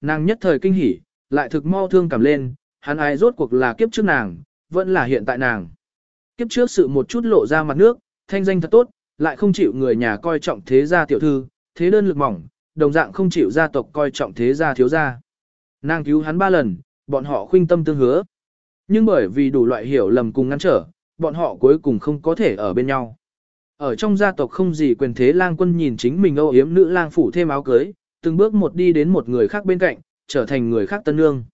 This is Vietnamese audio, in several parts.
Nàng nhất thời kinh hỉ, lại thực mau thương cảm lên, hắn ai rốt cuộc là kiếp trước nàng, vẫn là hiện tại nàng. Kiếp trước sự một chút lộ ra mặt nước, thanh danh thật tốt, lại không chịu người nhà coi trọng thế gia tiểu thư, thế đơn lực mỏng, đồng dạng không chịu gia tộc coi trọng thế gia thiếu gia. Nàng cứu hắn ba lần, bọn họ khuynh tâm tương hứa. Nhưng bởi vì đủ loại hiểu lầm cùng ngăn trở, bọn họ cuối cùng không có thể ở bên nhau. Ở trong gia tộc không gì quyền thế lang quân nhìn chính mình âu yếm nữ lang phủ thêm áo cưới, từng bước một đi đến một người khác bên cạnh, trở thành người khác tân nương.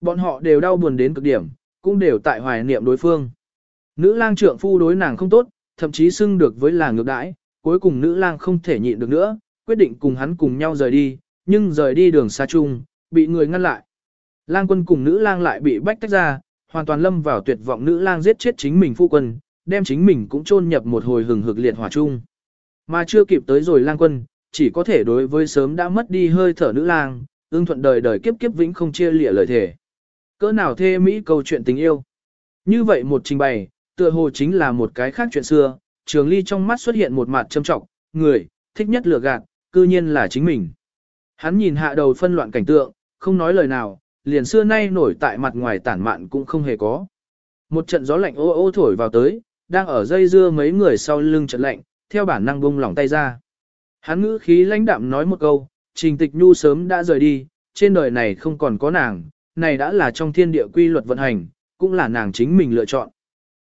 Bọn họ đều đau buồn đến cực điểm, cũng đều tại hoài niệm đối phương. Nữ lang trượng phu đối nàng không tốt, thậm chí xưng được với là ngược đãi, cuối cùng nữ lang không thể nhịn được nữa, quyết định cùng hắn cùng nhau rời đi, nhưng rời đi đường xa chung, bị người ngăn lại. Lang quân cùng nữ lang lại bị bách tách ra, hoàn toàn lâm vào tuyệt vọng nữ lang giết chết chính mình phu quân, đem chính mình cũng chôn nhập một hồi hừng hực liệt hỏa chung. Mà chưa kịp tới rồi lang quân, chỉ có thể đối với sớm đã mất đi hơi thở nữ lang, ưng thuận đời đời kiếp kiếp vĩnh không chia lịa lời thể. Cỡ nào thê mỹ câu chuyện tình yêu. Như vậy một trình bày, tựa hồ chính là một cái khác chuyện xưa, trường ly trong mắt xuất hiện một mặt châm trọng, người, thích nhất lừa gạt, cư nhiên là chính mình. Hắn nhìn hạ đầu phân loạn cảnh tượng, không nói lời nào, liền xưa nay nổi tại mặt ngoài tản mạn cũng không hề có. Một trận gió lạnh ô ô thổi vào tới, đang ở dây dưa mấy người sau lưng trận lạnh, theo bản năng bung lỏng tay ra. Hắn ngữ khí lãnh đạm nói một câu, trình tịch nhu sớm đã rời đi, trên đời này không còn có nàng, này đã là trong thiên địa quy luật vận hành, cũng là nàng chính mình lựa chọn.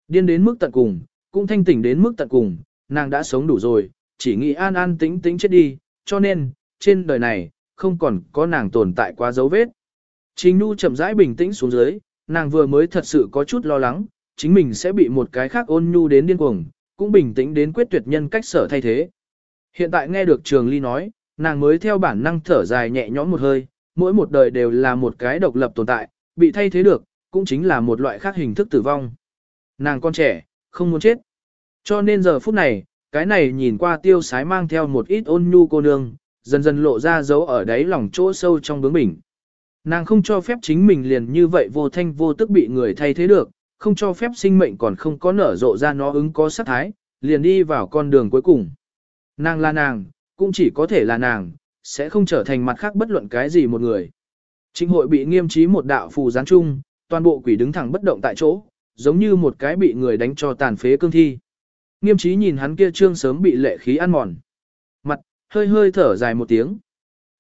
Điên đến mức tận cùng, cũng thanh tỉnh đến mức tận cùng, nàng đã sống đủ rồi, chỉ nghĩ an an tĩnh tĩnh chết đi, cho nên, trên đời này, không còn có nàng tồn tại quá dấu vết. Trình Nhu chậm rãi bình tĩnh xuống dưới, nàng vừa mới thật sự có chút lo lắng, chính mình sẽ bị một cái khác ôn nhu đến điên cuồng, cũng bình tĩnh đến quyết tuyệt nhân cách sở thay thế. Hiện tại nghe được Trường Ly nói, nàng mới theo bản năng thở dài nhẹ nhõm một hơi, mỗi một đời đều là một cái độc lập tồn tại, bị thay thế được, cũng chính là một loại khác hình thức tử vong. Nàng con trẻ, không muốn chết. Cho nên giờ phút này, cái này nhìn qua tiêu sái mang theo một ít ôn nhu cô nương, dần dần lộ ra dấu ở đáy lòng chỗ sâu trong bướng bỉnh. Nàng không cho phép chính mình liền như vậy vô thanh vô tức bị người thay thế được, không cho phép sinh mệnh còn không có nở rộ ra nó ứng có sát thái, liền đi vào con đường cuối cùng. Nàng là nàng, cũng chỉ có thể là nàng, sẽ không trở thành mặt khác bất luận cái gì một người. Trịnh hội bị nghiêm trí một đạo phù gián chung, toàn bộ quỷ đứng thẳng bất động tại chỗ, giống như một cái bị người đánh cho tàn phế cương thi. Nghiêm trí nhìn hắn kia trương sớm bị lệ khí ăn mòn. Mặt, hơi hơi thở dài một tiếng.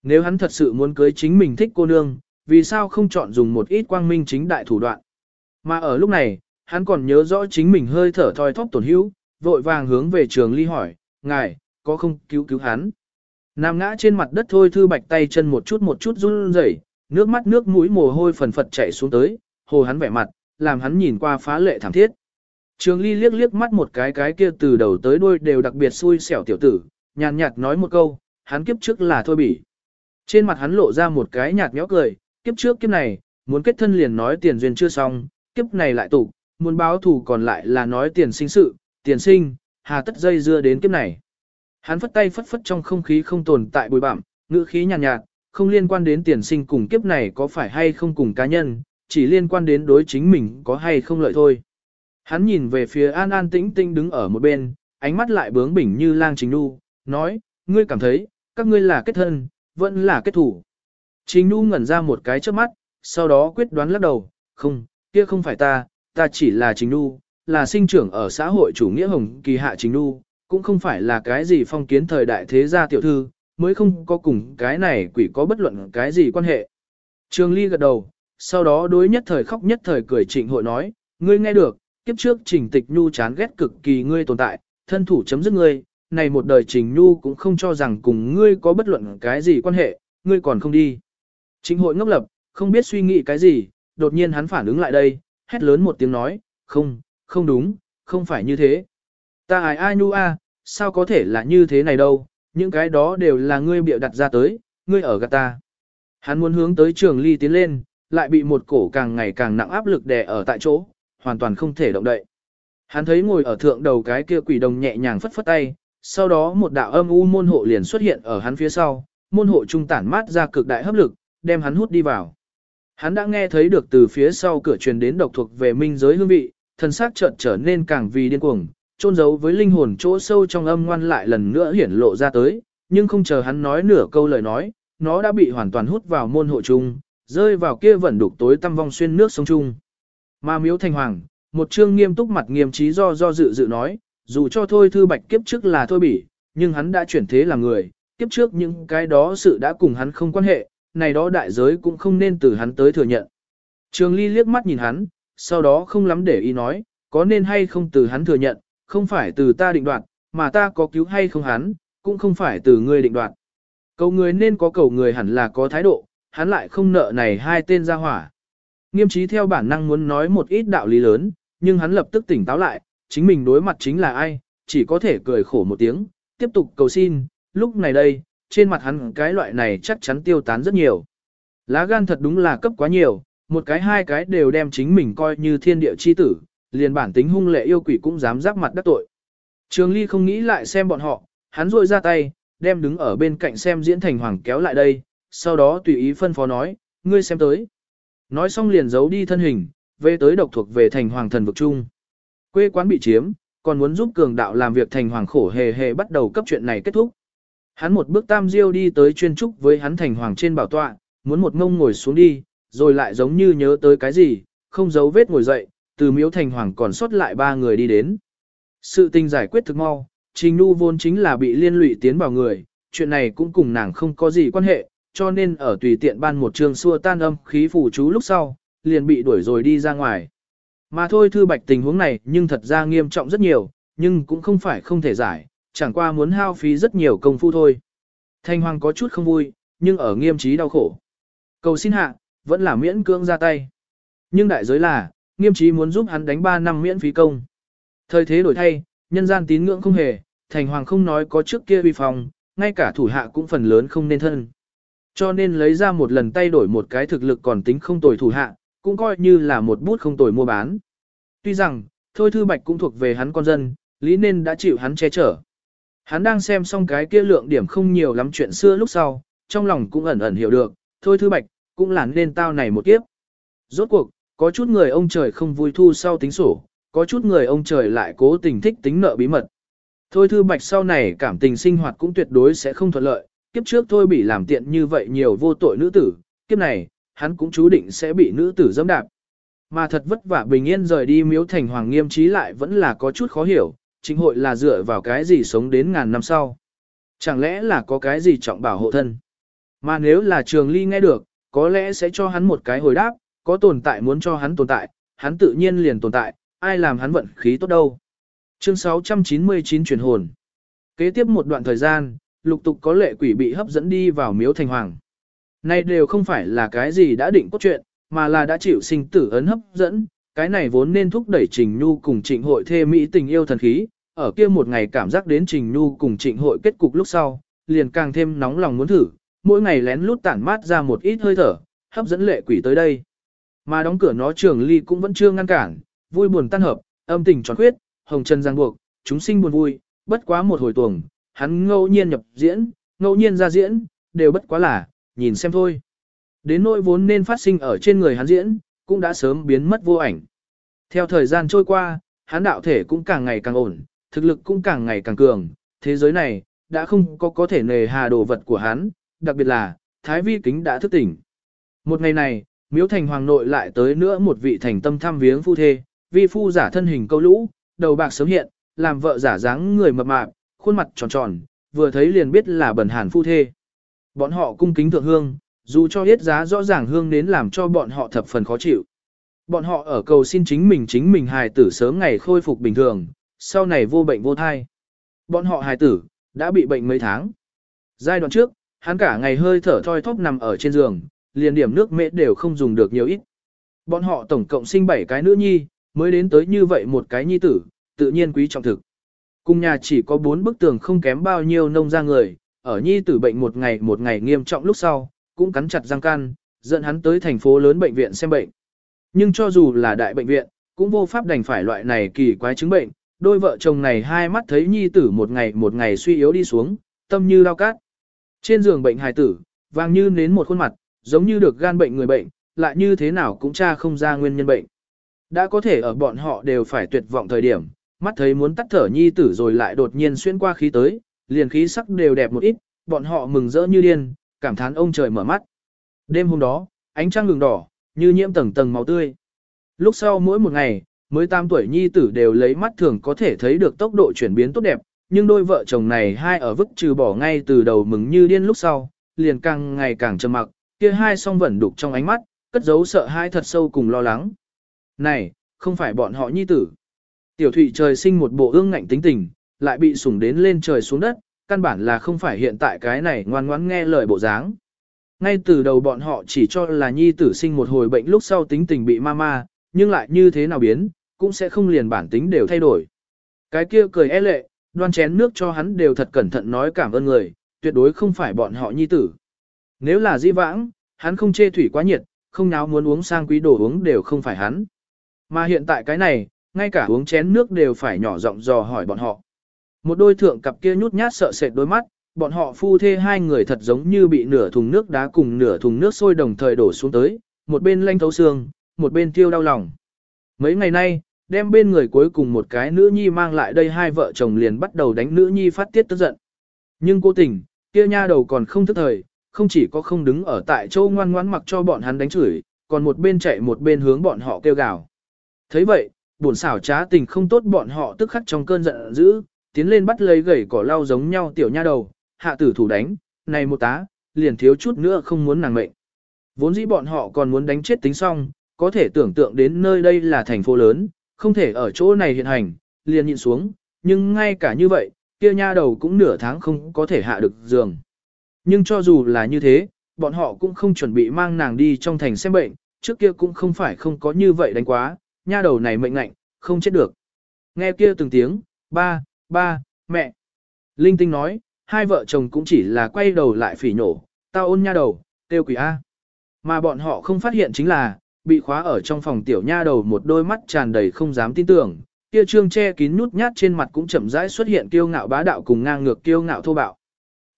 Nếu hắn thật sự muốn cưới chính mình thích cô nương, vì sao không chọn dùng một ít quang minh chính đại thủ đoạn. Mà ở lúc này, hắn còn nhớ rõ chính mình hơi thở thoi thóp tổn hữu, vội vàng hướng về trường ly hỏi, ngài, có không cứu cứu hắn. Nam ngã trên mặt đất thôi thư bạch tay chân một chút một chút run rẩy, nước mắt nước mũi mồ hôi phần phật chảy xuống tới, hồ hắn vẻ mặt, làm hắn nhìn qua phá lệ thảm thiết. Trường ly liếc liếc mắt một cái cái kia từ đầu tới đuôi đều đặc biệt xui xẻo tiểu tử, nhàn nhạt nói một câu, hắn kiếp trước là thôi bỉ. Trên mặt hắn lộ ra một cái nhạt nhẽo cười, kiếp trước kiếp này, muốn kết thân liền nói tiền duyên chưa xong, kiếp này lại tụ, muốn báo thù còn lại là nói tiền sinh sự, tiền sinh, hà tất dây dưa đến kiếp này. Hắn phất tay phất phất trong không khí không tồn tại bụi bặm, ngữ khí nhàn nhạt, nhạt, không liên quan đến tiền sinh cùng kiếp này có phải hay không cùng cá nhân, chỉ liên quan đến đối chính mình có hay không lợi thôi. Hắn nhìn về phía an an tĩnh tĩnh đứng ở một bên, ánh mắt lại bướng bỉnh như lang trình nu, nói, ngươi cảm thấy, các ngươi là kết thân, vẫn là kết thủ. Trình nu ngẩn ra một cái trước mắt, sau đó quyết đoán lắc đầu, không, kia không phải ta, ta chỉ là trình nu, là sinh trưởng ở xã hội chủ nghĩa hồng kỳ hạ trình nu, cũng không phải là cái gì phong kiến thời đại thế gia tiểu thư, mới không có cùng cái này quỷ có bất luận cái gì quan hệ. Trường Ly gật đầu, sau đó đối nhất thời khóc nhất thời cười trịnh hội nói, ngươi nghe được, kiếp trước trình tịch nhu chán ghét cực kỳ ngươi tồn tại, thân thủ chấm dứt ngươi, này một đời trình nhu cũng không cho rằng cùng ngươi có bất luận cái gì quan hệ, ngươi còn không đi. Trịnh hội ngốc lập, không biết suy nghĩ cái gì, đột nhiên hắn phản ứng lại đây, hét lớn một tiếng nói, không, không đúng, không phải như thế. Ta ai ai nhu a, sao có thể là như thế này đâu, những cái đó đều là ngươi bịa đặt ra tới, ngươi ở gạt ta. Hắn muốn hướng tới trường ly tiến lên, lại bị một cổ càng ngày càng nặng áp lực đè ở tại chỗ, hoàn toàn không thể động đậy. Hắn thấy ngồi ở thượng đầu cái kia quỷ đồng nhẹ nhàng phất phất tay, sau đó một đạo âm u môn hộ liền xuất hiện ở hắn phía sau, môn hộ trung tản mát ra cực đại hấp lực, đem hắn hút đi vào. Hắn đã nghe thấy được từ phía sau cửa truyền đến độc thuộc về minh giới hương vị, thân xác chợt trở nên càng vì điên cuồng, trôn giấu với linh hồn chỗ sâu trong âm ngoan lại lần nữa hiển lộ ra tới, nhưng không chờ hắn nói nửa câu lời nói, nó đã bị hoàn toàn hút vào môn hộ chung, rơi vào kia vẫn đục tối tăm vong xuyên nước sông chung. Mà miếu thành hoàng, một chương nghiêm túc mặt nghiêm trí do do dự dự nói, dù cho thôi thư bạch kiếp trước là thôi bỉ, nhưng hắn đã chuyển thế làm người, kiếp trước những cái đó sự đã cùng hắn không quan hệ, này đó đại giới cũng không nên từ hắn tới thừa nhận. Trường Ly liếc mắt nhìn hắn, sau đó không lắm để ý nói, có nên hay không từ hắn thừa nhận, không phải từ ta định đoạt, mà ta có cứu hay không hắn, cũng không phải từ ngươi định đoạt. Cầu người nên có cầu người hẳn là có thái độ, hắn lại không nợ này hai tên ra hỏa. Nghiêm trí theo bản năng muốn nói một ít đạo lý lớn, nhưng hắn lập tức tỉnh táo lại, chính mình đối mặt chính là ai, chỉ có thể cười khổ một tiếng, tiếp tục cầu xin, lúc này đây, trên mặt hắn cái loại này chắc chắn tiêu tán rất nhiều. Lá gan thật đúng là cấp quá nhiều, một cái hai cái đều đem chính mình coi như thiên địa chi tử, liền bản tính hung lệ yêu quỷ cũng dám giáp mặt đắc tội. Trường Ly không nghĩ lại xem bọn họ, hắn rôi ra tay, đem đứng ở bên cạnh xem diễn thành hoàng kéo lại đây, sau đó tùy ý phân phó nói, ngươi xem tới. Nói xong liền giấu đi thân hình, về tới độc thuộc về thành hoàng thần vực trung, Quê quán bị chiếm, còn muốn giúp cường đạo làm việc thành hoàng khổ hề hề bắt đầu cấp chuyện này kết thúc. Hắn một bước tam diêu đi tới chuyên trúc với hắn thành hoàng trên bảo tọa, muốn một ngông ngồi xuống đi, rồi lại giống như nhớ tới cái gì, không giấu vết ngồi dậy, từ miếu thành hoàng còn sót lại ba người đi đến. Sự tình giải quyết thực mau, Trình Nhu vốn chính là bị liên lụy tiến vào người, chuyện này cũng cùng nàng không có gì quan hệ, cho nên ở tùy tiện ban một trường xua tan âm khí phủ chú lúc sau, liền bị đuổi rồi đi ra ngoài. Mà thôi thư bạch tình huống này nhưng thật ra nghiêm trọng rất nhiều, nhưng cũng không phải không thể giải, chẳng qua muốn hao phí rất nhiều công phu thôi. Thanh Hoàng có chút không vui, nhưng ở nghiêm trí đau khổ. Cầu xin hạ, vẫn là miễn cưỡng ra tay. Nhưng đại giới là, nghiêm trí muốn giúp hắn đánh 3 năm miễn phí công. Thời thế đổi thay, nhân gian tín ngưỡng không hề, thành hoàng không nói có trước kia vi phong, ngay cả thủ hạ cũng phần lớn không nên thân. Cho nên lấy ra một lần tay đổi một cái thực lực còn tính không tồi thủ hạ, cũng coi như là một bút không tồi mua bán. Tuy rằng, Thôi Thư Bạch cũng thuộc về hắn con dân, lý nên đã chịu hắn che chở. Hắn đang xem xong cái kia lượng điểm không nhiều lắm chuyện xưa lúc sau, trong lòng cũng ẩn ẩn hiểu được, Thôi Thư Bạch, cũng là nên tao này một kiếp. Rốt cuộc, có chút người ông trời không vui thu sau tính sổ, có chút người ông trời lại cố tình thích tính nợ bí mật. Thôi Thư Bạch sau này cảm tình sinh hoạt cũng tuyệt đối sẽ không thuận lợi, kiếp trước thôi bị làm tiện như vậy nhiều vô tội nữ tử, kiếp này, hắn cũng chú định sẽ bị nữ tử dẫm đạp. Mà thật vất vả bình yên rời đi miếu thành hoàng nghiêm trí lại vẫn là có chút khó hiểu, chính hội là dựa vào cái gì sống đến ngàn năm sau. Chẳng lẽ là có cái gì trọng bảo hộ thân. Mà nếu là trường ly nghe được, có lẽ sẽ cho hắn một cái hồi đáp, có tồn tại muốn cho hắn tồn tại, hắn tự nhiên liền tồn tại, ai làm hắn vận khí tốt đâu. Chương 699 truyền hồn. Kế tiếp một đoạn thời gian, lục tục có lệ quỷ bị hấp dẫn đi vào miếu thành hoàng. Này đều không phải là cái gì đã định cốt truyện, mà là đã chịu sinh tử ấn hấp dẫn, cái này vốn nên thúc đẩy Trình Nhu cùng Trịnh Hội thê mỹ tình yêu thần khí, ở kia một ngày cảm giác đến Trình Nhu cùng Trịnh Hội kết cục lúc sau, liền càng thêm nóng lòng muốn thử, mỗi ngày lén lút tản mát ra một ít hơi thở, hấp dẫn lệ quỷ tới đây. Mà đóng cửa nó trường ly cũng vẫn chưa ngăn cản, vui buồn tan hợp, âm tình tròn khuyết, hồng chân giang buộc, chúng sinh buồn vui, bất quá một hồi tuồng, hắn ngẫu nhiên nhập diễn, ngẫu nhiên ra diễn, đều bất quá là, nhìn xem thôi. Đến nỗi vốn nên phát sinh ở trên người hắn diễn, cũng đã sớm biến mất vô ảnh. Theo thời gian trôi qua, hắn đạo thể cũng càng ngày càng ổn, thực lực cũng càng ngày càng cường, thế giới này, đã không có có thể nề hà đồ vật của hắn, đặc biệt là, Thái Vi Kính đã thức tỉnh. Một ngày này, miếu thành hoàng nội lại tới nữa một vị thành tâm thăm viếng phu thê, vi phu giả thân hình câu lũ, đầu bạc sớm hiện, làm vợ giả dáng người mập mạp, khuôn mặt tròn tròn, vừa thấy liền biết là bẩn hàn phu thê. Bọn họ cung kính thượng hương, dù cho hết giá rõ ràng hương đến làm cho bọn họ thập phần khó chịu. Bọn họ ở cầu xin chính mình chính mình hài tử sớm ngày khôi phục bình thường, sau này vô bệnh vô thai. Bọn họ hài tử, đã bị bệnh mấy tháng. Giai đoạn trước, hắn cả ngày hơi thở thoi thóp nằm ở trên giường, liền điểm nước mễ đều không dùng được nhiều ít. Bọn họ tổng cộng sinh 7 cái nữ nhi, mới đến tới như vậy một cái nhi tử, tự nhiên quý trọng thực. Cùng nhà chỉ có 4 bức tường không kém bao nhiêu nông ra người, ở nhi tử bệnh một ngày một ngày nghiêm trọng lúc sau, cũng cắn chặt răng can, dẫn hắn tới thành phố lớn bệnh viện xem bệnh. Nhưng cho dù là đại bệnh viện, cũng vô pháp đành phải loại này kỳ quái chứng bệnh, đôi vợ chồng này hai mắt thấy nhi tử một ngày một ngày suy yếu đi xuống, tâm như lao cát. Trên giường bệnh hài tử, vàng như nến một khuôn mặt, giống như được gan bệnh người bệnh, lại như thế nào cũng tra không ra nguyên nhân bệnh. Đã có thể ở bọn họ đều phải tuyệt vọng thời điểm, mắt thấy muốn tắt thở nhi tử rồi lại đột nhiên xuyên qua khí tới, liền khí sắc đều đẹp một ít, bọn họ mừng rỡ như điên, cảm thán ông trời mở mắt. Đêm hôm đó, ánh trăng ngừng đỏ, như nhiễm tầng tầng máu tươi. Lúc sau mỗi một ngày, mới tam tuổi nhi tử đều lấy mắt thường có thể thấy được tốc độ chuyển biến tốt đẹp, nhưng đôi vợ chồng này hai ở vức trừ bỏ ngay từ đầu mừng như điên lúc sau, liền càng ngày càng trầm mặc, kia hai song vẩn đục trong ánh mắt, cất giấu sợ hãi thật sâu cùng lo lắng. Này, không phải bọn họ nhi tử. Tiểu thụy trời sinh một bộ ương ngạnh tính tình, lại bị sủng đến lên trời xuống đất, căn bản là không phải hiện tại cái này ngoan ngoãn nghe lời bộ dáng. Ngay từ đầu bọn họ chỉ cho là nhi tử sinh một hồi bệnh lúc sau tính tình bị ma ma, nhưng lại như thế nào biến, cũng sẽ không liền bản tính đều thay đổi. Cái kia cười e lệ, đoan chén nước cho hắn đều thật cẩn thận nói cảm ơn người, tuyệt đối không phải bọn họ nhi tử. Nếu là di vãng, hắn không chê thủy quá nhiệt, không náo muốn uống sang quý đồ uống đều không phải hắn. Mà hiện tại cái này, ngay cả uống chén nước đều phải nhỏ giọng dò hỏi bọn họ. Một đôi thượng cặp kia nhút nhát sợ sệt đôi mắt, bọn họ phu thê hai người thật giống như bị nửa thùng nước đá cùng nửa thùng nước sôi đồng thời đổ xuống tới, một bên lanh thấu xương, một bên tiêu đau lòng. Mấy ngày nay, đem bên người cuối cùng một cái nữ nhi mang lại đây hai vợ chồng liền bắt đầu đánh nữ nhi phát tiết tức giận. Nhưng cố tình, kia nha đầu còn không thức thời, không chỉ có không đứng ở tại châu ngoan ngoãn mặc cho bọn hắn đánh chửi, còn một bên chạy một bên hướng bọn họ kêu gào. thấy vậy, buồn xảo trá tình không tốt bọn họ tức khắc trong cơn giận dữ, tiến lên bắt lấy gầy cỏ lau giống nhau tiểu nha đầu, hạ tử thủ đánh, này một tá, liền thiếu chút nữa không muốn nàng mệnh. Vốn dĩ bọn họ còn muốn đánh chết tính xong, có thể tưởng tượng đến nơi đây là thành phố lớn, không thể ở chỗ này hiện hành, liền nhịn xuống, nhưng ngay cả như vậy, kia nha đầu cũng nửa tháng không có thể hạ được giường. Nhưng cho dù là như thế, bọn họ cũng không chuẩn bị mang nàng đi trong thành xem bệnh, trước kia cũng không phải không có như vậy đánh quá, nha đầu này mệnh ngạnh, không chết được. Nghe kia từng tiếng, ba, ba, mẹ. Linh tinh nói, hai vợ chồng cũng chỉ là quay đầu lại phỉ nhổ, tao ôn nha đầu, tiêu quỷ A. Mà bọn họ không phát hiện chính là, bị khóa ở trong phòng tiểu nha đầu một đôi mắt tràn đầy không dám tin tưởng, kia trương che kín nút nhát trên mặt cũng chậm rãi xuất hiện kiêu ngạo bá đạo cùng ngang ngược kiêu ngạo thô bạo.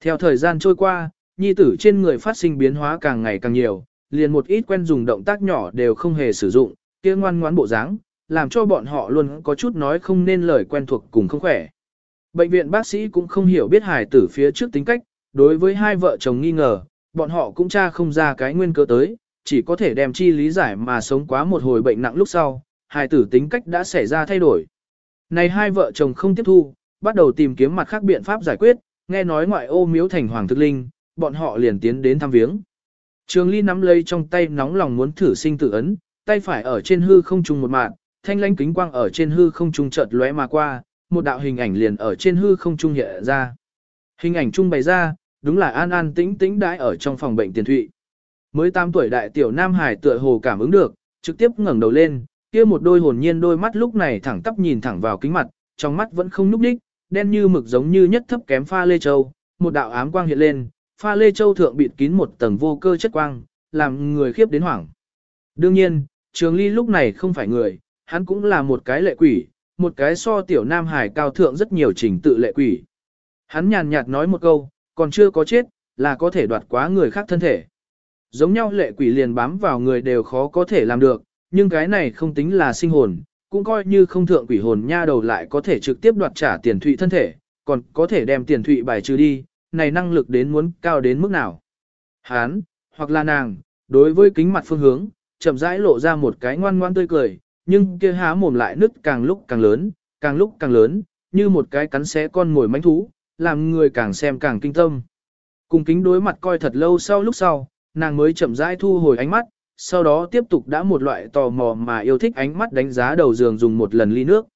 Theo thời gian trôi qua, nhi tử trên người phát sinh biến hóa càng ngày càng nhiều, liền một ít quen dùng động tác nhỏ đều không hề sử dụng, kia ngoan ngoãn bộ dáng, làm cho bọn họ luôn có chút nói không nên lời quen thuộc cùng không khỏe. Bệnh viện bác sĩ cũng không hiểu biết hài tử phía trước tính cách, đối với hai vợ chồng nghi ngờ, bọn họ cũng tra không ra cái nguyên cơ tới, chỉ có thể đem chi lý giải mà sống quá một hồi bệnh nặng lúc sau, hài tử tính cách đã xảy ra thay đổi. Này hai vợ chồng không tiếp thu, bắt đầu tìm kiếm mặt khác biện pháp giải quyết, nghe nói ngoại ô miếu thành hoàng thực linh, bọn họ liền tiến đến thăm viếng. Trường Ly nắm lấy trong tay nóng lòng muốn thử sinh tử ấn, tay phải ở trên hư không trung một mạt, thanh lãnh kính quang ở trên hư không trung chợt lóe mà qua, một đạo hình ảnh liền ở trên hư không trung hiện ra. Hình ảnh trung bày ra, đúng là an an tĩnh tĩnh đãi ở trong phòng bệnh tiền thụy. Mới 8 tuổi đại tiểu Nam Hải tựa hồ cảm ứng được, trực tiếp ngẩng đầu lên, kia một đôi hồn nhiên đôi mắt lúc này thẳng tắp nhìn thẳng vào kính mặt, trong mắt vẫn không núc đích, đen như mực giống như nhất thấp kém pha lê châu, một đạo ám quang hiện lên, pha lê châu thượng bịt kín một tầng vô cơ chất quang, làm người khiếp đến hoảng. Đương nhiên, Trường Ly lúc này không phải người, hắn cũng là một cái lệ quỷ, một cái so tiểu Nam Hải cao thượng rất nhiều trình tự lệ quỷ. Hắn nhàn nhạt nói một câu, còn chưa có chết, là có thể đoạt quá người khác thân thể. Giống nhau lệ quỷ liền bám vào người đều khó có thể làm được, nhưng cái này không tính là sinh hồn, cũng coi như không thượng quỷ hồn nha đầu lại có thể trực tiếp đoạt trả tiền thụy thân thể, còn có thể đem tiền thụy bài trừ đi, này năng lực đến muốn cao đến mức nào. Hán, hoặc là nàng, đối với kính mặt phương hướng, chậm rãi lộ ra một cái ngoan ngoan tươi cười, nhưng kia há mồm lại nứt càng lúc càng lớn, càng lúc càng lớn, như một cái cắn xé con ngồi mánh thú, làm người càng xem càng kinh tâm. Cùng kính đối mặt coi thật lâu sau lúc sau, nàng mới chậm rãi thu hồi ánh mắt, sau đó tiếp tục đã một loại tò mò mà yêu thích ánh mắt đánh giá đầu giường dùng một lần ly nước.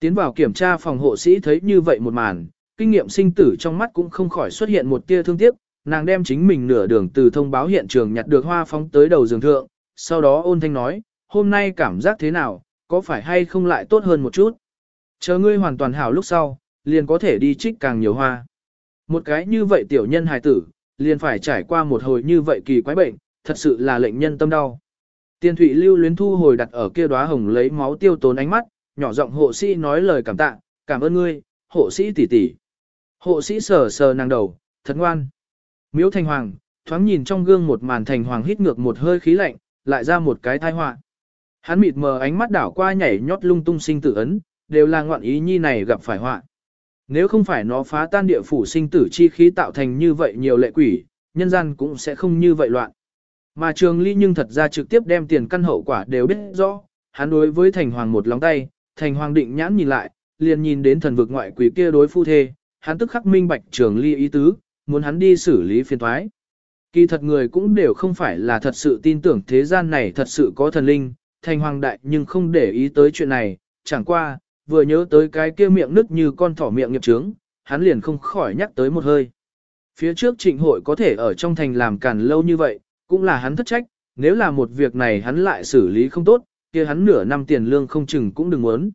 Tiến vào kiểm tra phòng hộ sĩ thấy như vậy một màn, kinh nghiệm sinh tử trong mắt cũng không khỏi xuất hiện một tia thương tiếc, nàng đem chính mình nửa đường từ thông báo hiện trường nhặt được hoa phóng tới đầu giường thượng, sau đó ôn thanh nói, hôm nay cảm giác thế nào, có phải hay không lại tốt hơn một chút. Chờ ngươi hoàn toàn hảo lúc sau, liền có thể đi trích càng nhiều hoa. Một cái như vậy tiểu nhân hài tử, liền phải trải qua một hồi như vậy kỳ quái bệnh, thật sự là lệnh nhân tâm đau. Tiên Thụy lưu luyến thu hồi đặt ở kia đóa hồng lấy máu tiêu tốn ánh mắt, nhỏ giọng hộ sĩ nói lời cảm tạ, cảm ơn ngươi, hộ sĩ tỷ tỷ. Hộ sĩ sờ sờ nàng đầu, thật ngoan. Miếu Thành Hoàng, thoáng nhìn trong gương một màn Thành Hoàng hít ngược một hơi khí lạnh, lại ra một cái tai họa. Hắn mịt mờ ánh mắt đảo qua nhảy nhót lung tung sinh tử ấn, đều là ngoạn ý nhi này gặp phải họa. Nếu không phải nó phá tan địa phủ sinh tử chi khí tạo thành như vậy nhiều lệ quỷ, nhân gian cũng sẽ không như vậy loạn. Mà trường ly nhưng thật ra trực tiếp đem tiền căn hậu quả đều biết rõ, hắn đối với thành hoàng một lòng tay, thành hoàng định nhãn nhìn lại, liền nhìn đến thần vực ngoại quỷ kia đối phu thê, hắn tức khắc minh bạch trường ly ý tứ, muốn hắn đi xử lý phiền thoái. Kỳ thật người cũng đều không phải là thật sự tin tưởng thế gian này thật sự có thần linh, thành hoàng đại nhưng không để ý tới chuyện này, chẳng qua, vừa nhớ tới cái kia miệng nứt như con thỏ miệng nghiệp trướng, hắn liền không khỏi nhắc tới một hơi. Phía trước trịnh hội có thể ở trong thành làm càn lâu như vậy, cũng là hắn thất trách, nếu là một việc này hắn lại xử lý không tốt, kia hắn nửa năm tiền lương không chừng cũng đừng muốn.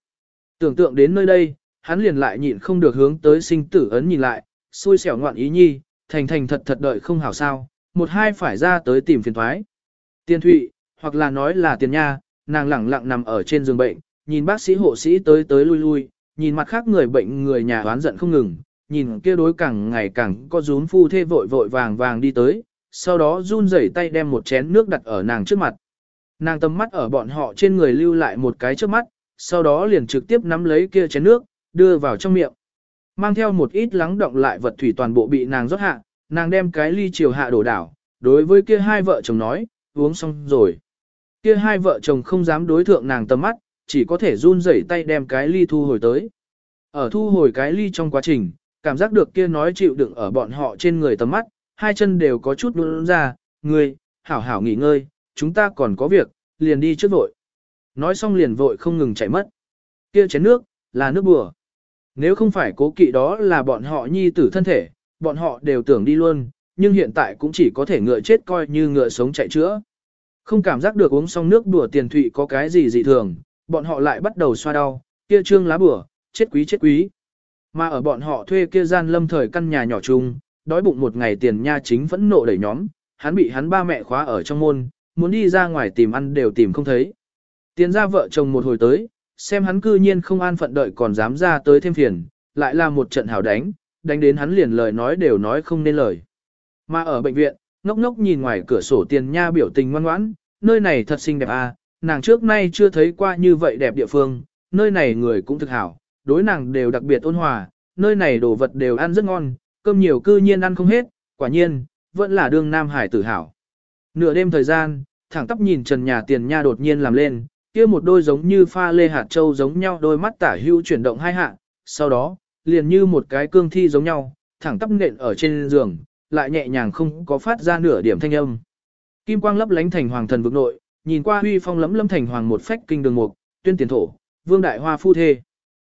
Tưởng tượng đến nơi đây, hắn liền lại nhịn không được hướng tới sinh tử ấn nhìn lại, xui xẻo ngoạn ý nhi, thành thành thật thật đợi không hảo sao, một hai phải ra tới tìm phiền thoái. Tiền thụy, hoặc là nói là tiền nha, nàng lẳng lặng nằm ở trên giường bệnh, nhìn bác sĩ hộ sĩ tới tới lui lui, nhìn mặt khác người bệnh người nhà oán giận không ngừng, nhìn kia đối càng ngày càng có rún phu thê vội vội vàng vàng đi tới, sau đó run rẩy tay đem một chén nước đặt ở nàng trước mặt. Nàng tầm mắt ở bọn họ trên người lưu lại một cái trước mắt, sau đó liền trực tiếp nắm lấy kia chén nước, đưa vào trong miệng. Mang theo một ít lắng động lại vật thủy toàn bộ bị nàng rót hạ, nàng đem cái ly chiều hạ đổ đảo, đối với kia hai vợ chồng nói, uống xong rồi. Kia hai vợ chồng không dám đối thượng nàng tầm mắt, chỉ có thể run rẩy tay đem cái ly thu hồi tới. Ở thu hồi cái ly trong quá trình, cảm giác được kia nói chịu đựng ở bọn họ trên người tầm mắt, hai chân đều có chút nôn ra, người, hảo hảo nghỉ ngơi, chúng ta còn có việc, liền đi trước vội. Nói xong liền vội không ngừng chạy mất. Kia chén nước, là nước bùa. Nếu không phải cố kỵ đó là bọn họ nhi tử thân thể, bọn họ đều tưởng đi luôn, nhưng hiện tại cũng chỉ có thể ngựa chết coi như ngựa sống chạy chữa. Không cảm giác được uống xong nước bùa tiền thụy có cái gì dị thường, bọn họ lại bắt đầu xoa đau, kia trương lá bùa, chết quý chết quý. Mà ở bọn họ thuê kia gian lâm thời căn nhà nhỏ chung, đói bụng một ngày tiền nha chính vẫn nộ đẩy nhóm, hắn bị hắn ba mẹ khóa ở trong môn, muốn đi ra ngoài tìm ăn đều tìm không thấy. Tiền ra vợ chồng một hồi tới, xem hắn cư nhiên không an phận đợi còn dám ra tới thêm phiền, lại là một trận hào đánh, đánh đến hắn liền lời nói đều nói không nên lời. Mà ở bệnh viện, ngốc ngốc nhìn ngoài cửa sổ tiền nha biểu tình ngoan ngoãn, nơi này thật xinh đẹp à, nàng trước nay chưa thấy qua như vậy đẹp địa phương, nơi này người cũng thực hảo, đối nàng đều đặc biệt ôn hòa, nơi này đồ vật đều ăn rất ngon, cơm nhiều cư nhiên ăn không hết, quả nhiên, vẫn là đương Nam Hải tử hảo. Nửa đêm thời gian, thẳng tóc nhìn trần nhà tiền nha đột nhiên làm lên, kia một đôi giống như pha lê hạt châu giống nhau đôi mắt tả hữu chuyển động hai hạ, sau đó, liền như một cái cương thi giống nhau, thẳng tóc nện ở trên giường, lại nhẹ nhàng không có phát ra nửa điểm thanh âm. Kim quang lấp lánh thành hoàng thần vực nội, nhìn qua huy phong lấm lâm thành hoàng một phách kinh đường mục, tuyên tiền thổ, vương đại hoa phu thê.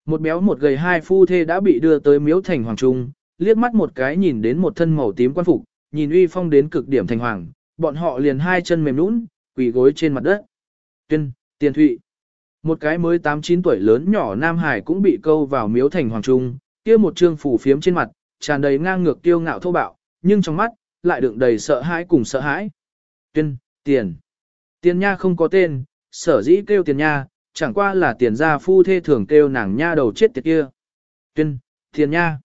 Một béo một gầy hai phu thê đã bị đưa tới miếu thành hoàng trung, liếc mắt một cái nhìn đến một thân màu tím quan phục, nhìn uy phong đến cực điểm thành hoàng, bọn họ liền hai chân mềm nũng, quỳ gối trên mặt đất. Tuyên, tiền thụy. Một cái mới 8-9 tuổi lớn nhỏ Nam Hải cũng bị câu vào miếu thành hoàng trung, kia một trương phủ phiếm trên mặt, tràn đầy ngang ngược kiêu ngạo thô bạo, nhưng trong mắt, lại đựng đầy sợ hãi cùng sợ hãi. Tuyên, tiền. Tiền nha không có tên, sở dĩ kêu tiền nha, chẳng qua là tiền gia phu thê thường kêu nàng nha đầu chết tiệt kia. Tuyên, tiền nha.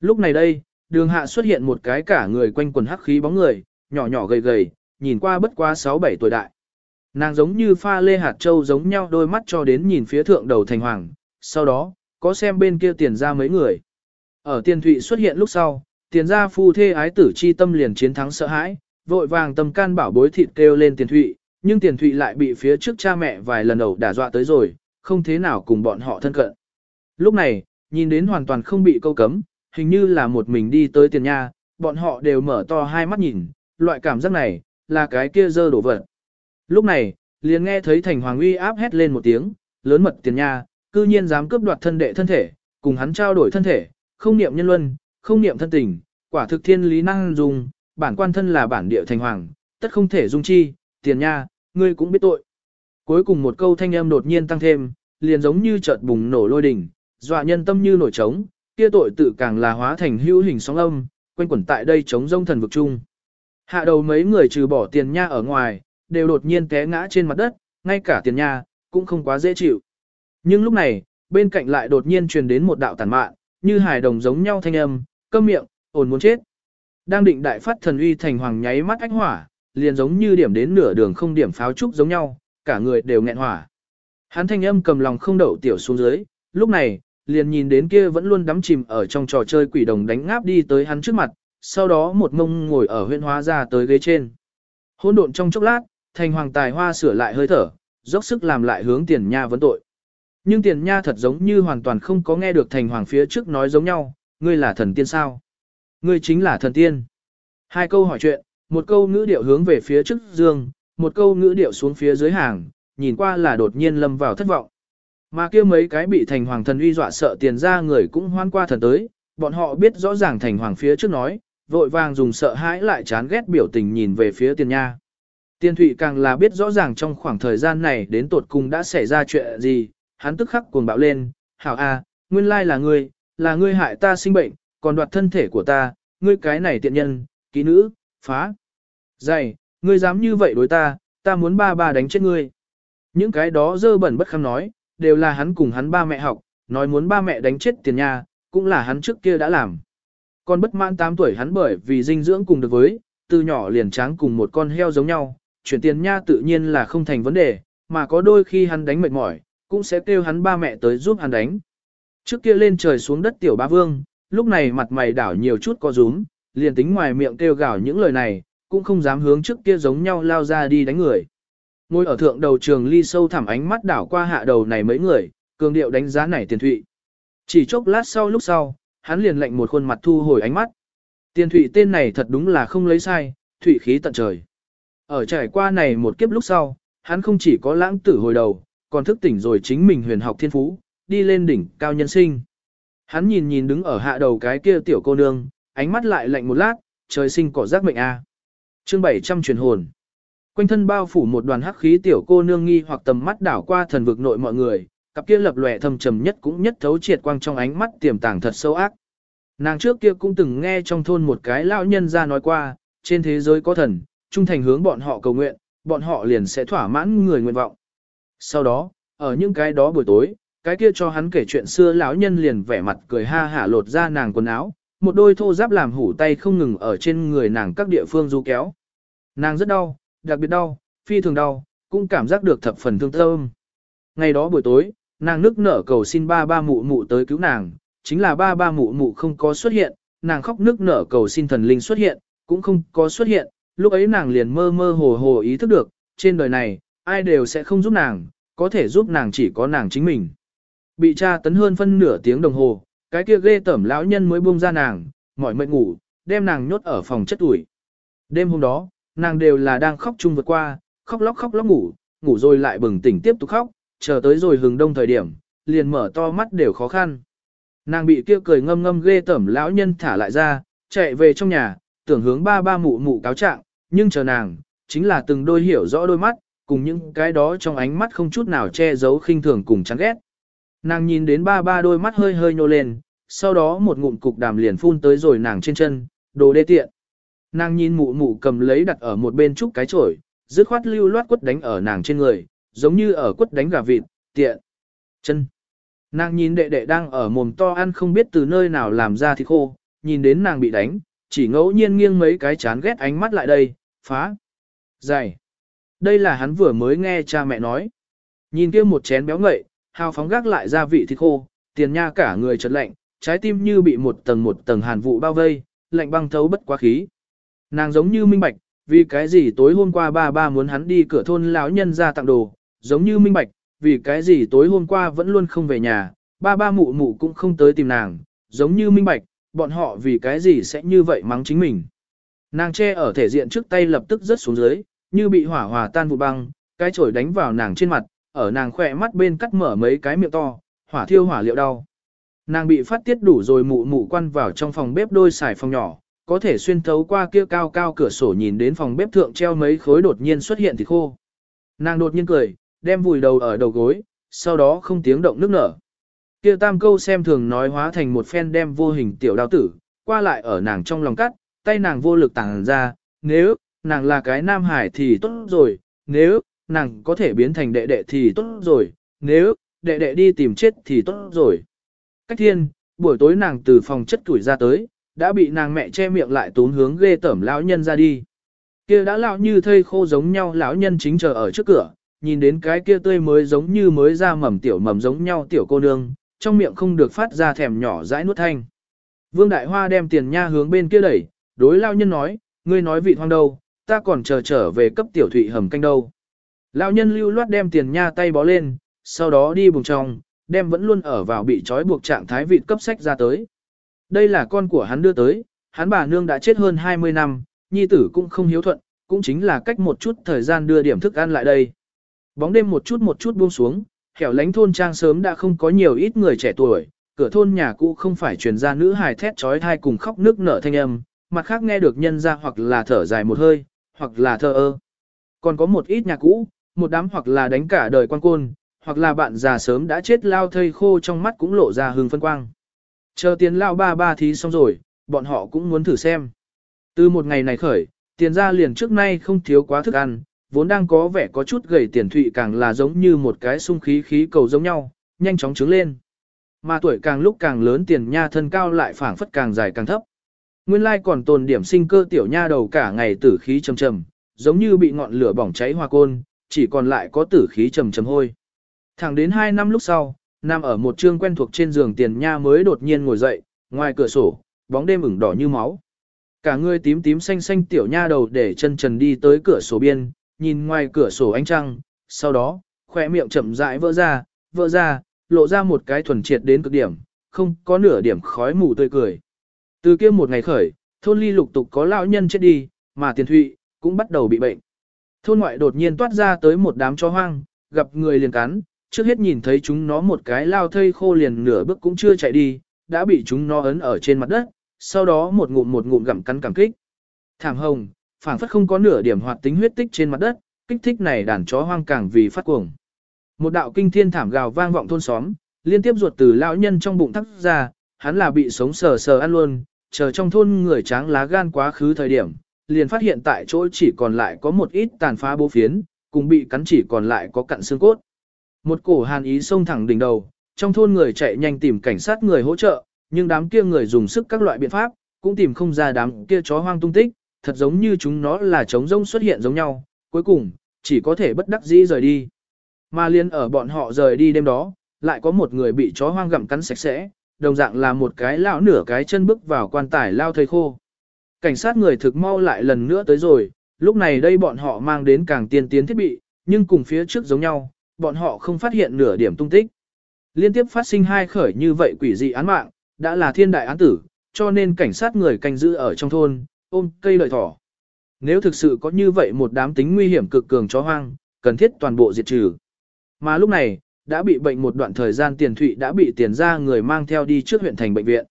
Lúc này đây, đường hạ xuất hiện một cái cả người quanh quần hắc khí bóng người, nhỏ nhỏ gầy gầy, nhìn qua bất quá 6-7 tuổi đại. Nàng giống như pha lê hạt châu giống nhau đôi mắt cho đến nhìn phía thượng đầu thành hoàng, sau đó, có xem bên kia tiền ra mấy người. Ở tiền thụy xuất hiện lúc sau, tiền gia phu thê ái tử chi tâm liền chiến thắng sợ hãi, vội vàng tâm can bảo bối thịt kêu lên tiền thụy, nhưng tiền thụy lại bị phía trước cha mẹ vài lần ẩu đả dọa tới rồi, không thế nào cùng bọn họ thân cận. Lúc này, nhìn đến hoàn toàn không bị câu cấm, hình như là một mình đi tới tiền nha, bọn họ đều mở to hai mắt nhìn, loại cảm giác này, là cái kia dơ đổ vật. Lúc này, liền nghe thấy thành hoàng uy áp hét lên một tiếng, lớn mật tiền nha, cư nhiên dám cướp đoạt thân đệ thân thể, cùng hắn trao đổi thân thể, không niệm nhân luân, không niệm thân tình, quả thực thiên lý năng dùng, bản quan thân là bản địa thành hoàng, tất không thể dung chi, tiền nha, ngươi cũng biết tội. Cuối cùng một câu thanh âm đột nhiên tăng thêm, liền giống như chợt bùng nổ lôi đỉnh, dọa nhân tâm như nổi trống, kia tội tự càng là hóa thành hữu hình sóng âm, quanh quẩn tại đây chống rông thần vực chung. Hạ đầu mấy người trừ bỏ tiền nha ở ngoài, đều đột nhiên té ngã trên mặt đất, ngay cả tiền nha, cũng không quá dễ chịu. Nhưng lúc này, bên cạnh lại đột nhiên truyền đến một đạo tàn mạn, như hài đồng giống nhau thanh âm, câm miệng, ồn muốn chết. Đang định đại phát thần uy thành hoàng nháy mắt ánh hỏa, liền giống như điểm đến nửa đường không điểm pháo trúc giống nhau, cả người đều nghẹn hỏa. Hắn thanh âm cầm lòng không đậu tiểu xuống dưới, lúc này, liền nhìn đến kia vẫn luôn đắm chìm ở trong trò chơi quỷ đồng đánh ngáp đi tới hắn trước mặt, sau đó một mông ngồi ở huyện hóa ra tới ghế trên. Hôn độn trong chốc lát, thành hoàng tài hoa sửa lại hơi thở, dốc sức làm lại hướng tiền nha vấn tội. Nhưng tiền nha thật giống như hoàn toàn không có nghe được thành hoàng phía trước nói giống nhau, ngươi là thần tiên sao? Ngươi chính là thần tiên. Hai câu hỏi chuyện, một câu ngữ điệu hướng về phía trước dương, một câu ngữ điệu xuống phía dưới hàng, nhìn qua là đột nhiên lâm vào thất vọng. Mà kia mấy cái bị thành hoàng thần uy dọa sợ tiền ra người cũng hoan qua thần tới, bọn họ biết rõ ràng thành hoàng phía trước nói, vội vàng dùng sợ hãi lại chán ghét biểu tình nhìn về phía tiền nha. Tiền thụy càng là biết rõ ràng trong khoảng thời gian này đến tột cùng đã xảy ra chuyện gì, hắn tức khắc cuồng bạo lên, hảo a, nguyên lai là ngươi, là ngươi hại ta sinh bệnh, còn đoạt thân thể của ta, ngươi cái này tiện nhân, ký nữ, phá. Dày, ngươi dám như vậy đối ta, ta muốn ba ba đánh chết ngươi. Những cái đó dơ bẩn bất kham nói, đều là hắn cùng hắn ba mẹ học, nói muốn ba mẹ đánh chết tiền nha, cũng là hắn trước kia đã làm. Còn bất mãn 8 tuổi hắn bởi vì dinh dưỡng cùng được với, từ nhỏ liền tráng cùng một con heo giống nhau, chuyển tiền nha tự nhiên là không thành vấn đề, mà có đôi khi hắn đánh mệt mỏi, cũng sẽ kêu hắn ba mẹ tới giúp hắn đánh. Trước kia lên trời xuống đất tiểu ba vương, lúc này mặt mày đảo nhiều chút có rúm, liền tính ngoài miệng kêu gào những lời này, cũng không dám hướng trước kia giống nhau lao ra đi đánh người. Ngồi ở thượng đầu trường ly sâu thẳm ánh mắt đảo qua hạ đầu này mấy người, cường điệu đánh giá này tiền thụy. Chỉ chốc lát sau lúc sau, hắn liền lệnh một khuôn mặt thu hồi ánh mắt. Tiền thụy tên này thật đúng là không lấy sai, thụy khí tận trời. Ở trải qua này một kiếp lúc sau, hắn không chỉ có lãng tử hồi đầu, còn thức tỉnh rồi chính mình huyền học thiên phú, đi lên đỉnh cao nhân sinh. Hắn nhìn nhìn đứng ở hạ đầu cái kia tiểu cô nương, ánh mắt lại lạnh một lát, trời sinh cỏ giác mệnh a. À. Chương 700 truyền hồn. Quanh thân bao phủ một đoàn hắc khí tiểu cô nương nghi hoặc tầm mắt đảo qua thần vực nội mọi người, cặp kia lập lòe thâm trầm nhất cũng nhất thấu triệt quang trong ánh mắt tiềm tàng thật sâu ác. Nàng trước kia cũng từng nghe trong thôn một cái lão nhân ra nói qua, trên thế giới có thần, trung thành hướng bọn họ cầu nguyện, bọn họ liền sẽ thỏa mãn người nguyện vọng. Sau đó, ở những cái đó buổi tối, cái kia cho hắn kể chuyện xưa lão nhân liền vẻ mặt cười ha hả lột ra nàng quần áo, một đôi thô giáp làm hủ tay không ngừng ở trên người nàng các địa phương du kéo. Nàng rất đau, đặc biệt đau, phi thường đau, cũng cảm giác được thập phần thương tâm. Ngày đó buổi tối, nàng nức nở cầu xin ba ba mụ mụ tới cứu nàng, chính là ba ba mụ mụ không có xuất hiện, nàng khóc nức nở cầu xin thần linh xuất hiện, cũng không có xuất hiện, lúc ấy nàng liền mơ mơ hồ hồ ý thức được, trên đời này, ai đều sẽ không giúp nàng, có thể giúp nàng chỉ có nàng chính mình. Bị cha tấn hơn phân nửa tiếng đồng hồ, cái kia ghê tẩm lão nhân mới buông ra nàng, mỏi mệt ngủ, đem nàng nhốt ở phòng chất ủi. Đêm hôm đó, nàng đều là đang khóc chung vượt qua, khóc lóc khóc lóc ngủ, ngủ rồi lại bừng tỉnh tiếp tục khóc, chờ tới rồi hừng đông thời điểm, liền mở to mắt đều khó khăn. Nàng bị kia cười ngâm ngâm ghê tẩm lão nhân thả lại ra, chạy về trong nhà, tưởng hướng ba ba mụ mụ cáo trạng, nhưng chờ nàng, chính là từng đôi hiểu rõ đôi mắt, cùng những cái đó trong ánh mắt không chút nào che giấu khinh thường cùng chán ghét. Nàng nhìn đến ba ba đôi mắt hơi hơi nhô lên, sau đó một ngụm cục đàm liền phun tới rồi nàng trên chân, đồ đê tiện. Nàng nhìn mụ mụ cầm lấy đặt ở một bên trúc cái chổi, dứt khoát lưu loát quất đánh ở nàng trên người, giống như ở quất đánh gà vịt, tiện. Chân. Nàng nhìn đệ đệ đang ở mồm to ăn không biết từ nơi nào làm ra thịt khô, nhìn đến nàng bị đánh, chỉ ngẫu nhiên nghiêng mấy cái chán ghét ánh mắt lại đây, phá. Dày. Đây là hắn vừa mới nghe cha mẹ nói. Nhìn kia một chén béo ngậy, hào phóng gác lại gia vị thịt khô, tiền nha cả người chợt lạnh, trái tim như bị một tầng một tầng hàn vụ bao vây, lạnh băng thấu bất quá khí. Nàng giống như minh bạch, vì cái gì tối hôm qua ba ba muốn hắn đi cửa thôn lão nhân ra tặng đồ, giống như minh bạch, vì cái gì tối hôm qua vẫn luôn không về nhà, ba ba mụ mụ cũng không tới tìm nàng, giống như minh bạch, bọn họ vì cái gì sẽ như vậy mắng chính mình. Nàng che ở thể diện trước tay lập tức rớt xuống dưới, như bị hỏa hòa tan vụ băng, cái chổi đánh vào nàng trên mặt, ở nàng khỏe mắt bên cắt mở mấy cái miệng to, hỏa thiêu hỏa liệu đau. Nàng bị phát tiết đủ rồi mụ mụ quan vào trong phòng bếp đôi xài phòng nhỏ, có thể xuyên thấu qua kia cao cao cửa sổ nhìn đến phòng bếp thượng treo mấy khối đột nhiên xuất hiện thì khô. Nàng đột nhiên cười, đem vùi đầu ở đầu gối, sau đó không tiếng động nước nở. Kia tam câu xem thường nói hóa thành một phen đem vô hình tiểu đao tử, qua lại ở nàng trong lòng cắt, tay nàng vô lực tàng ra, nếu, nàng là cái nam hải thì tốt rồi, nếu, nàng có thể biến thành đệ đệ thì tốt rồi, nếu, đệ đệ đi tìm chết thì tốt rồi. Cách thiên, buổi tối nàng từ phòng chất tuổi ra tới, đã bị nàng mẹ che miệng lại tốn hướng ghê tẩm lão nhân ra đi. Kia đã lão như thây khô giống nhau lão nhân chính chờ ở trước cửa, nhìn đến cái kia tươi mới giống như mới ra mầm tiểu mầm giống nhau tiểu cô nương, trong miệng không được phát ra thèm nhỏ dãi nuốt thanh. Vương Đại Hoa đem tiền nha hướng bên kia đẩy, đối lão nhân nói, ngươi nói vị hoang đâu, ta còn chờ trở về cấp tiểu thụy hầm canh đâu. Lão nhân lưu loát đem tiền nha tay bó lên, sau đó đi bùng trong, đem vẫn luôn ở vào bị trói buộc trạng thái vịt cấp sách ra tới. Đây là con của hắn đưa tới, hắn bà nương đã chết hơn 20 năm, nhi tử cũng không hiếu thuận, cũng chính là cách một chút thời gian đưa điểm thức ăn lại đây. Bóng đêm một chút một chút buông xuống, hẻo lánh thôn trang sớm đã không có nhiều ít người trẻ tuổi, cửa thôn nhà cũ không phải truyền ra nữ hài thét trói thai cùng khóc nước nở thanh âm, mặt khác nghe được nhân ra hoặc là thở dài một hơi, hoặc là thơ ơ. Còn có một ít nhà cũ, một đám hoặc là đánh cả đời quan côn, hoặc là bạn già sớm đã chết lao thây khô trong mắt cũng lộ ra hương phân quang. Chờ tiền lao ba ba thí xong rồi, bọn họ cũng muốn thử xem. Từ một ngày này khởi, tiền ra liền trước nay không thiếu quá thức ăn, vốn đang có vẻ có chút gầy tiền thụy càng là giống như một cái sung khí khí cầu giống nhau, nhanh chóng trứng lên. Mà tuổi càng lúc càng lớn tiền nha thân cao lại phảng phất càng dài càng thấp. Nguyên lai còn tồn điểm sinh cơ tiểu nha đầu cả ngày tử khí trầm trầm, giống như bị ngọn lửa bỏng cháy hoa côn, chỉ còn lại có tử khí trầm trầm hôi. Thẳng đến 2 năm lúc sau, nằm ở một trương quen thuộc trên giường tiền nha mới đột nhiên ngồi dậy, ngoài cửa sổ, bóng đêm ửng đỏ như máu. Cả người tím tím xanh xanh tiểu nha đầu để chân trần đi tới cửa sổ biên, nhìn ngoài cửa sổ ánh trăng, sau đó, khỏe miệng chậm rãi vỡ ra, vỡ ra, lộ ra một cái thuần triệt đến cực điểm, không có nửa điểm khói mù tươi cười. Từ kia một ngày khởi, thôn ly lục tục có lão nhân chết đi, mà tiền thụy, cũng bắt đầu bị bệnh. Thôn ngoại đột nhiên toát ra tới một đám chó hoang, gặp người liền cắn, trước hết nhìn thấy chúng nó một cái lao thây khô liền nửa bước cũng chưa chạy đi, đã bị chúng nó ấn ở trên mặt đất, sau đó một ngụm một ngụm gặm cắn cảm kích. Thảm hồng, phảng phất không có nửa điểm hoạt tính huyết tích trên mặt đất, kích thích này đàn chó hoang càng vì phát cuồng. Một đạo kinh thiên thảm gào vang vọng thôn xóm, liên tiếp ruột từ lão nhân trong bụng thắt ra, hắn là bị sống sờ sờ ăn luôn, chờ trong thôn người tráng lá gan quá khứ thời điểm, liền phát hiện tại chỗ chỉ còn lại có một ít tàn phá bố phiến, cùng bị cắn chỉ còn lại có cặn xương cốt. Một cổ hàn ý xông thẳng đỉnh đầu, trong thôn người chạy nhanh tìm cảnh sát người hỗ trợ, nhưng đám kia người dùng sức các loại biện pháp, cũng tìm không ra đám kia chó hoang tung tích, thật giống như chúng nó là trống rông xuất hiện giống nhau, cuối cùng, chỉ có thể bất đắc dĩ rời đi. Mà liên ở bọn họ rời đi đêm đó, lại có một người bị chó hoang gặm cắn sạch sẽ, đồng dạng là một cái lão nửa cái chân bước vào quan tài lao thầy khô. Cảnh sát người thực mau lại lần nữa tới rồi, lúc này đây bọn họ mang đến càng tiên tiến thiết bị, nhưng cùng phía trước giống nhau, bọn họ không phát hiện nửa điểm tung tích. Liên tiếp phát sinh hai khởi như vậy quỷ dị án mạng, đã là thiên đại án tử, cho nên cảnh sát người canh giữ ở trong thôn, ôm cây lợi thỏ. Nếu thực sự có như vậy một đám tính nguy hiểm cực cường chó hoang, cần thiết toàn bộ diệt trừ. Mà lúc này, đã bị bệnh một đoạn thời gian tiền thụy đã bị tiền ra người mang theo đi trước huyện thành bệnh viện.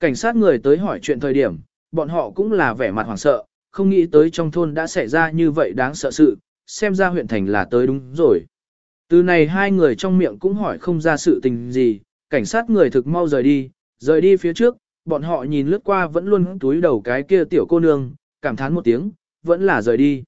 Cảnh sát người tới hỏi chuyện thời điểm, bọn họ cũng là vẻ mặt hoảng sợ, không nghĩ tới trong thôn đã xảy ra như vậy đáng sợ sự, xem ra huyện thành là tới đúng rồi. Từ này hai người trong miệng cũng hỏi không ra sự tình gì, cảnh sát người thực mau rời đi, rời đi phía trước, bọn họ nhìn lướt qua vẫn luôn túi đầu cái kia tiểu cô nương, cảm thán một tiếng, vẫn là rời đi.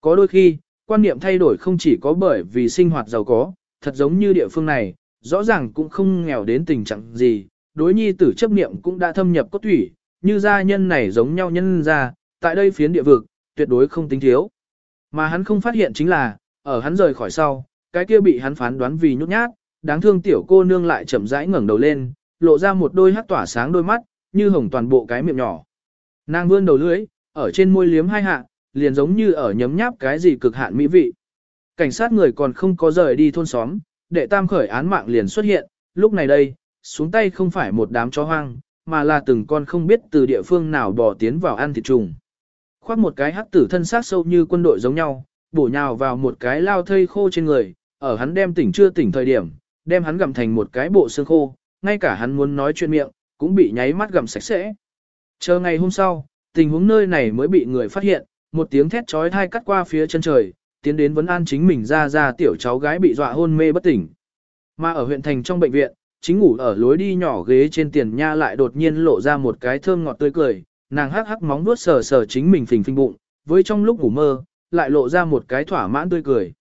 Có đôi khi, quan niệm thay đổi không chỉ có bởi vì sinh hoạt giàu có, thật giống như địa phương này, rõ ràng cũng không nghèo đến tình trạng gì, đối nhi tử chấp niệm cũng đã thâm nhập cốt thủy, như gia nhân này giống nhau nhân ra, tại đây phiến địa vực, tuyệt đối không tính thiếu. Mà hắn không phát hiện chính là, ở hắn rời khỏi sau, cái kia bị hắn phán đoán vì nhút nhát, đáng thương tiểu cô nương lại chậm rãi ngẩng đầu lên, lộ ra một đôi hắt tỏa sáng đôi mắt, như hồng toàn bộ cái miệng nhỏ. Nàng vươn đầu lưỡi, ở trên môi liếm hai hạ, liền giống như ở nhấm nháp cái gì cực hạn mỹ vị. Cảnh sát người còn không có rời đi thôn xóm, đệ tam khởi án mạng liền xuất hiện, lúc này đây, xuống tay không phải một đám chó hoang, mà là từng con không biết từ địa phương nào bỏ tiến vào ăn thịt trùng. Khoác một cái hắc tử thân xác sâu như quân đội giống nhau, bổ nhào vào một cái lao thây khô trên người, ở hắn đem tỉnh chưa tỉnh thời điểm, đem hắn gặm thành một cái bộ xương khô, ngay cả hắn muốn nói chuyện miệng, cũng bị nháy mắt gặm sạch sẽ. Chờ ngày hôm sau, tình huống nơi này mới bị người phát hiện, một tiếng thét trói thai cắt qua phía chân trời, tiến đến vấn an chính mình ra ra tiểu cháu gái bị dọa hôn mê bất tỉnh. Mà ở huyện thành trong bệnh viện, chính ngủ ở lối đi nhỏ ghế trên tiền nha lại đột nhiên lộ ra một cái thơm ngọt tươi cười, nàng hắc hắc móng vuốt sờ sờ chính mình phình phình bụng, với trong lúc ngủ mơ, lại lộ ra một cái thỏa mãn tươi cười.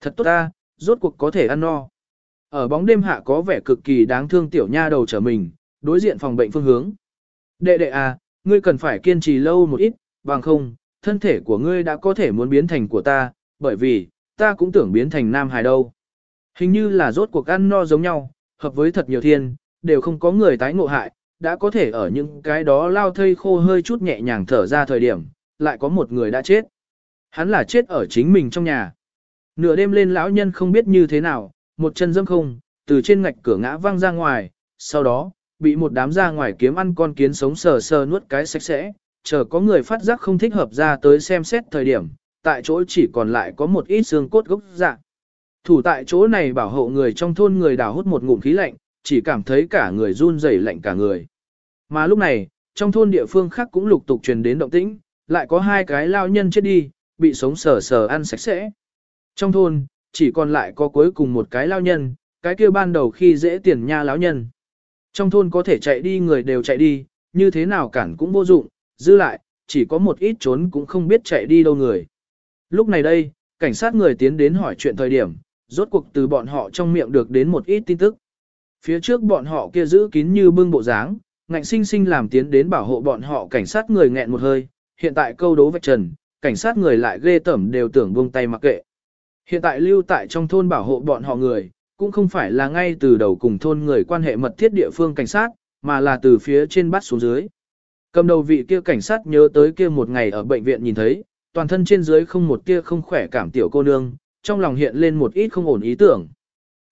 Thật tốt ta, rốt cuộc có thể ăn no. Ở bóng đêm hạ có vẻ cực kỳ đáng thương tiểu nha đầu trở mình, đối diện phòng bệnh phương hướng. Đệ đệ à, ngươi cần phải kiên trì lâu một ít, bằng không, thân thể của ngươi đã có thể muốn biến thành của ta, bởi vì, ta cũng tưởng biến thành nam hài đâu. Hình như là rốt cuộc ăn no giống nhau, hợp với thật nhiều thiên, đều không có người tái ngộ hại, đã có thể ở những cái đó lao thây khô hơi chút nhẹ nhàng thở ra thời điểm, lại có một người đã chết. Hắn là chết ở chính mình trong nhà. Nửa đêm lên lão nhân không biết như thế nào, một chân dâm không, từ trên ngạch cửa ngã văng ra ngoài, sau đó, bị một đám ra ngoài kiếm ăn con kiến sống sờ sờ nuốt cái sạch sẽ, chờ có người phát giác không thích hợp ra tới xem xét thời điểm, tại chỗ chỉ còn lại có một ít xương cốt gốc dạ. Thủ tại chỗ này bảo hộ người trong thôn người đào hút một ngụm khí lạnh, chỉ cảm thấy cả người run rẩy lạnh cả người. Mà lúc này, trong thôn địa phương khác cũng lục tục truyền đến động tĩnh, lại có hai cái lao nhân chết đi, bị sống sờ sờ ăn sạch sẽ. Trong thôn, chỉ còn lại có cuối cùng một cái lao nhân, cái kia ban đầu khi dễ tiền nha lão nhân. Trong thôn có thể chạy đi người đều chạy đi, như thế nào cản cũng vô dụng, dư lại, chỉ có một ít trốn cũng không biết chạy đi đâu người. Lúc này đây, cảnh sát người tiến đến hỏi chuyện thời điểm, rốt cuộc từ bọn họ trong miệng được đến một ít tin tức. Phía trước bọn họ kia giữ kín như bưng bộ dáng, ngạnh sinh sinh làm tiến đến bảo hộ bọn họ cảnh sát người nghẹn một hơi, hiện tại câu đố vạch trần, cảnh sát người lại ghê tẩm đều tưởng buông tay mặc kệ. Hiện tại lưu tại trong thôn bảo hộ bọn họ người, cũng không phải là ngay từ đầu cùng thôn người quan hệ mật thiết địa phương cảnh sát, mà là từ phía trên bắt xuống dưới. Cầm đầu vị kia cảnh sát nhớ tới kia một ngày ở bệnh viện nhìn thấy, toàn thân trên dưới không một kia không khỏe cảm tiểu cô nương, trong lòng hiện lên một ít không ổn ý tưởng.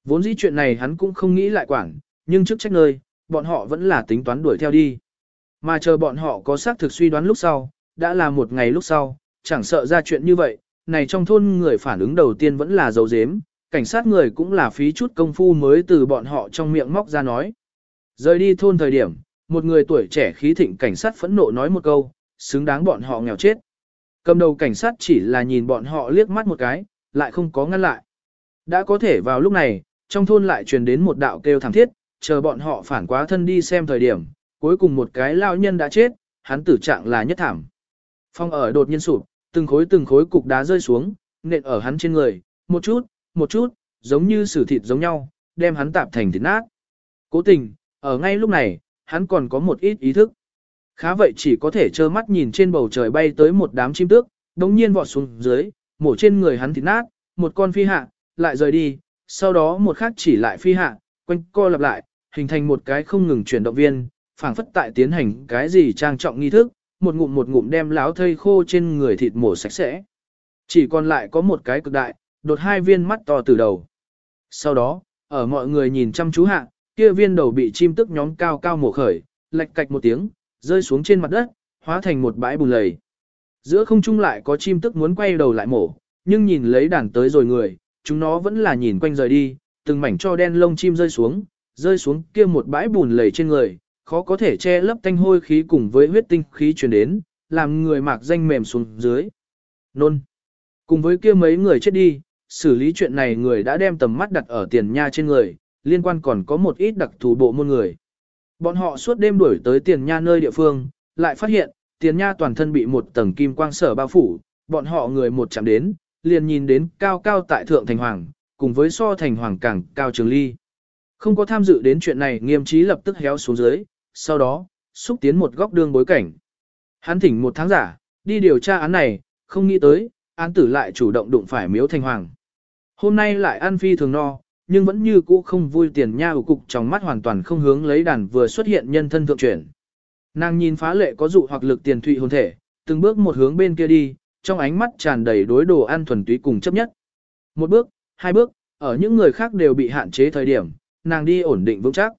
Vốn dĩ chuyện này hắn cũng không nghĩ lại quản, nhưng trước trách nơi, bọn họ vẫn là tính toán đuổi theo đi. Mà chờ bọn họ có xác thực suy đoán lúc sau, đã là một ngày lúc sau, chẳng sợ ra chuyện như vậy, này trong thôn người phản ứng đầu tiên vẫn là dấu dếm, cảnh sát người cũng là phí chút công phu mới từ bọn họ trong miệng móc ra nói. Rời đi thôn thời điểm, một người tuổi trẻ khí thịnh cảnh sát phẫn nộ nói một câu, xứng đáng bọn họ nghèo chết. Cầm đầu cảnh sát chỉ là nhìn bọn họ liếc mắt một cái, lại không có ngăn lại. Đã có thể vào lúc này, trong thôn lại truyền đến một đạo kêu thảm thiết, chờ bọn họ phản quá thân đi xem thời điểm, cuối cùng một cái lao nhân đã chết, hắn tử trạng là nhất thảm. Phong ở đột nhiên sụp, từng khối từng khối cục đá rơi xuống, nện ở hắn trên người, một chút, một chút, giống như sử thịt giống nhau, đem hắn tạp thành thịt nát. Cố tình, ở ngay lúc này, hắn còn có một ít ý thức. Khá vậy chỉ có thể trơ mắt nhìn trên bầu trời bay tới một đám chim tước, đống nhiên vọt xuống dưới, mổ trên người hắn thịt nát, một con phi hạ, lại rời đi, sau đó một khác chỉ lại phi hạ, quanh co lặp lại, hình thành một cái không ngừng chuyển động viên, phảng phất tại tiến hành cái gì trang trọng nghi thức, một ngụm một ngụm đem láo thây khô trên người thịt mổ sạch sẽ. Chỉ còn lại có một cái cực đại, đột hai viên mắt to từ đầu. Sau đó, ở mọi người nhìn chăm chú hạ, kia viên đầu bị chim tức nhóm cao cao mổ khởi, lệch cạch một tiếng, rơi xuống trên mặt đất, hóa thành một bãi bùn lầy. Giữa không trung lại có chim tức muốn quay đầu lại mổ, nhưng nhìn lấy đàn tới rồi người, chúng nó vẫn là nhìn quanh rời đi, từng mảnh cho đen lông chim rơi xuống, rơi xuống kia một bãi bùn lầy trên người, khó có thể che lấp tanh hôi khí cùng với huyết tinh khí truyền đến, làm người mạc danh mềm xuống dưới. Nôn. Cùng với kia mấy người chết đi, xử lý chuyện này người đã đem tầm mắt đặt ở tiền nha trên người, liên quan còn có một ít đặc thù bộ môn người. Bọn họ suốt đêm đuổi tới tiền nha nơi địa phương, lại phát hiện, tiền nha toàn thân bị một tầng kim quang sở bao phủ, bọn họ người một chạm đến, liền nhìn đến cao cao tại thượng thành hoàng, cùng với so thành hoàng càng cao trường ly. Không có tham dự đến chuyện này nghiêm trí lập tức héo xuống dưới, sau đó, xúc tiến một góc đường bối cảnh. Hắn thỉnh một tháng giả, đi điều tra án này, không nghĩ tới, án tử lại chủ động đụng phải miếu thành hoàng. Hôm nay lại ăn phi thường no, nhưng vẫn như cũ không vui tiền nha ủ cục trong mắt hoàn toàn không hướng lấy đàn vừa xuất hiện nhân thân thượng chuyển. Nàng nhìn phá lệ có dụ hoặc lực tiền thụy hồn thể, từng bước một hướng bên kia đi, trong ánh mắt tràn đầy đối đồ ăn thuần túy cùng chấp nhất. Một bước, hai bước, ở những người khác đều bị hạn chế thời điểm, nàng đi ổn định vững chắc.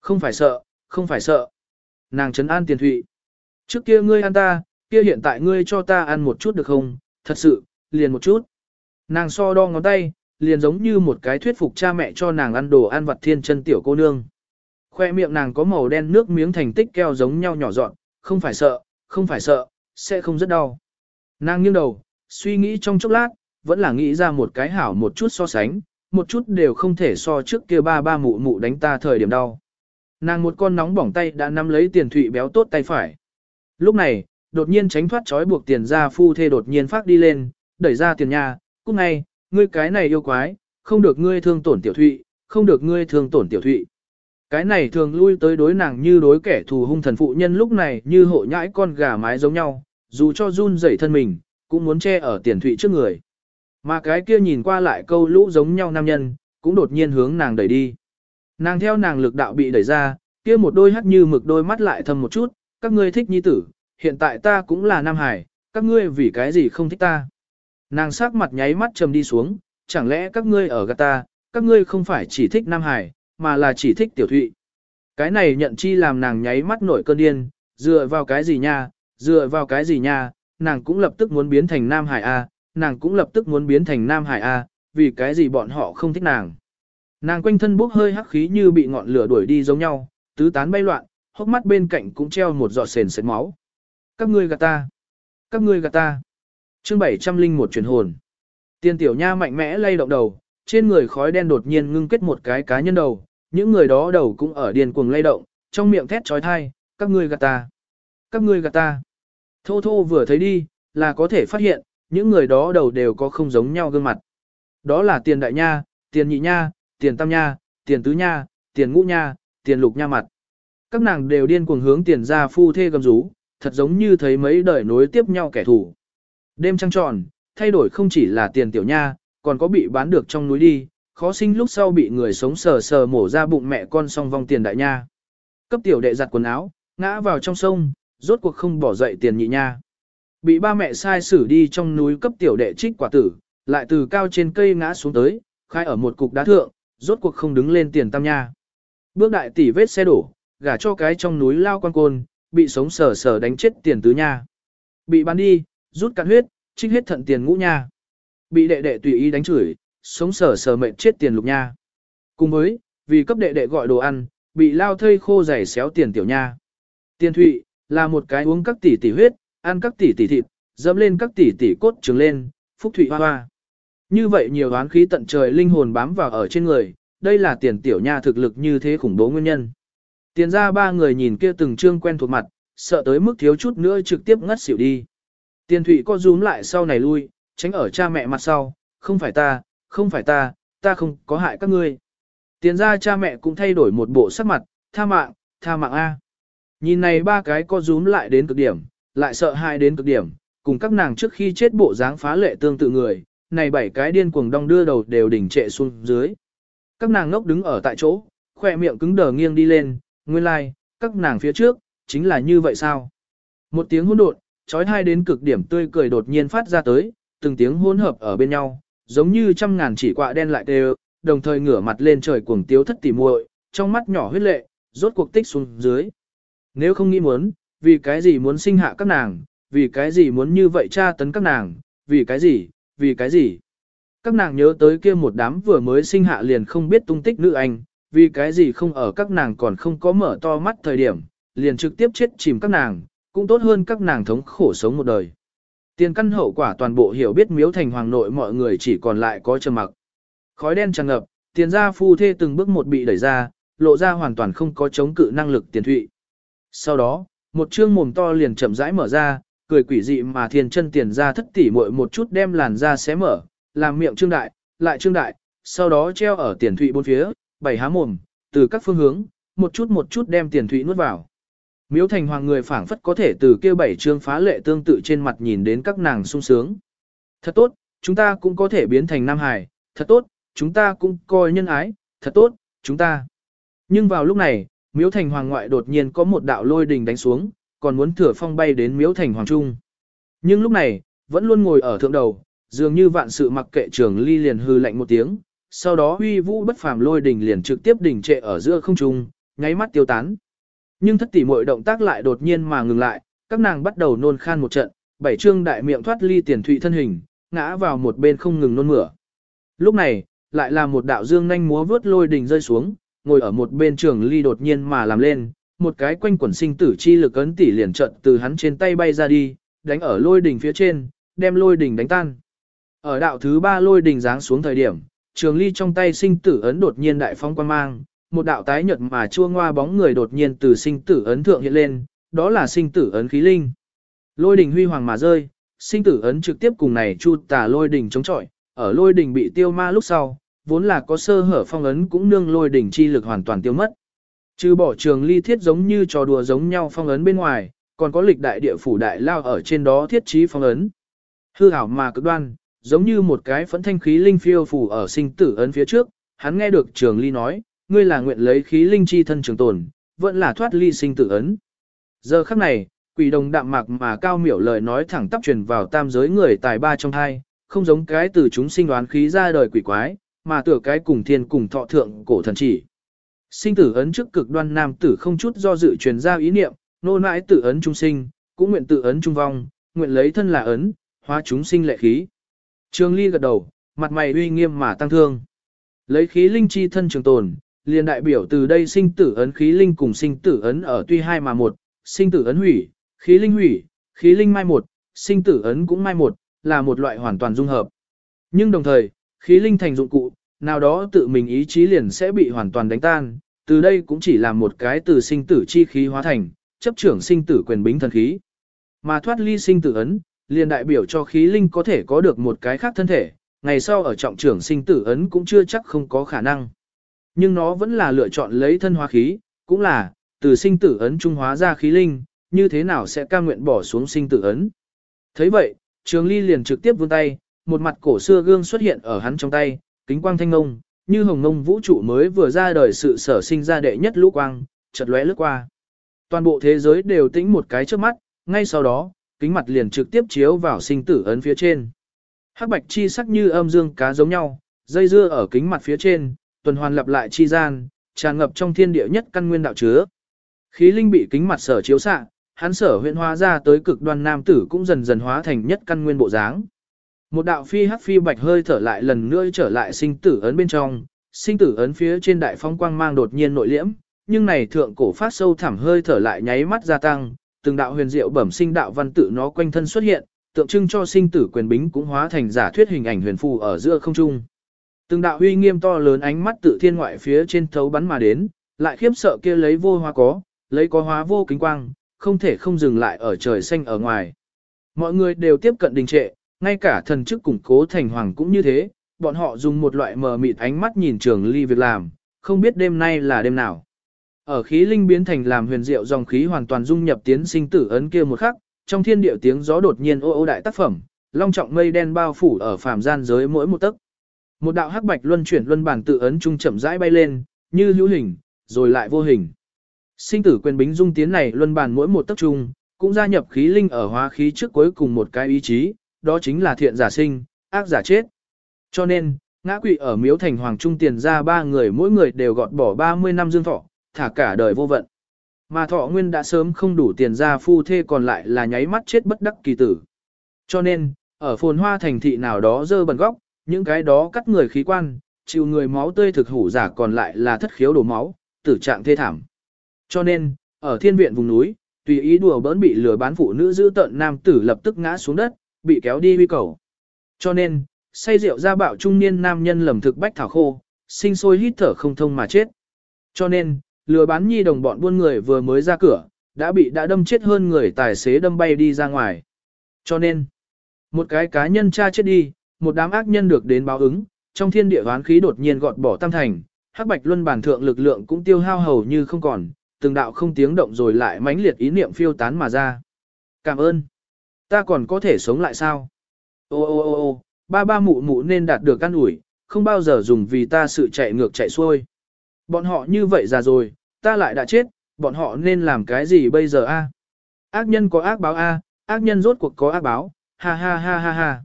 Không phải sợ, không phải sợ. Nàng trấn an tiền thụy. Trước kia ngươi ăn ta, kia hiện tại ngươi cho ta ăn một chút được không? Thật sự, liền một chút. Nàng so đo ngón tay, liền giống như một cái thuyết phục cha mẹ cho nàng ăn đồ ăn vặt thiên chân tiểu cô nương. Khoe miệng nàng có màu đen nước miếng thành tích keo giống nhau nhỏ dọn, không phải sợ, không phải sợ, sẽ không rất đau. Nàng nghiêng đầu, suy nghĩ trong chốc lát, vẫn là nghĩ ra một cái hảo một chút so sánh, một chút đều không thể so trước kia ba ba mụ mụ đánh ta thời điểm đau. Nàng một con nóng bỏng tay đã nắm lấy tiền thụy béo tốt tay phải. Lúc này, đột nhiên tránh thoát trói buộc tiền ra phu thê đột nhiên phát đi lên, đẩy ra tiền nhà, cúc ngay, ngươi cái này yêu quái, không được ngươi thương tổn tiểu thụy, không được ngươi thương tổn tiểu thụy. Cái này thường lui tới đối nàng như đối kẻ thù hung thần phụ nhân lúc này như hộ nhãi con gà mái giống nhau, dù cho run rẩy thân mình, cũng muốn che ở tiền thụy trước người. Mà cái kia nhìn qua lại câu lũ giống nhau nam nhân, cũng đột nhiên hướng nàng đẩy đi. Nàng theo nàng lực đạo bị đẩy ra, kia một đôi hắt như mực đôi mắt lại thầm một chút, các ngươi thích nhi tử, hiện tại ta cũng là Nam Hải, các ngươi vì cái gì không thích ta. Nàng sắc mặt nháy mắt trầm đi xuống, chẳng lẽ các ngươi ở gạt ta, các ngươi không phải chỉ thích Nam Hải, mà là chỉ thích tiểu thụy. Cái này nhận chi làm nàng nháy mắt nổi cơn điên, dựa vào cái gì nha, dựa vào cái gì nha, nàng cũng lập tức muốn biến thành Nam Hải A, nàng cũng lập tức muốn biến thành Nam Hải A, vì cái gì bọn họ không thích nàng. Nàng quanh thân bốc hơi hắc khí như bị ngọn lửa đuổi đi giống nhau, tứ tán bay loạn, hốc mắt bên cạnh cũng treo một giọt sền sệt máu. Các ngươi gạt ta. Các ngươi gạt ta. Chương 701 truyền hồn. Tiên tiểu nha mạnh mẽ lay động đầu, trên người khói đen đột nhiên ngưng kết một cái cá nhân đầu, những người đó đầu cũng ở điên cuồng lay động, trong miệng thét trói thai, các ngươi gạt ta. Các ngươi gạt ta. Thô thô vừa thấy đi, là có thể phát hiện, những người đó đầu đều có không giống nhau gương mặt. Đó là tiền đại nha, tiền nhị nha, tiền tam nha, tiền tứ nha, tiền ngũ nha, tiền lục nha mặt. Các nàng đều điên cuồng hướng tiền ra phu thê gầm rú, thật giống như thấy mấy đời nối tiếp nhau kẻ thù. Đêm trăng tròn, thay đổi không chỉ là tiền tiểu nha, còn có bị bán được trong núi đi, khó sinh lúc sau bị người sống sờ sờ mổ ra bụng mẹ con song vong tiền đại nha. Cấp tiểu đệ giặt quần áo, ngã vào trong sông, rốt cuộc không bỏ dậy tiền nhị nha. Bị ba mẹ sai xử đi trong núi cấp tiểu đệ trích quả tử, lại từ cao trên cây ngã xuống tới, khai ở một cục đá thượng, rốt cuộc không đứng lên tiền tam nha. Bước đại tỷ vết xe đổ, gả cho cái trong núi lao quan côn, bị sống sờ sờ đánh chết tiền tứ nha. Bị bán đi, rút cạn huyết, trích hết thận tiền ngũ nha. Bị đệ đệ tùy ý đánh chửi, sống sờ sờ mệnh chết tiền lục nha. Cùng với, vì cấp đệ đệ gọi đồ ăn, bị lao thây khô dày xéo tiền tiểu nha. Tiền thụy, là một cái uống các tỷ tỷ huyết, ăn các tỷ tỷ thịt, dẫm lên các tỷ tỷ cốt trứng lên, phúc thụy hoa hoa. Như vậy nhiều oán khí tận trời linh hồn bám vào ở trên người, đây là tiền tiểu nha thực lực như thế khủng bố nguyên nhân. Tiền ra ba người nhìn kia từng trương quen thuộc mặt, sợ tới mức thiếu chút nữa trực tiếp ngất xỉu đi. Tiền thụy co rúm lại sau này lui, tránh ở cha mẹ mặt sau, không phải ta, không phải ta, ta không có hại các ngươi. Tiền ra cha mẹ cũng thay đổi một bộ sắc mặt, tha mạng, tha mạng A. Nhìn này ba cái co rúm lại đến cực điểm, lại sợ hai đến cực điểm, cùng các nàng trước khi chết bộ dáng phá lệ tương tự người, này bảy cái điên cuồng đong đưa đầu đều đỉnh trệ xuống dưới. Các nàng ngốc đứng ở tại chỗ, khỏe miệng cứng đờ nghiêng đi lên, nguyên lai, like, các nàng phía trước, chính là như vậy sao? Một tiếng hỗn độn, trói hai đến cực điểm tươi cười đột nhiên phát ra tới, từng tiếng hỗn hợp ở bên nhau, giống như trăm ngàn chỉ quạ đen lại đều, đồng thời ngửa mặt lên trời cuồng tiếu thất tỉ muội, trong mắt nhỏ huyết lệ, rốt cuộc tích xuống dưới. Nếu không nghĩ muốn, vì cái gì muốn sinh hạ các nàng, vì cái gì muốn như vậy tra tấn các nàng, vì cái gì, vì cái gì. Các nàng nhớ tới kia một đám vừa mới sinh hạ liền không biết tung tích nữ anh, vì cái gì không ở các nàng còn không có mở to mắt thời điểm, liền trực tiếp chết chìm các nàng, cũng tốt hơn các nàng thống khổ sống một đời. Tiền căn hậu quả toàn bộ hiểu biết miếu thành hoàng nội mọi người chỉ còn lại có trầm mặc. Khói đen tràn ngập, tiền gia phu thê từng bước một bị đẩy ra, lộ ra hoàn toàn không có chống cự năng lực tiền thụy. Sau đó, một chương mồm to liền chậm rãi mở ra, cười quỷ dị mà thiên chân tiền ra thất tỉ muội một chút đem làn da xé mở, làm miệng trương đại, lại trương đại, sau đó treo ở tiền thụy bốn phía, bảy há mồm, từ các phương hướng, một chút một chút đem tiền thụy nuốt vào. Miếu thành hoàng người phảng phất có thể từ kia bảy trương phá lệ tương tự trên mặt nhìn đến các nàng sung sướng. Thật tốt, chúng ta cũng có thể biến thành Nam Hải, thật tốt, chúng ta cũng coi nhân ái, thật tốt, chúng ta. Nhưng vào lúc này, miếu thành hoàng ngoại đột nhiên có một đạo lôi đình đánh xuống, còn muốn thừa phong bay đến miếu thành hoàng trung. Nhưng lúc này, vẫn luôn ngồi ở thượng đầu, dường như vạn sự mặc kệ trường ly liền hư lạnh một tiếng, sau đó huy vũ bất phàm lôi đình liền trực tiếp đỉnh trệ ở giữa không trung, nháy mắt tiêu tán. Nhưng thất tỷ mọi động tác lại đột nhiên mà ngừng lại, các nàng bắt đầu nôn khan một trận, bảy trương đại miệng thoát ly tiền thụy thân hình, ngã vào một bên không ngừng nôn mửa. Lúc này, lại là một đạo dương nhanh múa vướt lôi đình rơi xuống, ngồi ở một bên trường ly đột nhiên mà làm lên, một cái quanh quẩn sinh tử chi lực ấn tỷ liền trận từ hắn trên tay bay ra đi, đánh ở lôi đỉnh phía trên, đem lôi đỉnh đánh tan. Ở đạo thứ ba lôi đỉnh giáng xuống thời điểm, trường ly trong tay sinh tử ấn đột nhiên đại phong quan mang, một đạo tái nhật mà chua ngoa bóng người đột nhiên từ sinh tử ấn thượng hiện lên, đó là sinh tử ấn khí linh. Lôi đỉnh huy hoàng mà rơi, sinh tử ấn trực tiếp cùng này chu tà lôi đỉnh chống chọi, ở lôi đỉnh bị tiêu ma lúc sau, vốn là có sơ hở phong ấn cũng nương lôi đỉnh chi lực hoàn toàn tiêu mất. Trừ bỏ trường ly thiết giống như trò đùa giống nhau phong ấn bên ngoài, còn có lịch đại địa phủ đại lao ở trên đó thiết trí phong ấn. Hư hảo mà cực đoan, giống như một cái phẫn thanh khí linh phiêu phủ ở sinh tử ấn phía trước, hắn nghe được trường ly nói, ngươi là nguyện lấy khí linh chi thân trường tồn, vẫn là thoát ly sinh tử ấn. Giờ khắc này, quỷ đồng đạm mạc mà cao miểu lời nói thẳng tắp truyền vào tam giới người tài ba trong hai, không giống cái từ chúng sinh đoán khí ra đời quỷ quái, mà tựa cái cùng thiên cùng thọ thượng cổ thần chỉ. Sinh tử ấn trước cực đoan nam tử không chút do dự truyền ra ý niệm, nô nãi tự ấn trung sinh, cũng nguyện tự ấn trung vong, nguyện lấy thân là ấn, hóa chúng sinh lệ khí. Trường Ly gật đầu, mặt mày uy nghiêm mà tăng thương. Lấy khí linh chi thân trường tồn, liền đại biểu từ đây sinh tử ấn khí linh cùng sinh tử ấn ở tuy hai mà một, sinh tử ấn hủy, khí linh hủy, khí linh mai một, sinh tử ấn cũng mai một, là một loại hoàn toàn dung hợp. Nhưng đồng thời, khí linh thành dụng cụ, nào đó tự mình ý chí liền sẽ bị hoàn toàn đánh tan, từ đây cũng chỉ là một cái từ sinh tử chi khí hóa thành, chấp trưởng sinh tử quyền bính thần khí. Mà thoát ly sinh tử ấn, liền đại biểu cho khí linh có thể có được một cái khác thân thể, ngày sau ở trọng trưởng sinh tử ấn cũng chưa chắc không có khả năng. Nhưng nó vẫn là lựa chọn lấy thân hóa khí, cũng là, từ sinh tử ấn trung hóa ra khí linh, như thế nào sẽ ca nguyện bỏ xuống sinh tử ấn. thấy vậy, Trường Ly liền trực tiếp vươn tay, một mặt cổ xưa gương xuất hiện ở hắn trong tay, kính quang thanh ngông, như hồng ngông vũ trụ mới vừa ra đời sự sở sinh ra đệ nhất lũ quang, chợt lóe lướt qua. Toàn bộ thế giới đều tĩnh một cái trước mắt, ngay sau đó, kính mặt liền trực tiếp chiếu vào sinh tử ấn phía trên. Hắc bạch chi sắc như âm dương cá giống nhau, dây dưa ở kính mặt phía trên, tuần hoàn lặp lại chi gian, tràn ngập trong thiên địa nhất căn nguyên đạo chứa. Khí linh bị kính mặt sở chiếu xạ, hắn sở huyện hóa ra tới cực đoan nam tử cũng dần dần hóa thành nhất căn nguyên bộ dáng. Một đạo phi hắc phi bạch hơi thở lại lần nữa trở lại sinh tử ấn bên trong, sinh tử ấn phía trên đại phong quang mang đột nhiên nội liễm, nhưng này thượng cổ phát sâu thẳm hơi thở lại nháy mắt gia tăng, từng đạo huyền diệu bẩm sinh đạo văn tự nó quanh thân xuất hiện, tượng trưng cho sinh tử quyền bính cũng hóa thành giả thuyết hình ảnh huyền phù ở giữa không trung. Từng đạo huy nghiêm to lớn ánh mắt tự thiên ngoại phía trên thấu bắn mà đến, lại khiếp sợ kia lấy vô hóa có, lấy có hóa vô kính quang, không thể không dừng lại ở trời xanh ở ngoài. Mọi người đều tiếp cận đình trệ, ngay cả thần chức củng cố thành hoàng cũng như thế, bọn họ dùng một loại mờ mịt ánh mắt nhìn trường ly việc làm, không biết đêm nay là đêm nào. Ở khí linh biến thành làm huyền diệu dòng khí hoàn toàn dung nhập tiến sinh tử ấn kia một khắc, trong thiên điệu tiếng gió đột nhiên ô ô đại tác phẩm, long trọng mây đen bao phủ ở phàm gian giới mỗi một tấc. Một đạo hắc bạch luân chuyển luân bản tự ấn trung chậm rãi bay lên, như hữu hình, rồi lại vô hình. Sinh tử quyền bính dung tiến này luân bản mỗi một tấc trung, cũng gia nhập khí linh ở hóa khí trước cuối cùng một cái ý chí, đó chính là thiện giả sinh, ác giả chết. Cho nên, ngã quỵ ở miếu thành hoàng trung tiền ra ba người mỗi người đều gọt bỏ 30 năm dương thọ, thả cả đời vô vận. Mà thọ nguyên đã sớm không đủ tiền ra phu thê còn lại là nháy mắt chết bất đắc kỳ tử. Cho nên, ở phồn hoa thành thị nào đó dơ bẩn góc, những cái đó cắt người khí quan, chịu người máu tươi thực hủ giả còn lại là thất khiếu đổ máu, tử trạng thê thảm. Cho nên, ở thiên viện vùng núi, tùy ý đùa bỡn bị lừa bán phụ nữ giữ tận nam tử lập tức ngã xuống đất, bị kéo đi huy cầu. Cho nên, say rượu ra bạo trung niên nam nhân lầm thực bách thảo khô, sinh sôi hít thở không thông mà chết. Cho nên, lừa bán nhi đồng bọn buôn người vừa mới ra cửa, đã bị đã đâm chết hơn người tài xế đâm bay đi ra ngoài. Cho nên, một cái cá nhân cha chết đi, một đám ác nhân được đến báo ứng, trong thiên địa hoán khí đột nhiên gọt bỏ tam thành, hắc bạch luân bản thượng lực lượng cũng tiêu hao hầu như không còn, từng đạo không tiếng động rồi lại mãnh liệt ý niệm phiêu tán mà ra. Cảm ơn. Ta còn có thể sống lại sao? Ô ô ô ô, ba ba mụ mụ nên đạt được căn ủi, không bao giờ dùng vì ta sự chạy ngược chạy xuôi. Bọn họ như vậy già rồi, ta lại đã chết, bọn họ nên làm cái gì bây giờ a? Ác nhân có ác báo a, ác nhân rốt cuộc có ác báo, ha ha ha ha ha.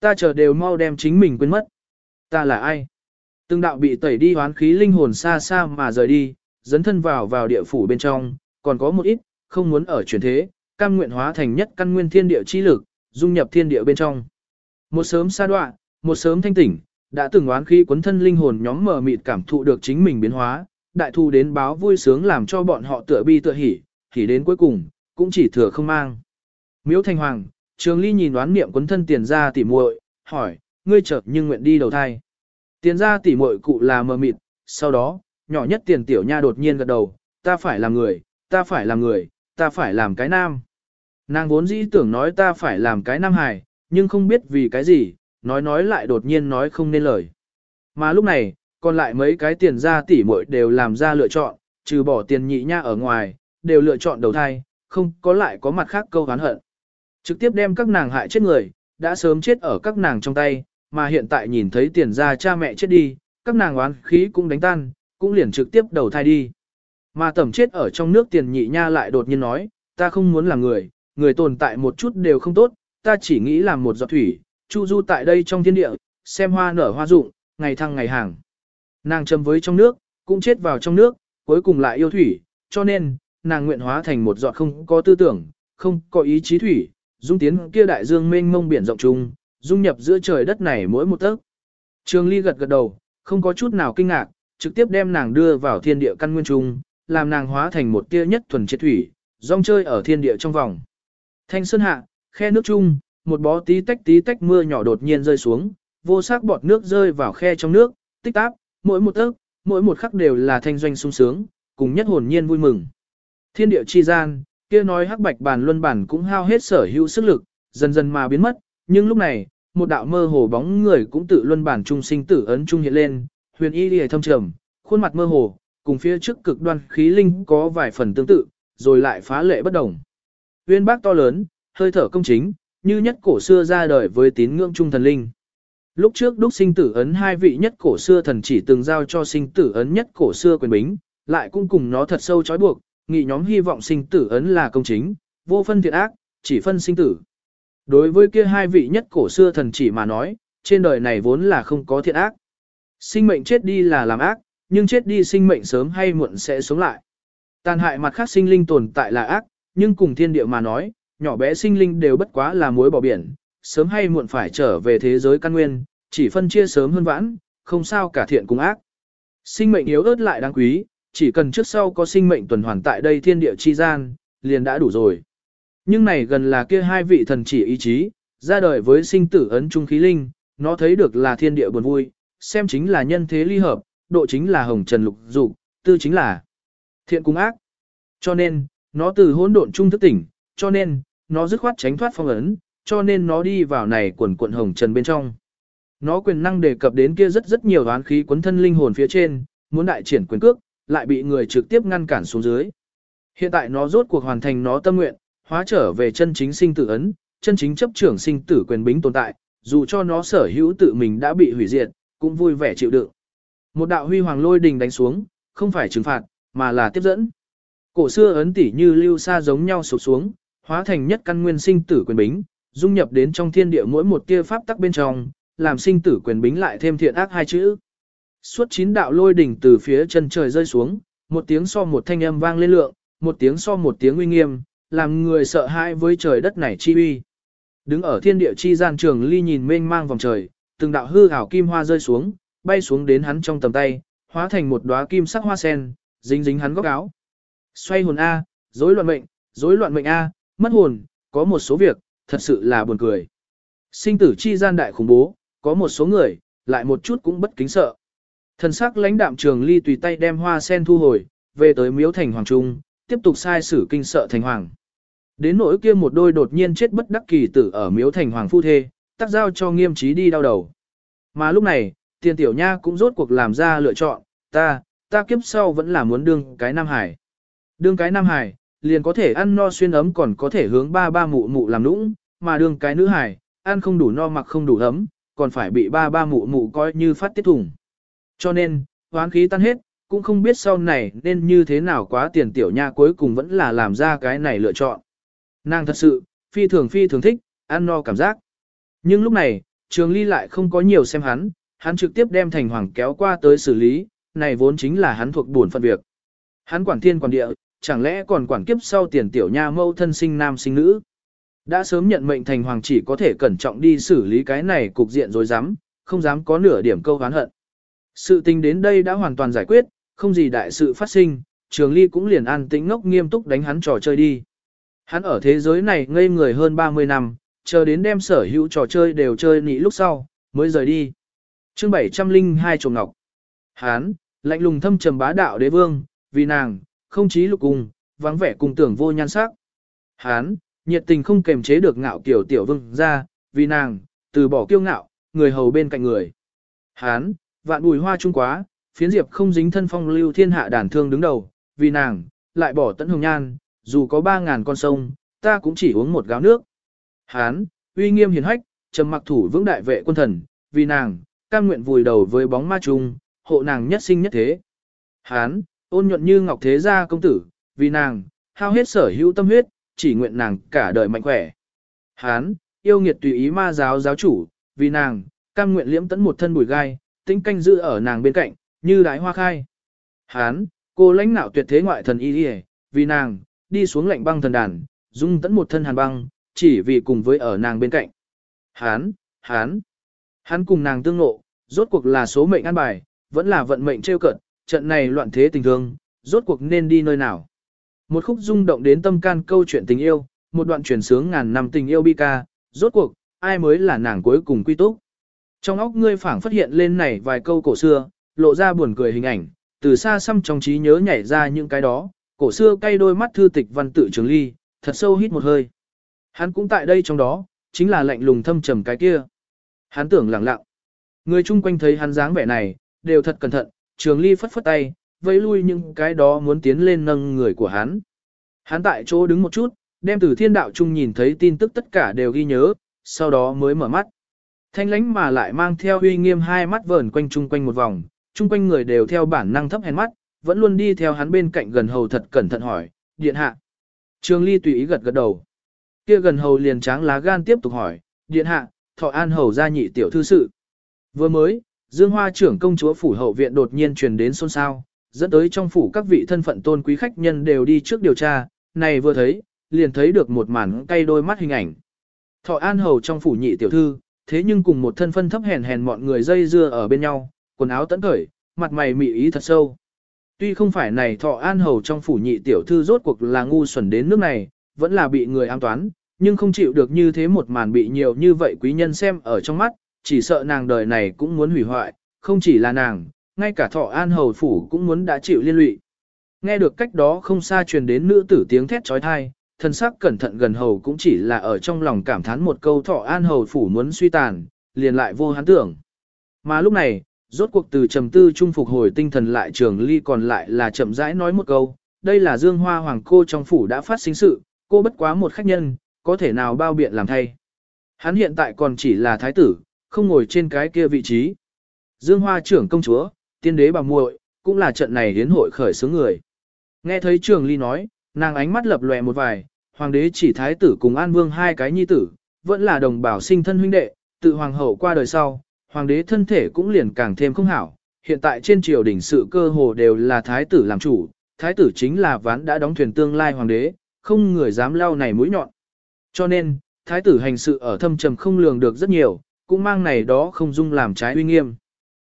Ta chờ đều mau đem chính mình quên mất. Ta là ai? Từng đạo bị tẩy đi hoán khí linh hồn xa xa mà rời đi, dấn thân vào vào địa phủ bên trong, còn có một ít, không muốn ở chuyển thế, cam nguyện hóa thành nhất căn nguyên thiên địa chi lực, dung nhập thiên địa bên trong. Một sớm sa đoạn, một sớm thanh tỉnh, đã từng oán khí quấn thân linh hồn nhóm mờ mịt cảm thụ được chính mình biến hóa, đại thu đến báo vui sướng làm cho bọn họ tựa bi tựa hỉ, hỉ đến cuối cùng, cũng chỉ thừa không mang. Miếu Thanh Hoàng, Trường Ly nhìn đoán niệm quấn thân tiền ra tỉ muội, hỏi, ngươi chợt nhưng nguyện đi đầu thai. Tiền ra tỉ muội cụ là mờ mịt, sau đó, nhỏ nhất tiền tiểu nha đột nhiên gật đầu, ta phải làm người, ta phải làm người, ta phải làm cái nam. Nàng vốn dĩ tưởng nói ta phải làm cái nam hài, nhưng không biết vì cái gì, nói nói lại đột nhiên nói không nên lời. Mà lúc này, còn lại mấy cái tiền ra tỉ muội đều làm ra lựa chọn, trừ bỏ tiền nhị nha ở ngoài, đều lựa chọn đầu thai, không có lại có mặt khác câu hán hận. Trực tiếp đem các nàng hại chết người, đã sớm chết ở các nàng trong tay, mà hiện tại nhìn thấy tiền ra cha mẹ chết đi, các nàng oán khí cũng đánh tan, cũng liền trực tiếp đầu thai đi. Mà tẩm chết ở trong nước tiền nhị nha lại đột nhiên nói, ta không muốn làm người, người tồn tại một chút đều không tốt, ta chỉ nghĩ làm một giọt thủy, chu du tại đây trong thiên địa, xem hoa nở hoa rụng, ngày thăng ngày hàng. Nàng châm với trong nước, cũng chết vào trong nước, cuối cùng lại yêu thủy, cho nên, nàng nguyện hóa thành một giọt không có tư tưởng, không có ý chí thủy, dung tiến kia đại dương mênh mông biển rộng trung, dung nhập giữa trời đất này mỗi một tấc. Trường Ly gật gật đầu, không có chút nào kinh ngạc, trực tiếp đem nàng đưa vào thiên địa căn nguyên trung, làm nàng hóa thành một tia nhất thuần triệt thủy, rong chơi ở thiên địa trong vòng. Thanh sơn hạ, khe nước trung, một bó tí tách tí tách mưa nhỏ đột nhiên rơi xuống, vô sắc bọt nước rơi vào khe trong nước, tích táp, mỗi một tấc, mỗi một khắc đều là thanh doanh sung sướng, cùng nhất hồn nhiên vui mừng. Thiên địa chi gian, kia nói hắc bạch bàn luân bản cũng hao hết sở hữu sức lực, dần dần mà biến mất, nhưng lúc này, một đạo mơ hồ bóng người cũng tự luân bản trung sinh tử ấn trung hiện lên, huyền y liễu thâm trầm, khuôn mặt mơ hồ, cùng phía trước cực đoan khí linh có vài phần tương tự, rồi lại phá lệ bất đồng. Uyên bác to lớn, hơi thở công chính, như nhất cổ xưa ra đời với tín ngưỡng trung thần linh. Lúc trước đúc sinh tử ấn hai vị nhất cổ xưa thần chỉ từng giao cho sinh tử ấn nhất cổ xưa quyền bính, lại cũng cùng nó thật sâu trói buộc, nghị nhóm hy vọng sinh tử ấn là công chính, vô phân thiện ác, chỉ phân sinh tử. Đối với kia hai vị nhất cổ xưa thần chỉ mà nói, trên đời này vốn là không có thiện ác. Sinh mệnh chết đi là làm ác, nhưng chết đi sinh mệnh sớm hay muộn sẽ sống lại. Tàn hại mặt khác sinh linh tồn tại là ác, nhưng cùng thiên địa mà nói, nhỏ bé sinh linh đều bất quá là muối bỏ biển, sớm hay muộn phải trở về thế giới căn nguyên, chỉ phân chia sớm hơn vãn, không sao cả thiện cùng ác. Sinh mệnh yếu ớt lại đáng quý, chỉ cần trước sau có sinh mệnh tuần hoàn tại đây thiên địa chi gian, liền đã đủ rồi. Nhưng này gần là kia hai vị thần chỉ ý chí, ra đời với sinh tử ấn trung khí linh, nó thấy được là thiên địa buồn vui, xem chính là nhân thế ly hợp, độ chính là hồng trần lục dục, tư chính là thiện cùng ác. Cho nên, nó từ hỗn độn trung thức tỉnh, cho nên, nó dứt khoát tránh thoát phong ấn, cho nên nó đi vào này quần quận hồng trần bên trong. Nó quyền năng đề cập đến kia rất rất nhiều oán khí quấn thân linh hồn phía trên, muốn đại triển quyền cước, lại bị người trực tiếp ngăn cản xuống dưới. Hiện tại nó rốt cuộc hoàn thành nó tâm nguyện, hóa trở về chân chính sinh tử ấn, chân chính chấp trưởng sinh tử quyền bính tồn tại, dù cho nó sở hữu tự mình đã bị hủy diệt, cũng vui vẻ chịu đựng. Một đạo huy hoàng lôi đình đánh xuống, không phải trừng phạt, mà là tiếp dẫn. Cổ xưa ấn tỷ như lưu sa giống nhau sụp xuống, hóa thành nhất căn nguyên sinh tử quyền bính, dung nhập đến trong thiên địa mỗi một tia pháp tắc bên trong, làm sinh tử quyền bính lại thêm thiện ác hai chữ. Suốt chín đạo lôi đỉnh từ phía chân trời rơi xuống, một tiếng so một thanh âm vang lên lượng, một tiếng so một tiếng uy nghiêm, làm người sợ hãi với trời đất này chi uy. Đứng ở thiên địa chi gian trường ly nhìn mênh mang vòng trời, từng đạo hư ảo kim hoa rơi xuống, bay xuống đến hắn trong tầm tay, hóa thành một đóa kim sắc hoa sen, dính dính hắn góc áo. Xoay hồn A, rối loạn mệnh, rối loạn mệnh A, mất hồn, có một số việc, thật sự là buồn cười. Sinh tử chi gian đại khủng bố, có một số người, lại một chút cũng bất kính sợ. Thần sắc lãnh đạm trường ly tùy tay đem hoa sen thu hồi, về tới miếu thành hoàng trung, tiếp tục sai sử kinh sợ thành hoàng. Đến nỗi kia một đôi đột nhiên chết bất đắc kỳ tử ở miếu thành hoàng phu thê, tác giao cho nghiêm trí đi đau đầu. Mà lúc này, tiền tiểu nha cũng rốt cuộc làm ra lựa chọn, ta, ta kiếp sau vẫn là muốn đương cái Nam Hải. Đương cái Nam Hải, liền có thể ăn no xuyên ấm còn có thể hướng ba ba mụ mụ làm nũng, mà đương cái nữ hải, ăn không đủ no mặc không đủ ấm, còn phải bị ba ba mụ mụ coi như phát tiết thủng. Cho nên, hoán khí tan hết, cũng không biết sau này nên như thế nào quá tiền tiểu nha cuối cùng vẫn là làm ra cái này lựa chọn. Nàng thật sự, phi thường phi thường thích, ăn no cảm giác. Nhưng lúc này, trường ly lại không có nhiều xem hắn, hắn trực tiếp đem thành hoàng kéo qua tới xử lý, này vốn chính là hắn thuộc buồn phận việc. Hắn quản thiên quản địa, chẳng lẽ còn quản kiếp sau tiền tiểu nha mâu thân sinh nam sinh nữ. Đã sớm nhận mệnh thành hoàng chỉ có thể cẩn trọng đi xử lý cái này cục diện rồi dám, không dám có nửa điểm câu hán hận. Sự tình đến đây đã hoàn toàn giải quyết, không gì đại sự phát sinh, trường ly cũng liền an tĩnh ngốc nghiêm túc đánh hắn trò chơi đi. Hắn ở thế giới này ngây người hơn 30 năm, chờ đến đem sở hữu trò chơi đều chơi nị lúc sau, mới rời đi chương 702 trồng ngọc. Hán, lạnh lùng thâm trầm bá đạo đế vương, vì nàng, không chí lục cùng, vắng vẻ cùng tưởng vô nhan sắc. Hán, nhiệt tình không kềm chế được ngạo kiểu tiểu vương ra, vì nàng, từ bỏ kiêu ngạo, người hầu bên cạnh người. Hán, vạn bùi hoa trung quá, phiến diệp không dính thân phong lưu thiên hạ đàn thương đứng đầu, vì nàng, lại bỏ tận hồng nhan, dù có ba ngàn con sông, ta cũng chỉ uống một gáo nước. Hán, uy nghiêm hiền hách, trầm mặc thủ vững đại vệ quân thần, vì nàng, cam nguyện vùi đầu với bóng ma trùng, hộ nàng nhất sinh nhất thế. Hán, ôn nhuận như ngọc thế gia công tử, vì nàng, hao hết sở hữu tâm huyết, chỉ nguyện nàng cả đời mạnh khỏe. Hán, yêu nghiệt tùy ý ma giáo giáo chủ, vì nàng, cam nguyện liễm tấn một thân bùi gai, tĩnh canh giữ ở nàng bên cạnh, như đái hoa khai. Hán, cô lãnh nạo tuyệt thế ngoại thần y đi vì nàng, đi xuống lạnh băng thần đàn, dung tấn một thân hàn băng, chỉ vì cùng với ở nàng bên cạnh. Hán, hán, hán cùng nàng tương ngộ, rốt cuộc là số mệnh an bài, vẫn là vận mệnh trêu cợt, trận này loạn thế tình thương, rốt cuộc nên đi nơi nào. Một khúc rung động đến tâm can câu chuyện tình yêu, một đoạn truyền sướng ngàn năm tình yêu bi ca, rốt cuộc, ai mới là nàng cuối cùng quy túc. Trong óc ngươi phảng phát hiện lên này vài câu cổ xưa, lộ ra buồn cười hình ảnh, từ xa xăm trong trí nhớ nhảy ra những cái đó, cổ xưa cay đôi mắt thư tịch văn tự trường ly, thật sâu hít một hơi. Hắn cũng tại đây trong đó, chính là lạnh lùng thâm trầm cái kia. Hắn tưởng lặng lặng. Người chung quanh thấy hắn dáng vẻ này, đều thật cẩn thận, trường ly phất phất tay, vẫy lui những cái đó muốn tiến lên nâng người của hắn. Hắn tại chỗ đứng một chút, đem từ thiên đạo chung nhìn thấy tin tức tất cả đều ghi nhớ, sau đó mới mở mắt. Thanh lánh mà lại mang theo uy nghiêm hai mắt vờn quanh chung quanh một vòng, chung quanh người đều theo bản năng thấp hèn mắt, vẫn luôn đi theo hắn bên cạnh gần hầu thật cẩn thận hỏi, điện hạ. Trường ly tùy ý gật gật đầu. Kia gần hầu liền tráng lá gan tiếp tục hỏi, điện hạ, thọ an hầu gia nhị tiểu thư sự. Vừa mới, Dương Hoa trưởng công chúa phủ hậu viện đột nhiên truyền đến xôn xao, dẫn tới trong phủ các vị thân phận tôn quý khách nhân đều đi trước điều tra, này vừa thấy, liền thấy được một màn cay đôi mắt hình ảnh. Thọ an hầu trong phủ nhị tiểu thư, thế nhưng cùng một thân phân thấp hèn hèn mọi người dây dưa ở bên nhau, quần áo tẫn cởi, mặt mày mị ý thật sâu. Tuy không phải này thọ an hầu trong phủ nhị tiểu thư rốt cuộc là ngu xuẩn đến nước này, vẫn là bị người ám toán, nhưng không chịu được như thế một màn bị nhiều như vậy quý nhân xem ở trong mắt, chỉ sợ nàng đời này cũng muốn hủy hoại, không chỉ là nàng, ngay cả thọ an hầu phủ cũng muốn đã chịu liên lụy. Nghe được cách đó không xa truyền đến nữ tử tiếng thét trói thai, thân sắc cẩn thận gần hầu cũng chỉ là ở trong lòng cảm thán một câu thọ an hầu phủ muốn suy tàn, liền lại vô hán tưởng. Mà lúc này, rốt cuộc từ trầm tư trung phục hồi tinh thần lại trường ly còn lại là chậm rãi nói một câu, đây là dương hoa hoàng cô trong phủ đã phát sinh sự, cô bất quá một khách nhân, có thể nào bao biện làm thay. Hắn hiện tại còn chỉ là thái tử, không ngồi trên cái kia vị trí. Dương hoa trưởng công chúa, tiên đế bà muội, cũng là trận này hiến hội khởi xướng người. Nghe thấy trường ly nói, nàng ánh mắt lập lòe một vài, hoàng đế chỉ thái tử cùng an vương hai cái nhi tử, vẫn là đồng bào sinh thân huynh đệ, tự hoàng hậu qua đời sau, hoàng đế thân thể cũng liền càng thêm không hảo. Hiện tại trên triều đình sự cơ hồ đều là thái tử làm chủ, thái tử chính là ván đã đóng thuyền tương lai hoàng đế, không người dám lau này mũi nhọn. Cho nên, thái tử hành sự ở thâm trầm không lường được rất nhiều, cũng mang này đó không dung làm trái uy nghiêm.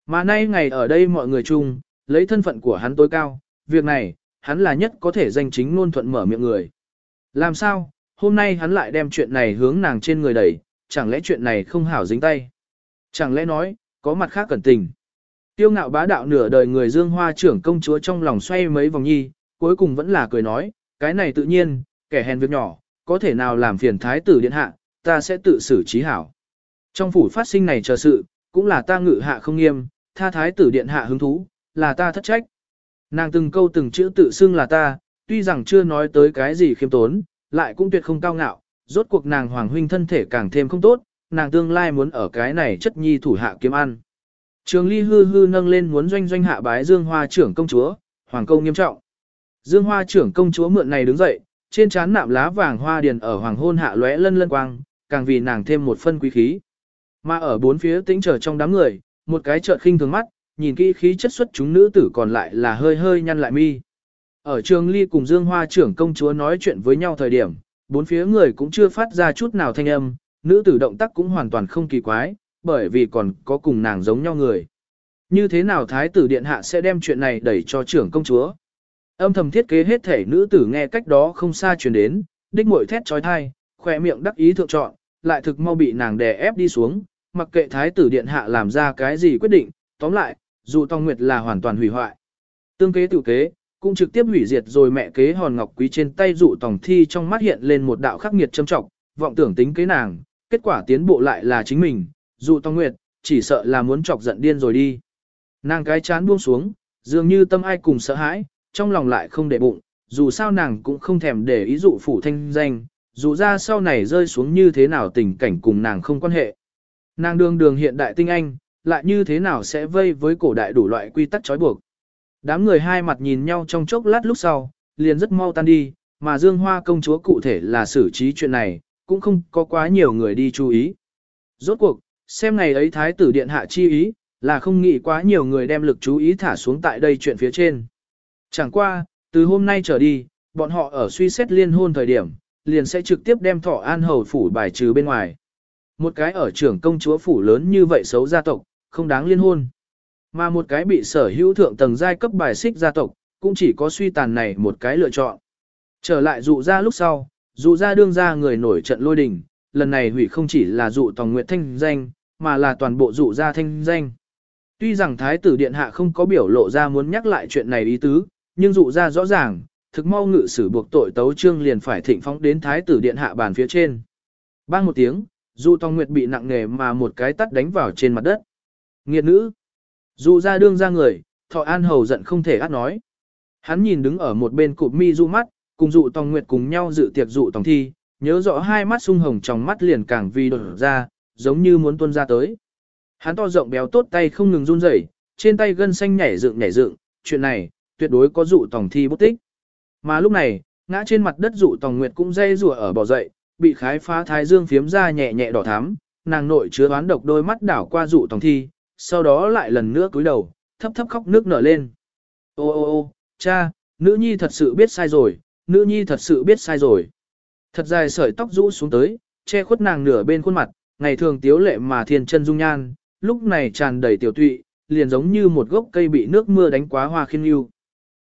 Mà nay ngày ở đây mọi người chung, lấy thân phận của hắn tối cao, việc này, hắn là nhất có thể danh chính luôn thuận mở miệng người. Làm sao, hôm nay hắn lại đem chuyện này hướng nàng trên người đẩy, chẳng lẽ chuyện này không hảo dính tay? Chẳng lẽ nói, có mặt khác cẩn tình? Tiêu ngạo bá đạo nửa đời người dương hoa trưởng công chúa trong lòng xoay mấy vòng nhi, cuối cùng vẫn là cười nói, cái này tự nhiên, kẻ hèn việc nhỏ, có thể nào làm phiền thái tử điện hạ, ta sẽ tự xử trí hảo. Trong phủ phát sinh này chờ sự, cũng là ta ngự hạ không nghiêm, tha thái tử điện hạ hứng thú, là ta thất trách. Nàng từng câu từng chữ tự xưng là ta, tuy rằng chưa nói tới cái gì khiêm tốn, lại cũng tuyệt không cao ngạo, rốt cuộc nàng hoàng huynh thân thể càng thêm không tốt, nàng tương lai muốn ở cái này chất nhi thủ hạ kiếm ăn. Trường ly hư hư nâng lên muốn doanh doanh hạ bái Dương Hoa trưởng công chúa, hoàng công nghiêm trọng. Dương Hoa trưởng công chúa mượn này đứng dậy, trên trán nạm lá vàng hoa điền ở hoàng hôn hạ lóe lân lân quang, càng vì nàng thêm một phân quý khí. Mà ở bốn phía tĩnh trở trong đám người, một cái chợt khinh thường mắt, nhìn kỹ khí chất xuất chúng nữ tử còn lại là hơi hơi nhăn lại mi. Ở trường ly cùng Dương Hoa trưởng công chúa nói chuyện với nhau thời điểm, bốn phía người cũng chưa phát ra chút nào thanh âm, nữ tử động tác cũng hoàn toàn không kỳ quái, bởi vì còn có cùng nàng giống nhau người. Như thế nào thái tử điện hạ sẽ đem chuyện này đẩy cho trưởng công chúa? Âm thầm thiết kế hết thể nữ tử nghe cách đó không xa truyền đến, đích muội thét trói thai, khỏe miệng đắc ý thượng chọn, lại thực mau bị nàng đè ép đi xuống, mặc kệ thái tử điện hạ làm ra cái gì quyết định, tóm lại, dù Tòng Nguyệt là hoàn toàn hủy hoại. Tương kế tự kế, cũng trực tiếp hủy diệt rồi mẹ kế hòn ngọc quý trên tay dụ tòng thi trong mắt hiện lên một đạo khắc nghiệt châm trọng, vọng tưởng tính kế nàng, kết quả tiến bộ lại là chính mình, dụ Tòng Nguyệt, chỉ sợ là muốn chọc giận điên rồi đi. Nàng cái chán buông xuống, dường như tâm ai cùng sợ hãi, trong lòng lại không để bụng, dù sao nàng cũng không thèm để ý dụ phủ thanh danh, dù ra sau này rơi xuống như thế nào tình cảnh cùng nàng không quan hệ. Nàng đường đường hiện đại tinh anh, lại như thế nào sẽ vây với cổ đại đủ loại quy tắc trói buộc. Đám người hai mặt nhìn nhau trong chốc lát lúc sau, liền rất mau tan đi, mà Dương Hoa công chúa cụ thể là xử trí chuyện này, cũng không có quá nhiều người đi chú ý. Rốt cuộc, xem ngày ấy Thái tử Điện Hạ chi ý, là không nghĩ quá nhiều người đem lực chú ý thả xuống tại đây chuyện phía trên. Chẳng qua, từ hôm nay trở đi, bọn họ ở suy xét liên hôn thời điểm, liền sẽ trực tiếp đem thọ an hầu phủ bài trừ bên ngoài. Một cái ở trưởng công chúa phủ lớn như vậy xấu gia tộc, không đáng liên hôn. Mà một cái bị sở hữu thượng tầng giai cấp bài xích gia tộc, cũng chỉ có suy tàn này một cái lựa chọn. Trở lại dụ ra lúc sau, dụ ra đương ra người nổi trận lôi đình, lần này hủy không chỉ là dụ tòng nguyệt thanh danh, mà là toàn bộ dụ ra thanh danh. Tuy rằng thái tử điện hạ không có biểu lộ ra muốn nhắc lại chuyện này ý tứ, nhưng dụ ra rõ ràng, thực mau ngự sử buộc tội tấu trương liền phải thịnh phóng đến thái tử điện hạ bàn phía trên. Bang một tiếng, dụ tòng nguyệt bị nặng nề mà một cái tắt đánh vào trên mặt đất. Nghiệt nữ. Dụ ra đương ra người, thọ an hầu giận không thể át nói. Hắn nhìn đứng ở một bên cụp mi du mắt, cùng dụ tòng nguyệt cùng nhau dự tiệc dụ tòng thi, nhớ rõ hai mắt sung hồng trong mắt liền càng vì đột ra, giống như muốn tuôn ra tới. Hắn to rộng béo tốt tay không ngừng run rẩy, trên tay gân xanh nhảy dựng nhảy dựng, chuyện này, tuyệt đối có dụ tòng thi bút tích. Mà lúc này, ngã trên mặt đất dụ tòng nguyệt cũng dây rủa ở bò dậy, bị khái phá thái dương phiếm ra nhẹ nhẹ đỏ thắm, nàng nội chứa oán độc đôi mắt đảo qua dụ tòng thi, sau đó lại lần nữa cúi đầu, thấp thấp khóc nước nở lên. Ô ô ô, cha, nữ nhi thật sự biết sai rồi, nữ nhi thật sự biết sai rồi. Thật dài sợi tóc rũ xuống tới, che khuất nàng nửa bên khuôn mặt, ngày thường tiếu lệ mà thiên chân dung nhan, lúc này tràn đầy tiểu tụy, liền giống như một gốc cây bị nước mưa đánh quá hoa khiên yêu.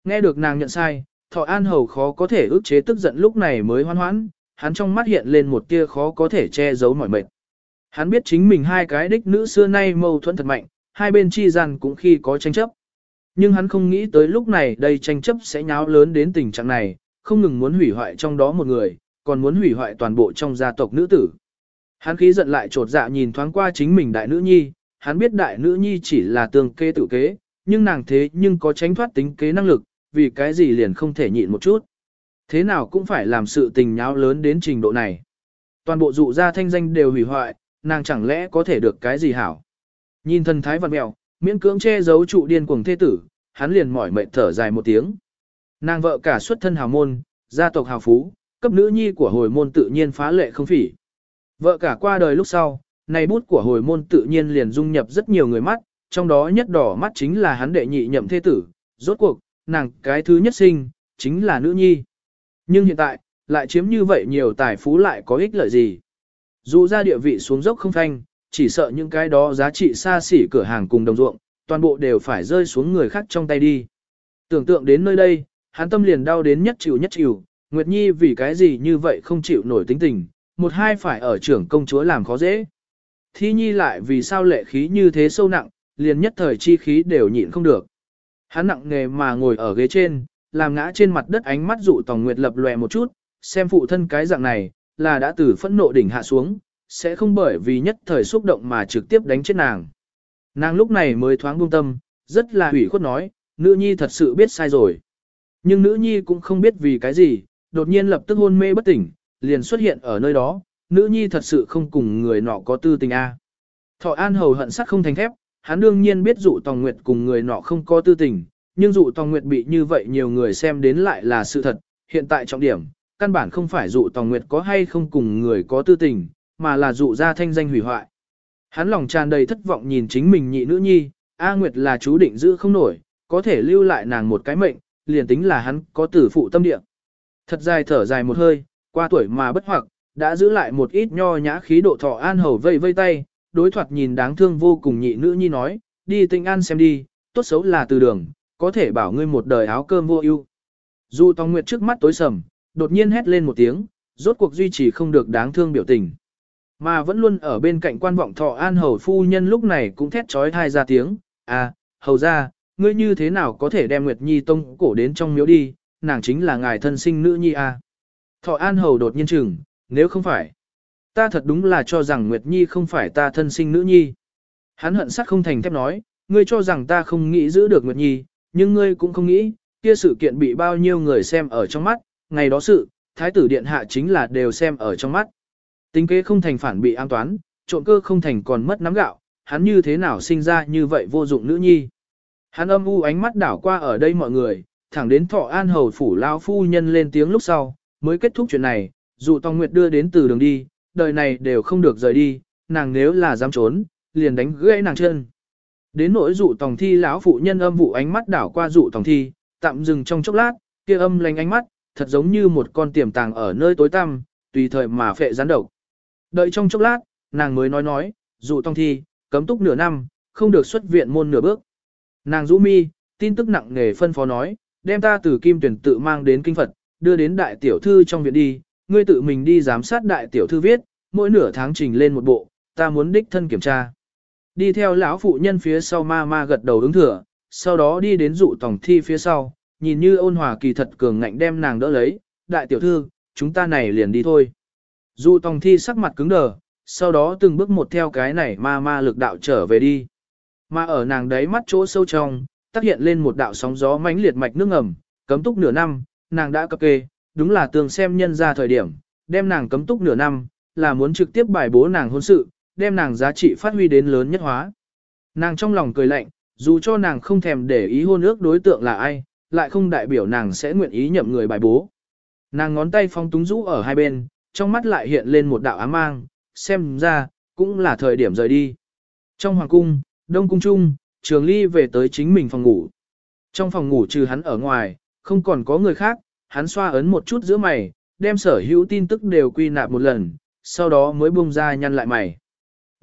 Nghe được nàng nhận sai, thọ an hầu khó có thể ức chế tức giận lúc này mới hoan hoãn, hắn trong mắt hiện lên một tia khó có thể che giấu mỏi mệt. Hắn biết chính mình hai cái đích nữ xưa nay mâu thuẫn thật mạnh, hai bên chi gian cũng khi có tranh chấp. Nhưng hắn không nghĩ tới lúc này đây tranh chấp sẽ nháo lớn đến tình trạng này, không ngừng muốn hủy hoại trong đó một người, còn muốn hủy hoại toàn bộ trong gia tộc nữ tử. Hắn khí giận lại trột dạ nhìn thoáng qua chính mình đại nữ nhi, hắn biết đại nữ nhi chỉ là tương kê tự kế, nhưng nàng thế nhưng có tránh thoát tính kế năng lực, vì cái gì liền không thể nhịn một chút. Thế nào cũng phải làm sự tình nháo lớn đến trình độ này. Toàn bộ dụ gia thanh danh đều hủy hoại, nàng chẳng lẽ có thể được cái gì hảo. Nhìn thần thái văn mèo, miễn cưỡng che giấu trụ điên cuồng thế tử, hắn liền mỏi mệt thở dài một tiếng. Nàng vợ cả xuất thân hào môn, gia tộc hào phú, cấp nữ nhi của hồi môn tự nhiên phá lệ không phỉ. Vợ cả qua đời lúc sau, này bút của hồi môn tự nhiên liền dung nhập rất nhiều người mắt, trong đó nhất đỏ mắt chính là hắn đệ nhị nhậm thế tử, rốt cuộc, nàng cái thứ nhất sinh, chính là nữ nhi. Nhưng hiện tại, lại chiếm như vậy nhiều tài phú lại có ích lợi gì. Dù ra địa vị xuống dốc không thanh, chỉ sợ những cái đó giá trị xa xỉ cửa hàng cùng đồng ruộng, toàn bộ đều phải rơi xuống người khác trong tay đi. Tưởng tượng đến nơi đây, hắn tâm liền đau đến nhất chịu nhất chịu, Nguyệt Nhi vì cái gì như vậy không chịu nổi tính tình, một hai phải ở trưởng công chúa làm khó dễ. Thi Nhi lại vì sao lệ khí như thế sâu nặng, liền nhất thời chi khí đều nhịn không được. Hắn nặng nghề mà ngồi ở ghế trên, làm ngã trên mặt đất ánh mắt dụ Tòng Nguyệt lập lòe một chút, xem phụ thân cái dạng này, là đã từ phẫn nộ đỉnh hạ xuống, sẽ không bởi vì nhất thời xúc động mà trực tiếp đánh chết nàng. Nàng lúc này mới thoáng buông tâm, rất là hủy khuất nói, nữ nhi thật sự biết sai rồi. Nhưng nữ nhi cũng không biết vì cái gì, đột nhiên lập tức hôn mê bất tỉnh, liền xuất hiện ở nơi đó, nữ nhi thật sự không cùng người nọ có tư tình a. Thọ An hầu hận sắc không thành thép, hắn đương nhiên biết dụ Tòng Nguyệt cùng người nọ không có tư tình, nhưng dụ Tòng Nguyệt bị như vậy nhiều người xem đến lại là sự thật, hiện tại trọng điểm, căn bản không phải dụ Tòng Nguyệt có hay không cùng người có tư tình, mà là dụ ra thanh danh hủy hoại. Hắn lòng tràn đầy thất vọng nhìn chính mình nhị nữ nhi, A Nguyệt là chú định giữ không nổi, có thể lưu lại nàng một cái mệnh, liền tính là hắn có tử phụ tâm địa. Thật dài thở dài một hơi, qua tuổi mà bất hoặc, đã giữ lại một ít nho nhã khí độ thọ an hầu vây vây tay, đối thoạt nhìn đáng thương vô cùng nhị nữ nhi nói, đi tinh an xem đi, tốt xấu là từ đường, có thể bảo ngươi một đời áo cơm vô ưu. Dù Tòng Nguyệt trước mắt tối sầm, đột nhiên hét lên một tiếng, rốt cuộc duy trì không được đáng thương biểu tình. Mà vẫn luôn ở bên cạnh quan vọng thọ an hầu phu nhân lúc này cũng thét trói thai ra tiếng, à, hầu ra, ngươi như thế nào có thể đem Nguyệt Nhi tông cổ đến trong miếu đi, nàng chính là ngài thân sinh nữ nhi à. Thọ an hầu đột nhiên chừng, nếu không phải, ta thật đúng là cho rằng Nguyệt Nhi không phải ta thân sinh nữ nhi. Hắn hận sắc không thành thép nói, ngươi cho rằng ta không nghĩ giữ được Nguyệt Nhi, nhưng ngươi cũng không nghĩ, kia sự kiện bị bao nhiêu người xem ở trong mắt, ngày đó sự, thái tử điện hạ chính là đều xem ở trong mắt. Tính kế không thành phản bị an toán, trộn cơ không thành còn mất nắm gạo, hắn như thế nào sinh ra như vậy vô dụng nữ nhi. Hắn âm u ánh mắt đảo qua ở đây mọi người, thẳng đến thọ an hầu phủ lao phu nhân lên tiếng lúc sau, mới kết thúc chuyện này, dù Tòng Nguyệt đưa đến từ đường đi, đời này đều không được rời đi, nàng nếu là dám trốn, liền đánh gãy nàng chân. Đến nỗi dụ tòng thi lão phụ nhân âm vụ ánh mắt đảo qua dụ tòng thi, tạm dừng trong chốc lát, kia âm lành ánh mắt, thật giống như một con tiềm tàng ở nơi tối tăm, tùy thời mà phệ gián độc. Đợi trong chốc lát, nàng mới nói nói, dụ tòng thi, cấm túc nửa năm, không được xuất viện môn nửa bước. Nàng rũ mi, tin tức nặng nề phân phó nói, đem ta từ kim tuyển tự mang đến kinh Phật, đưa đến đại tiểu thư trong viện đi, ngươi tự mình đi giám sát đại tiểu thư viết, mỗi nửa tháng trình lên một bộ, ta muốn đích thân kiểm tra. Đi theo lão phụ nhân phía sau ma ma gật đầu ứng thừa, sau đó đi đến dụ tổng thi phía sau, nhìn như ôn hòa kỳ thật cường ngạnh đem nàng đỡ lấy, đại tiểu thư, chúng ta này liền đi thôi. Dụ tổng thi sắc mặt cứng đờ, sau đó từng bước một theo cái này ma ma lực đạo trở về đi. Mà ở nàng đấy mắt chỗ sâu trong, tác hiện lên một đạo sóng gió mãnh liệt mạch nước ngầm, cấm túc nửa năm, nàng đã cập kê, đúng là tường xem nhân ra thời điểm, đem nàng cấm túc nửa năm, là muốn trực tiếp bài bố nàng hôn sự, đem nàng giá trị phát huy đến lớn nhất hóa. Nàng trong lòng cười lạnh, dù cho nàng không thèm để ý hôn ước đối tượng là ai, lại không đại biểu nàng sẽ nguyện ý nhậm người bài bố. Nàng ngón tay phong túng rũ ở hai bên, trong mắt lại hiện lên một đạo ám mang, xem ra, cũng là thời điểm rời đi. Trong hoàng cung, đông cung trung, trường ly về tới chính mình phòng ngủ. Trong phòng ngủ trừ hắn ở ngoài, không còn có người khác, hắn xoa ấn một chút giữa mày, đem sở hữu tin tức đều quy nạp một lần, sau đó mới bung ra nhăn lại mày.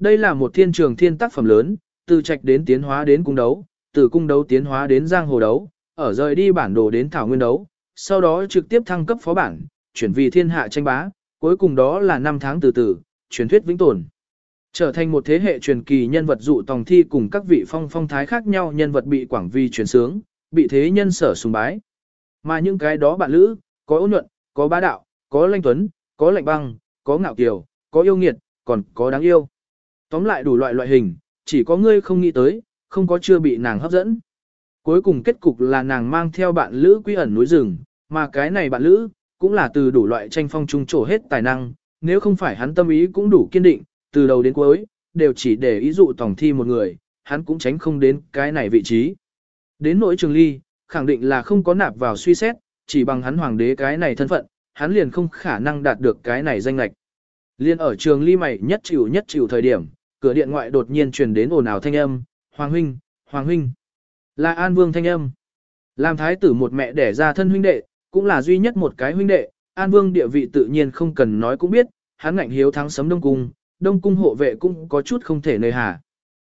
Đây là một thiên trường thiên tác phẩm lớn, từ trạch đến tiến hóa đến cung đấu, từ cung đấu tiến hóa đến giang hồ đấu, ở rời đi bản đồ đến thảo nguyên đấu, sau đó trực tiếp thăng cấp phó bản, chuyển vì thiên hạ tranh bá, cuối cùng đó là năm tháng từ từ, truyền thuyết vĩnh tồn. Trở thành một thế hệ truyền kỳ nhân vật dụ tòng thi cùng các vị phong phong thái khác nhau nhân vật bị quảng vi truyền sướng, bị thế nhân sở sùng bái. Mà những cái đó bạn lữ, có ôn nhuận, có bá đạo, có lanh tuấn, có lạnh băng, có ngạo kiều, có yêu nghiệt, còn có đáng yêu. Tóm lại đủ loại loại hình, chỉ có ngươi không nghĩ tới, không có chưa bị nàng hấp dẫn. Cuối cùng kết cục là nàng mang theo bạn lữ quy ẩn núi rừng, mà cái này bạn lữ, cũng là từ đủ loại tranh phong trung trổ hết tài năng, nếu không phải hắn tâm ý cũng đủ kiên định, từ đầu đến cuối, đều chỉ để ý dụ tổng thi một người, hắn cũng tránh không đến cái này vị trí. Đến nỗi trường ly, khẳng định là không có nạp vào suy xét, chỉ bằng hắn hoàng đế cái này thân phận, hắn liền không khả năng đạt được cái này danh lệch. Liên ở trường ly mày nhất chịu nhất chịu thời điểm, cửa điện ngoại đột nhiên truyền đến ồn ào thanh âm, Hoàng huynh, Hoàng huynh, là An Vương thanh âm. Làm thái tử một mẹ đẻ ra thân huynh đệ, cũng là duy nhất một cái huynh đệ, An Vương địa vị tự nhiên không cần nói cũng biết, hắn ngạnh hiếu thắng sấm Đông Cung, Đông Cung hộ vệ cũng có chút không thể nơi hà.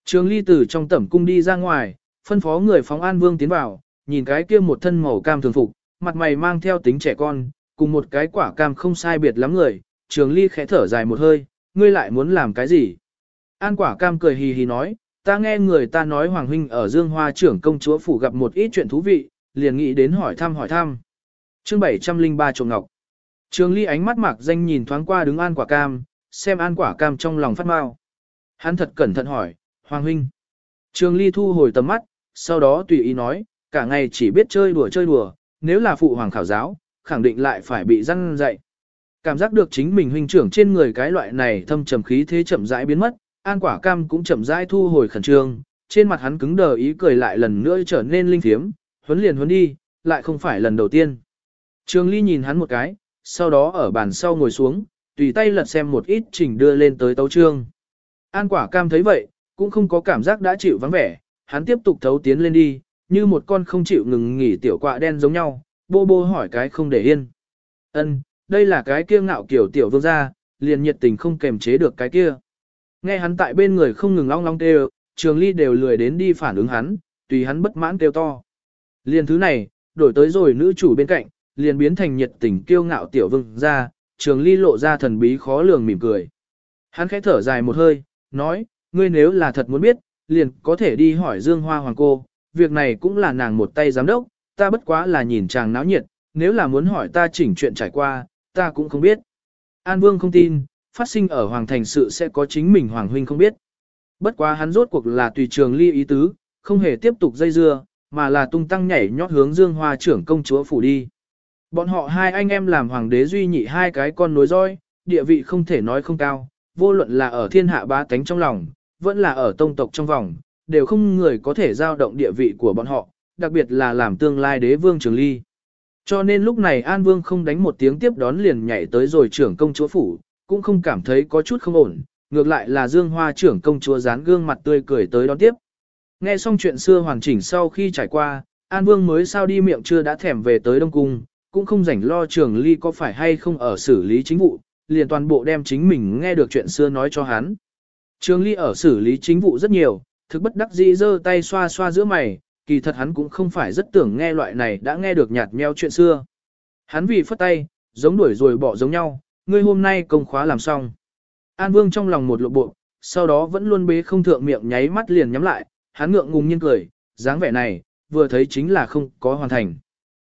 Trường ly tử trong tẩm cung đi ra ngoài, phân phó người phóng An Vương tiến vào, nhìn cái kia một thân màu cam thường phục, mặt mày mang theo tính trẻ con, cùng một cái quả cam không sai biệt lắm người, trường ly khẽ thở dài một hơi, ngươi lại muốn làm cái gì? An quả cam cười hì hì nói, ta nghe người ta nói Hoàng Huynh ở Dương Hoa trưởng công chúa phủ gặp một ít chuyện thú vị, liền nghĩ đến hỏi thăm hỏi thăm. chương 703 trộm ngọc. Trường ly ánh mắt mạc danh nhìn thoáng qua đứng An quả cam, xem An quả cam trong lòng phát mau. Hắn thật cẩn thận hỏi, Hoàng Huynh. Trường ly thu hồi tầm mắt, sau đó tùy ý nói, cả ngày chỉ biết chơi đùa chơi đùa, nếu là phụ hoàng khảo giáo, khẳng định lại phải bị răn dạy. Cảm giác được chính mình huynh trưởng trên người cái loại này thâm trầm khí thế chậm rãi biến mất, An Quả Cam cũng chậm rãi thu hồi khẩn trương, trên mặt hắn cứng đờ ý cười lại lần nữa trở nên linh thiếm, huấn liền huấn đi, lại không phải lần đầu tiên. Trường Ly nhìn hắn một cái, sau đó ở bàn sau ngồi xuống, tùy tay lật xem một ít trình đưa lên tới tấu trương. An Quả Cam thấy vậy, cũng không có cảm giác đã chịu vắng vẻ, hắn tiếp tục thấu tiến lên đi, như một con không chịu ngừng nghỉ tiểu quạ đen giống nhau, bô bô hỏi cái không để yên. Ân, đây là cái kia ngạo kiểu tiểu vương gia, liền nhiệt tình không kềm chế được cái kia. Nghe hắn tại bên người không ngừng long long kêu, trường ly đều lười đến đi phản ứng hắn, tùy hắn bất mãn kêu to. Liền thứ này, đổi tới rồi nữ chủ bên cạnh, liền biến thành nhiệt tình kiêu ngạo tiểu vương ra, trường ly lộ ra thần bí khó lường mỉm cười. Hắn khẽ thở dài một hơi, nói, ngươi nếu là thật muốn biết, liền có thể đi hỏi Dương Hoa Hoàng cô, việc này cũng là nàng một tay giám đốc, ta bất quá là nhìn chàng náo nhiệt, nếu là muốn hỏi ta chỉnh chuyện trải qua, ta cũng không biết. An Vương không tin, phát sinh ở Hoàng Thành sự sẽ có chính mình Hoàng Huynh không biết. Bất quá hắn rốt cuộc là tùy trường ly ý tứ, không hề tiếp tục dây dưa, mà là tung tăng nhảy nhót hướng Dương Hoa trưởng công chúa phủ đi. Bọn họ hai anh em làm hoàng đế duy nhị hai cái con nối roi, địa vị không thể nói không cao, vô luận là ở thiên hạ ba tánh trong lòng, vẫn là ở tông tộc trong vòng, đều không người có thể giao động địa vị của bọn họ, đặc biệt là làm tương lai đế vương Trường Ly. Cho nên lúc này An Vương không đánh một tiếng tiếp đón liền nhảy tới rồi trưởng công chúa phủ, cũng không cảm thấy có chút không ổn, ngược lại là Dương Hoa trưởng công chúa dán gương mặt tươi cười tới đón tiếp. Nghe xong chuyện xưa hoàn chỉnh sau khi trải qua, An Vương mới sao đi miệng chưa đã thèm về tới Đông Cung, cũng không rảnh lo Trường Ly có phải hay không ở xử lý chính vụ, liền toàn bộ đem chính mình nghe được chuyện xưa nói cho hắn. Trường Ly ở xử lý chính vụ rất nhiều, thực bất đắc dĩ giơ tay xoa xoa giữa mày, kỳ thật hắn cũng không phải rất tưởng nghe loại này đã nghe được nhạt nheo chuyện xưa. Hắn vì phất tay, giống đuổi rồi bỏ giống nhau, ngươi hôm nay công khóa làm xong. An Vương trong lòng một lộ bộ, sau đó vẫn luôn bế không thượng miệng nháy mắt liền nhắm lại, hắn ngượng ngùng nhiên cười, dáng vẻ này, vừa thấy chính là không có hoàn thành.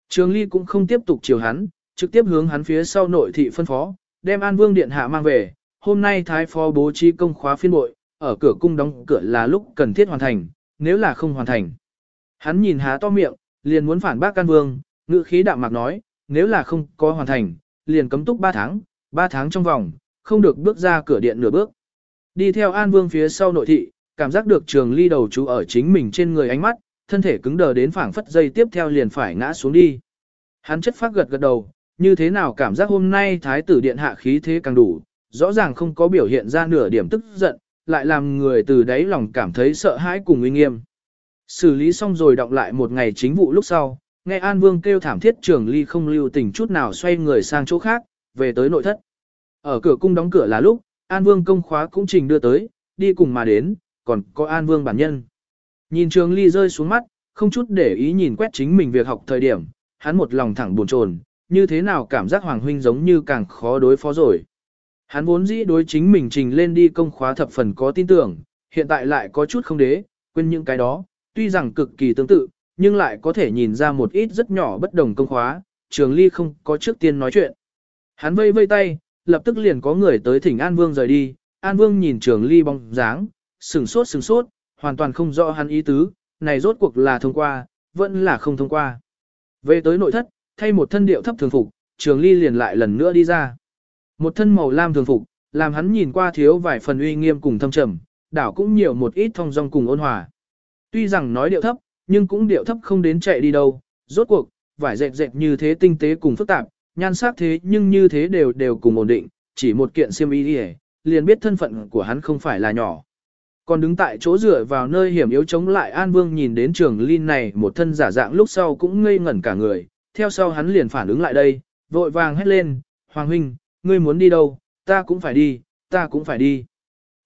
Trường Ly cũng không tiếp tục chiều hắn, trực tiếp hướng hắn phía sau nội thị phân phó, đem An Vương điện hạ mang về, hôm nay thái phó bố trí công khóa phiên bội, ở cửa cung đóng cửa là lúc cần thiết hoàn thành, nếu là không hoàn thành. Hắn nhìn há to miệng, liền muốn phản bác An Vương, ngữ khí đạm mạc nói, nếu là không có hoàn thành, liền cấm túc 3 tháng, ba tháng trong vòng, không được bước ra cửa điện nửa bước. Đi theo An Vương phía sau nội thị, cảm giác được trường ly đầu chú ở chính mình trên người ánh mắt, thân thể cứng đờ đến phảng phất dây tiếp theo liền phải ngã xuống đi. Hắn chất phát gật gật đầu, như thế nào cảm giác hôm nay thái tử điện hạ khí thế càng đủ, rõ ràng không có biểu hiện ra nửa điểm tức giận, lại làm người từ đáy lòng cảm thấy sợ hãi cùng uy nghiêm. Xử lý xong rồi đọc lại một ngày chính vụ lúc sau, nghe An Vương kêu thảm thiết trường ly không lưu tình chút nào xoay người sang chỗ khác, về tới nội thất. Ở cửa cung đóng cửa là lúc, An Vương công khóa cũng trình đưa tới, đi cùng mà đến, còn có An Vương bản nhân. Nhìn trường ly rơi xuống mắt, không chút để ý nhìn quét chính mình việc học thời điểm, hắn một lòng thẳng buồn chồn, như thế nào cảm giác Hoàng Huynh giống như càng khó đối phó rồi. Hắn vốn dĩ đối chính mình trình lên đi công khóa thập phần có tin tưởng, hiện tại lại có chút không đế, quên những cái đó, tuy rằng cực kỳ tương tự, nhưng lại có thể nhìn ra một ít rất nhỏ bất đồng công khóa, trường ly không có trước tiên nói chuyện. Hắn vây vây tay, lập tức liền có người tới thỉnh An Vương rời đi, An Vương nhìn trường ly bóng dáng, sừng sốt sừng sốt, hoàn toàn không rõ hắn ý tứ, này rốt cuộc là thông qua, vẫn là không thông qua. Về tới nội thất, thay một thân điệu thấp thường phục, trường ly liền lại lần nữa đi ra. Một thân màu lam thường phục, làm hắn nhìn qua thiếu vài phần uy nghiêm cùng thâm trầm, đảo cũng nhiều một ít thông dong cùng ôn hòa. Tuy rằng nói điệu thấp, nhưng cũng điệu thấp không đến chạy đi đâu, rốt cuộc, vải dệt dệt như thế tinh tế cùng phức tạp, nhan sắc thế nhưng như thế đều đều cùng ổn định, chỉ một kiện xiêm y đi liền biết thân phận của hắn không phải là nhỏ. Còn đứng tại chỗ dựa vào nơi hiểm yếu chống lại An Vương nhìn đến trường lin này một thân giả dạng lúc sau cũng ngây ngẩn cả người, theo sau hắn liền phản ứng lại đây, vội vàng hét lên, Hoàng Huynh, ngươi muốn đi đâu, ta cũng phải đi, ta cũng phải đi.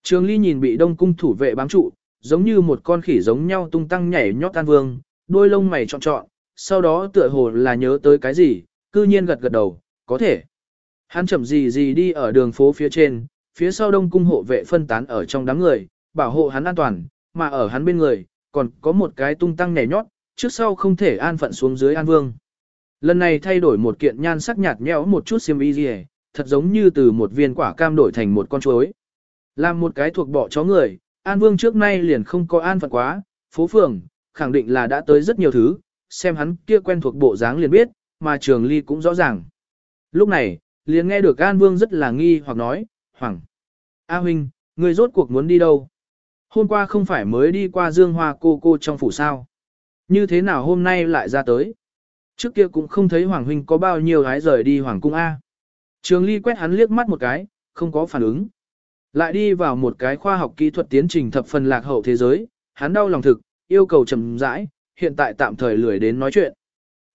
Trường Ly nhìn bị đông cung thủ vệ bám trụ, giống như một con khỉ giống nhau tung tăng nhảy nhót An Vương, đôi lông mày trọn trọn, sau đó tựa hồ là nhớ tới cái gì, cư nhiên gật gật đầu, có thể. Hắn chậm gì gì đi ở đường phố phía trên, phía sau đông cung hộ vệ phân tán ở trong đám người, bảo hộ hắn an toàn, mà ở hắn bên người, còn có một cái tung tăng nhảy nhót, trước sau không thể an phận xuống dưới an vương. Lần này thay đổi một kiện nhan sắc nhạt nhẽo một chút xiêm y gì thật giống như từ một viên quả cam đổi thành một con chuối. Làm một cái thuộc bỏ chó người, An Vương trước nay liền không có an phận quá, phố phường, khẳng định là đã tới rất nhiều thứ, xem hắn kia quen thuộc bộ dáng liền biết, mà Trường Ly cũng rõ ràng. Lúc này, liền nghe được An Vương rất là nghi hoặc nói, Hoàng, A Huynh, người rốt cuộc muốn đi đâu? Hôm qua không phải mới đi qua Dương Hoa cô cô trong phủ sao? Như thế nào hôm nay lại ra tới? Trước kia cũng không thấy Hoàng Huynh có bao nhiêu gái rời đi Hoàng Cung A. Trường Ly quét hắn liếc mắt một cái, không có phản ứng. Lại đi vào một cái khoa học kỹ thuật tiến trình thập phần lạc hậu thế giới, hắn đau lòng thực, yêu cầu chậm rãi, hiện tại tạm thời lười đến nói chuyện.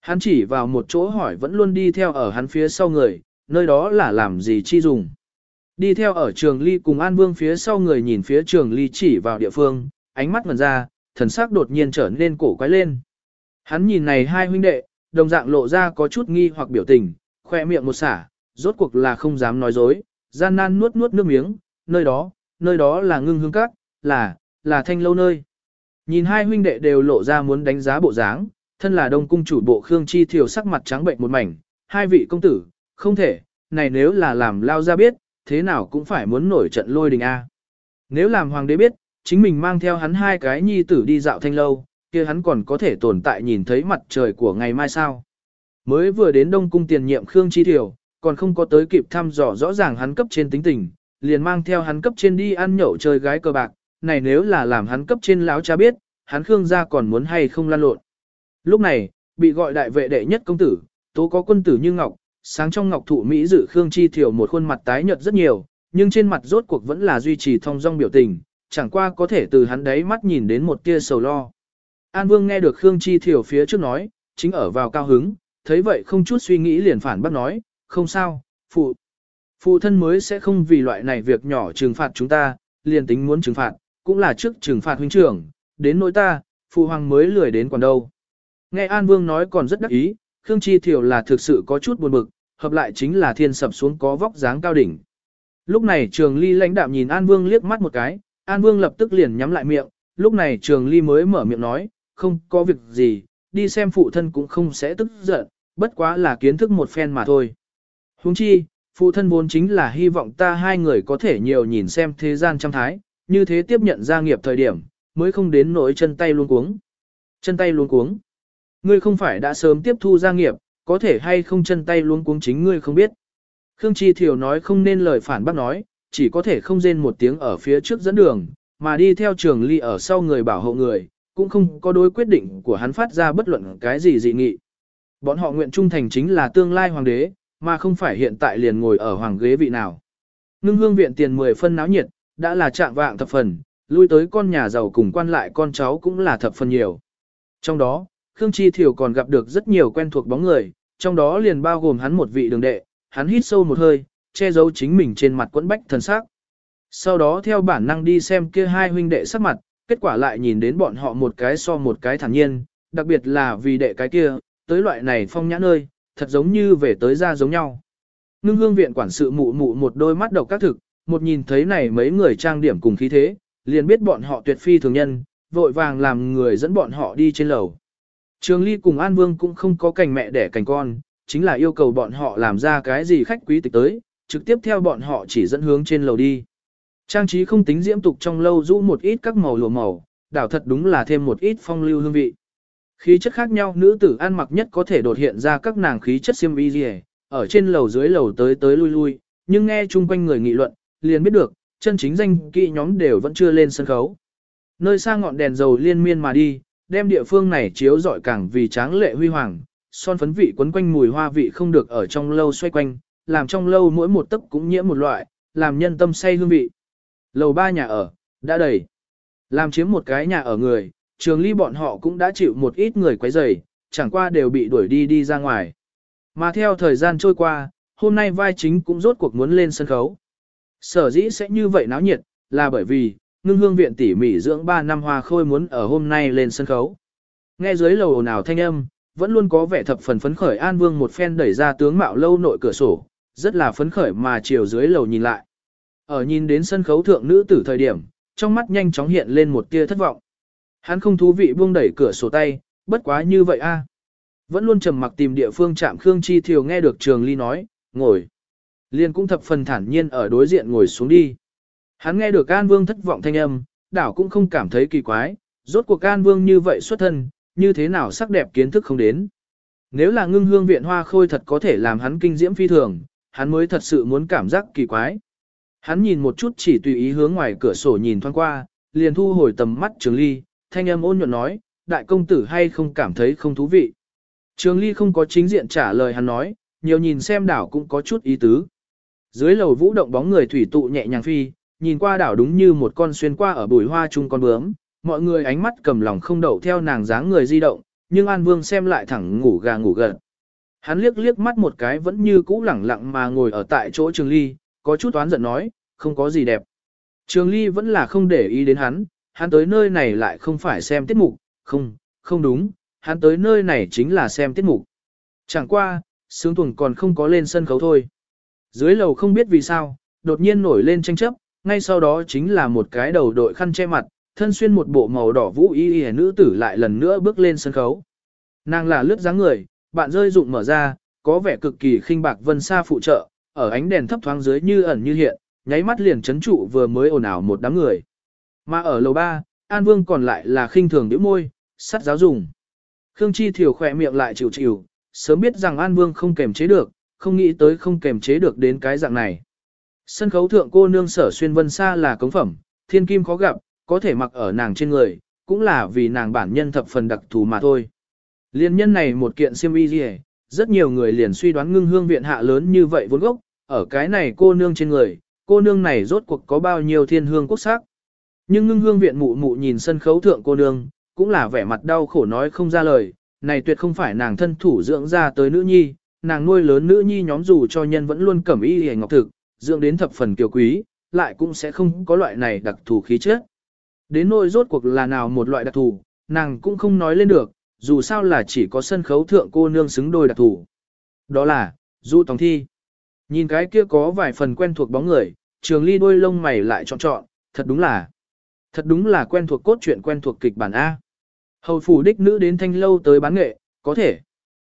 Hắn chỉ vào một chỗ hỏi vẫn luôn đi theo ở hắn phía sau người, nơi đó là làm gì chi dùng. Đi theo ở trường ly cùng An Vương phía sau người nhìn phía trường ly chỉ vào địa phương, ánh mắt ngần ra, thần sắc đột nhiên trở nên cổ quái lên. Hắn nhìn này hai huynh đệ, đồng dạng lộ ra có chút nghi hoặc biểu tình, khoe miệng một xả, rốt cuộc là không dám nói dối, gian nan nuốt nuốt nước miếng, nơi đó, nơi đó là ngưng hương các, là, là thanh lâu nơi. Nhìn hai huynh đệ đều lộ ra muốn đánh giá bộ dáng, thân là đông cung chủ bộ Khương Chi Thiều sắc mặt trắng bệnh một mảnh, hai vị công tử, không thể, này nếu là làm lao ra biết, thế nào cũng phải muốn nổi trận lôi đình A. Nếu làm hoàng đế biết, chính mình mang theo hắn hai cái nhi tử đi dạo thanh lâu, kia hắn còn có thể tồn tại nhìn thấy mặt trời của ngày mai sao. Mới vừa đến Đông Cung tiền nhiệm Khương Chi Thiều, còn không có tới kịp thăm dò rõ ràng hắn cấp trên tính tình, liền mang theo hắn cấp trên đi ăn nhậu chơi gái cờ bạc, này nếu là làm hắn cấp trên lão cha biết, hắn Khương gia còn muốn hay không lan lộn. Lúc này, bị gọi đại vệ đệ nhất công tử, tố có quân tử như ngọc, sáng trong ngọc thụ Mỹ dự Khương Chi Thiểu một khuôn mặt tái nhợt rất nhiều, nhưng trên mặt rốt cuộc vẫn là duy trì thong dong biểu tình, chẳng qua có thể từ hắn đấy mắt nhìn đến một tia sầu lo. An Vương nghe được Khương Chi Thiểu phía trước nói, chính ở vào cao hứng, thấy vậy không chút suy nghĩ liền phản bác nói, không sao, phụ. Phụ thân mới sẽ không vì loại này việc nhỏ trừng phạt chúng ta, liền tính muốn trừng phạt, cũng là trước trừng phạt huynh trưởng, đến nỗi ta, phụ hoàng mới lười đến còn đâu. Nghe An Vương nói còn rất đắc ý, Khương Chi Thiểu là thực sự có chút buồn bực, hợp lại chính là thiên sập xuống có vóc dáng cao đỉnh. Lúc này trường ly lãnh đạm nhìn An Vương liếc mắt một cái, An Vương lập tức liền nhắm lại miệng, lúc này trường ly mới mở miệng nói, không có việc gì, đi xem phụ thân cũng không sẽ tức giận, bất quá là kiến thức một phen mà thôi. Huống chi, phụ thân vốn chính là hy vọng ta hai người có thể nhiều nhìn xem thế gian trăm thái, như thế tiếp nhận gia nghiệp thời điểm, mới không đến nỗi chân tay luôn cuống. Chân tay luôn cuống. Ngươi không phải đã sớm tiếp thu gia nghiệp, có thể hay không chân tay luôn cuống chính ngươi không biết. Khương Chi Thiều nói không nên lời phản bác nói, chỉ có thể không rên một tiếng ở phía trước dẫn đường, mà đi theo trường ly ở sau người bảo hộ người, cũng không có đối quyết định của hắn phát ra bất luận cái gì dị nghị. Bọn họ nguyện trung thành chính là tương lai hoàng đế, mà không phải hiện tại liền ngồi ở hoàng ghế vị nào. Ngưng hương viện tiền 10 phân náo nhiệt, đã là trạng vạng thập phần, lui tới con nhà giàu cùng quan lại con cháu cũng là thập phần nhiều. Trong đó, Khương Chi Thiểu còn gặp được rất nhiều quen thuộc bóng người, trong đó liền bao gồm hắn một vị đường đệ, hắn hít sâu một hơi, che giấu chính mình trên mặt quẫn bách thần sắc. Sau đó theo bản năng đi xem kia hai huynh đệ sắc mặt, kết quả lại nhìn đến bọn họ một cái so một cái thản nhiên, đặc biệt là vì đệ cái kia, tới loại này phong nhã nơi, thật giống như về tới ra giống nhau. Ngưng hương viện quản sự mụ mụ một đôi mắt độc các thực, một nhìn thấy này mấy người trang điểm cùng khí thế, liền biết bọn họ tuyệt phi thường nhân, vội vàng làm người dẫn bọn họ đi trên lầu. Trường Ly cùng An Vương cũng không có cành mẹ đẻ cành con, chính là yêu cầu bọn họ làm ra cái gì khách quý tịch tới, trực tiếp theo bọn họ chỉ dẫn hướng trên lầu đi. Trang trí không tính diễm tục trong lâu rũ một ít các màu lụa màu, đảo thật đúng là thêm một ít phong lưu hương vị. Khí chất khác nhau nữ tử ăn mặc nhất có thể đột hiện ra các nàng khí chất xiêm y gì, ở trên lầu dưới lầu tới tới lui lui, nhưng nghe chung quanh người nghị luận, liền biết được, chân chính danh kỵ nhóm đều vẫn chưa lên sân khấu. Nơi xa ngọn đèn dầu liên miên mà đi, đem địa phương này chiếu rọi càng vì tráng lệ huy hoàng, son phấn vị quấn quanh mùi hoa vị không được ở trong lâu xoay quanh, làm trong lâu mỗi một tấc cũng nhiễm một loại, làm nhân tâm say hương vị. Lầu ba nhà ở, đã đầy. Làm chiếm một cái nhà ở người, trường ly bọn họ cũng đã chịu một ít người quấy rầy, chẳng qua đều bị đuổi đi đi ra ngoài. Mà theo thời gian trôi qua, hôm nay vai chính cũng rốt cuộc muốn lên sân khấu. Sở dĩ sẽ như vậy náo nhiệt, là bởi vì, ngưng hương viện tỉ mỉ dưỡng 3 năm hoa khôi muốn ở hôm nay lên sân khấu. Nghe dưới lầu nào thanh âm, vẫn luôn có vẻ thập phần phấn khởi An Vương một phen đẩy ra tướng mạo lâu nội cửa sổ, rất là phấn khởi mà chiều dưới lầu nhìn lại. Ở nhìn đến sân khấu thượng nữ tử thời điểm, trong mắt nhanh chóng hiện lên một tia thất vọng. Hắn không thú vị buông đẩy cửa sổ tay, bất quá như vậy a. Vẫn luôn trầm mặc tìm địa phương chạm Khương Chi Thiều nghe được Trường Ly nói, ngồi. Liên cũng thập phần thản nhiên ở đối diện ngồi xuống đi. Hắn nghe được An Vương thất vọng thanh âm, đảo cũng không cảm thấy kỳ quái, rốt cuộc An Vương như vậy xuất thân, như thế nào sắc đẹp kiến thức không đến. Nếu là ngưng hương viện hoa khôi thật có thể làm hắn kinh diễm phi thường, hắn mới thật sự muốn cảm giác kỳ quái. Hắn nhìn một chút chỉ tùy ý hướng ngoài cửa sổ nhìn thoáng qua, liền thu hồi tầm mắt Trường Ly, thanh âm ôn nhuận nói, đại công tử hay không cảm thấy không thú vị. Trường Ly không có chính diện trả lời hắn nói, nhiều nhìn xem đảo cũng có chút ý tứ. Dưới lầu vũ động bóng người thủy tụ nhẹ nhàng phi, nhìn qua đảo đúng như một con xuyên qua ở bụi hoa chung con bướm, mọi người ánh mắt cầm lòng không đậu theo nàng dáng người di động, nhưng An Vương xem lại thẳng ngủ gà ngủ gật. Hắn liếc liếc mắt một cái vẫn như cũ lẳng lặng mà ngồi ở tại chỗ Trường Ly, có chút oán giận nói, không có gì đẹp. Trường Ly vẫn là không để ý đến hắn, hắn tới nơi này lại không phải xem tiết mục, không, không đúng, hắn tới nơi này chính là xem tiết mục. Chẳng qua, sướng tuần còn không có lên sân khấu thôi. Dưới lầu không biết vì sao, đột nhiên nổi lên tranh chấp, ngay sau đó chính là một cái đầu đội khăn che mặt, thân xuyên một bộ màu đỏ vũ y y nữ tử lại lần nữa bước lên sân khấu. Nàng là lướt dáng người, bạn rơi dụng mở ra, có vẻ cực kỳ khinh bạc vân xa phụ trợ, ở ánh đèn thấp thoáng dưới như ẩn như hiện, nháy mắt liền chấn trụ vừa mới ồn ào một đám người. Mà ở lầu ba, An Vương còn lại là khinh thường nhíu môi, sắt giáo dùng. Khương Chi thiểu khỏe miệng lại chịu chịu, sớm biết rằng An Vương không kềm chế được, không nghĩ tới không kềm chế được đến cái dạng này. Sân khấu thượng cô nương sở xuyên vân xa là cống phẩm, thiên kim khó gặp, có thể mặc ở nàng trên người, cũng là vì nàng bản nhân thập phần đặc thù mà thôi. Liên nhân này một kiện siêm y gì rất nhiều người liền suy đoán ngưng hương viện hạ lớn như vậy vốn gốc, ở cái này cô nương trên người, cô nương này rốt cuộc có bao nhiêu thiên hương quốc sắc. Nhưng ngưng hương viện mụ mụ nhìn sân khấu thượng cô nương, cũng là vẻ mặt đau khổ nói không ra lời, này tuyệt không phải nàng thân thủ dưỡng ra tới nữ nhi, nàng nuôi lớn nữ nhi nhóm dù cho nhân vẫn luôn cẩm y hề ngọc thực, dưỡng đến thập phần kiều quý, lại cũng sẽ không có loại này đặc thù khí chất. Đến nỗi rốt cuộc là nào một loại đặc thù, nàng cũng không nói lên được, dù sao là chỉ có sân khấu thượng cô nương xứng đôi đặc thù. Đó là, Du Tòng Thi. Nhìn cái kia có vài phần quen thuộc bóng người, trường ly đôi lông mày lại chọn chọn, thật đúng là, thật đúng là quen thuộc cốt truyện quen thuộc kịch bản A. Hầu phủ đích nữ đến thanh lâu tới bán nghệ, có thể.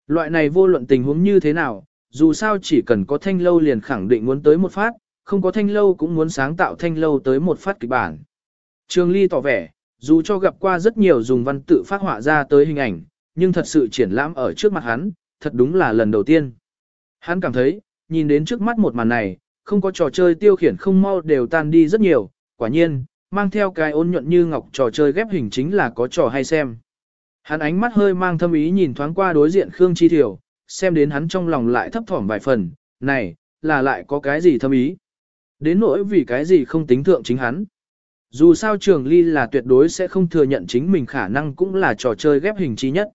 Loại này vô luận tình huống như thế nào, dù sao chỉ cần có thanh lâu liền khẳng định muốn tới một phát, không có thanh lâu cũng muốn sáng tạo thanh lâu tới một phát kịch bản. Trường Ly tỏ vẻ, dù cho gặp qua rất nhiều dùng văn tự phát họa ra tới hình ảnh, nhưng thật sự triển lãm ở trước mặt hắn, thật đúng là lần đầu tiên. Hắn cảm thấy, nhìn đến trước mắt một màn này, không có trò chơi tiêu khiển không mau đều tan đi rất nhiều, quả nhiên, mang theo cái ôn nhuận như ngọc trò chơi ghép hình chính là có trò hay xem. Hắn ánh mắt hơi mang thâm ý nhìn thoáng qua đối diện Khương Chi Thiểu, xem đến hắn trong lòng lại thấp thỏm vài phần, này, là lại có cái gì thâm ý. Đến nỗi vì cái gì không tính thượng chính hắn. Dù sao trường ly là tuyệt đối sẽ không thừa nhận chính mình khả năng cũng là trò chơi ghép hình chi nhất.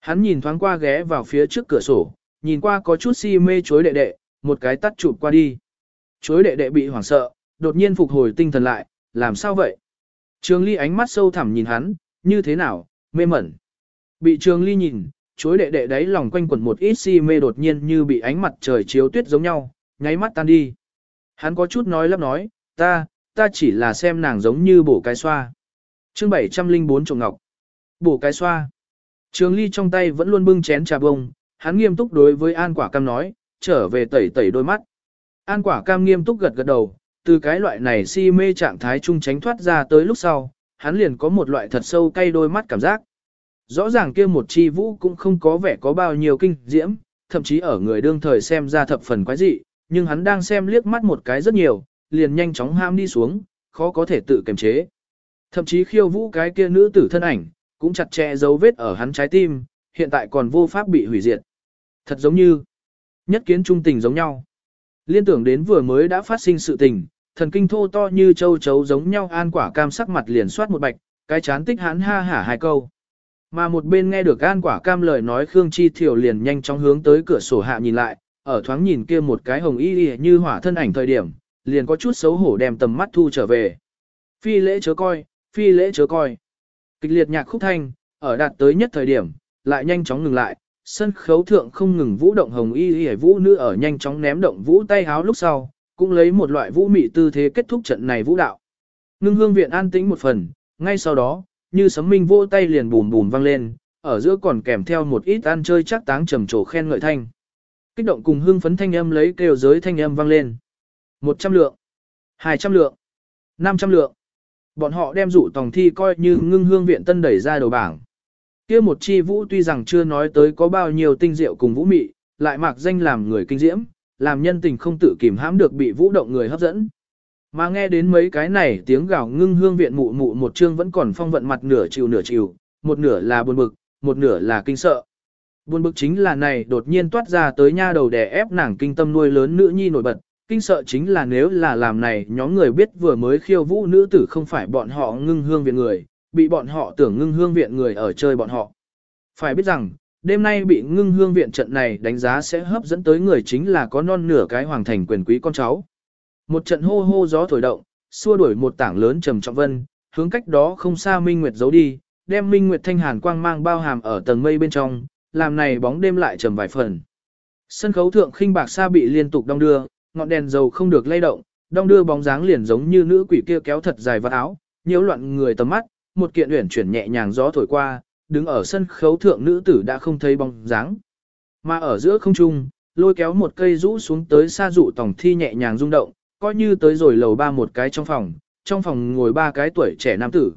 Hắn nhìn thoáng qua ghé vào phía trước cửa sổ, nhìn qua có chút si mê chối đệ đệ, một cái tắt chụp qua đi. Chối đệ đệ bị hoảng sợ, đột nhiên phục hồi tinh thần lại, làm sao vậy? Trường ly ánh mắt sâu thẳm nhìn hắn, như thế nào, mê mẩn. Bị trường ly nhìn, chối đệ đệ đấy lòng quanh quẩn một ít si mê đột nhiên như bị ánh mặt trời chiếu tuyết giống nhau, nháy mắt tan đi. Hắn có chút nói lắp nói, ta, ta chỉ là xem nàng giống như bổ cái xoa. chương 704 trộm ngọc. Bổ cái xoa. Trường ly trong tay vẫn luôn bưng chén trà bông, hắn nghiêm túc đối với An Quả Cam nói, trở về tẩy tẩy đôi mắt. An Quả Cam nghiêm túc gật gật đầu, từ cái loại này si mê trạng thái trung tránh thoát ra tới lúc sau, hắn liền có một loại thật sâu cay đôi mắt cảm giác. Rõ ràng kia một chi vũ cũng không có vẻ có bao nhiêu kinh diễm, thậm chí ở người đương thời xem ra thập phần quái dị, nhưng hắn đang xem liếc mắt một cái rất nhiều, liền nhanh chóng ham đi xuống, khó có thể tự kiềm chế. Thậm chí khiêu vũ cái kia nữ tử thân ảnh, cũng chặt chẽ dấu vết ở hắn trái tim, hiện tại còn vô pháp bị hủy diệt. Thật giống như, nhất kiến trung tình giống nhau. Liên tưởng đến vừa mới đã phát sinh sự tình, thần kinh thô to như châu chấu giống nhau an quả cam sắc mặt liền soát một bạch, cái chán tích hắn ha hả hai câu. Mà một bên nghe được an quả cam lời nói Khương Chi Thiểu liền nhanh chóng hướng tới cửa sổ hạ nhìn lại, ở thoáng nhìn kia một cái hồng y y như hỏa thân ảnh thời điểm, liền có chút xấu hổ đem tầm mắt thu trở về. Phi lễ chớ coi, phi lễ chớ coi. Kịch liệt nhạc khúc thanh, ở đạt tới nhất thời điểm, lại nhanh chóng ngừng lại, sân khấu thượng không ngừng vũ động hồng y y vũ nữ ở nhanh chóng ném động vũ tay háo lúc sau, cũng lấy một loại vũ mị tư thế kết thúc trận này vũ đạo. Ngưng hương viện an tĩnh một phần, ngay sau đó, như sấm minh vỗ tay liền bùm bùm vang lên, ở giữa còn kèm theo một ít ăn chơi chắc táng trầm trồ khen ngợi thanh. Kích động cùng hương phấn thanh âm lấy kêu giới thanh âm vang lên. 100 lượng, 200 lượng, 500 lượng. Bọn họ đem dụ tòng thi coi như ngưng hương viện tân đẩy ra đầu bảng. kia một chi vũ tuy rằng chưa nói tới có bao nhiêu tinh diệu cùng vũ mị, lại mặc danh làm người kinh diễm, làm nhân tình không tự kìm hãm được bị vũ động người hấp dẫn. Mà nghe đến mấy cái này tiếng gào ngưng hương viện mụ mụ một chương vẫn còn phong vận mặt nửa chiều nửa chiều, một nửa là buồn bực, một nửa là kinh sợ. Buồn bực chính là này đột nhiên toát ra tới nha đầu đè ép nàng kinh tâm nuôi lớn nữ nhi nổi bật, kinh sợ chính là nếu là làm này nhóm người biết vừa mới khiêu vũ nữ tử không phải bọn họ ngưng hương viện người, bị bọn họ tưởng ngưng hương viện người ở chơi bọn họ. Phải biết rằng, đêm nay bị ngưng hương viện trận này đánh giá sẽ hấp dẫn tới người chính là có non nửa cái hoàng thành quyền quý con cháu. Một trận hô hô gió thổi động, xua đuổi một tảng lớn trầm trọng vân, hướng cách đó không xa Minh Nguyệt giấu đi, đem Minh Nguyệt thanh hàn quang mang bao hàm ở tầng mây bên trong, làm này bóng đêm lại trầm vài phần. Sân khấu thượng khinh bạc xa bị liên tục đong đưa, ngọn đèn dầu không được lay động, đong đưa bóng dáng liền giống như nữ quỷ kia kéo thật dài vào áo, nhiễu loạn người tầm mắt, một kiện uyển chuyển nhẹ nhàng gió thổi qua, đứng ở sân khấu thượng nữ tử đã không thấy bóng dáng. Mà ở giữa không trung, lôi kéo một cây rũ xuống tới xa dụ tổng thi nhẹ nhàng rung động, coi như tới rồi lầu ba một cái trong phòng, trong phòng ngồi ba cái tuổi trẻ nam tử.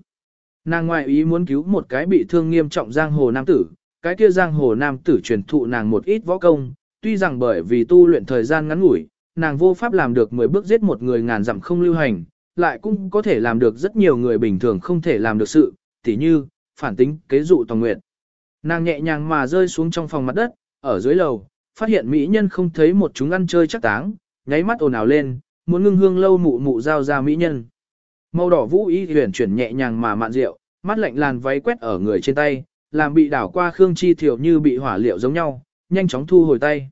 Nàng ngoại ý muốn cứu một cái bị thương nghiêm trọng giang hồ nam tử, cái kia giang hồ nam tử truyền thụ nàng một ít võ công, tuy rằng bởi vì tu luyện thời gian ngắn ngủi, nàng vô pháp làm được 10 bước giết một người ngàn dặm không lưu hành, lại cũng có thể làm được rất nhiều người bình thường không thể làm được sự, tỉ như, phản tính, kế dụ tòng nguyện. Nàng nhẹ nhàng mà rơi xuống trong phòng mặt đất, ở dưới lầu, phát hiện mỹ nhân không thấy một chúng ăn chơi chắc táng, nháy mắt ồn ào lên, muốn ngưng hương lâu mụ mụ giao ra mỹ nhân. Màu đỏ vũ y huyền chuyển nhẹ nhàng mà mạn rượu, mắt lạnh làn váy quét ở người trên tay, làm bị đảo qua Khương Chi Thiểu như bị hỏa liệu giống nhau, nhanh chóng thu hồi tay.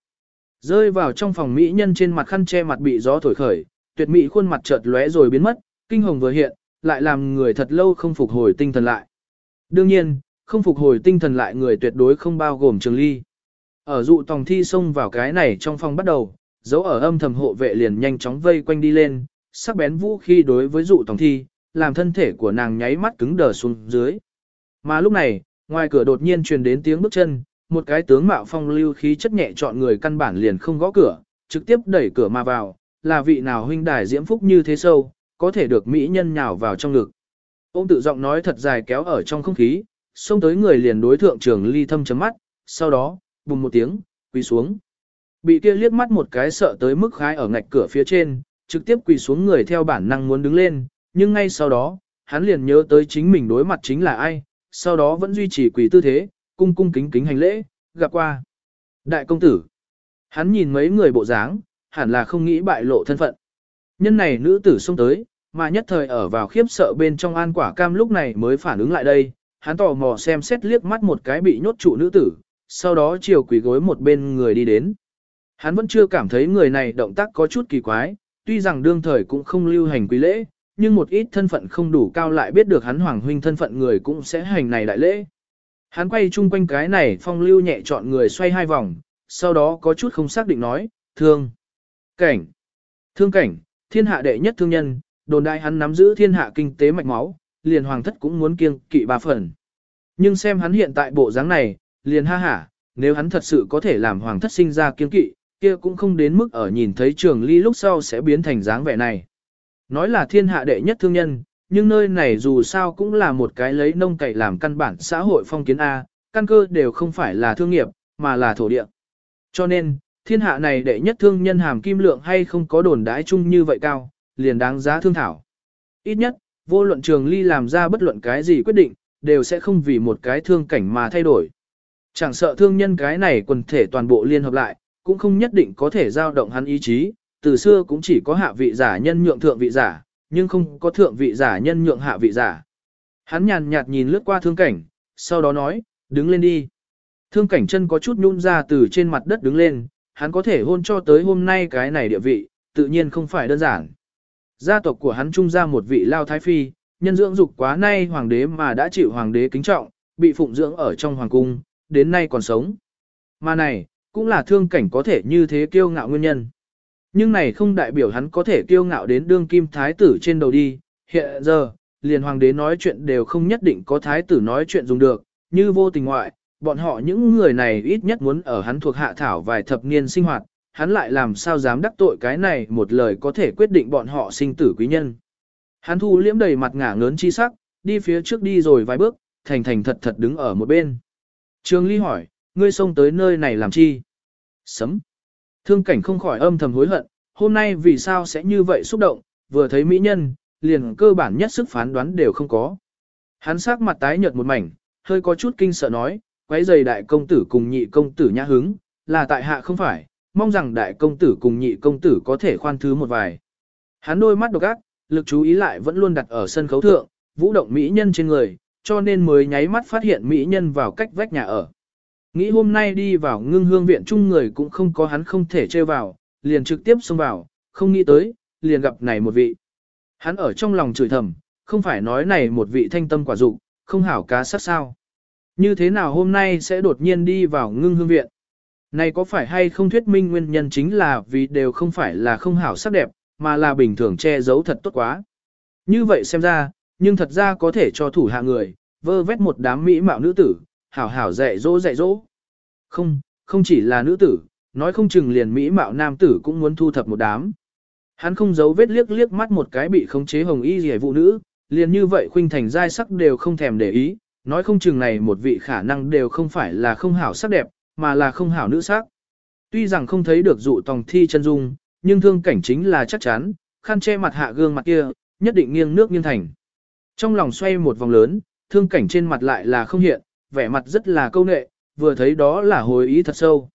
Rơi vào trong phòng mỹ nhân trên mặt khăn che mặt bị gió thổi khởi, tuyệt mỹ khuôn mặt chợt lóe rồi biến mất, kinh hồng vừa hiện, lại làm người thật lâu không phục hồi tinh thần lại. Đương nhiên, không phục hồi tinh thần lại người tuyệt đối không bao gồm Trường Ly. Ở dụ tòng thi xông vào cái này trong phòng bắt đầu, dấu ở âm thầm hộ vệ liền nhanh chóng vây quanh đi lên, sắc bén vũ khi đối với dụ tổng thi, làm thân thể của nàng nháy mắt cứng đờ xuống dưới. Mà lúc này, ngoài cửa đột nhiên truyền đến tiếng bước chân, một cái tướng mạo phong lưu khí chất nhẹ chọn người căn bản liền không gõ cửa, trực tiếp đẩy cửa mà vào, là vị nào huynh đài diễm phúc như thế sâu, có thể được mỹ nhân nhào vào trong ngực. Ông tự giọng nói thật dài kéo ở trong không khí, xông tới người liền đối thượng trưởng ly thâm chấm mắt, sau đó, bùng một tiếng, quỳ xuống. Bị kia liếc mắt một cái sợ tới mức khái ở ngạch cửa phía trên, trực tiếp quỳ xuống người theo bản năng muốn đứng lên, nhưng ngay sau đó, hắn liền nhớ tới chính mình đối mặt chính là ai, sau đó vẫn duy trì quỳ tư thế, cung cung kính kính hành lễ, gặp qua. Đại công tử. Hắn nhìn mấy người bộ dáng, hẳn là không nghĩ bại lộ thân phận. Nhân này nữ tử xông tới, mà nhất thời ở vào khiếp sợ bên trong an quả cam lúc này mới phản ứng lại đây, hắn tò mò xem xét liếc mắt một cái bị nhốt trụ nữ tử, sau đó chiều quỳ gối một bên người đi đến. Hắn vẫn chưa cảm thấy người này động tác có chút kỳ quái, tuy rằng đương thời cũng không lưu hành quý lễ, nhưng một ít thân phận không đủ cao lại biết được hắn hoàng huynh thân phận người cũng sẽ hành này đại lễ. Hắn quay chung quanh cái này phong lưu nhẹ chọn người xoay hai vòng, sau đó có chút không xác định nói, thương, cảnh, thương cảnh, thiên hạ đệ nhất thương nhân, đồn đại hắn nắm giữ thiên hạ kinh tế mạch máu, liền hoàng thất cũng muốn kiêng kỵ ba phần. Nhưng xem hắn hiện tại bộ dáng này, liền ha hả, nếu hắn thật sự có thể làm hoàng thất sinh ra kiêng kỵ, kia cũng không đến mức ở nhìn thấy trường ly lúc sau sẽ biến thành dáng vẻ này. Nói là thiên hạ đệ nhất thương nhân, nhưng nơi này dù sao cũng là một cái lấy nông cày làm căn bản xã hội phong kiến A, căn cơ đều không phải là thương nghiệp, mà là thổ địa. Cho nên, thiên hạ này đệ nhất thương nhân hàm kim lượng hay không có đồn đãi chung như vậy cao, liền đáng giá thương thảo. Ít nhất, vô luận trường ly làm ra bất luận cái gì quyết định, đều sẽ không vì một cái thương cảnh mà thay đổi. Chẳng sợ thương nhân cái này quần thể toàn bộ liên hợp lại, cũng không nhất định có thể giao động hắn ý chí, từ xưa cũng chỉ có hạ vị giả nhân nhượng thượng vị giả, nhưng không có thượng vị giả nhân nhượng hạ vị giả. Hắn nhàn nhạt nhìn lướt qua thương cảnh, sau đó nói, đứng lên đi. Thương cảnh chân có chút nhún ra từ trên mặt đất đứng lên, hắn có thể hôn cho tới hôm nay cái này địa vị, tự nhiên không phải đơn giản. Gia tộc của hắn trung ra một vị lao thái phi, nhân dưỡng dục quá nay hoàng đế mà đã chịu hoàng đế kính trọng, bị phụng dưỡng ở trong hoàng cung, đến nay còn sống. Mà này, cũng là thương cảnh có thể như thế kiêu ngạo nguyên nhân. Nhưng này không đại biểu hắn có thể kiêu ngạo đến đương kim thái tử trên đầu đi, hiện giờ, liền hoàng đế nói chuyện đều không nhất định có thái tử nói chuyện dùng được, như vô tình ngoại, bọn họ những người này ít nhất muốn ở hắn thuộc hạ thảo vài thập niên sinh hoạt, hắn lại làm sao dám đắc tội cái này một lời có thể quyết định bọn họ sinh tử quý nhân. Hắn thu liễm đầy mặt ngả ngớn chi sắc, đi phía trước đi rồi vài bước, thành thành thật thật đứng ở một bên. Trường Ly hỏi, ngươi xông tới nơi này làm chi? Sấm. Thương cảnh không khỏi âm thầm hối hận, hôm nay vì sao sẽ như vậy xúc động, vừa thấy mỹ nhân, liền cơ bản nhất sức phán đoán đều không có. Hắn sắc mặt tái nhợt một mảnh, hơi có chút kinh sợ nói, quấy giày đại công tử cùng nhị công tử nhã hứng, là tại hạ không phải, mong rằng đại công tử cùng nhị công tử có thể khoan thứ một vài. Hắn đôi mắt độc ác, lực chú ý lại vẫn luôn đặt ở sân khấu thượng, vũ động mỹ nhân trên người, cho nên mới nháy mắt phát hiện mỹ nhân vào cách vách nhà ở. Nghĩ hôm nay đi vào ngưng hương viện chung người cũng không có hắn không thể chơi vào, liền trực tiếp xông vào, không nghĩ tới, liền gặp này một vị. Hắn ở trong lòng chửi thầm, không phải nói này một vị thanh tâm quả dục, không hảo cá sắc sao. Như thế nào hôm nay sẽ đột nhiên đi vào ngưng hương viện? Này có phải hay không thuyết minh nguyên nhân chính là vì đều không phải là không hảo sắc đẹp, mà là bình thường che giấu thật tốt quá. Như vậy xem ra, nhưng thật ra có thể cho thủ hạ người, vơ vét một đám mỹ mạo nữ tử, hảo hảo dạy dỗ dạy dỗ. Không, không chỉ là nữ tử, nói không chừng liền mỹ mạo nam tử cũng muốn thu thập một đám. Hắn không giấu vết liếc liếc mắt một cái bị khống chế hồng y rẻ vụ nữ, liền như vậy khuynh thành giai sắc đều không thèm để ý, nói không chừng này một vị khả năng đều không phải là không hảo sắc đẹp, mà là không hảo nữ sắc. Tuy rằng không thấy được dụ tòng thi chân dung, nhưng thương cảnh chính là chắc chắn, khăn che mặt hạ gương mặt kia, nhất định nghiêng nước nghiêng thành. Trong lòng xoay một vòng lớn, thương cảnh trên mặt lại là không hiện, vẻ mặt rất là câu nệ, vừa thấy đó là hồi ý thật sâu.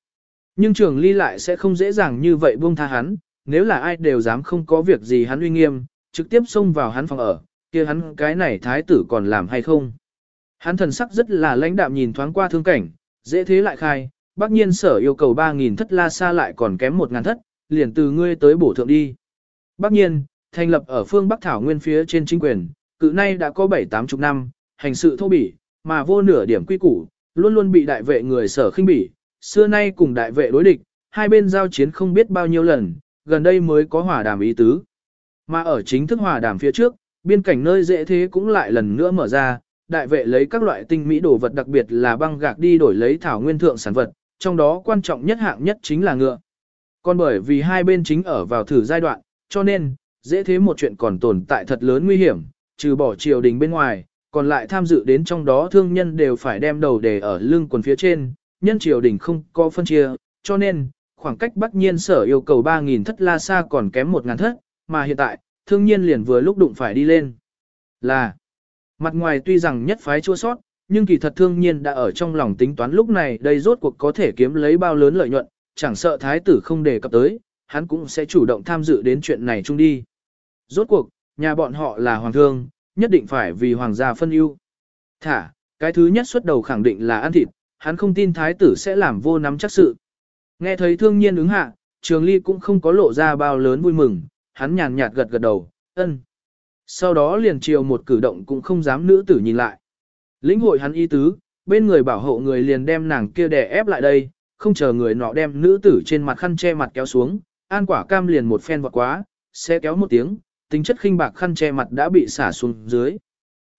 Nhưng trường ly lại sẽ không dễ dàng như vậy buông tha hắn, nếu là ai đều dám không có việc gì hắn uy nghiêm, trực tiếp xông vào hắn phòng ở, kia hắn cái này thái tử còn làm hay không. Hắn thần sắc rất là lãnh đạm nhìn thoáng qua thương cảnh, dễ thế lại khai, bác nhiên sở yêu cầu 3.000 thất la xa lại còn kém 1.000 thất, liền từ ngươi tới bổ thượng đi. Bác nhiên, thành lập ở phương Bắc Thảo Nguyên phía trên chính quyền, cự nay đã có 7-8 chục năm, hành sự thô bỉ, mà vô nửa điểm quy củ, luôn luôn bị đại vệ người sở khinh bỉ, xưa nay cùng đại vệ đối địch, hai bên giao chiến không biết bao nhiêu lần, gần đây mới có hòa đàm ý tứ. Mà ở chính thức hòa đàm phía trước, biên cảnh nơi dễ thế cũng lại lần nữa mở ra, đại vệ lấy các loại tinh mỹ đồ vật đặc biệt là băng gạc đi đổi lấy thảo nguyên thượng sản vật, trong đó quan trọng nhất hạng nhất chính là ngựa. Còn bởi vì hai bên chính ở vào thử giai đoạn, cho nên, dễ thế một chuyện còn tồn tại thật lớn nguy hiểm, trừ bỏ triều đình bên ngoài, còn lại tham dự đến trong đó thương nhân đều phải đem đầu để ở lưng quần phía trên, nhân triều đình không có phân chia, cho nên, khoảng cách Bắc Nhiên sở yêu cầu 3.000 thất la xa còn kém 1.000 thất, mà hiện tại, thương nhiên liền vừa lúc đụng phải đi lên. Là, mặt ngoài tuy rằng nhất phái chua sót, nhưng kỳ thật thương nhiên đã ở trong lòng tính toán lúc này đây rốt cuộc có thể kiếm lấy bao lớn lợi nhuận, chẳng sợ thái tử không đề cập tới, hắn cũng sẽ chủ động tham dự đến chuyện này chung đi. Rốt cuộc, nhà bọn họ là hoàng thương, nhất định phải vì hoàng gia phân ưu. Thả, cái thứ nhất xuất đầu khẳng định là ăn thịt, hắn không tin thái tử sẽ làm vô nắm chắc sự. Nghe thấy thương nhiên ứng hạ, trường ly cũng không có lộ ra bao lớn vui mừng, hắn nhàn nhạt gật gật đầu, ân. Sau đó liền chiều một cử động cũng không dám nữ tử nhìn lại. Lĩnh hội hắn y tứ, bên người bảo hộ người liền đem nàng kia đè ép lại đây, không chờ người nọ đem nữ tử trên mặt khăn che mặt kéo xuống, an quả cam liền một phen vọt quá, sẽ kéo một tiếng, tính chất khinh bạc khăn che mặt đã bị xả xuống dưới.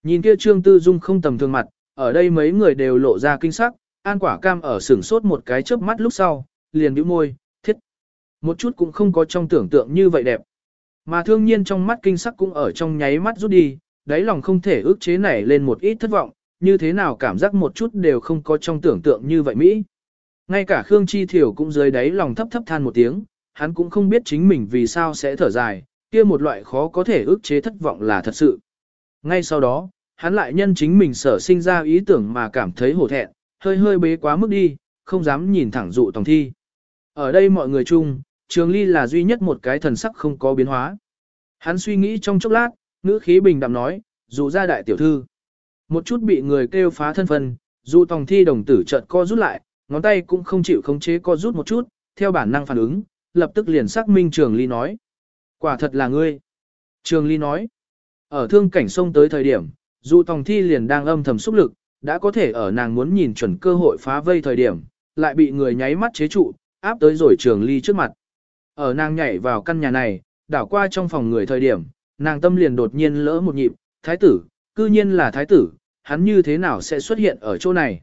Nhìn kia trương tư dung không tầm thường mặt, ở đây mấy người đều lộ ra kinh sắc, an quả cam ở sửng sốt một cái chớp mắt lúc sau, liền bĩu môi, thiết. Một chút cũng không có trong tưởng tượng như vậy đẹp. Mà thương nhiên trong mắt kinh sắc cũng ở trong nháy mắt rút đi, đáy lòng không thể ước chế nảy lên một ít thất vọng, như thế nào cảm giác một chút đều không có trong tưởng tượng như vậy Mỹ. Ngay cả Khương Chi Thiểu cũng dưới đáy lòng thấp thấp than một tiếng, hắn cũng không biết chính mình vì sao sẽ thở dài, kia một loại khó có thể ức chế thất vọng là thật sự. Ngay sau đó, hắn lại nhân chính mình sở sinh ra ý tưởng mà cảm thấy hổ thẹn, hơi hơi bế quá mức đi, không dám nhìn thẳng dụ tòng thi. Ở đây mọi người chung, Trường Ly là duy nhất một cái thần sắc không có biến hóa. Hắn suy nghĩ trong chốc lát, ngữ khí bình đạm nói, dụ ra đại tiểu thư. Một chút bị người kêu phá thân phận, dụ tòng thi đồng tử chợt co rút lại, ngón tay cũng không chịu khống chế co rút một chút, theo bản năng phản ứng, lập tức liền xác minh Trường Ly nói. Quả thật là ngươi. Trường Ly nói. Ở thương cảnh sông tới thời điểm, dụ tòng thi liền đang âm thầm xúc lực, đã có thể ở nàng muốn nhìn chuẩn cơ hội phá vây thời điểm, lại bị người nháy mắt chế trụ, áp tới rồi Trường Ly trước mặt. Ở nàng nhảy vào căn nhà này, đảo qua trong phòng người thời điểm, nàng tâm liền đột nhiên lỡ một nhịp, thái tử, cư nhiên là thái tử, hắn như thế nào sẽ xuất hiện ở chỗ này.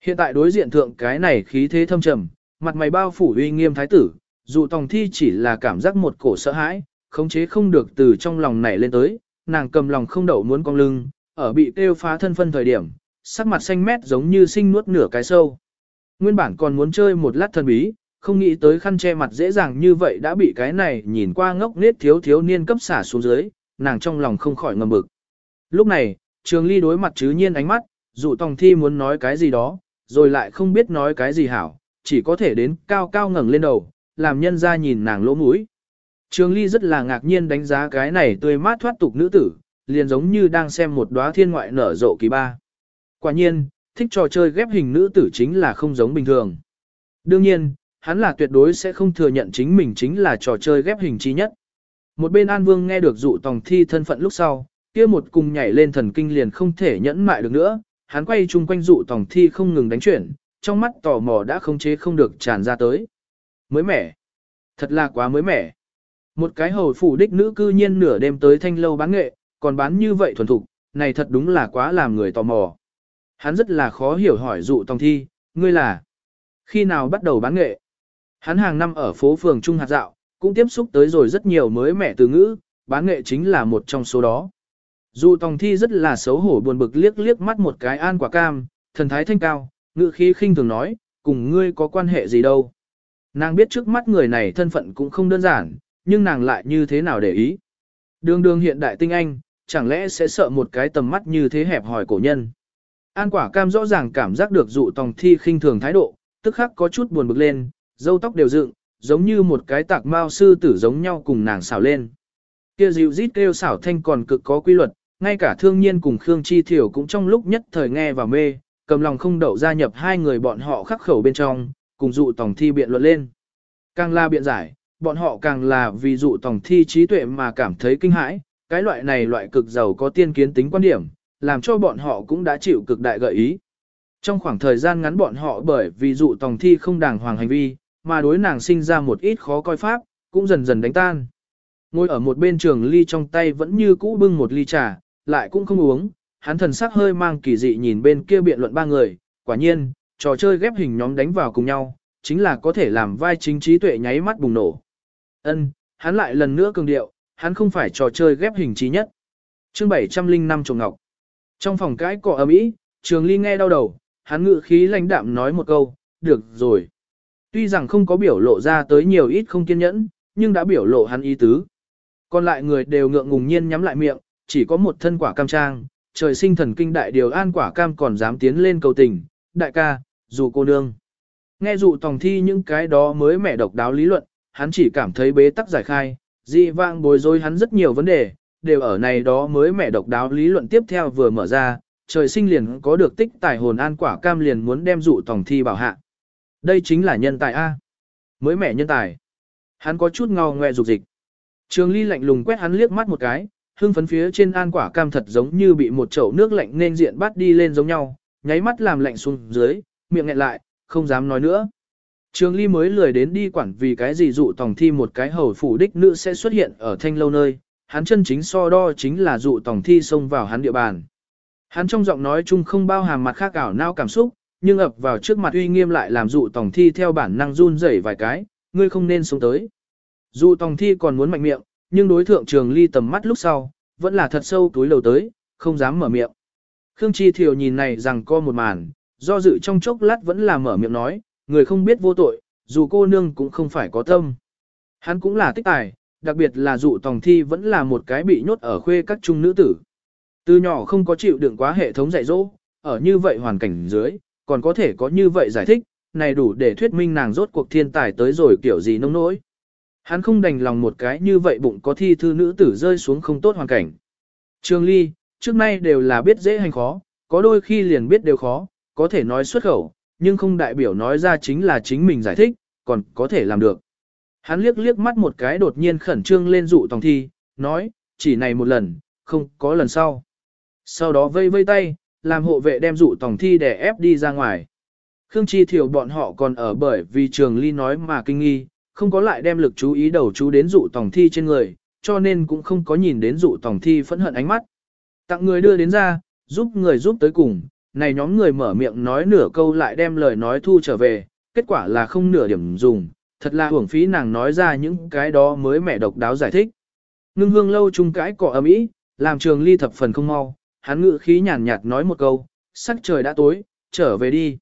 Hiện tại đối diện thượng cái này khí thế thâm trầm, mặt mày bao phủ uy nghiêm thái tử, dù tòng thi chỉ là cảm giác một cổ sợ hãi, khống chế không được từ trong lòng nảy lên tới, nàng cầm lòng không đậu muốn cong lưng, ở bị tiêu phá thân phân thời điểm, sắc mặt xanh mét giống như sinh nuốt nửa cái sâu. Nguyên bản còn muốn chơi một lát thần bí, không nghĩ tới khăn che mặt dễ dàng như vậy đã bị cái này nhìn qua ngốc nết thiếu thiếu niên cấp xả xuống dưới, nàng trong lòng không khỏi ngầm bực. Lúc này, trường ly đối mặt chứ nhiên ánh mắt, dụ tòng thi muốn nói cái gì đó, rồi lại không biết nói cái gì hảo, chỉ có thể đến cao cao ngẩng lên đầu, làm nhân ra nhìn nàng lỗ mũi. Trường ly rất là ngạc nhiên đánh giá cái này tươi mát thoát tục nữ tử, liền giống như đang xem một đóa thiên ngoại nở rộ kỳ ba. Quả nhiên, thích trò chơi ghép hình nữ tử chính là không giống bình thường. Đương nhiên, hắn là tuyệt đối sẽ không thừa nhận chính mình chính là trò chơi ghép hình chi nhất. Một bên An Vương nghe được dụ tòng thi thân phận lúc sau, kia một cùng nhảy lên thần kinh liền không thể nhẫn mại được nữa, hắn quay chung quanh dụ tòng thi không ngừng đánh chuyển, trong mắt tò mò đã không chế không được tràn ra tới. Mới mẻ. Thật là quá mới mẻ. Một cái hầu phủ đích nữ cư nhiên nửa đêm tới thanh lâu bán nghệ, còn bán như vậy thuần thục, này thật đúng là quá làm người tò mò. Hắn rất là khó hiểu hỏi dụ tòng thi, ngươi là khi nào bắt đầu bán nghệ? Hắn hàng năm ở phố phường Trung hạt dạo, cũng tiếp xúc tới rồi rất nhiều mới mẻ từ ngữ, bán nghệ chính là một trong số đó. Dù tòng thi rất là xấu hổ buồn bực liếc liếc mắt một cái an quả cam, thần thái thanh cao, ngữ khí khinh thường nói, cùng ngươi có quan hệ gì đâu. Nàng biết trước mắt người này thân phận cũng không đơn giản, nhưng nàng lại như thế nào để ý. Đường đường hiện đại tinh anh, chẳng lẽ sẽ sợ một cái tầm mắt như thế hẹp hòi cổ nhân. An quả cam rõ ràng cảm giác được dụ tòng thi khinh thường thái độ, tức khắc có chút buồn bực lên, dâu tóc đều dựng, giống như một cái tạc mao sư tử giống nhau cùng nàng xảo lên. Kia dịu rít kêu xảo thanh còn cực có quy luật, ngay cả thương nhiên cùng Khương Chi Thiểu cũng trong lúc nhất thời nghe và mê, cầm lòng không đậu gia nhập hai người bọn họ khắc khẩu bên trong, cùng dụ tổng thi biện luận lên. Càng la biện giải, bọn họ càng là vì dụ tổng thi trí tuệ mà cảm thấy kinh hãi, cái loại này loại cực giàu có tiên kiến tính quan điểm, làm cho bọn họ cũng đã chịu cực đại gợi ý. Trong khoảng thời gian ngắn bọn họ bởi vì dụ tổng thi không đàng hoàng hành vi, mà đối nàng sinh ra một ít khó coi pháp, cũng dần dần đánh tan. Ngồi ở một bên trường ly trong tay vẫn như cũ bưng một ly trà, lại cũng không uống, hắn thần sắc hơi mang kỳ dị nhìn bên kia biện luận ba người, quả nhiên, trò chơi ghép hình nhóm đánh vào cùng nhau, chính là có thể làm vai chính trí tuệ nháy mắt bùng nổ. Ân, hắn lại lần nữa cường điệu, hắn không phải trò chơi ghép hình trí nhất. Chương 705 Trồng Ngọc. Trong phòng cãi cọ ầm ĩ, Trường Ly nghe đau đầu, hắn ngự khí lãnh đạm nói một câu, "Được rồi." Tuy rằng không có biểu lộ ra tới nhiều ít không kiên nhẫn, nhưng đã biểu lộ hắn ý tứ. Còn lại người đều ngượng ngùng nhiên nhắm lại miệng, chỉ có một thân quả cam trang, trời sinh thần kinh đại điều an quả cam còn dám tiến lên cầu tình, đại ca, dù cô nương. Nghe dụ tòng thi những cái đó mới mẻ độc đáo lý luận, hắn chỉ cảm thấy bế tắc giải khai, dị vang bối rối hắn rất nhiều vấn đề, đều ở này đó mới mẻ độc đáo lý luận tiếp theo vừa mở ra, trời sinh liền có được tích tài hồn an quả cam liền muốn đem dụ tòng thi bảo hạ. Đây chính là nhân tài A. Mới mẻ nhân tài. Hắn có chút ngao ngoe dục dịch. Trường ly lạnh lùng quét hắn liếc mắt một cái, hương phấn phía trên an quả cam thật giống như bị một chậu nước lạnh nên diện bắt đi lên giống nhau, nháy mắt làm lạnh xuống dưới, miệng nghẹn lại, không dám nói nữa. Trường ly mới lười đến đi quản vì cái gì dụ tòng thi một cái hầu phủ đích nữ sẽ xuất hiện ở thanh lâu nơi, hắn chân chính so đo chính là dụ tòng thi xông vào hắn địa bàn. Hắn trong giọng nói chung không bao hàm mặt khác ảo nao cảm xúc, nhưng ập vào trước mặt uy nghiêm lại làm dụ tòng thi theo bản năng run rẩy vài cái, ngươi không nên xuống tới. Dụ tòng thi còn muốn mạnh miệng, nhưng đối thượng trường ly tầm mắt lúc sau, vẫn là thật sâu túi lầu tới, không dám mở miệng. Khương Chi Thiều nhìn này rằng co một màn, do dự trong chốc lát vẫn là mở miệng nói, người không biết vô tội, dù cô nương cũng không phải có tâm. Hắn cũng là tích tài, đặc biệt là dụ tòng thi vẫn là một cái bị nhốt ở khuê các trung nữ tử. Từ nhỏ không có chịu đựng quá hệ thống dạy dỗ, ở như vậy hoàn cảnh dưới, còn có thể có như vậy giải thích, này đủ để thuyết minh nàng rốt cuộc thiên tài tới rồi kiểu gì nông nỗi. Hắn không đành lòng một cái như vậy bụng có thi thư nữ tử rơi xuống không tốt hoàn cảnh. Trường Ly, trước nay đều là biết dễ hành khó, có đôi khi liền biết đều khó, có thể nói xuất khẩu, nhưng không đại biểu nói ra chính là chính mình giải thích, còn có thể làm được. Hắn liếc liếc mắt một cái đột nhiên khẩn trương lên dụ tòng thi, nói, chỉ này một lần, không có lần sau. Sau đó vây vây tay, làm hộ vệ đem dụ tòng thi để ép đi ra ngoài. Khương Chi Thiểu bọn họ còn ở bởi vì trường ly nói mà kinh nghi, không có lại đem lực chú ý đầu chú đến dụ tòng thi trên người, cho nên cũng không có nhìn đến dụ tòng thi phẫn hận ánh mắt. Tặng người đưa đến ra, giúp người giúp tới cùng, này nhóm người mở miệng nói nửa câu lại đem lời nói thu trở về, kết quả là không nửa điểm dùng, thật là hưởng phí nàng nói ra những cái đó mới mẹ độc đáo giải thích. Ngưng hương lâu chung cãi cọ ấm ý, làm trường ly thập phần không mau, hắn ngự khí nhàn nhạt nói một câu, sắc trời đã tối, trở về đi.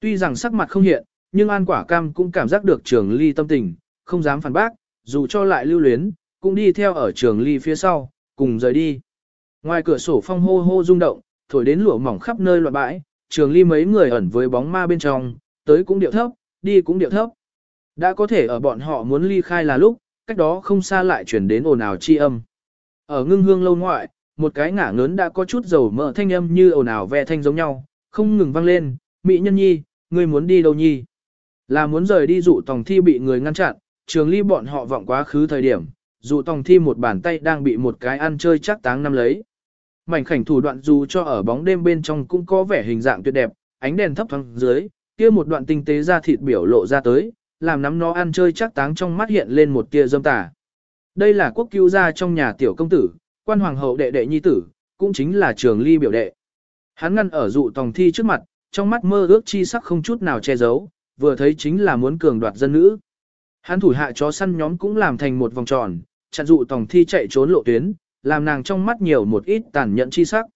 Tuy rằng sắc mặt không hiện, nhưng An Quả Cam cũng cảm giác được trường ly tâm tình, không dám phản bác, dù cho lại lưu luyến, cũng đi theo ở trường ly phía sau, cùng rời đi. Ngoài cửa sổ phong hô hô rung động, thổi đến lụa mỏng khắp nơi loạn bãi, trường ly mấy người ẩn với bóng ma bên trong, tới cũng điệu thấp, đi cũng điệu thấp. Đã có thể ở bọn họ muốn ly khai là lúc, cách đó không xa lại chuyển đến ồn ào chi âm. Ở ngưng hương lâu ngoại, một cái ngả ngớn đã có chút dầu mỡ thanh âm như ồn ào ve thanh giống nhau, không ngừng vang lên, mỹ nhân nhi, ngươi muốn đi đâu nhi? Là muốn rời đi dụ tòng thi bị người ngăn chặn, trường ly bọn họ vọng quá khứ thời điểm, dụ tòng thi một bàn tay đang bị một cái ăn chơi chắc táng năm lấy. Mảnh khảnh thủ đoạn dù cho ở bóng đêm bên trong cũng có vẻ hình dạng tuyệt đẹp, ánh đèn thấp thoáng dưới, kia một đoạn tinh tế ra thịt biểu lộ ra tới, làm nắm nó ăn chơi chắc táng trong mắt hiện lên một tia dâm tà. Đây là quốc cứu gia trong nhà tiểu công tử, quan hoàng hậu đệ đệ nhi tử, cũng chính là trường ly biểu đệ. Hắn ngăn ở dụ tòng thi trước mặt, trong mắt mơ ước chi sắc không chút nào che giấu, vừa thấy chính là muốn cường đoạt dân nữ. Hắn thủ hạ chó săn nhóm cũng làm thành một vòng tròn, chặn dụ tòng thi chạy trốn lộ tuyến, làm nàng trong mắt nhiều một ít tàn nhẫn chi sắc.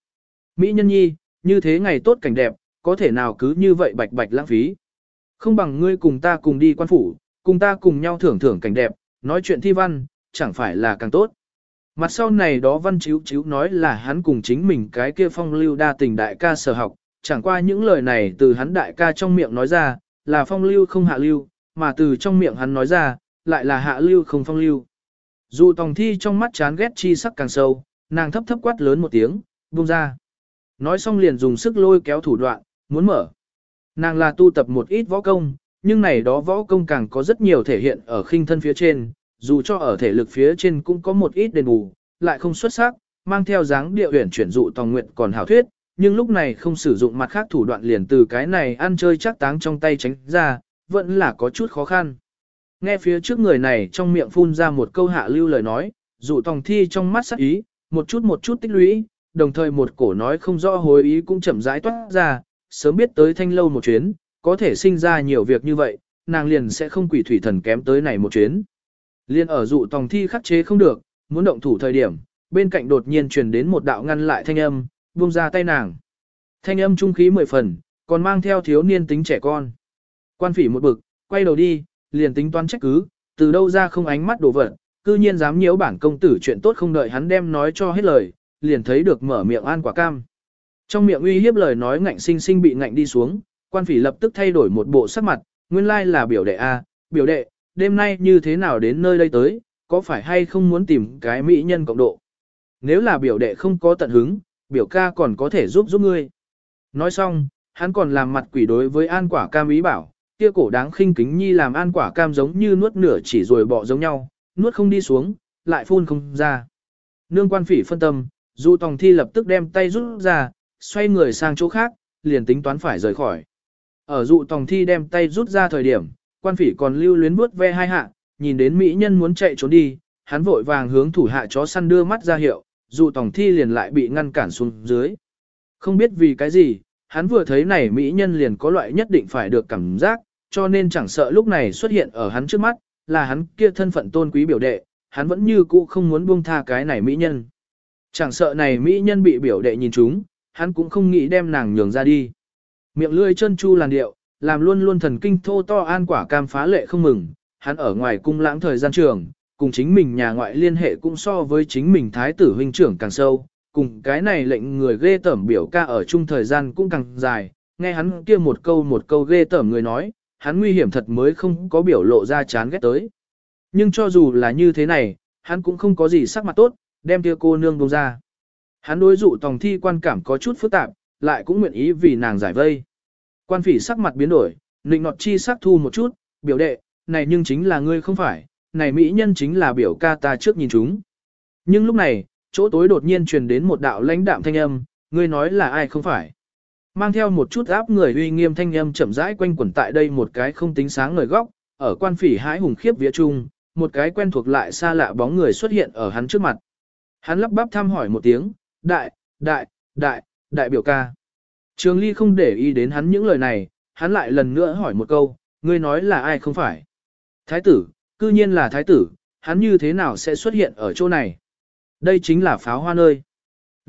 Mỹ nhân nhi, như thế ngày tốt cảnh đẹp, có thể nào cứ như vậy bạch bạch lãng phí. Không bằng ngươi cùng ta cùng đi quan phủ, cùng ta cùng nhau thưởng thưởng cảnh đẹp, nói chuyện thi văn, chẳng phải là càng tốt. Mặt sau này đó văn chiếu chiếu nói là hắn cùng chính mình cái kia phong lưu đa tình đại ca sở học, chẳng qua những lời này từ hắn đại ca trong miệng nói ra, là phong lưu không hạ lưu, mà từ trong miệng hắn nói ra, lại là hạ lưu không phong lưu. Dù tòng thi trong mắt chán ghét chi sắc càng sâu, nàng thấp thấp quát lớn một tiếng, buông ra. Nói xong liền dùng sức lôi kéo thủ đoạn, muốn mở. Nàng là tu tập một ít võ công, nhưng này đó võ công càng có rất nhiều thể hiện ở khinh thân phía trên, dù cho ở thể lực phía trên cũng có một ít đền bù, lại không xuất sắc, mang theo dáng địa huyền chuyển dụ tòng nguyện còn hảo thuyết, nhưng lúc này không sử dụng mặt khác thủ đoạn liền từ cái này ăn chơi chắc táng trong tay tránh ra, vẫn là có chút khó khăn. Nghe phía trước người này trong miệng phun ra một câu hạ lưu lời nói, dụ tòng thi trong mắt sắc ý, một chút một chút tích lũy, đồng thời một cổ nói không rõ hối ý cũng chậm rãi toát ra, sớm biết tới thanh lâu một chuyến, có thể sinh ra nhiều việc như vậy, nàng liền sẽ không quỷ thủy thần kém tới này một chuyến. Liên ở dụ tòng thi khắc chế không được, muốn động thủ thời điểm, bên cạnh đột nhiên truyền đến một đạo ngăn lại thanh âm, buông ra tay nàng. Thanh âm trung khí mười phần, còn mang theo thiếu niên tính trẻ con. Quan phỉ một bực, quay đầu đi, liền tính toán trách cứ, từ đâu ra không ánh mắt đổ vật, cư nhiên dám nhiễu bản công tử chuyện tốt không đợi hắn đem nói cho hết lời, liền thấy được mở miệng an quả cam. Trong miệng uy hiếp lời nói ngạnh sinh sinh bị ngạnh đi xuống, quan phỉ lập tức thay đổi một bộ sắc mặt, nguyên lai là biểu đệ A, biểu đệ, đêm nay như thế nào đến nơi đây tới, có phải hay không muốn tìm cái mỹ nhân cộng độ. Nếu là biểu đệ không có tận hứng, biểu ca còn có thể giúp giúp ngươi. Nói xong, hắn còn làm mặt quỷ đối với an quả cam ý bảo, kia cổ đáng khinh kính nhi làm an quả cam giống như nuốt nửa chỉ rồi bỏ giống nhau, nuốt không đi xuống, lại phun không ra. Nương quan phỉ phân tâm, dụ tòng thi lập tức đem tay rút ra, xoay người sang chỗ khác, liền tính toán phải rời khỏi. Ở dụ tòng thi đem tay rút ra thời điểm, quan phỉ còn lưu luyến bước ve hai hạ, nhìn đến mỹ nhân muốn chạy trốn đi, hắn vội vàng hướng thủ hạ chó săn đưa mắt ra hiệu, dụ tòng thi liền lại bị ngăn cản xuống dưới. Không biết vì cái gì, hắn vừa thấy này mỹ nhân liền có loại nhất định phải được cảm giác, cho nên chẳng sợ lúc này xuất hiện ở hắn trước mắt, là hắn kia thân phận tôn quý biểu đệ, hắn vẫn như cũ không muốn buông tha cái này mỹ nhân. Chẳng sợ này mỹ nhân bị biểu đệ nhìn chúng, hắn cũng không nghĩ đem nàng nhường ra đi. Miệng lưỡi chân chu làn điệu, làm luôn luôn thần kinh thô to an quả cam phá lệ không mừng, hắn ở ngoài cung lãng thời gian trường, cùng chính mình nhà ngoại liên hệ cũng so với chính mình thái tử huynh trưởng càng sâu, cùng cái này lệnh người ghê tẩm biểu ca ở chung thời gian cũng càng dài, nghe hắn kia một câu một câu ghê tẩm người nói, hắn nguy hiểm thật mới không có biểu lộ ra chán ghét tới. Nhưng cho dù là như thế này, hắn cũng không có gì sắc mặt tốt, đem kia cô nương đông ra. Hắn đối dụ tòng thi quan cảm có chút phức tạp, lại cũng nguyện ý vì nàng giải vây. Quan phỉ sắc mặt biến đổi, nịnh nọt chi sắc thu một chút, biểu đệ, này nhưng chính là ngươi không phải, này mỹ nhân chính là biểu ca ta trước nhìn chúng. Nhưng lúc này, chỗ tối đột nhiên truyền đến một đạo lãnh đạm thanh âm, ngươi nói là ai không phải. Mang theo một chút áp người uy nghiêm thanh âm chậm rãi quanh quẩn tại đây một cái không tính sáng người góc, ở quan phỉ hãi hùng khiếp vía trung, một cái quen thuộc lại xa lạ bóng người xuất hiện ở hắn trước mặt. Hắn lắp bắp thăm hỏi một tiếng, đại, đại, đại, đại biểu ca. Trường Ly không để ý đến hắn những lời này, hắn lại lần nữa hỏi một câu, ngươi nói là ai không phải? Thái tử, cư nhiên là thái tử, hắn như thế nào sẽ xuất hiện ở chỗ này? Đây chính là pháo hoa nơi.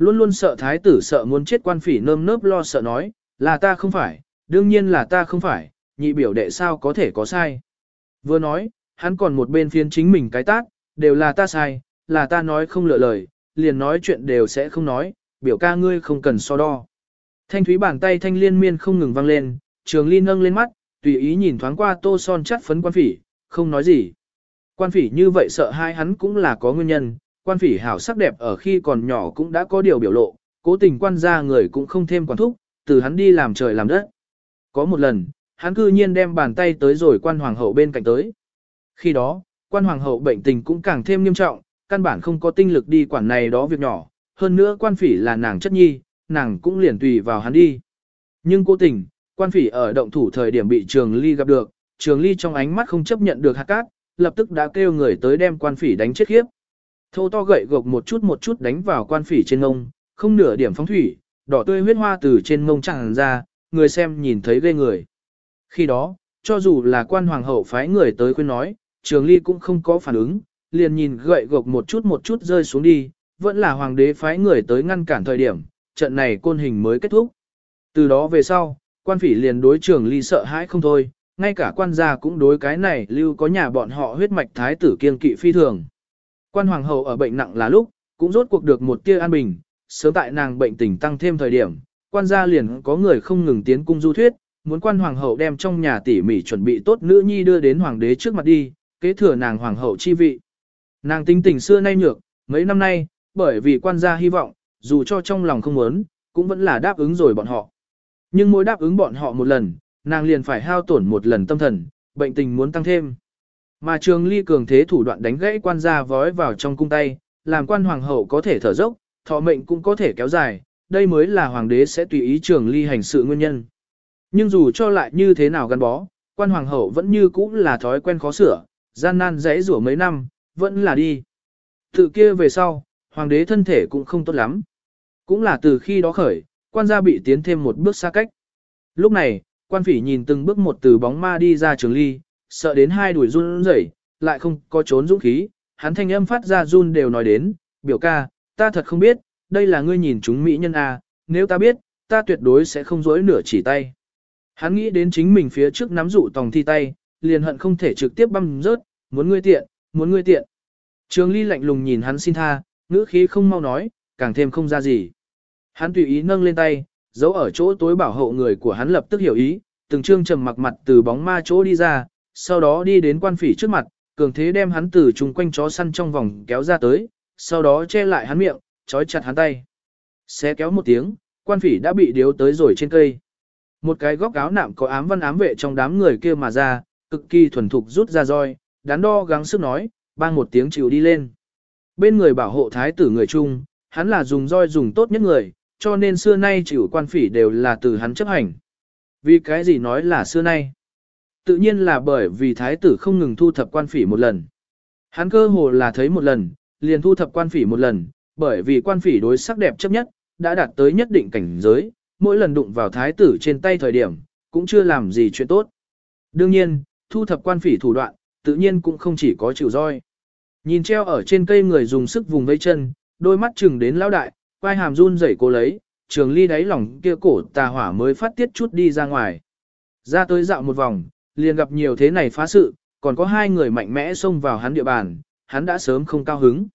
Luôn luôn sợ thái tử sợ muốn chết quan phỉ nơm nớp lo sợ nói, là ta không phải, đương nhiên là ta không phải, nhị biểu đệ sao có thể có sai. Vừa nói, hắn còn một bên phiên chính mình cái tát, đều là ta sai, là ta nói không lựa lời, liền nói chuyện đều sẽ không nói, biểu ca ngươi không cần so đo. Thanh thúy bàn tay thanh liên miên không ngừng vang lên, trường ly nâng lên mắt, tùy ý nhìn thoáng qua tô son chắt phấn quan phỉ, không nói gì. Quan phỉ như vậy sợ hai hắn cũng là có nguyên nhân, quan phỉ hảo sắc đẹp ở khi còn nhỏ cũng đã có điều biểu lộ, cố tình quan gia người cũng không thêm quản thúc, từ hắn đi làm trời làm đất. Có một lần, hắn cư nhiên đem bàn tay tới rồi quan hoàng hậu bên cạnh tới. Khi đó, quan hoàng hậu bệnh tình cũng càng thêm nghiêm trọng, căn bản không có tinh lực đi quản này đó việc nhỏ, hơn nữa quan phỉ là nàng chất nhi, nàng cũng liền tùy vào hắn đi. Nhưng cố tình, quan phỉ ở động thủ thời điểm bị trường ly gặp được, trường ly trong ánh mắt không chấp nhận được hạt cát, lập tức đã kêu người tới đem quan phỉ đánh chết khiếp. Thô to gậy gộc một chút một chút đánh vào quan phỉ trên ngông, không nửa điểm phóng thủy, đỏ tươi huyết hoa từ trên ngông tràn ra, người xem nhìn thấy ghê người. Khi đó, cho dù là quan hoàng hậu phái người tới khuyên nói, trường ly cũng không có phản ứng, liền nhìn gậy gộc một chút một chút rơi xuống đi, vẫn là hoàng đế phái người tới ngăn cản thời điểm, trận này côn hình mới kết thúc. Từ đó về sau, quan phỉ liền đối trường ly sợ hãi không thôi, ngay cả quan gia cũng đối cái này lưu có nhà bọn họ huyết mạch thái tử kiên kỵ phi thường. Quan hoàng hậu ở bệnh nặng là lúc, cũng rốt cuộc được một tia an bình, sớm tại nàng bệnh tình tăng thêm thời điểm, quan gia liền có người không ngừng tiến cung du thuyết, muốn quan hoàng hậu đem trong nhà tỉ mỉ chuẩn bị tốt nữ nhi đưa đến hoàng đế trước mặt đi, kế thừa nàng hoàng hậu chi vị. Nàng tính tình xưa nay nhược, mấy năm nay, bởi vì quan gia hy vọng, dù cho trong lòng không muốn, cũng vẫn là đáp ứng rồi bọn họ. Nhưng mỗi đáp ứng bọn họ một lần, nàng liền phải hao tổn một lần tâm thần, bệnh tình muốn tăng thêm. Mà trường ly cường thế thủ đoạn đánh gãy quan gia vói vào trong cung tay, làm quan hoàng hậu có thể thở dốc, thọ mệnh cũng có thể kéo dài, đây mới là hoàng đế sẽ tùy ý trường ly hành sự nguyên nhân. Nhưng dù cho lại như thế nào gắn bó, quan hoàng hậu vẫn như cũ là thói quen khó sửa, gian nan dãy rủa mấy năm, vẫn là đi. Tự kia về sau, hoàng đế thân thể cũng không tốt lắm. Cũng là từ khi đó khởi, quan gia bị tiến thêm một bước xa cách. Lúc này, quan phỉ nhìn từng bước một từ bóng ma đi ra trường ly, sợ đến hai đuổi run rẩy, lại không có trốn dũng khí, hắn thanh âm phát ra run đều nói đến, biểu ca, ta thật không biết, đây là ngươi nhìn chúng mỹ nhân à, nếu ta biết, ta tuyệt đối sẽ không dối nửa chỉ tay. Hắn nghĩ đến chính mình phía trước nắm dụ tòng thi tay, liền hận không thể trực tiếp băm rớt, muốn ngươi tiện, muốn ngươi tiện. Trường ly lạnh lùng nhìn hắn xin tha, ngữ khí không mau nói, càng thêm không ra gì. Hắn tùy ý nâng lên tay, giấu ở chỗ tối bảo hộ người của hắn lập tức hiểu ý, từng trương trầm mặc mặt từ bóng ma chỗ đi ra, sau đó đi đến quan phỉ trước mặt, cường thế đem hắn từ chung quanh chó săn trong vòng kéo ra tới, sau đó che lại hắn miệng, trói chặt hắn tay. Xé kéo một tiếng, quan phỉ đã bị điếu tới rồi trên cây. Một cái góc áo nạm có ám văn ám vệ trong đám người kia mà ra, cực kỳ thuần thục rút ra roi, đắn đo gắng sức nói, bang một tiếng chịu đi lên. Bên người bảo hộ thái tử người chung, hắn là dùng roi dùng tốt nhất người, cho nên xưa nay chịu quan phỉ đều là từ hắn chấp hành. Vì cái gì nói là xưa nay? Tự nhiên là bởi vì thái tử không ngừng thu thập quan phỉ một lần. Hắn cơ hồ là thấy một lần, liền thu thập quan phỉ một lần, bởi vì quan phỉ đối sắc đẹp chấp nhất, đã đạt tới nhất định cảnh giới, mỗi lần đụng vào thái tử trên tay thời điểm, cũng chưa làm gì chuyện tốt. Đương nhiên, thu thập quan phỉ thủ đoạn, tự nhiên cũng không chỉ có chịu roi. Nhìn treo ở trên cây người dùng sức vùng vây chân, đôi mắt chừng đến lão đại, quai hàm run rẩy cô lấy, trường ly đáy lòng kia cổ tà hỏa mới phát tiết chút đi ra ngoài. Ra tới dạo một vòng, liền gặp nhiều thế này phá sự, còn có hai người mạnh mẽ xông vào hắn địa bàn, hắn đã sớm không cao hứng.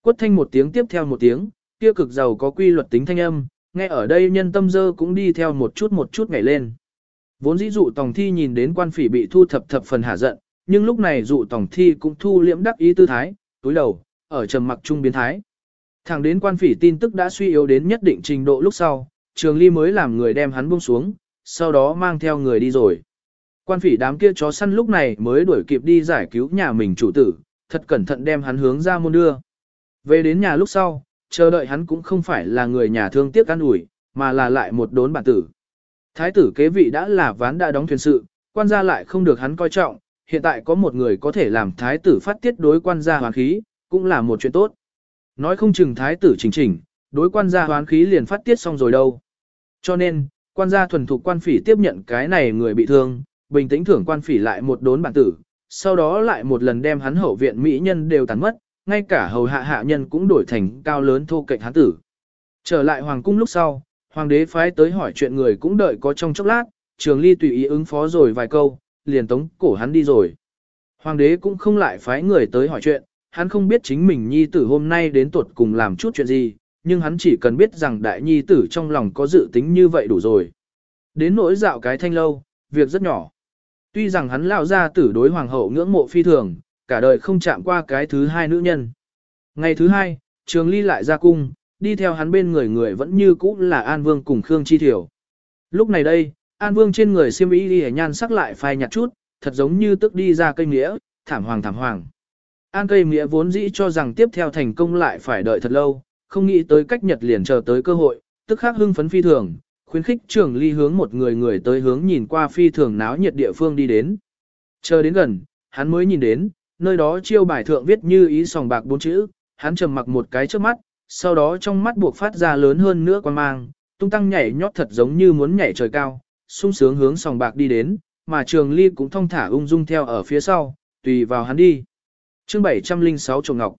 Quất thanh một tiếng tiếp theo một tiếng, kia cực giàu có quy luật tính thanh âm, nghe ở đây nhân tâm dơ cũng đi theo một chút một chút nhảy lên. Vốn dĩ dụ tòng thi nhìn đến quan phỉ bị thu thập thập phần hả giận, nhưng lúc này dụ tòng thi cũng thu liễm đắc ý tư thái, túi đầu, ở trầm mặc trung biến thái. Thẳng đến quan phỉ tin tức đã suy yếu đến nhất định trình độ lúc sau, trường ly mới làm người đem hắn buông xuống, sau đó mang theo người đi rồi. Quan phỉ đám kia chó săn lúc này mới đuổi kịp đi giải cứu nhà mình chủ tử, thật cẩn thận đem hắn hướng ra môn đưa. Về đến nhà lúc sau, chờ đợi hắn cũng không phải là người nhà thương tiếc ăn ủi, mà là lại một đốn bản tử. Thái tử kế vị đã là ván đã đóng thuyền sự, quan gia lại không được hắn coi trọng, hiện tại có một người có thể làm thái tử phát tiết đối quan gia hoán khí, cũng là một chuyện tốt. Nói không chừng thái tử chỉnh chỉnh, đối quan gia hoán khí liền phát tiết xong rồi đâu. Cho nên, quan gia thuần thục quan phỉ tiếp nhận cái này người bị thương, bình tĩnh thưởng quan phỉ lại một đốn bản tử, sau đó lại một lần đem hắn hậu viện mỹ nhân đều tàn mất, ngay cả hầu hạ hạ nhân cũng đổi thành cao lớn thô kệch hắn tử. Trở lại hoàng cung lúc sau, hoàng đế phái tới hỏi chuyện người cũng đợi có trong chốc lát, trường ly tùy ý ứng phó rồi vài câu, liền tống cổ hắn đi rồi. Hoàng đế cũng không lại phái người tới hỏi chuyện, hắn không biết chính mình nhi tử hôm nay đến tuột cùng làm chút chuyện gì, nhưng hắn chỉ cần biết rằng đại nhi tử trong lòng có dự tính như vậy đủ rồi. Đến nỗi dạo cái thanh lâu, việc rất nhỏ. Tuy rằng hắn lao ra tử đối hoàng hậu ngưỡng mộ phi thường, cả đời không chạm qua cái thứ hai nữ nhân. Ngày thứ hai, trường ly lại ra cung, đi theo hắn bên người người vẫn như cũ là An Vương cùng Khương Chi Thiểu. Lúc này đây, An Vương trên người siêm ý đi nhan sắc lại phai nhạt chút, thật giống như tức đi ra cây nghĩa, thảm hoàng thảm hoàng. An cây nghĩa vốn dĩ cho rằng tiếp theo thành công lại phải đợi thật lâu, không nghĩ tới cách nhật liền chờ tới cơ hội, tức khắc hưng phấn phi thường, khuyến khích trường ly hướng một người người tới hướng nhìn qua phi thường náo nhiệt địa phương đi đến. Chờ đến gần, hắn mới nhìn đến, nơi đó chiêu bài thượng viết như ý sòng bạc bốn chữ, hắn trầm mặc một cái trước mắt, sau đó trong mắt buộc phát ra lớn hơn nữa quan mang, tung tăng nhảy nhót thật giống như muốn nhảy trời cao, sung sướng hướng sòng bạc đi đến, mà trường ly cũng thong thả ung dung theo ở phía sau, tùy vào hắn đi. chương 706 trồng ngọc.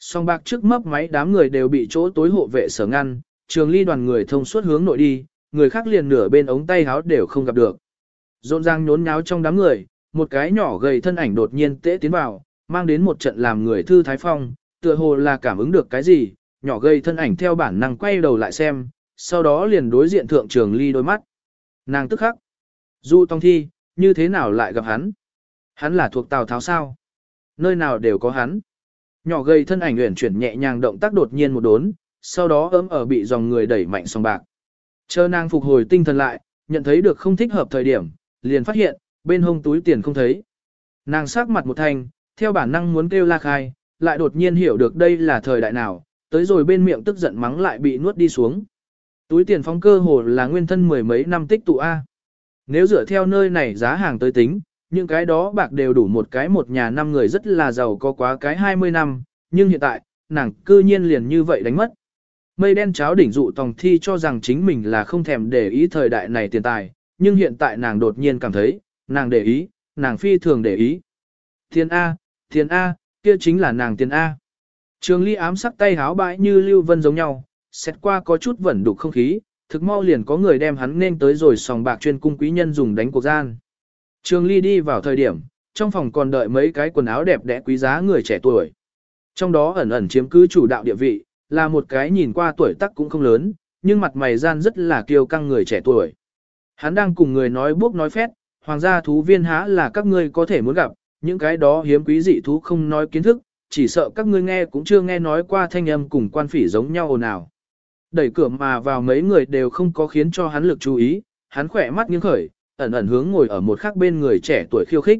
Sòng bạc trước mấp máy đám người đều bị chỗ tối hộ vệ sở ngăn, trường ly đoàn người thông suốt hướng nội đi, người khác liền nửa bên ống tay háo đều không gặp được. Rộn ràng nhốn nháo trong đám người, một cái nhỏ gầy thân ảnh đột nhiên tễ tiến vào, mang đến một trận làm người thư thái phong, tựa hồ là cảm ứng được cái gì, nhỏ gầy thân ảnh theo bản năng quay đầu lại xem, sau đó liền đối diện thượng trường ly đôi mắt. Nàng tức khắc. Du Tông Thi, như thế nào lại gặp hắn? Hắn là thuộc Tào Tháo sao? Nơi nào đều có hắn. Nhỏ gầy thân ảnh uyển chuyển nhẹ nhàng động tác đột nhiên một đốn, sau đó ấm ở bị dòng người đẩy mạnh song bạc. Chờ nàng phục hồi tinh thần lại, nhận thấy được không thích hợp thời điểm, liền phát hiện, bên hông túi tiền không thấy. Nàng sắc mặt một thanh, theo bản năng muốn kêu la khai, lại đột nhiên hiểu được đây là thời đại nào, tới rồi bên miệng tức giận mắng lại bị nuốt đi xuống. Túi tiền phóng cơ hồ là nguyên thân mười mấy năm tích tụ A. Nếu dựa theo nơi này giá hàng tới tính, những cái đó bạc đều đủ một cái một nhà năm người rất là giàu có quá cái 20 năm, nhưng hiện tại, nàng cư nhiên liền như vậy đánh mất. Mây đen cháo đỉnh dụ tòng thi cho rằng chính mình là không thèm để ý thời đại này tiền tài, nhưng hiện tại nàng đột nhiên cảm thấy, nàng để ý, nàng phi thường để ý. Tiền A, tiền A, kia chính là nàng tiền A. Trường ly ám sắc tay háo bãi như lưu vân giống nhau, xét qua có chút vẩn đục không khí, thực mau liền có người đem hắn nên tới rồi sòng bạc chuyên cung quý nhân dùng đánh cuộc gian. Trường ly đi vào thời điểm, trong phòng còn đợi mấy cái quần áo đẹp đẽ quý giá người trẻ tuổi. Trong đó ẩn ẩn chiếm cứ chủ đạo địa vị, là một cái nhìn qua tuổi tác cũng không lớn, nhưng mặt mày gian rất là kiêu căng người trẻ tuổi. Hắn đang cùng người nói bước nói phét, hoàng gia thú viên há là các ngươi có thể muốn gặp, những cái đó hiếm quý dị thú không nói kiến thức, chỉ sợ các ngươi nghe cũng chưa nghe nói qua thanh âm cùng quan phỉ giống nhau ồn ào. Đẩy cửa mà vào mấy người đều không có khiến cho hắn lực chú ý, hắn khỏe mắt nghiêng khởi, ẩn ẩn hướng ngồi ở một khác bên người trẻ tuổi khiêu khích.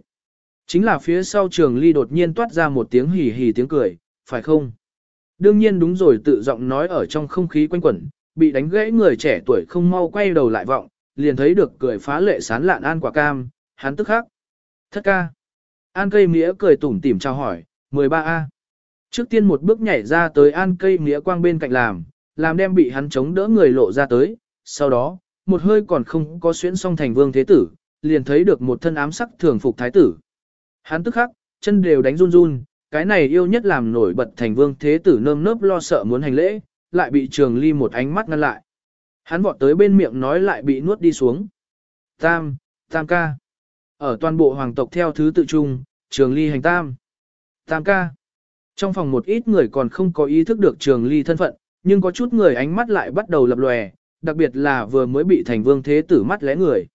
Chính là phía sau trường ly đột nhiên toát ra một tiếng hì hì tiếng cười, phải không? Đương nhiên đúng rồi tự giọng nói ở trong không khí quanh quẩn, bị đánh gãy người trẻ tuổi không mau quay đầu lại vọng, liền thấy được cười phá lệ sán lạn an quả cam, hắn tức khắc. Thất ca. An cây mía cười tủm tỉm chào hỏi, 13A. Trước tiên một bước nhảy ra tới an cây mía quang bên cạnh làm, làm đem bị hắn chống đỡ người lộ ra tới, sau đó, một hơi còn không có xuyễn xong thành vương thế tử, liền thấy được một thân ám sắc thường phục thái tử. Hắn tức khắc, chân đều đánh run run, cái này yêu nhất làm nổi bật thành vương thế tử nơm nớp lo sợ muốn hành lễ, lại bị trường ly một ánh mắt ngăn lại. Hắn vọt tới bên miệng nói lại bị nuốt đi xuống. Tam, tam ca. Ở toàn bộ hoàng tộc theo thứ tự chung, trường ly hành tam. Tam ca. Trong phòng một ít người còn không có ý thức được trường ly thân phận, nhưng có chút người ánh mắt lại bắt đầu lập lòe, đặc biệt là vừa mới bị thành vương thế tử mắt lẽ người.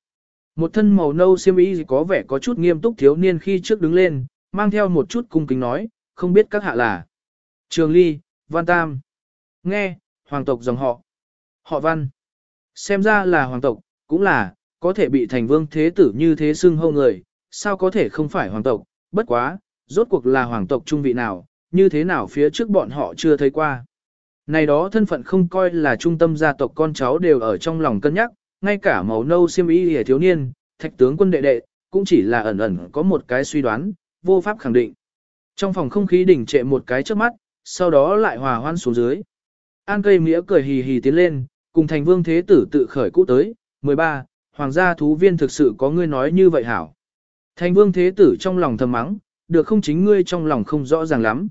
Một thân màu nâu xiêm y có vẻ có chút nghiêm túc thiếu niên khi trước đứng lên, mang theo một chút cung kính nói, không biết các hạ là. Trường Ly, Văn Tam. Nghe, hoàng tộc dòng họ. Họ Văn. Xem ra là hoàng tộc, cũng là, có thể bị thành vương thế tử như thế xưng hâu người, sao có thể không phải hoàng tộc, bất quá, rốt cuộc là hoàng tộc trung vị nào, như thế nào phía trước bọn họ chưa thấy qua. Này đó thân phận không coi là trung tâm gia tộc con cháu đều ở trong lòng cân nhắc, ngay cả màu nâu xiêm y hề thiếu niên, thạch tướng quân đệ đệ, cũng chỉ là ẩn ẩn có một cái suy đoán, vô pháp khẳng định. Trong phòng không khí đỉnh trệ một cái trước mắt, sau đó lại hòa hoan xuống dưới. An cây nghĩa cười hì hì tiến lên, cùng thành vương thế tử tự khởi cũ tới, 13, hoàng gia thú viên thực sự có ngươi nói như vậy hảo. Thành vương thế tử trong lòng thầm mắng, được không chính ngươi trong lòng không rõ ràng lắm.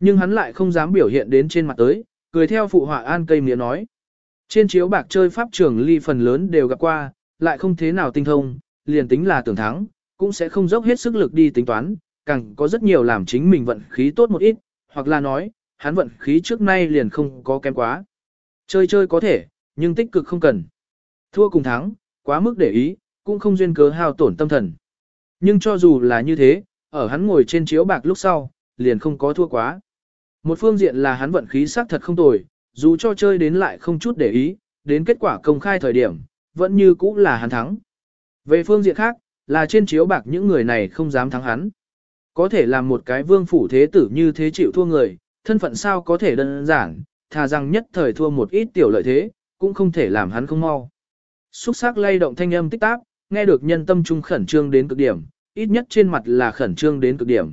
Nhưng hắn lại không dám biểu hiện đến trên mặt tới, cười theo phụ họa an cây nghĩa nói. Trên chiếu bạc chơi pháp trường ly phần lớn đều gặp qua, lại không thế nào tinh thông, liền tính là tưởng thắng, cũng sẽ không dốc hết sức lực đi tính toán, càng có rất nhiều làm chính mình vận khí tốt một ít, hoặc là nói, hắn vận khí trước nay liền không có kém quá. Chơi chơi có thể, nhưng tích cực không cần. Thua cùng thắng, quá mức để ý, cũng không duyên cớ hao tổn tâm thần. Nhưng cho dù là như thế, ở hắn ngồi trên chiếu bạc lúc sau, liền không có thua quá. Một phương diện là hắn vận khí xác thật không tồi, dù cho chơi đến lại không chút để ý, đến kết quả công khai thời điểm, vẫn như cũ là hắn thắng. Về phương diện khác, là trên chiếu bạc những người này không dám thắng hắn. Có thể làm một cái vương phủ thế tử như thế chịu thua người, thân phận sao có thể đơn giản, thà rằng nhất thời thua một ít tiểu lợi thế, cũng không thể làm hắn không mau. Xúc sắc lay động thanh âm tích tác, nghe được nhân tâm trung khẩn trương đến cực điểm, ít nhất trên mặt là khẩn trương đến cực điểm.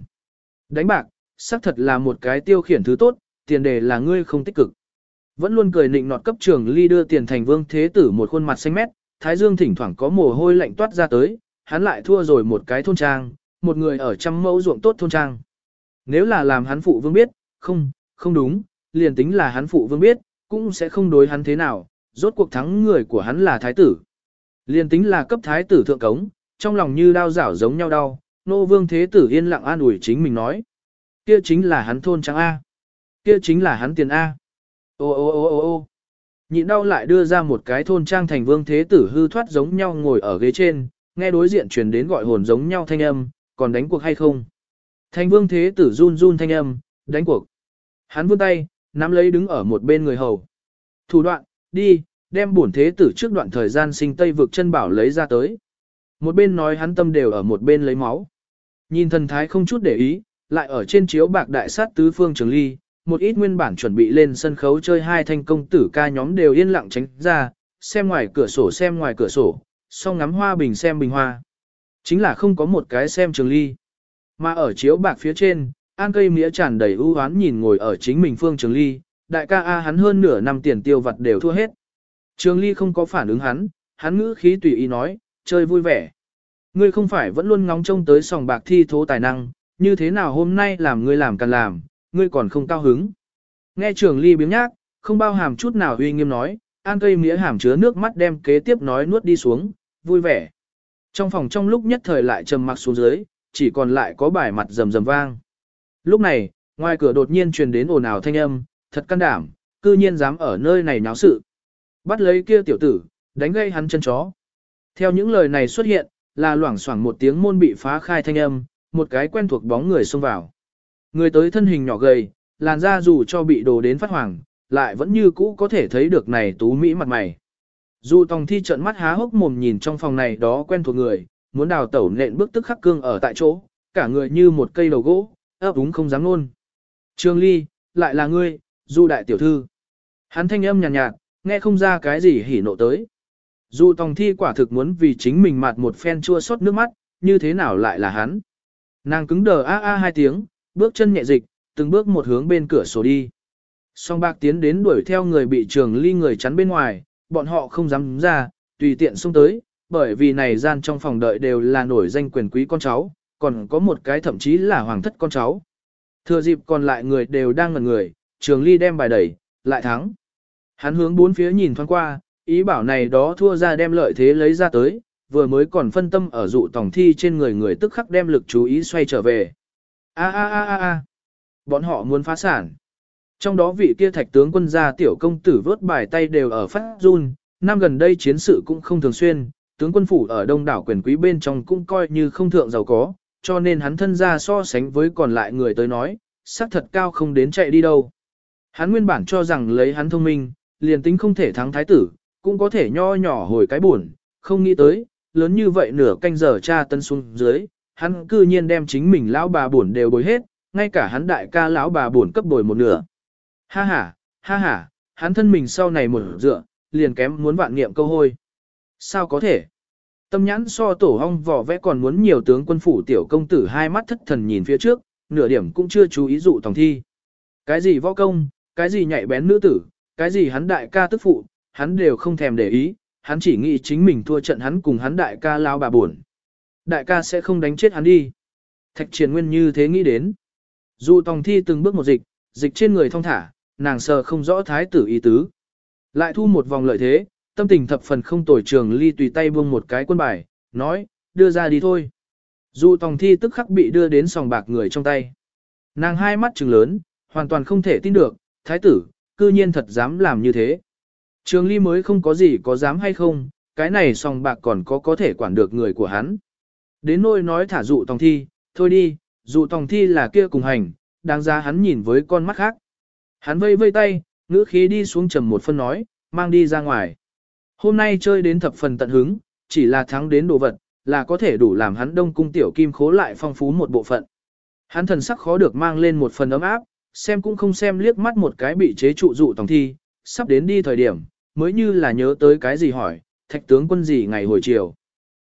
Đánh bạc, xác thật là một cái tiêu khiển thứ tốt, tiền đề là ngươi không tích cực. Vẫn luôn cười nịnh nọt cấp trường ly đưa tiền thành vương thế tử một khuôn mặt xanh mét, thái dương thỉnh thoảng có mồ hôi lạnh toát ra tới, hắn lại thua rồi một cái thôn trang, một người ở trăm mẫu ruộng tốt thôn trang. Nếu là làm hắn phụ vương biết, không, không đúng, liền tính là hắn phụ vương biết, cũng sẽ không đối hắn thế nào, rốt cuộc thắng người của hắn là thái tử. Liền tính là cấp thái tử thượng cống, trong lòng như đau rảo giống nhau đau, nô vương thế tử yên lặng an ủi chính mình nói. Kia chính là hắn thôn trang A. Kia chính là hắn tiền A. Ô ô ô ô ô nhịn đau lại đưa ra một cái thôn trang thành vương thế tử hư thoát giống nhau ngồi ở ghế trên, nghe đối diện truyền đến gọi hồn giống nhau thanh âm, còn đánh cuộc hay không. Thành vương thế tử run run thanh âm, đánh cuộc. Hắn vươn tay, nắm lấy đứng ở một bên người hầu. Thủ đoạn, đi, đem bổn thế tử trước đoạn thời gian sinh tây vực chân bảo lấy ra tới. Một bên nói hắn tâm đều ở một bên lấy máu. Nhìn thần thái không chút để ý, lại ở trên chiếu bạc đại sát tứ phương trường ly, một ít nguyên bản chuẩn bị lên sân khấu chơi hai thanh công tử ca nhóm đều yên lặng tránh ra, xem ngoài cửa sổ xem ngoài cửa sổ, song ngắm hoa bình xem bình hoa. Chính là không có một cái xem trường ly. Mà ở chiếu bạc phía trên, an cây mía tràn đầy ưu hoán nhìn ngồi ở chính mình phương trường ly, đại ca A hắn hơn nửa năm tiền tiêu vật đều thua hết. Trường ly không có phản ứng hắn, hắn ngữ khí tùy ý nói, chơi vui vẻ. Ngươi không phải vẫn luôn ngóng trông tới sòng bạc thi thố tài năng, như thế nào hôm nay làm ngươi làm cần làm, ngươi còn không cao hứng. Nghe trường ly biếng nhác, không bao hàm chút nào uy nghiêm nói, an cây mía hàm chứa nước mắt đem kế tiếp nói nuốt đi xuống, vui vẻ. Trong phòng trong lúc nhất thời lại trầm mặc xuống dưới, chỉ còn lại có bài mặt rầm rầm vang. Lúc này, ngoài cửa đột nhiên truyền đến ồn ào thanh âm, thật can đảm, cư nhiên dám ở nơi này náo sự. Bắt lấy kia tiểu tử, đánh gây hắn chân chó. Theo những lời này xuất hiện, là loảng xoảng một tiếng môn bị phá khai thanh âm, một cái quen thuộc bóng người xông vào. Người tới thân hình nhỏ gầy, làn da dù cho bị đồ đến phát hoàng, lại vẫn như cũ có thể thấy được này tú mỹ mặt mày. Dù tòng thi trận mắt há hốc mồm nhìn trong phòng này đó quen thuộc người, muốn đào tẩu nện bước tức khắc cương ở tại chỗ, cả người như một cây đầu gỗ, ấp úng không dám luôn. Trương Ly, lại là ngươi, du đại tiểu thư. Hắn thanh âm nhàn nhạt, nhạt, nghe không ra cái gì hỉ nộ tới. Dù tòng thi quả thực muốn vì chính mình mặt một phen chua xót nước mắt, như thế nào lại là hắn. Nàng cứng đờ a a hai tiếng, bước chân nhẹ dịch, từng bước một hướng bên cửa sổ đi. Song bạc tiến đến đuổi theo người bị trường ly người chắn bên ngoài, bọn họ không dám ra, tùy tiện xông tới, bởi vì này gian trong phòng đợi đều là nổi danh quyền quý con cháu, còn có một cái thậm chí là hoàng thất con cháu. Thừa dịp còn lại người đều đang ngẩn người, trường ly đem bài đẩy, lại thắng. Hắn hướng bốn phía nhìn thoáng qua, ý bảo này đó thua ra đem lợi thế lấy ra tới, vừa mới còn phân tâm ở dụ tổng thi trên người người tức khắc đem lực chú ý xoay trở về. A a a a a, bọn họ muốn phá sản. Trong đó vị kia thạch tướng quân gia tiểu công tử vớt bài tay đều ở phát run, năm gần đây chiến sự cũng không thường xuyên, tướng quân phủ ở đông đảo quyền quý bên trong cũng coi như không thượng giàu có, cho nên hắn thân gia so sánh với còn lại người tới nói, sắc thật cao không đến chạy đi đâu. Hắn nguyên bản cho rằng lấy hắn thông minh, liền tính không thể thắng thái tử, cũng có thể nho nhỏ hồi cái buồn, không nghĩ tới, lớn như vậy nửa canh giờ cha tân xuống dưới, hắn cư nhiên đem chính mình lão bà buồn đều bồi hết, ngay cả hắn đại ca lão bà buồn cấp bồi một nửa. Ha ha, ha ha, hắn thân mình sau này một dựa, liền kém muốn vạn niệm câu hôi. Sao có thể? Tâm nhãn so tổ hong vỏ vẽ còn muốn nhiều tướng quân phủ tiểu công tử hai mắt thất thần nhìn phía trước, nửa điểm cũng chưa chú ý dụ tòng thi. Cái gì võ công, cái gì nhạy bén nữ tử, cái gì hắn đại ca tức phụ, hắn đều không thèm để ý, hắn chỉ nghĩ chính mình thua trận hắn cùng hắn đại ca lao bà buồn. Đại ca sẽ không đánh chết hắn đi. Thạch triển nguyên như thế nghĩ đến. Dù tòng thi từng bước một dịch, dịch trên người thong thả, nàng sờ không rõ thái tử ý tứ. Lại thu một vòng lợi thế, tâm tình thập phần không tồi trường ly tùy tay buông một cái quân bài, nói, đưa ra đi thôi. Dù tòng thi tức khắc bị đưa đến sòng bạc người trong tay. Nàng hai mắt trừng lớn, hoàn toàn không thể tin được, thái tử, cư nhiên thật dám làm như thế. Trường ly mới không có gì có dám hay không, cái này sòng bạc còn có có thể quản được người của hắn. Đến nôi nói thả dụ tòng thi, thôi đi, dụ tòng thi là kia cùng hành, đáng ra hắn nhìn với con mắt khác. Hắn vây vây tay, ngữ khí đi xuống trầm một phân nói, mang đi ra ngoài. Hôm nay chơi đến thập phần tận hứng, chỉ là thắng đến đồ vật, là có thể đủ làm hắn đông cung tiểu kim khố lại phong phú một bộ phận. Hắn thần sắc khó được mang lên một phần ấm áp, xem cũng không xem liếc mắt một cái bị chế trụ dụ tòng thi, sắp đến đi thời điểm, mới như là nhớ tới cái gì hỏi, thạch tướng quân gì ngày hồi chiều.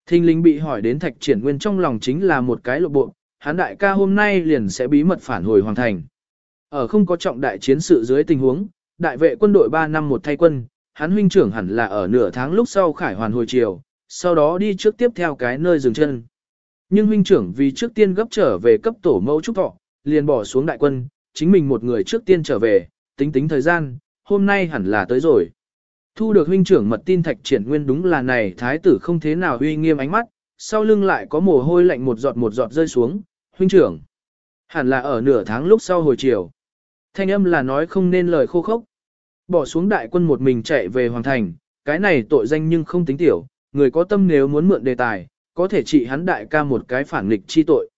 Thinh linh bị hỏi đến thạch triển nguyên trong lòng chính là một cái lộ bộ, hắn đại ca hôm nay liền sẽ bí mật phản hồi hoàng thành. Ở không có trọng đại chiến sự dưới tình huống, đại vệ quân đội 3 năm một thay quân, hắn huynh trưởng hẳn là ở nửa tháng lúc sau khải hoàn hồi chiều, sau đó đi trước tiếp theo cái nơi dừng chân. Nhưng huynh trưởng vì trước tiên gấp trở về cấp tổ mẫu trúc thọ, liền bỏ xuống đại quân, chính mình một người trước tiên trở về, tính tính thời gian, hôm nay hẳn là tới rồi. Thu được huynh trưởng mật tin thạch triển nguyên đúng là này thái tử không thế nào uy nghiêm ánh mắt, sau lưng lại có mồ hôi lạnh một giọt một giọt rơi xuống, huynh trưởng. Hẳn là ở nửa tháng lúc sau hồi chiều. Thanh âm là nói không nên lời khô khốc. Bỏ xuống đại quân một mình chạy về hoàng thành, cái này tội danh nhưng không tính tiểu, người có tâm nếu muốn mượn đề tài, có thể trị hắn đại ca một cái phản nghịch chi tội.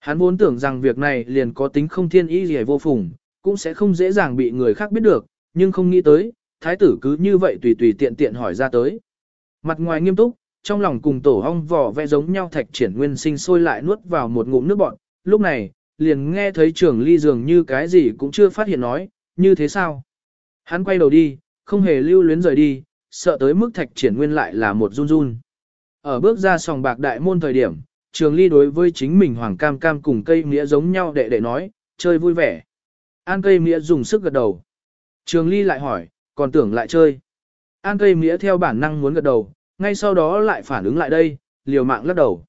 Hắn vốn tưởng rằng việc này liền có tính không thiên ý gì vô phùng, cũng sẽ không dễ dàng bị người khác biết được, nhưng không nghĩ tới, thái tử cứ như vậy tùy tùy tiện tiện hỏi ra tới. Mặt ngoài nghiêm túc, trong lòng cùng tổ hong vỏ vẽ giống nhau thạch triển nguyên sinh sôi lại nuốt vào một ngụm nước bọn, lúc này, liền nghe thấy trưởng ly dường như cái gì cũng chưa phát hiện nói, như thế sao? Hắn quay đầu đi, không hề lưu luyến rời đi, sợ tới mức thạch triển nguyên lại là một run run. Ở bước ra sòng bạc đại môn thời điểm, trường ly đối với chính mình hoàng cam cam cùng cây nghĩa giống nhau đệ đệ nói, chơi vui vẻ. An cây nghĩa dùng sức gật đầu. Trường ly lại hỏi, còn tưởng lại chơi. An cây nghĩa theo bản năng muốn gật đầu, ngay sau đó lại phản ứng lại đây, liều mạng lắc đầu.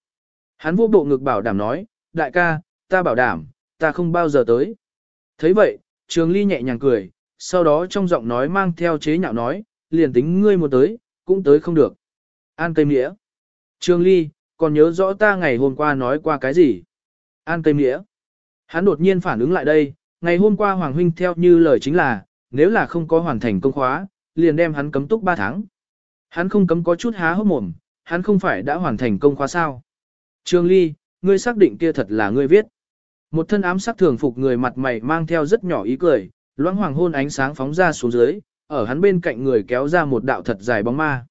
Hắn vô bộ ngực bảo đảm nói, đại ca, ta bảo đảm, ta không bao giờ tới. thấy vậy, trường ly nhẹ nhàng cười, sau đó trong giọng nói mang theo chế nhạo nói, liền tính ngươi một tới, cũng tới không được. An tây nghĩa. Trường ly, còn nhớ rõ ta ngày hôm qua nói qua cái gì? An tây nghĩa. Hắn đột nhiên phản ứng lại đây, ngày hôm qua Hoàng Huynh theo như lời chính là, nếu là không có hoàn thành công khóa, liền đem hắn cấm túc 3 tháng. Hắn không cấm có chút há hốc mồm, hắn không phải đã hoàn thành công khóa sao. Trương Ly, ngươi xác định kia thật là ngươi viết. Một thân ám sắc thường phục người mặt mày mang theo rất nhỏ ý cười, loãng hoàng hôn ánh sáng phóng ra xuống dưới, ở hắn bên cạnh người kéo ra một đạo thật dài bóng ma.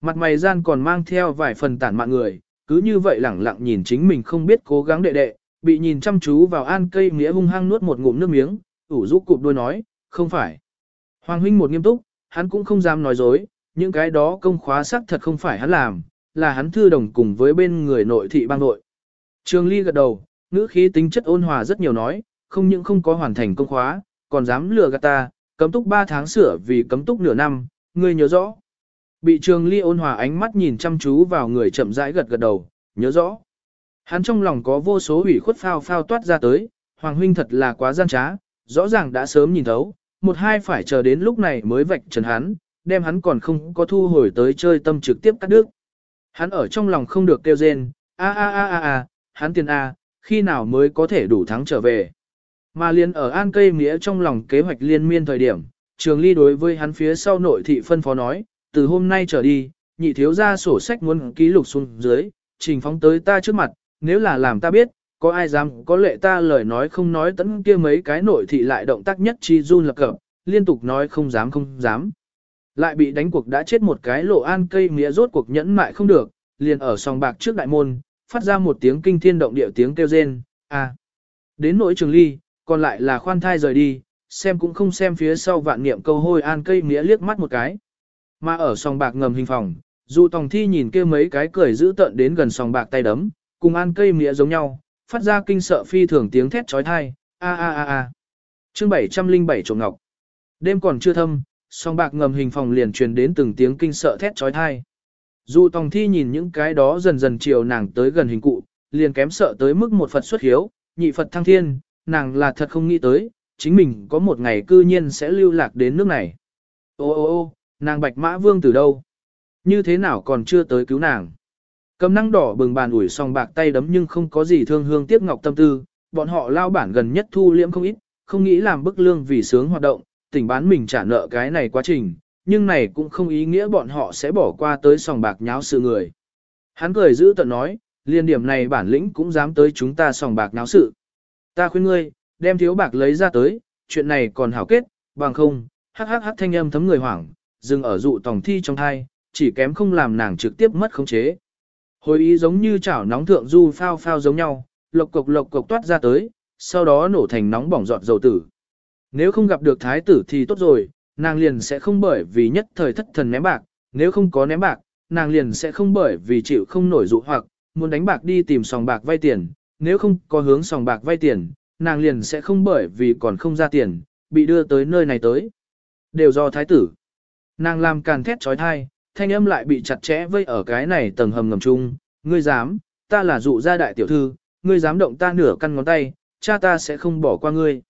Mặt mày gian còn mang theo vài phần tản mạn người, cứ như vậy lẳng lặng nhìn chính mình không biết cố gắng đệ đệ, bị nhìn chăm chú vào an cây nghĩa hung hăng nuốt một ngụm nước miếng, ủ rũ cụp đôi nói, không phải. Hoàng huynh một nghiêm túc, hắn cũng không dám nói dối, những cái đó công khóa xác thật không phải hắn làm, là hắn thư đồng cùng với bên người nội thị bang nội. Trường Ly gật đầu, ngữ khí tính chất ôn hòa rất nhiều nói, không những không có hoàn thành công khóa, còn dám lừa gạt ta, cấm túc 3 tháng sửa vì cấm túc nửa năm, ngươi nhớ rõ. Bị Trường Ly ôn hòa ánh mắt nhìn chăm chú vào người chậm rãi gật gật đầu, nhớ rõ. Hắn trong lòng có vô số ủy khuất phao phao toát ra tới, Hoàng huynh thật là quá gian trá, rõ ràng đã sớm nhìn thấu, một hai phải chờ đến lúc này mới vạch trần hắn, đem hắn còn không có thu hồi tới chơi tâm trực tiếp cắt đứt. Hắn ở trong lòng không được kêu rên, a a a a a, hắn tiền a, khi nào mới có thể đủ thắng trở về. Mà liền ở an cây nghĩa trong lòng kế hoạch liên miên thời điểm, trường ly đối với hắn phía sau nội thị phân phó nói, từ hôm nay trở đi, nhị thiếu ra sổ sách muốn ký lục xuống dưới, trình phóng tới ta trước mặt, nếu là làm ta biết, có ai dám có lệ ta lời nói không nói tấn kia mấy cái nội thị lại động tác nhất chi run lập cập, liên tục nói không dám không dám. Lại bị đánh cuộc đã chết một cái lộ an cây nghĩa rốt cuộc nhẫn mại không được, liền ở sòng bạc trước đại môn, phát ra một tiếng kinh thiên động địa tiếng kêu rên, a. Đến nỗi trường ly, còn lại là khoan thai rời đi, xem cũng không xem phía sau vạn niệm câu hôi an cây nghĩa liếc mắt một cái. Mà ở sòng bạc ngầm hình phòng, dù tòng thi nhìn kia mấy cái cười giữ tận đến gần sòng bạc tay đấm, cùng an cây nghĩa giống nhau, phát ra kinh sợ phi thường tiếng thét trói thai, a a a a. Chương 707 trộm ngọc. Đêm còn chưa thâm, song bạc ngầm hình phòng liền truyền đến từng tiếng kinh sợ thét trói thai. Dù tòng thi nhìn những cái đó dần dần chiều nàng tới gần hình cụ, liền kém sợ tới mức một Phật xuất hiếu, nhị Phật thăng thiên, nàng là thật không nghĩ tới, chính mình có một ngày cư nhiên sẽ lưu lạc đến nước này. Ô ô ô, nàng bạch mã vương từ đâu? Như thế nào còn chưa tới cứu nàng? Cầm năng đỏ bừng bàn ủi song bạc tay đấm nhưng không có gì thương hương tiếc ngọc tâm tư, bọn họ lao bản gần nhất thu liễm không ít, không nghĩ làm bức lương vì sướng hoạt động, tỉnh bán mình trả nợ cái này quá trình, nhưng này cũng không ý nghĩa bọn họ sẽ bỏ qua tới sòng bạc nháo sự người. Hắn cười giữ tận nói, liên điểm này bản lĩnh cũng dám tới chúng ta sòng bạc nháo sự. Ta khuyên ngươi, đem thiếu bạc lấy ra tới, chuyện này còn hảo kết, bằng không, hắc hắc hắc thanh âm thấm người hoảng, dừng ở dụ tòng thi trong thai, chỉ kém không làm nàng trực tiếp mất khống chế. Hồi ý giống như chảo nóng thượng du phao phao giống nhau, lộc cục lộc cục toát ra tới, sau đó nổ thành nóng bỏng giọt dầu tử. Nếu không gặp được thái tử thì tốt rồi, nàng liền sẽ không bởi vì nhất thời thất thần ném bạc, nếu không có ném bạc, nàng liền sẽ không bởi vì chịu không nổi dụ hoặc, muốn đánh bạc đi tìm sòng bạc vay tiền, nếu không có hướng sòng bạc vay tiền, nàng liền sẽ không bởi vì còn không ra tiền, bị đưa tới nơi này tới. Đều do thái tử. Nàng làm càn thét trói thai, thanh âm lại bị chặt chẽ vây ở cái này tầng hầm ngầm chung, ngươi dám, ta là dụ gia đại tiểu thư, ngươi dám động ta nửa căn ngón tay, cha ta sẽ không bỏ qua ngươi.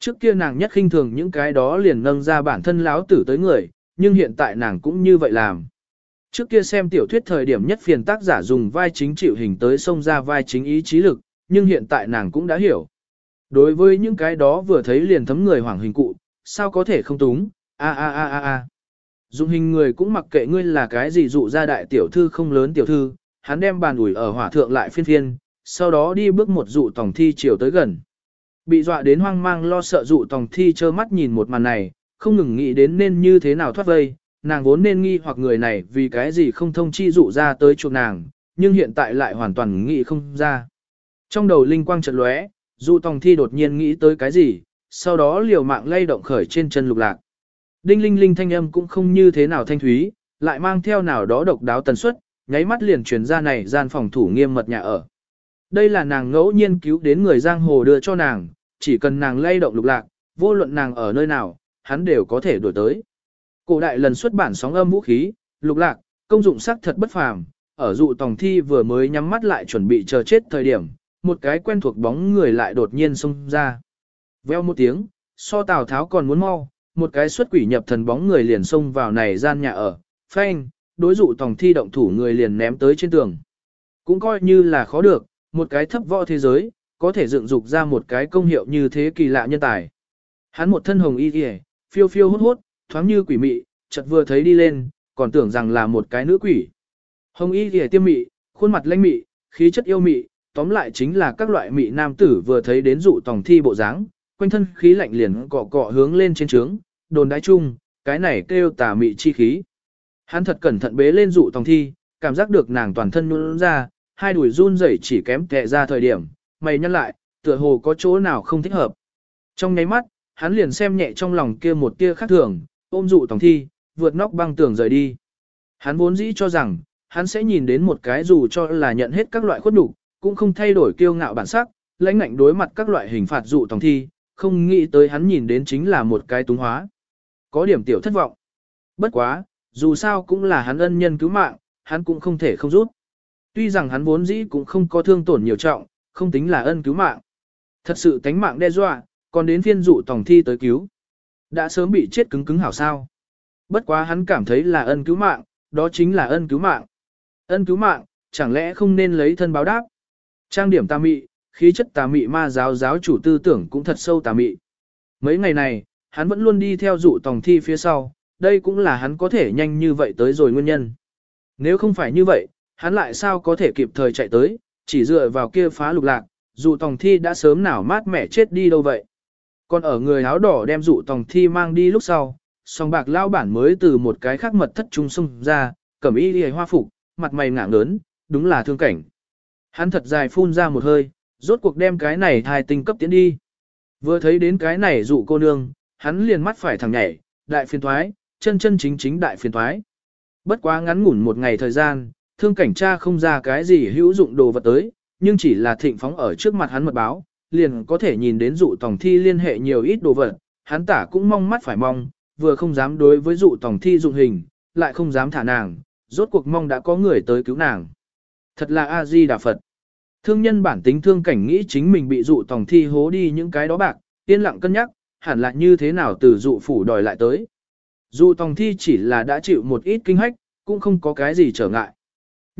Trước kia nàng nhất khinh thường những cái đó liền nâng ra bản thân láo tử tới người, nhưng hiện tại nàng cũng như vậy làm. Trước kia xem tiểu thuyết thời điểm nhất phiền tác giả dùng vai chính chịu hình tới xông ra vai chính ý chí lực, nhưng hiện tại nàng cũng đã hiểu. Đối với những cái đó vừa thấy liền thấm người hoảng hình cụ, sao có thể không túng, a a a a a. Dụng hình người cũng mặc kệ ngươi là cái gì dụ ra đại tiểu thư không lớn tiểu thư, hắn đem bàn ủi ở hỏa thượng lại phiên phiên, sau đó đi bước một dụ tổng thi chiều tới gần. Bị dọa đến hoang mang lo sợ dụ tòng thi trơ mắt nhìn một màn này, không ngừng nghĩ đến nên như thế nào thoát vây, nàng vốn nên nghi hoặc người này vì cái gì không thông chi dụ ra tới chuộc nàng, nhưng hiện tại lại hoàn toàn nghĩ không ra. Trong đầu linh quang chợt lóe, dụ tòng thi đột nhiên nghĩ tới cái gì, sau đó liều mạng lay động khởi trên chân lục lạc. Đinh linh linh thanh âm cũng không như thế nào thanh thúy, lại mang theo nào đó độc đáo tần suất, nháy mắt liền truyền ra này gian phòng thủ nghiêm mật nhà ở. Đây là nàng ngẫu nhiên cứu đến người giang hồ đưa cho nàng, chỉ cần nàng lay động lục lạc, vô luận nàng ở nơi nào, hắn đều có thể đổi tới. Cổ đại lần xuất bản sóng âm vũ khí, lục lạc, công dụng sắc thật bất phàm, ở dụ tòng thi vừa mới nhắm mắt lại chuẩn bị chờ chết thời điểm, một cái quen thuộc bóng người lại đột nhiên xông ra. Veo một tiếng, so Tào Tháo còn muốn mau, một cái xuất quỷ nhập thần bóng người liền xông vào này gian nhà ở, phanh, đối dụ tòng thi động thủ người liền ném tới trên tường. Cũng coi như là khó được, một cái thấp võ thế giới, có thể dựng dục ra một cái công hiệu như thế kỳ lạ nhân tài. Hắn một thân hồng y kìa, phiêu phiêu hốt hốt, thoáng như quỷ mị, chợt vừa thấy đi lên, còn tưởng rằng là một cái nữ quỷ. Hồng y kìa tiêm mị, khuôn mặt lanh mị, khí chất yêu mị, tóm lại chính là các loại mị nam tử vừa thấy đến dụ tòng thi bộ dáng, quanh thân khí lạnh liền cọ cọ hướng lên trên trướng, đồn đái chung, cái này kêu tà mị chi khí. Hắn thật cẩn thận bế lên dụ tòng thi, cảm giác được nàng toàn thân nhún ra, hai đùi run rẩy chỉ kém tệ ra thời điểm, mày nhăn lại, tựa hồ có chỗ nào không thích hợp. Trong nháy mắt, hắn liền xem nhẹ trong lòng kia một tia khác thường, ôm dụ tổng thi, vượt nóc băng tường rời đi. Hắn vốn dĩ cho rằng, hắn sẽ nhìn đến một cái dù cho là nhận hết các loại khuất đủ, cũng không thay đổi kiêu ngạo bản sắc, lãnh ngạnh đối mặt các loại hình phạt dụ tổng thi, không nghĩ tới hắn nhìn đến chính là một cái túng hóa. Có điểm tiểu thất vọng. Bất quá, dù sao cũng là hắn ân nhân cứu mạng, hắn cũng không thể không rút. Tuy rằng hắn vốn dĩ cũng không có thương tổn nhiều trọng, không tính là ân cứu mạng. Thật sự tánh mạng đe dọa, còn đến phiên dụ tòng thi tới cứu. Đã sớm bị chết cứng cứng hảo sao. Bất quá hắn cảm thấy là ân cứu mạng, đó chính là ân cứu mạng. Ân cứu mạng, chẳng lẽ không nên lấy thân báo đáp. Trang điểm tà mị, khí chất tà mị ma giáo giáo chủ tư tưởng cũng thật sâu tà mị. Mấy ngày này, hắn vẫn luôn đi theo dụ tòng thi phía sau, đây cũng là hắn có thể nhanh như vậy tới rồi nguyên nhân. Nếu không phải như vậy, hắn lại sao có thể kịp thời chạy tới, chỉ dựa vào kia phá lục lạc, dụ tòng thi đã sớm nào mát mẻ chết đi đâu vậy. Còn ở người áo đỏ đem dụ tòng thi mang đi lúc sau, song bạc lao bản mới từ một cái khác mật thất trung xung ra, cầm y đi hoa phục, mặt mày ngạng lớn, đúng là thương cảnh. Hắn thật dài phun ra một hơi, rốt cuộc đem cái này thai tinh cấp tiến đi. Vừa thấy đến cái này dụ cô nương, hắn liền mắt phải thẳng nhảy, đại phiền thoái, chân chân chính chính đại phiền thoái. Bất quá ngắn ngủn một ngày thời gian, thương cảnh tra không ra cái gì hữu dụng đồ vật tới, nhưng chỉ là thịnh phóng ở trước mặt hắn mật báo, liền có thể nhìn đến dụ tòng thi liên hệ nhiều ít đồ vật, hắn tả cũng mong mắt phải mong, vừa không dám đối với dụ tòng thi dụng hình, lại không dám thả nàng, rốt cuộc mong đã có người tới cứu nàng. Thật là A-di Đà Phật. Thương nhân bản tính thương cảnh nghĩ chính mình bị dụ tòng thi hố đi những cái đó bạc, yên lặng cân nhắc, hẳn là như thế nào từ dụ phủ đòi lại tới. Dụ tòng thi chỉ là đã chịu một ít kinh hách, cũng không có cái gì trở ngại.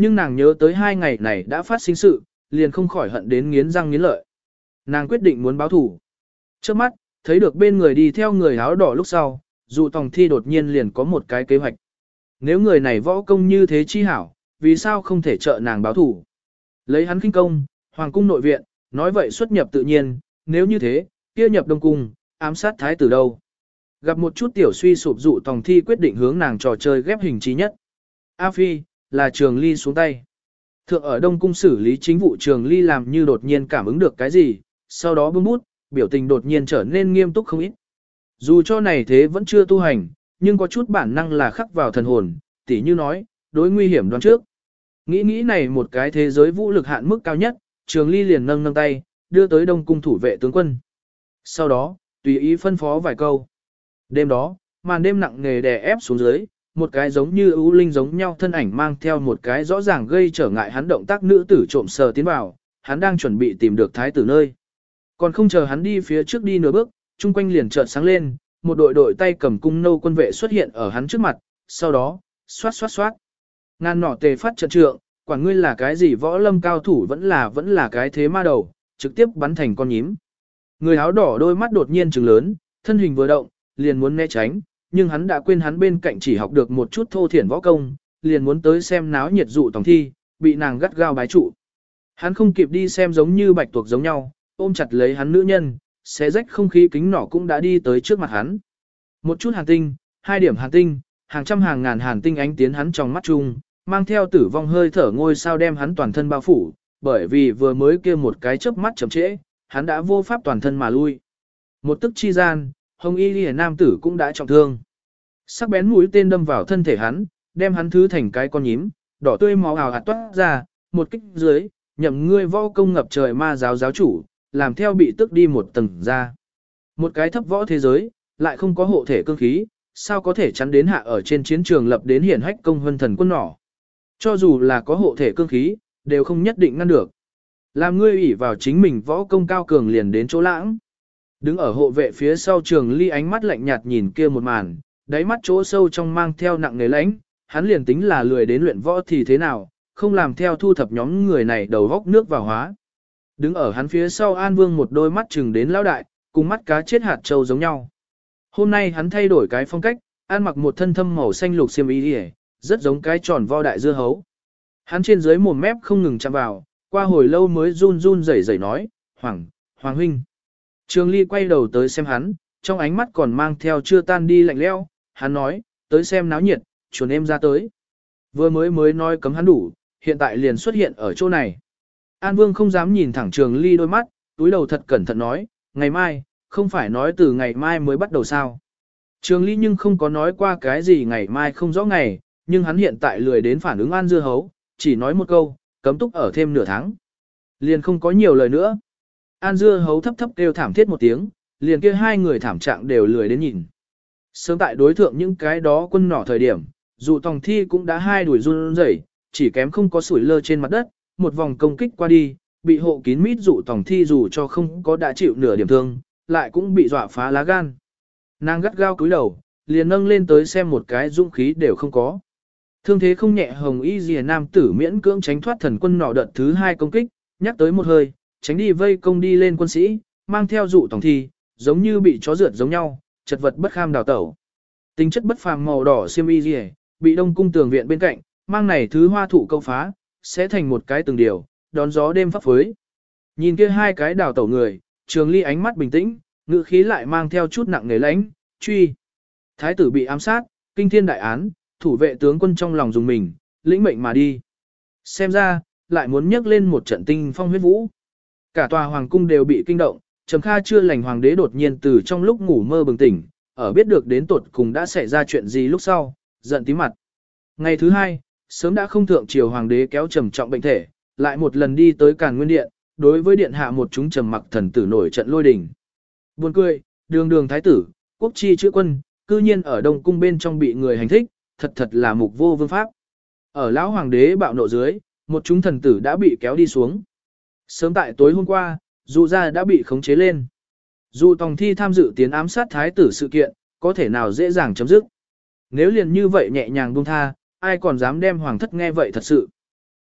Nhưng nàng nhớ tới hai ngày này đã phát sinh sự, liền không khỏi hận đến nghiến răng nghiến lợi. Nàng quyết định muốn báo thủ. Trước mắt, thấy được bên người đi theo người áo đỏ lúc sau, dụ tòng thi đột nhiên liền có một cái kế hoạch. Nếu người này võ công như thế chi hảo, vì sao không thể trợ nàng báo thủ? Lấy hắn kinh công, hoàng cung nội viện, nói vậy xuất nhập tự nhiên, nếu như thế, kia nhập đông cung, ám sát thái tử đâu? Gặp một chút tiểu suy sụp dụ tòng thi quyết định hướng nàng trò chơi ghép hình trí nhất. A Phi, là trường ly xuống tay. Thượng ở Đông Cung xử lý chính vụ trường ly làm như đột nhiên cảm ứng được cái gì, sau đó bưng bút, biểu tình đột nhiên trở nên nghiêm túc không ít. Dù cho này thế vẫn chưa tu hành, nhưng có chút bản năng là khắc vào thần hồn, tỉ như nói, đối nguy hiểm đoán trước. Nghĩ nghĩ này một cái thế giới vũ lực hạn mức cao nhất, trường ly liền nâng nâng tay, đưa tới Đông Cung thủ vệ tướng quân. Sau đó, tùy ý phân phó vài câu. Đêm đó, màn đêm nặng nề đè ép xuống dưới, một cái giống như ưu linh giống nhau thân ảnh mang theo một cái rõ ràng gây trở ngại hắn động tác nữ tử trộm sờ tiến vào, hắn đang chuẩn bị tìm được thái tử nơi. Còn không chờ hắn đi phía trước đi nửa bước, chung quanh liền chợt sáng lên, một đội đội tay cầm cung nâu quân vệ xuất hiện ở hắn trước mặt, sau đó, xoát xoát xoát. Ngàn nọ tề phát trận trượng, quản ngươi là cái gì võ lâm cao thủ vẫn là vẫn là cái thế ma đầu, trực tiếp bắn thành con nhím. Người áo đỏ đôi mắt đột nhiên trừng lớn, thân hình vừa động, liền muốn né tránh, nhưng hắn đã quên hắn bên cạnh chỉ học được một chút thô thiển võ công, liền muốn tới xem náo nhiệt dụ tổng thi, bị nàng gắt gao bái trụ. Hắn không kịp đi xem giống như bạch tuộc giống nhau, ôm chặt lấy hắn nữ nhân, xé rách không khí kính nỏ cũng đã đi tới trước mặt hắn. Một chút hàn tinh, hai điểm hàn tinh, hàng trăm hàng ngàn hàn tinh ánh tiến hắn trong mắt chung, mang theo tử vong hơi thở ngôi sao đem hắn toàn thân bao phủ, bởi vì vừa mới kia một cái chớp mắt chậm trễ, hắn đã vô pháp toàn thân mà lui. Một tức chi gian, hồng y lìa nam tử cũng đã trọng thương. Sắc bén mũi tên đâm vào thân thể hắn, đem hắn thứ thành cái con nhím, đỏ tươi máu ào hạt toát ra, một kích dưới, nhậm ngươi võ công ngập trời ma giáo giáo chủ, làm theo bị tức đi một tầng ra. Một cái thấp võ thế giới, lại không có hộ thể cương khí, sao có thể chắn đến hạ ở trên chiến trường lập đến hiển hách công hân thần quân nỏ. Cho dù là có hộ thể cương khí, đều không nhất định ngăn được. Làm ngươi ủy vào chính mình võ công cao cường liền đến chỗ lãng. Đứng ở hộ vệ phía sau trường ly ánh mắt lạnh nhạt nhìn kia một màn, đáy mắt chỗ sâu trong mang theo nặng nề lãnh, hắn liền tính là lười đến luyện võ thì thế nào, không làm theo thu thập nhóm người này đầu góc nước vào hóa. Đứng ở hắn phía sau An Vương một đôi mắt chừng đến lão đại, cùng mắt cá chết hạt trâu giống nhau. Hôm nay hắn thay đổi cái phong cách, ăn mặc một thân thâm màu xanh lục xiêm y đi rất giống cái tròn vo đại dưa hấu. Hắn trên dưới mồm mép không ngừng chạm vào, qua hồi lâu mới run run rẩy rẩy nói, Hoàng, Hoàng huynh. Trường Ly quay đầu tới xem hắn, trong ánh mắt còn mang theo chưa tan đi lạnh lẽo, hắn nói, tới xem náo nhiệt, chuồn em ra tới. Vừa mới mới nói cấm hắn đủ, hiện tại liền xuất hiện ở chỗ này. An Vương không dám nhìn thẳng Trường Ly đôi mắt, túi đầu thật cẩn thận nói, ngày mai, không phải nói từ ngày mai mới bắt đầu sao. Trường Ly nhưng không có nói qua cái gì ngày mai không rõ ngày, nhưng hắn hiện tại lười đến phản ứng An Dưa Hấu, chỉ nói một câu, cấm túc ở thêm nửa tháng. Liền không có nhiều lời nữa. An Dưa Hấu thấp thấp kêu thảm thiết một tiếng, liền kia hai người thảm trạng đều lười đến nhìn. Sớm tại đối thượng những cái đó quân nỏ thời điểm, dù tòng thi cũng đã hai đuổi run rẩy, chỉ kém không có sủi lơ trên mặt đất, một vòng công kích qua đi, bị hộ kín mít dụ tòng thi dù cho không có đã chịu nửa điểm thương, lại cũng bị dọa phá lá gan. Nàng gắt gao cúi đầu, liền nâng lên tới xem một cái dũng khí đều không có. Thương thế không nhẹ hồng y dìa nam tử miễn cưỡng tránh thoát thần quân nọ đợt thứ hai công kích, nhắc tới một hơi, tránh đi vây công đi lên quân sĩ, mang theo dụ tổng thi, giống như bị chó rượt giống nhau, chật vật bất kham đào tẩu. Tính chất bất phàm màu đỏ xiêm y dìa, bị đông cung tường viện bên cạnh, mang này thứ hoa thụ câu phá, sẽ thành một cái từng điều, đón gió đêm pháp phới. Nhìn kia hai cái đào tẩu người, trường ly ánh mắt bình tĩnh, ngữ khí lại mang theo chút nặng nề lãnh, truy. Thái tử bị ám sát, kinh thiên đại án, thủ vệ tướng quân trong lòng dùng mình, lĩnh mệnh mà đi. Xem ra, lại muốn nhắc lên một trận tinh phong huyết vũ. Cả tòa hoàng cung đều bị kinh động, Trầm Kha chưa lành hoàng đế đột nhiên từ trong lúc ngủ mơ bừng tỉnh, ở biết được đến tột cùng đã xảy ra chuyện gì lúc sau, giận tím mặt. Ngày thứ hai, sớm đã không thượng triều hoàng đế kéo trầm trọng bệnh thể, lại một lần đi tới Càn Nguyên Điện, đối với điện hạ một chúng trầm mặc thần tử nổi trận lôi đình. Buồn cười, đường đường thái tử, quốc chi chữ quân, cư nhiên ở đông cung bên trong bị người hành thích, thật thật là mục vô vương pháp. Ở lão hoàng đế bạo nộ dưới, một chúng thần tử đã bị kéo đi xuống. Sớm tại tối hôm qua, dù ra đã bị khống chế lên. Dù tòng thi tham dự tiến ám sát thái tử sự kiện, có thể nào dễ dàng chấm dứt. Nếu liền như vậy nhẹ nhàng buông tha, ai còn dám đem hoàng thất nghe vậy thật sự.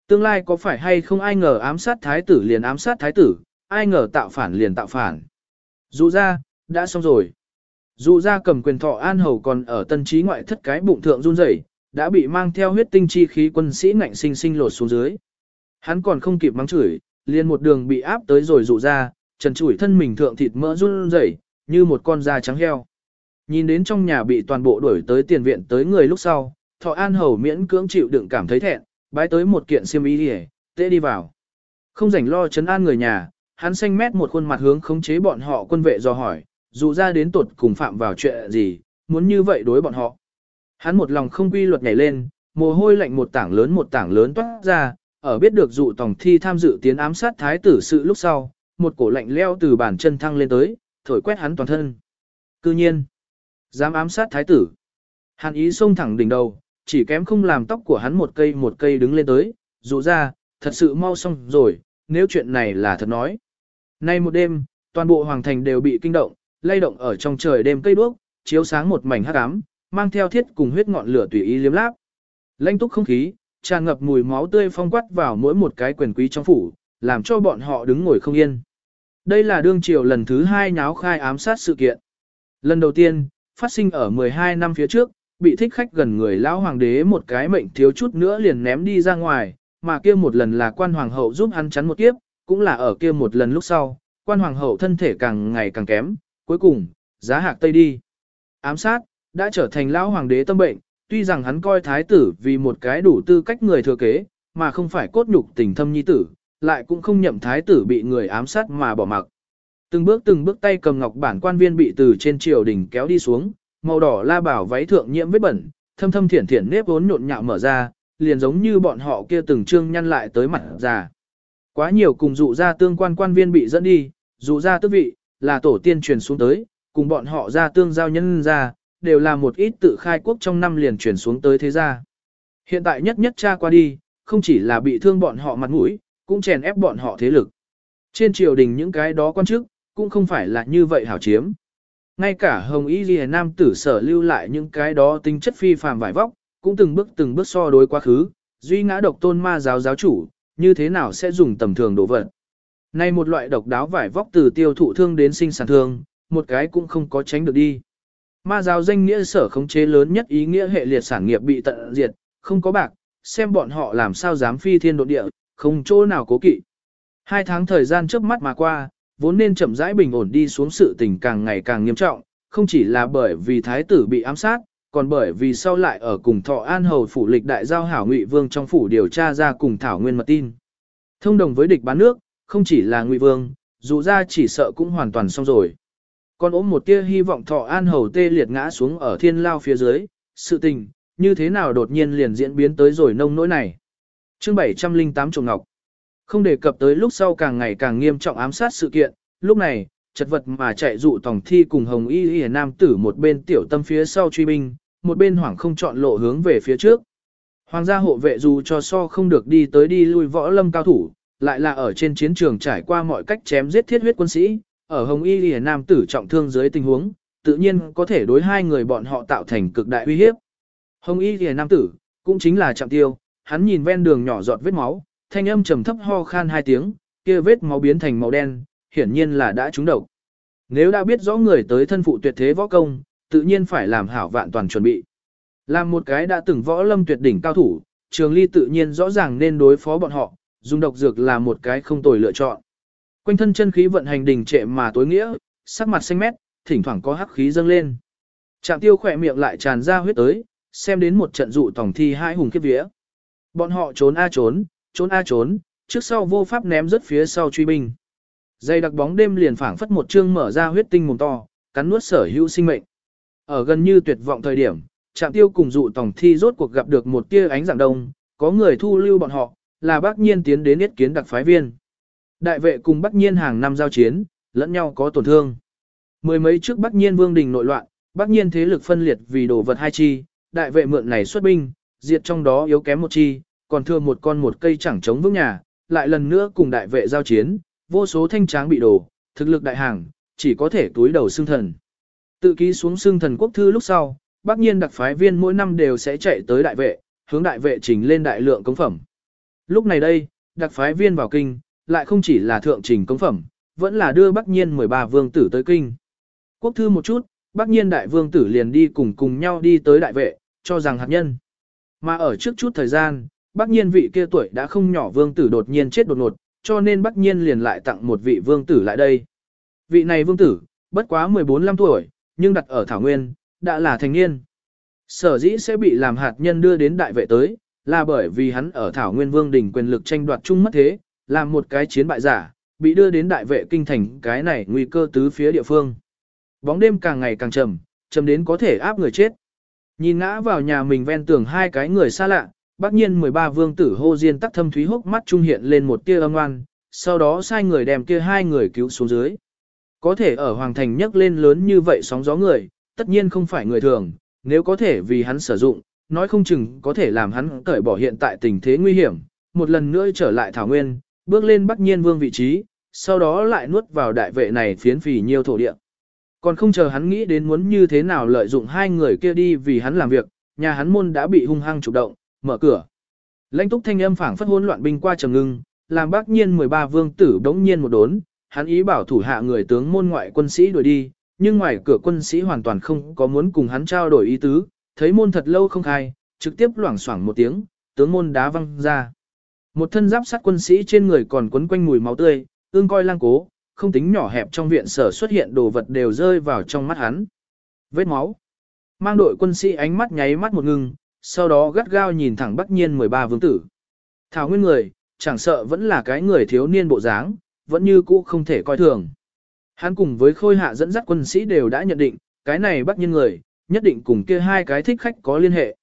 Tương lai có phải hay không ai ngờ ám sát thái tử liền ám sát thái tử, ai ngờ tạo phản liền tạo phản. Dù ra, đã xong rồi. Dù ra cầm quyền thọ an hầu còn ở tân trí ngoại thất cái bụng thượng run rẩy, đã bị mang theo huyết tinh chi khí quân sĩ ngạnh sinh sinh lột xuống dưới. Hắn còn không kịp mắng chửi, liền một đường bị áp tới rồi rụ ra, trần trụi thân mình thượng thịt mỡ run rẩy, như một con da trắng heo. Nhìn đến trong nhà bị toàn bộ đuổi tới tiền viện tới người lúc sau, thọ an hầu miễn cưỡng chịu đựng cảm thấy thẹn, bái tới một kiện xiêm y đi tê đi vào. Không rảnh lo chấn an người nhà, hắn xanh mét một khuôn mặt hướng khống chế bọn họ quân vệ do hỏi, dù ra đến tột cùng phạm vào chuyện gì, muốn như vậy đối bọn họ. Hắn một lòng không quy luật nhảy lên, mồ hôi lạnh một tảng lớn một tảng lớn toát ra, ở biết được dụ tổng thi tham dự tiến ám sát thái tử sự lúc sau, một cổ lạnh leo từ bàn chân thăng lên tới, thổi quét hắn toàn thân. Cư nhiên, dám ám sát thái tử. Hàn ý xông thẳng đỉnh đầu, chỉ kém không làm tóc của hắn một cây một cây đứng lên tới, dụ ra, thật sự mau xong rồi, nếu chuyện này là thật nói. Nay một đêm, toàn bộ hoàng thành đều bị kinh động, lay động ở trong trời đêm cây đuốc, chiếu sáng một mảnh hắc ám, mang theo thiết cùng huyết ngọn lửa tùy ý liếm láp. Lãnh túc không khí, tràn ngập mùi máu tươi phong quát vào mỗi một cái quyền quý trong phủ, làm cho bọn họ đứng ngồi không yên. Đây là đương triều lần thứ hai nháo khai ám sát sự kiện. Lần đầu tiên, phát sinh ở 12 năm phía trước, bị thích khách gần người lão hoàng đế một cái mệnh thiếu chút nữa liền ném đi ra ngoài, mà kia một lần là quan hoàng hậu giúp hắn chắn một kiếp, cũng là ở kia một lần lúc sau, quan hoàng hậu thân thể càng ngày càng kém, cuối cùng, giá hạc tây đi. Ám sát, đã trở thành lão hoàng đế tâm bệnh, tuy rằng hắn coi thái tử vì một cái đủ tư cách người thừa kế, mà không phải cốt nhục tình thâm nhi tử, lại cũng không nhậm thái tử bị người ám sát mà bỏ mặc. Từng bước từng bước tay cầm ngọc bản quan viên bị từ trên triều đình kéo đi xuống, màu đỏ la bảo váy thượng nhiễm vết bẩn, thâm thâm thiển thiển nếp vốn nhộn nhạo mở ra, liền giống như bọn họ kia từng trương nhăn lại tới mặt già. Quá nhiều cùng dụ ra tương quan quan viên bị dẫn đi, dụ ra tước vị, là tổ tiên truyền xuống tới, cùng bọn họ ra tương giao nhân ra, đều là một ít tự khai quốc trong năm liền chuyển xuống tới thế gia. Hiện tại nhất nhất cha qua đi, không chỉ là bị thương bọn họ mặt mũi, cũng chèn ép bọn họ thế lực. Trên triều đình những cái đó quan chức, cũng không phải là như vậy hảo chiếm. Ngay cả Hồng Y Ghi Nam tử sở lưu lại những cái đó tính chất phi phàm vải vóc, cũng từng bước từng bước so đối quá khứ, duy ngã độc tôn ma giáo giáo chủ, như thế nào sẽ dùng tầm thường đồ vật. Nay một loại độc đáo vải vóc từ tiêu thụ thương đến sinh sản thương, một cái cũng không có tránh được đi. Ma giáo danh nghĩa sở khống chế lớn nhất ý nghĩa hệ liệt sản nghiệp bị tận diệt, không có bạc, xem bọn họ làm sao dám phi thiên độ địa, không chỗ nào cố kỵ. Hai tháng thời gian trước mắt mà qua, vốn nên chậm rãi bình ổn đi xuống sự tình càng ngày càng nghiêm trọng, không chỉ là bởi vì thái tử bị ám sát, còn bởi vì sau lại ở cùng thọ an hầu phủ lịch đại giao hảo ngụy vương trong phủ điều tra ra cùng thảo nguyên mật tin. Thông đồng với địch bán nước, không chỉ là ngụy vương, dù ra chỉ sợ cũng hoàn toàn xong rồi. Còn ốm một tia hy vọng thọ an hầu tê liệt ngã xuống ở thiên lao phía dưới, sự tình, như thế nào đột nhiên liền diễn biến tới rồi nông nỗi này. chương 708 trùng ngọc. Không đề cập tới lúc sau càng ngày càng nghiêm trọng ám sát sự kiện, lúc này, chật vật mà chạy dụ tổng thi cùng hồng y y nam tử một bên tiểu tâm phía sau truy binh, một bên hoảng không chọn lộ hướng về phía trước. Hoàng gia hộ vệ dù cho so không được đi tới đi lui võ lâm cao thủ, lại là ở trên chiến trường trải qua mọi cách chém giết thiết huyết quân sĩ, ở hồng y Lìa nam tử trọng thương dưới tình huống, tự nhiên có thể đối hai người bọn họ tạo thành cực đại uy hiếp. Hồng y Lìa nam tử, cũng chính là trọng tiêu, hắn nhìn ven đường nhỏ giọt vết máu, thanh âm trầm thấp ho khan hai tiếng, kia vết máu biến thành màu đen, hiển nhiên là đã trúng độc. Nếu đã biết rõ người tới thân phụ tuyệt thế võ công, tự nhiên phải làm hảo vạn toàn chuẩn bị. Làm một cái đã từng võ lâm tuyệt đỉnh cao thủ, Trường Ly tự nhiên rõ ràng nên đối phó bọn họ, dùng độc dược là một cái không tồi lựa chọn. Quanh thân chân khí vận hành đình trệ mà tối nghĩa, sắc mặt xanh mét, thỉnh thoảng có hắc khí dâng lên. Trạm Tiêu khỏe miệng lại tràn ra huyết tới, xem đến một trận dụ tổng thi hai hùng kiếp vía. Bọn họ trốn a trốn, trốn a trốn, trước sau vô pháp ném rất phía sau truy binh. Dây đặc bóng đêm liền phảng phất một chương mở ra huyết tinh mồm to, cắn nuốt sở hữu sinh mệnh. Ở gần như tuyệt vọng thời điểm, Trạm Tiêu cùng dụ tổng thi rốt cuộc gặp được một tia ánh dạng đông, có người thu lưu bọn họ, là bác nhiên tiến đến yết kiến đặc phái viên. Đại vệ cùng Bắc nhiên hàng năm giao chiến, lẫn nhau có tổn thương. Mười mấy trước Bắc nhiên vương đình nội loạn, Bắc nhiên thế lực phân liệt vì đồ vật hai chi, đại vệ mượn này xuất binh, diệt trong đó yếu kém một chi, còn thừa một con một cây chẳng chống vững nhà, lại lần nữa cùng đại vệ giao chiến, vô số thanh tráng bị đổ, thực lực đại hàng, chỉ có thể túi đầu xương thần. Tự ký xuống xương thần quốc thư lúc sau, Bắc nhiên đặc phái viên mỗi năm đều sẽ chạy tới đại vệ, hướng đại vệ trình lên đại lượng công phẩm. Lúc này đây, đặc phái viên vào kinh, lại không chỉ là thượng trình công phẩm, vẫn là đưa Bắc nhiên 13 vương tử tới kinh. Quốc thư một chút, Bắc nhiên đại vương tử liền đi cùng cùng nhau đi tới đại vệ, cho rằng hạt nhân. Mà ở trước chút thời gian, Bắc nhiên vị kia tuổi đã không nhỏ vương tử đột nhiên chết đột ngột, cho nên Bắc nhiên liền lại tặng một vị vương tử lại đây. Vị này vương tử, bất quá 14-15 tuổi, nhưng đặt ở Thảo Nguyên, đã là thành niên. Sở dĩ sẽ bị làm hạt nhân đưa đến đại vệ tới, là bởi vì hắn ở Thảo Nguyên Vương đỉnh quyền lực tranh đoạt chung mất thế, làm một cái chiến bại giả, bị đưa đến đại vệ kinh thành cái này nguy cơ tứ phía địa phương. Bóng đêm càng ngày càng trầm, trầm đến có thể áp người chết. Nhìn ngã vào nhà mình ven tường hai cái người xa lạ, bác nhiên 13 vương tử hô diên tắc thâm thúy hốc mắt trung hiện lên một tia âm ngoan, sau đó sai người đem kia hai người cứu xuống dưới. Có thể ở Hoàng Thành nhấc lên lớn như vậy sóng gió người, tất nhiên không phải người thường, nếu có thể vì hắn sử dụng, nói không chừng có thể làm hắn cởi bỏ hiện tại tình thế nguy hiểm, một lần nữa trở lại Thảo Nguyên, bước lên Bắc Nhiên Vương vị trí, sau đó lại nuốt vào đại vệ này phiến phì nhiều thổ địa. Còn không chờ hắn nghĩ đến muốn như thế nào lợi dụng hai người kia đi vì hắn làm việc, nhà hắn môn đã bị hung hăng chủ động, mở cửa. Lãnh túc thanh âm phảng phất hỗn loạn binh qua trầm ngưng, làm bác nhiên 13 vương tử đống nhiên một đốn, hắn ý bảo thủ hạ người tướng môn ngoại quân sĩ đuổi đi, nhưng ngoài cửa quân sĩ hoàn toàn không có muốn cùng hắn trao đổi ý tứ, thấy môn thật lâu không khai, trực tiếp loảng xoảng một tiếng, tướng môn đá văng ra. Một thân giáp sắt quân sĩ trên người còn quấn quanh mùi máu tươi, ương coi lang cố, không tính nhỏ hẹp trong viện sở xuất hiện đồ vật đều rơi vào trong mắt hắn. Vết máu. Mang đội quân sĩ ánh mắt nháy mắt một ngừng, sau đó gắt gao nhìn thẳng Bắc Nhiên 13 vương tử. Thảo nguyên người, chẳng sợ vẫn là cái người thiếu niên bộ dáng, vẫn như cũ không thể coi thường. Hắn cùng với khôi hạ dẫn dắt quân sĩ đều đã nhận định, cái này Bắc Nhiên người, nhất định cùng kia hai cái thích khách có liên hệ.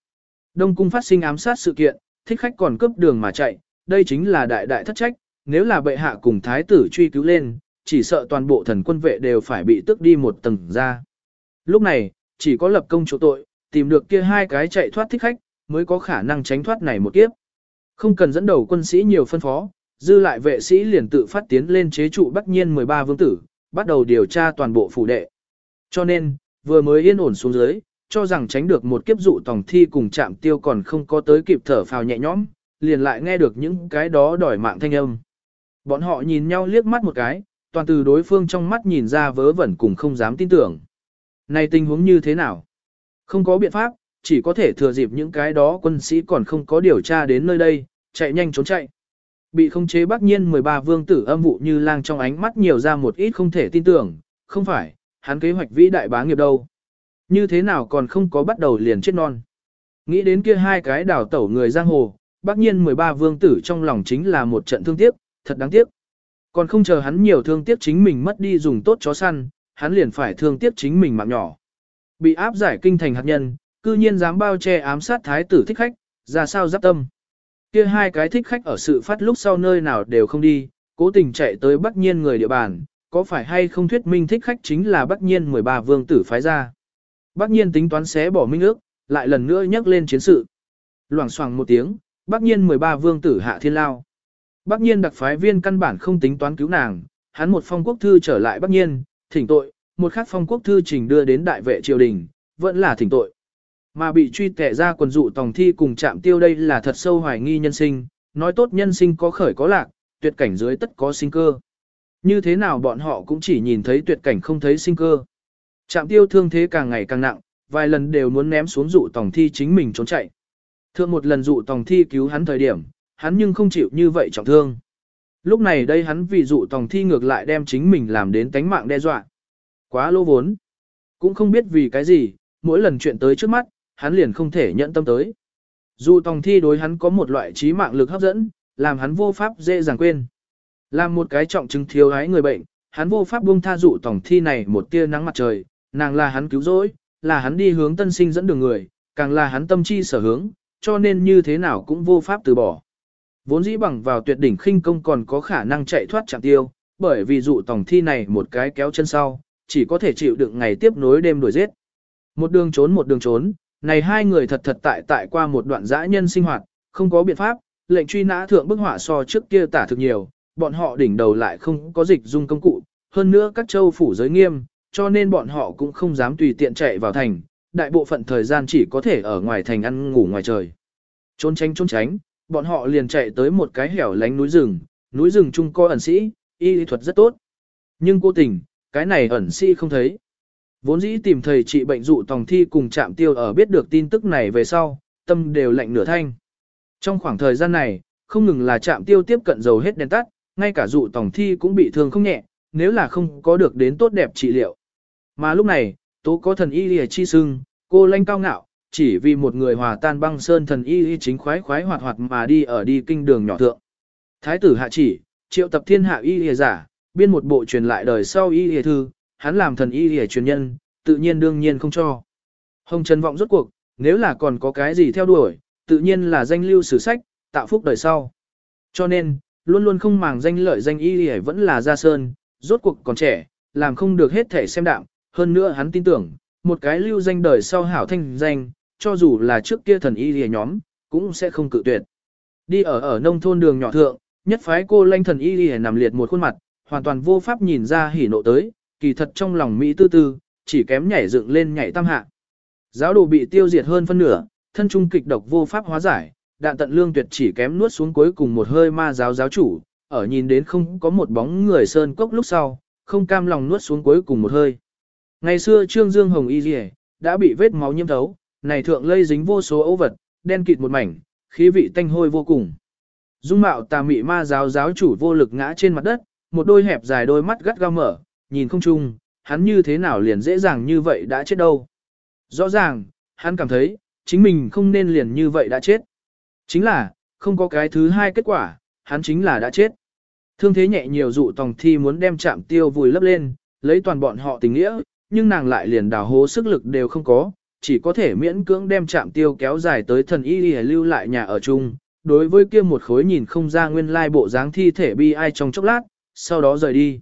Đông cung phát sinh ám sát sự kiện, thích khách còn cướp đường mà chạy, đây chính là đại đại thất trách, nếu là bệ hạ cùng thái tử truy cứu lên, chỉ sợ toàn bộ thần quân vệ đều phải bị tức đi một tầng ra. Lúc này, chỉ có lập công chỗ tội, tìm được kia hai cái chạy thoát thích khách, mới có khả năng tránh thoát này một kiếp. Không cần dẫn đầu quân sĩ nhiều phân phó, dư lại vệ sĩ liền tự phát tiến lên chế trụ Bắc Nhiên 13 vương tử, bắt đầu điều tra toàn bộ phủ đệ. Cho nên, vừa mới yên ổn xuống dưới, cho rằng tránh được một kiếp dụ tòng thi cùng chạm tiêu còn không có tới kịp thở phào nhẹ nhõm, liền lại nghe được những cái đó đòi mạng thanh âm. Bọn họ nhìn nhau liếc mắt một cái, toàn từ đối phương trong mắt nhìn ra vớ vẩn cùng không dám tin tưởng. Này tình huống như thế nào? Không có biện pháp, chỉ có thể thừa dịp những cái đó quân sĩ còn không có điều tra đến nơi đây, chạy nhanh trốn chạy. Bị không chế bác nhiên 13 vương tử âm vụ như lang trong ánh mắt nhiều ra một ít không thể tin tưởng, không phải, hắn kế hoạch vĩ đại bá nghiệp đâu. Như thế nào còn không có bắt đầu liền chết non. Nghĩ đến kia hai cái đảo tẩu người giang hồ, bác nhiên 13 vương tử trong lòng chính là một trận thương tiếc, thật đáng tiếc. Còn không chờ hắn nhiều thương tiếc chính mình mất đi dùng tốt chó săn, hắn liền phải thương tiếc chính mình mạng nhỏ. Bị áp giải kinh thành hạt nhân, cư nhiên dám bao che ám sát thái tử thích khách, ra sao giáp tâm. Kia hai cái thích khách ở sự phát lúc sau nơi nào đều không đi, cố tình chạy tới bắc nhiên người địa bàn, có phải hay không thuyết minh thích khách chính là bắc nhiên 13 vương tử phái ra. Bắc nhiên tính toán xé bỏ minh ước, lại lần nữa nhắc lên chiến sự. Loảng xoảng một tiếng, bắc nhiên 13 vương tử hạ thiên lao. Bắc nhiên đặc phái viên căn bản không tính toán cứu nàng, hắn một phong quốc thư trở lại bắc nhiên, thỉnh tội, một khác phong quốc thư trình đưa đến đại vệ triều đình, vẫn là thỉnh tội. Mà bị truy tệ ra quần dụ tòng thi cùng chạm tiêu đây là thật sâu hoài nghi nhân sinh, nói tốt nhân sinh có khởi có lạc, tuyệt cảnh dưới tất có sinh cơ. Như thế nào bọn họ cũng chỉ nhìn thấy tuyệt cảnh không thấy sinh cơ. Chạm tiêu thương thế càng ngày càng nặng, vài lần đều muốn ném xuống dụ tòng thi chính mình trốn chạy. Thượng một lần dụ tòng thi cứu hắn thời điểm, hắn nhưng không chịu như vậy trọng thương. Lúc này đây hắn vì dụ tòng thi ngược lại đem chính mình làm đến tánh mạng đe dọa. Quá lô vốn. Cũng không biết vì cái gì, mỗi lần chuyện tới trước mắt, hắn liền không thể nhận tâm tới. Dụ tòng thi đối hắn có một loại trí mạng lực hấp dẫn, làm hắn vô pháp dễ dàng quên. Làm một cái trọng chứng thiếu ái người bệnh, hắn vô pháp buông tha dụ tòng thi này một tia nắng mặt trời, nàng là hắn cứu rỗi, là hắn đi hướng tân sinh dẫn đường người, càng là hắn tâm chi sở hướng, cho nên như thế nào cũng vô pháp từ bỏ. Vốn dĩ bằng vào tuyệt đỉnh khinh công còn có khả năng chạy thoát chạm tiêu, bởi vì dụ tổng thi này một cái kéo chân sau, chỉ có thể chịu đựng ngày tiếp nối đêm đuổi giết. Một đường trốn một đường trốn, này hai người thật thật tại tại qua một đoạn dã nhân sinh hoạt, không có biện pháp, lệnh truy nã thượng bức họa so trước kia tả thực nhiều, bọn họ đỉnh đầu lại không có dịch dung công cụ, hơn nữa các châu phủ giới nghiêm, cho nên bọn họ cũng không dám tùy tiện chạy vào thành, đại bộ phận thời gian chỉ có thể ở ngoài thành ăn ngủ ngoài trời. Trốn tránh trốn tránh, bọn họ liền chạy tới một cái hẻo lánh núi rừng, núi rừng chung coi ẩn sĩ, y lý thuật rất tốt. Nhưng cô tình, cái này ẩn sĩ không thấy. Vốn dĩ tìm thầy trị bệnh dụ tòng thi cùng chạm tiêu ở biết được tin tức này về sau, tâm đều lạnh nửa thanh. Trong khoảng thời gian này, không ngừng là chạm tiêu tiếp cận dầu hết đèn tắt, ngay cả dụ tòng thi cũng bị thương không nhẹ, nếu là không có được đến tốt đẹp trị liệu. Mà lúc này, tố có thần y lìa chi sưng, cô lanh cao ngạo, chỉ vì một người hòa tan băng sơn thần y y chính khoái khoái hoạt hoạt mà đi ở đi kinh đường nhỏ thượng. Thái tử hạ chỉ, triệu tập thiên hạ y lìa giả, biên một bộ truyền lại đời sau y lìa thư, hắn làm thần y lìa truyền nhân, tự nhiên đương nhiên không cho. Hồng Trần vọng rốt cuộc, nếu là còn có cái gì theo đuổi, tự nhiên là danh lưu sử sách, tạo phúc đời sau. Cho nên, luôn luôn không màng danh lợi danh y lìa vẫn là gia sơn, rốt cuộc còn trẻ, làm không được hết thể xem đạm, hơn nữa hắn tin tưởng, một cái lưu danh đời sau hảo thanh danh, cho dù là trước kia thần y lìa nhóm, cũng sẽ không cự tuyệt. Đi ở ở nông thôn đường nhỏ thượng, nhất phái cô lanh thần y lìa nằm liệt một khuôn mặt, hoàn toàn vô pháp nhìn ra hỉ nộ tới, kỳ thật trong lòng Mỹ tư tư, chỉ kém nhảy dựng lên nhảy tam hạ. Giáo đồ bị tiêu diệt hơn phân nửa, thân trung kịch độc vô pháp hóa giải, đạn tận lương tuyệt chỉ kém nuốt xuống cuối cùng một hơi ma giáo giáo chủ, ở nhìn đến không có một bóng người sơn cốc lúc sau, không cam lòng nuốt xuống cuối cùng một hơi. Ngày xưa Trương Dương Hồng Y Dì đã bị vết máu nhiễm thấu, này thượng lây dính vô số ấu vật, đen kịt một mảnh, khí vị tanh hôi vô cùng. Dung mạo tà mị ma giáo giáo chủ vô lực ngã trên mặt đất, một đôi hẹp dài đôi mắt gắt gao mở, nhìn không chung, hắn như thế nào liền dễ dàng như vậy đã chết đâu. Rõ ràng, hắn cảm thấy, chính mình không nên liền như vậy đã chết. Chính là, không có cái thứ hai kết quả, hắn chính là đã chết. Thương thế nhẹ nhiều dụ tòng thi muốn đem chạm tiêu vùi lấp lên, lấy toàn bọn họ tình nghĩa, nhưng nàng lại liền đào hố sức lực đều không có, chỉ có thể miễn cưỡng đem chạm tiêu kéo dài tới thần y y lưu lại nhà ở chung. Đối với kia một khối nhìn không ra nguyên lai bộ dáng thi thể bi ai trong chốc lát, sau đó rời đi.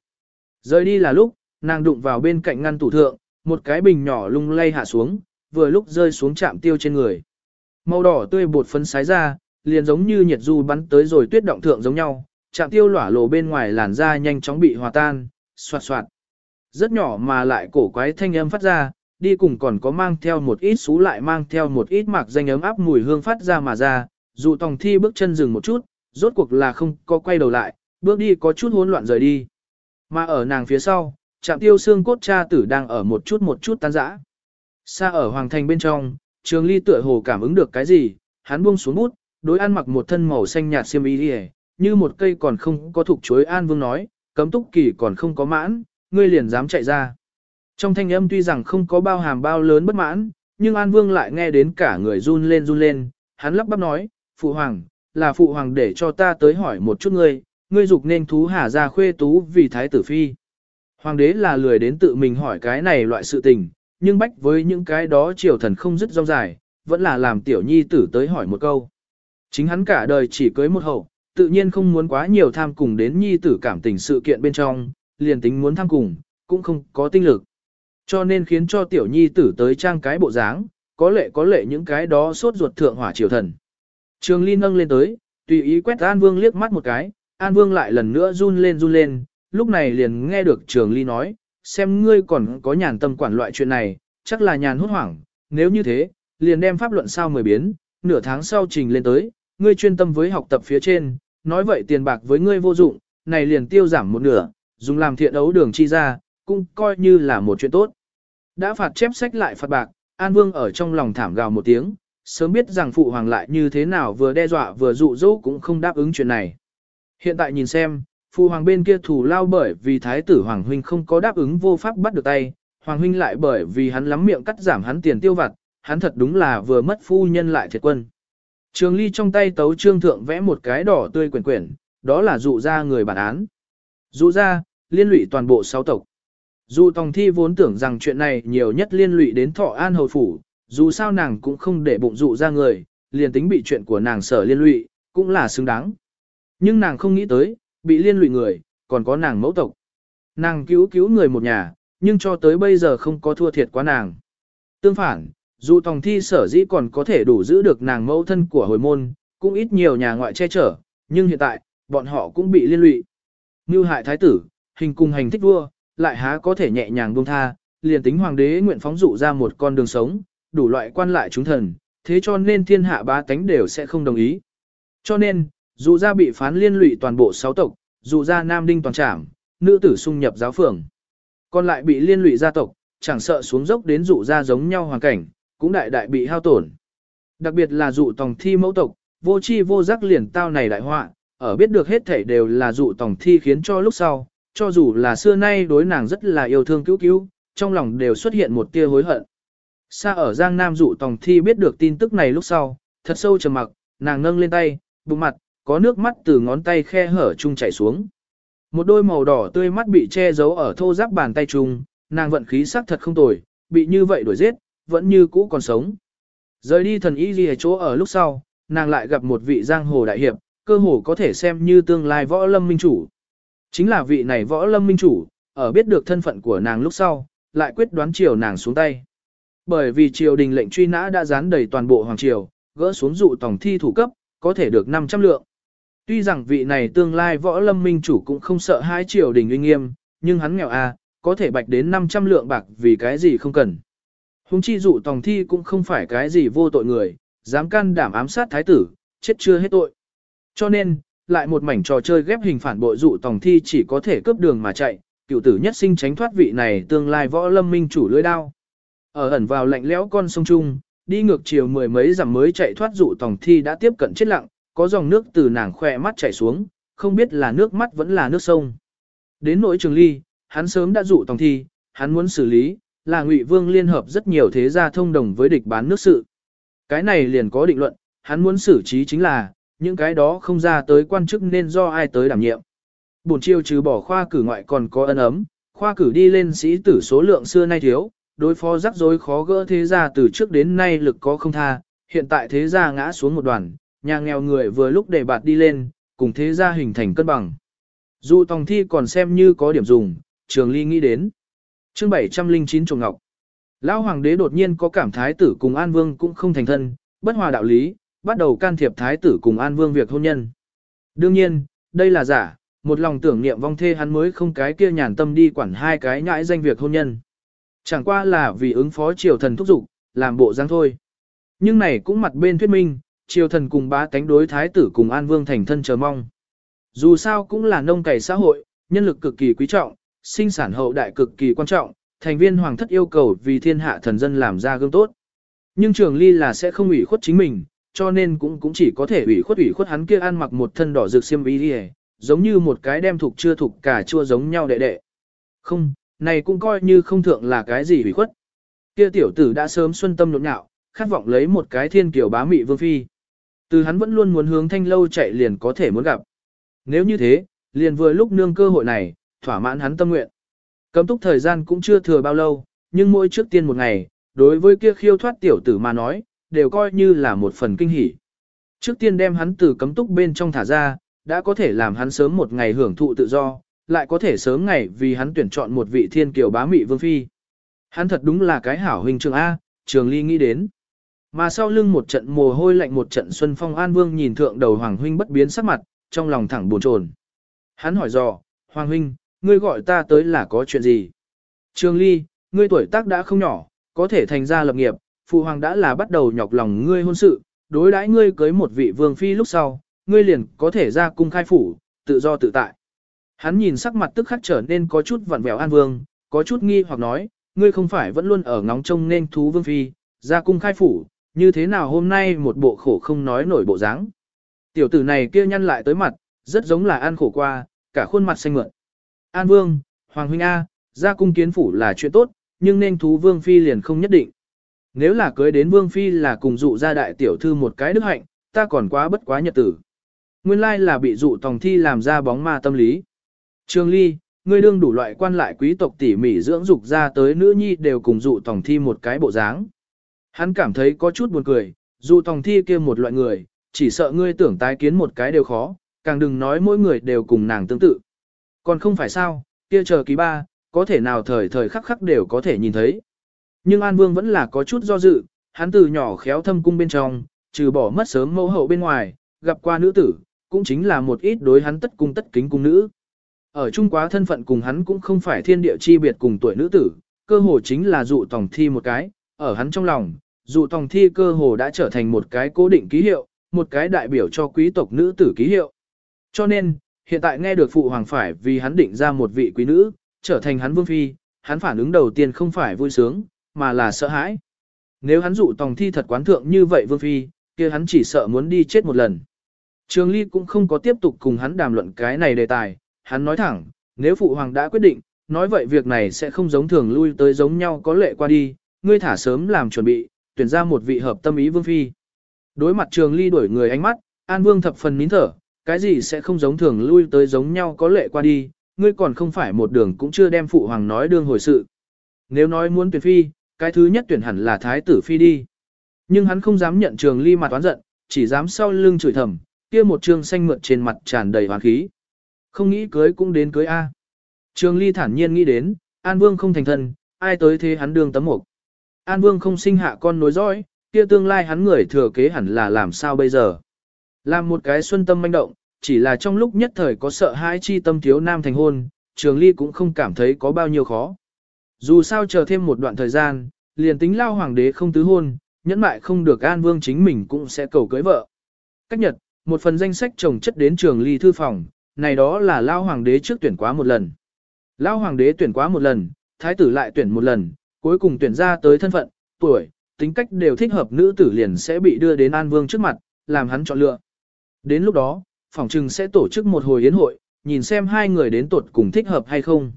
Rời đi là lúc, nàng đụng vào bên cạnh ngăn tủ thượng, một cái bình nhỏ lung lay hạ xuống, vừa lúc rơi xuống chạm tiêu trên người. Màu đỏ tươi bột phấn sái ra, liền giống như nhiệt du bắn tới rồi tuyết động thượng giống nhau, chạm tiêu lỏa lộ bên ngoài làn da nhanh chóng bị hòa tan, xoạt xoạt. Rất nhỏ mà lại cổ quái thanh âm phát ra, đi cùng còn có mang theo một ít xú lại mang theo một ít mạc danh ấm áp mùi hương phát ra mà ra, dù tòng thi bước chân dừng một chút, rốt cuộc là không có quay đầu lại, bước đi có chút hỗn loạn rời đi. Mà ở nàng phía sau, chạm tiêu xương cốt cha tử đang ở một chút một chút tan rã. Xa ở hoàng thành bên trong, trường ly tựa hồ cảm ứng được cái gì, hắn buông xuống bút, đối an mặc một thân màu xanh nhạt xiêm y như một cây còn không có thuộc chuối an vương nói, cấm túc kỳ còn không có mãn, ngươi liền dám chạy ra. Trong thanh âm tuy rằng không có bao hàm bao lớn bất mãn, nhưng An Vương lại nghe đến cả người run lên run lên, hắn lắp bắp nói, Phụ Hoàng, là Phụ Hoàng để cho ta tới hỏi một chút ngươi, ngươi dục nên thú hà ra khuê tú vì thái tử phi. Hoàng đế là lười đến tự mình hỏi cái này loại sự tình, nhưng bách với những cái đó triều thần không dứt rong dài, vẫn là làm tiểu nhi tử tới hỏi một câu. Chính hắn cả đời chỉ cưới một hậu, tự nhiên không muốn quá nhiều tham cùng đến nhi tử cảm tình sự kiện bên trong, liền tính muốn tham cùng, cũng không có tinh lực. Cho nên khiến cho tiểu nhi tử tới trang cái bộ dáng, có lệ có lệ những cái đó sốt ruột thượng hỏa triều thần. Trường Ly nâng lên tới, tùy ý quét An Vương liếc mắt một cái, An Vương lại lần nữa run lên run lên, lúc này liền nghe được Trường Ly nói, xem ngươi còn có nhàn tâm quản loại chuyện này, chắc là nhàn hốt hoảng, nếu như thế, liền đem pháp luận sao mười biến, nửa tháng sau trình lên tới, ngươi chuyên tâm với học tập phía trên, nói vậy tiền bạc với ngươi vô dụng, này liền tiêu giảm một nửa, dùng làm thiện ấu đường chi ra, cũng coi như là một chuyện tốt. Đã phạt chép sách lại phạt bạc, An Vương ở trong lòng thảm gào một tiếng, sớm biết rằng phụ hoàng lại như thế nào vừa đe dọa vừa dụ dỗ cũng không đáp ứng chuyện này. Hiện tại nhìn xem, phụ hoàng bên kia thủ lao bởi vì thái tử hoàng huynh không có đáp ứng vô pháp bắt được tay, hoàng huynh lại bởi vì hắn lắm miệng cắt giảm hắn tiền tiêu vặt, hắn thật đúng là vừa mất phu nhân lại thiệt quân. Trường ly trong tay tấu trương thượng vẽ một cái đỏ tươi quyển quyển, đó là dụ ra người bản án. Dụ ra, liên lụy toàn bộ sáu tộc. Dù Tòng Thi vốn tưởng rằng chuyện này nhiều nhất liên lụy đến Thọ An Hầu Phủ, dù sao nàng cũng không để bụng dụ ra người, liền tính bị chuyện của nàng sở liên lụy, cũng là xứng đáng. Nhưng nàng không nghĩ tới, bị liên lụy người, còn có nàng mẫu tộc. Nàng cứu cứu người một nhà, nhưng cho tới bây giờ không có thua thiệt quá nàng. Tương phản, dù Tòng Thi sở dĩ còn có thể đủ giữ được nàng mẫu thân của hồi môn, cũng ít nhiều nhà ngoại che chở, nhưng hiện tại, bọn họ cũng bị liên lụy. Như hại thái tử, hình cùng hành thích vua, lại há có thể nhẹ nhàng buông tha, liền tính hoàng đế nguyện phóng dụ ra một con đường sống, đủ loại quan lại chúng thần, thế cho nên thiên hạ ba tánh đều sẽ không đồng ý. Cho nên, dụ ra bị phán liên lụy toàn bộ sáu tộc, dụ ra nam đinh toàn trảm, nữ tử xung nhập giáo phường. Còn lại bị liên lụy gia tộc, chẳng sợ xuống dốc đến dụ ra giống nhau hoàn cảnh, cũng đại đại bị hao tổn. Đặc biệt là dụ tòng thi mẫu tộc, vô chi vô giác liền tao này đại họa, ở biết được hết thảy đều là dụ tòng thi khiến cho lúc sau, cho dù là xưa nay đối nàng rất là yêu thương cứu cứu, trong lòng đều xuất hiện một tia hối hận. Xa ở Giang Nam dụ tòng thi biết được tin tức này lúc sau, thật sâu trầm mặc, nàng nâng lên tay, bụng mặt, có nước mắt từ ngón tay khe hở chung chảy xuống. Một đôi màu đỏ tươi mắt bị che giấu ở thô giáp bàn tay chung, nàng vận khí sắc thật không tồi, bị như vậy đuổi giết, vẫn như cũ còn sống. Rời đi thần y ghi chỗ ở lúc sau, nàng lại gặp một vị giang hồ đại hiệp, cơ hồ có thể xem như tương lai võ lâm minh chủ. Chính là vị này võ lâm minh chủ, ở biết được thân phận của nàng lúc sau, lại quyết đoán chiều nàng xuống tay. Bởi vì triều đình lệnh truy nã đã dán đầy toàn bộ hoàng triều, gỡ xuống dụ tổng thi thủ cấp, có thể được 500 lượng. Tuy rằng vị này tương lai võ lâm minh chủ cũng không sợ hai triều đình uy nghiêm, nhưng hắn nghèo à, có thể bạch đến 500 lượng bạc vì cái gì không cần. Hùng chi dụ tòng thi cũng không phải cái gì vô tội người, dám can đảm ám sát thái tử, chết chưa hết tội. Cho nên, lại một mảnh trò chơi ghép hình phản bội dụ tòng thi chỉ có thể cướp đường mà chạy, cựu tử nhất sinh tránh thoát vị này tương lai võ lâm minh chủ lưỡi đao. Ở ẩn vào lạnh lẽo con sông Trung, đi ngược chiều mười mấy dặm mới chạy thoát dụ tòng thi đã tiếp cận chết lặng, có dòng nước từ nàng khỏe mắt chảy xuống, không biết là nước mắt vẫn là nước sông. Đến nỗi trường ly, hắn sớm đã dụ tòng thi, hắn muốn xử lý, là ngụy vương liên hợp rất nhiều thế gia thông đồng với địch bán nước sự. Cái này liền có định luận, hắn muốn xử trí chính là, những cái đó không ra tới quan chức nên do ai tới đảm nhiệm. Bổn chiêu trừ bỏ khoa cử ngoại còn có ân ấm, khoa cử đi lên sĩ tử số lượng xưa nay thiếu, đối phó rắc rối khó gỡ thế gia từ trước đến nay lực có không tha, hiện tại thế gia ngã xuống một đoàn, nhà nghèo người vừa lúc để bạt đi lên, cùng thế gia hình thành cân bằng. Dù tòng thi còn xem như có điểm dùng, trường ly nghĩ đến. chương 709 trùng ngọc. Lão hoàng đế đột nhiên có cảm thái tử cùng An Vương cũng không thành thân, bất hòa đạo lý, bắt đầu can thiệp thái tử cùng An Vương việc hôn nhân. Đương nhiên, đây là giả, một lòng tưởng niệm vong thê hắn mới không cái kia nhàn tâm đi quản hai cái nhãi danh việc hôn nhân. Chẳng qua là vì ứng phó triều thần thúc giục, làm bộ dáng thôi. Nhưng này cũng mặt bên thuyết minh, triều thần cùng bá tánh đối thái tử cùng An Vương thành thân chờ mong. Dù sao cũng là nông cày xã hội, nhân lực cực kỳ quý trọng, sinh sản hậu đại cực kỳ quan trọng, thành viên hoàng thất yêu cầu vì thiên hạ thần dân làm ra gương tốt. Nhưng trường ly là sẽ không ủy khuất chính mình, cho nên cũng cũng chỉ có thể ủy khuất ủy khuất hắn kia ăn mặc một thân đỏ rực xiêm y đi giống như một cái đem thuộc chưa thuộc cả chua giống nhau đệ đệ. Không, này cũng coi như không thượng là cái gì ủy khuất. Kia tiểu tử đã sớm xuân tâm nhộn nhạo, khát vọng lấy một cái thiên kiều bá mị vương phi. Từ hắn vẫn luôn muốn hướng thanh lâu chạy liền có thể muốn gặp. Nếu như thế, liền vừa lúc nương cơ hội này, thỏa mãn hắn tâm nguyện. Cấm túc thời gian cũng chưa thừa bao lâu, nhưng mỗi trước tiên một ngày, đối với kia khiêu thoát tiểu tử mà nói, đều coi như là một phần kinh hỉ. Trước tiên đem hắn từ cấm túc bên trong thả ra, đã có thể làm hắn sớm một ngày hưởng thụ tự do, lại có thể sớm ngày vì hắn tuyển chọn một vị thiên kiều bá mị vương phi. Hắn thật đúng là cái hảo hình trường A, trường ly nghĩ đến. Mà sau lưng một trận mồ hôi lạnh một trận xuân phong an vương nhìn thượng đầu hoàng huynh bất biến sắc mặt, trong lòng thẳng buồn chồn. Hắn hỏi dò, hoàng huynh, ngươi gọi ta tới là có chuyện gì? Trường ly, ngươi tuổi tác đã không nhỏ, có thể thành ra lập nghiệp, phụ hoàng đã là bắt đầu nhọc lòng ngươi hôn sự, đối đãi ngươi cưới một vị vương phi lúc sau, ngươi liền có thể ra cung khai phủ, tự do tự tại. Hắn nhìn sắc mặt tức khắc trở nên có chút vặn vẹo an vương, có chút nghi hoặc nói, ngươi không phải vẫn luôn ở ngóng trông nên thú vương phi, ra cung khai phủ, như thế nào hôm nay một bộ khổ không nói nổi bộ dáng. Tiểu tử này kia nhăn lại tới mặt, rất giống là ăn khổ qua, cả khuôn mặt xanh mượn. An vương, hoàng huynh A, ra cung kiến phủ là chuyện tốt, nhưng nên thú vương phi liền không nhất định. Nếu là cưới đến vương phi là cùng dụ ra đại tiểu thư một cái đức hạnh, ta còn quá bất quá nhật tử. Nguyên lai là bị dụ tòng thi làm ra bóng ma tâm lý. Trương ly, ngươi đương đủ loại quan lại quý tộc tỉ mỉ dưỡng dục ra tới nữ nhi đều cùng dụ tòng thi một cái bộ dáng. Hắn cảm thấy có chút buồn cười, dụ tòng thi kia một loại người, chỉ sợ ngươi tưởng tái kiến một cái đều khó, càng đừng nói mỗi người đều cùng nàng tương tự. Còn không phải sao, kia chờ ký ba, có thể nào thời thời khắc khắc đều có thể nhìn thấy. Nhưng An Vương vẫn là có chút do dự, hắn từ nhỏ khéo thâm cung bên trong, trừ bỏ mất sớm mẫu hậu bên ngoài, gặp qua nữ tử, cũng chính là một ít đối hắn tất cung tất kính cung nữ. Ở Trung quá thân phận cùng hắn cũng không phải thiên địa chi biệt cùng tuổi nữ tử, cơ hồ chính là dụ tòng thi một cái, ở hắn trong lòng, dụ tòng thi cơ hồ đã trở thành một cái cố định ký hiệu, một cái đại biểu cho quý tộc nữ tử ký hiệu. Cho nên, hiện tại nghe được phụ hoàng phải vì hắn định ra một vị quý nữ, trở thành hắn vương phi, hắn phản ứng đầu tiên không phải vui sướng, mà là sợ hãi. Nếu hắn dụ tòng thi thật quán thượng như vậy vương phi, kia hắn chỉ sợ muốn đi chết một lần. Trường Ly cũng không có tiếp tục cùng hắn đàm luận cái này đề tài, hắn nói thẳng, nếu phụ hoàng đã quyết định, nói vậy việc này sẽ không giống thường lui tới giống nhau có lệ qua đi, ngươi thả sớm làm chuẩn bị, tuyển ra một vị hợp tâm ý vương phi. Đối mặt Trường Ly đuổi người ánh mắt, An Vương thập phần nín thở, cái gì sẽ không giống thường lui tới giống nhau có lệ qua đi, ngươi còn không phải một đường cũng chưa đem phụ hoàng nói đương hồi sự. Nếu nói muốn tuyển phi, cái thứ nhất tuyển hẳn là thái tử phi đi. Nhưng hắn không dám nhận Trường Ly mặt toán giận, chỉ dám sau lưng chửi thầm, kia một trương xanh mượt trên mặt tràn đầy hoàn khí. Không nghĩ cưới cũng đến cưới A. Trường Ly thản nhiên nghĩ đến, An Vương không thành thân, ai tới thế hắn đương tấm mục. An Vương không sinh hạ con nối dõi, kia tương lai hắn người thừa kế hẳn là làm sao bây giờ. Làm một cái xuân tâm manh động, chỉ là trong lúc nhất thời có sợ hãi chi tâm thiếu nam thành hôn, Trường Ly cũng không cảm thấy có bao nhiêu khó. Dù sao chờ thêm một đoạn thời gian, liền tính lao hoàng đế không tứ hôn, nhẫn mại không được An Vương chính mình cũng sẽ cầu cưới vợ. Cách nhật, một phần danh sách trồng chất đến trường ly thư phòng, này đó là lao hoàng đế trước tuyển quá một lần. Lao hoàng đế tuyển quá một lần, thái tử lại tuyển một lần, cuối cùng tuyển ra tới thân phận, tuổi, tính cách đều thích hợp nữ tử liền sẽ bị đưa đến An Vương trước mặt, làm hắn chọn lựa. Đến lúc đó, phòng trừng sẽ tổ chức một hồi yến hội, nhìn xem hai người đến tuột cùng thích hợp hay không.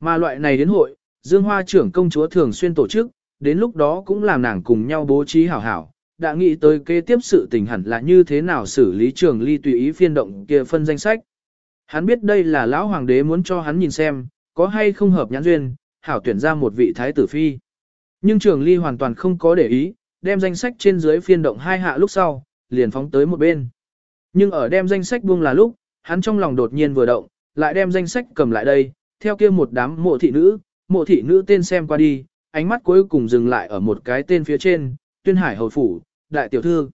Mà loại này đến hội, Dương Hoa trưởng công chúa thường xuyên tổ chức, đến lúc đó cũng làm nàng cùng nhau bố trí hảo hảo, đã nghĩ tới kế tiếp sự tình hẳn là như thế nào xử lý trường ly tùy ý phiên động kia phân danh sách. Hắn biết đây là lão hoàng đế muốn cho hắn nhìn xem, có hay không hợp nhãn duyên, hảo tuyển ra một vị thái tử phi. Nhưng trường ly hoàn toàn không có để ý, đem danh sách trên dưới phiên động hai hạ lúc sau, liền phóng tới một bên. Nhưng ở đem danh sách buông là lúc, hắn trong lòng đột nhiên vừa động, lại đem danh sách cầm lại đây, theo kia một đám mộ thị nữ, mộ thị nữ tên xem qua đi, ánh mắt cuối cùng dừng lại ở một cái tên phía trên, tuyên hải hầu phủ, đại tiểu thư.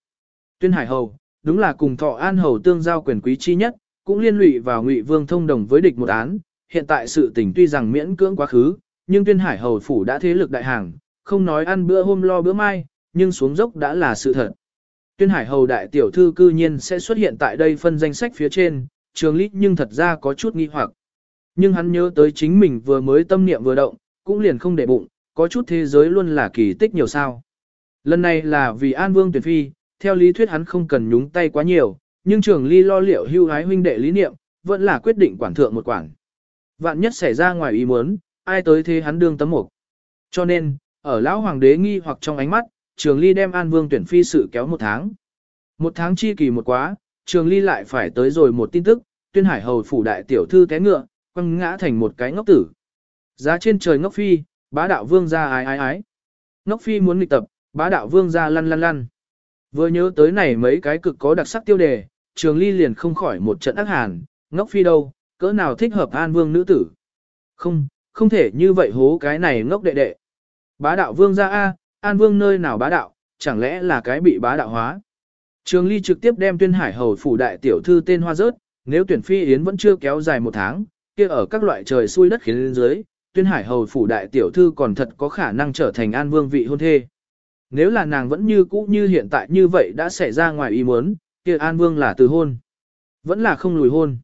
Tuyên hải hầu, đúng là cùng thọ an hầu tương giao quyền quý chi nhất, cũng liên lụy vào ngụy vương thông đồng với địch một án, hiện tại sự tình tuy rằng miễn cưỡng quá khứ, nhưng tuyên hải hầu phủ đã thế lực đại hàng, không nói ăn bữa hôm lo bữa mai, nhưng xuống dốc đã là sự thật. Tuyên hải hầu đại tiểu thư cư nhiên sẽ xuất hiện tại đây phân danh sách phía trên, trường lý nhưng thật ra có chút nghi hoặc. Nhưng hắn nhớ tới chính mình vừa mới tâm niệm vừa động, cũng liền không để bụng, có chút thế giới luôn là kỳ tích nhiều sao. Lần này là vì An Vương tuyển phi, theo lý thuyết hắn không cần nhúng tay quá nhiều, nhưng trường ly lo liệu hưu hái huynh đệ lý niệm, vẫn là quyết định quản thượng một quản. Vạn nhất xảy ra ngoài ý muốn, ai tới thế hắn đương tấm mục. Cho nên, ở lão hoàng đế nghi hoặc trong ánh mắt, trường ly đem An Vương tuyển phi sự kéo một tháng. Một tháng chi kỳ một quá, trường ly lại phải tới rồi một tin tức, tuyên hải hầu phủ đại tiểu thư té ngựa, quăng ngã thành một cái ngốc tử. Giá trên trời ngốc phi, bá đạo vương ra ái ái ái. Ngốc phi muốn nghịch tập, bá đạo vương ra lăn lăn lăn. Vừa nhớ tới này mấy cái cực có đặc sắc tiêu đề, trường ly liền không khỏi một trận ác hàn, ngốc phi đâu, cỡ nào thích hợp an vương nữ tử. Không, không thể như vậy hố cái này ngốc đệ đệ. Bá đạo vương ra A, an vương nơi nào bá đạo, chẳng lẽ là cái bị bá đạo hóa. Trường ly trực tiếp đem tuyên hải hầu phủ đại tiểu thư tên hoa rớt, nếu tuyển phi yến vẫn chưa kéo dài một tháng, kia ở các loại trời xuôi đất khiến lên dưới, tuyên hải hầu phủ đại tiểu thư còn thật có khả năng trở thành an vương vị hôn thê. Nếu là nàng vẫn như cũ như hiện tại như vậy đã xảy ra ngoài ý muốn, kia an vương là từ hôn. Vẫn là không lùi hôn.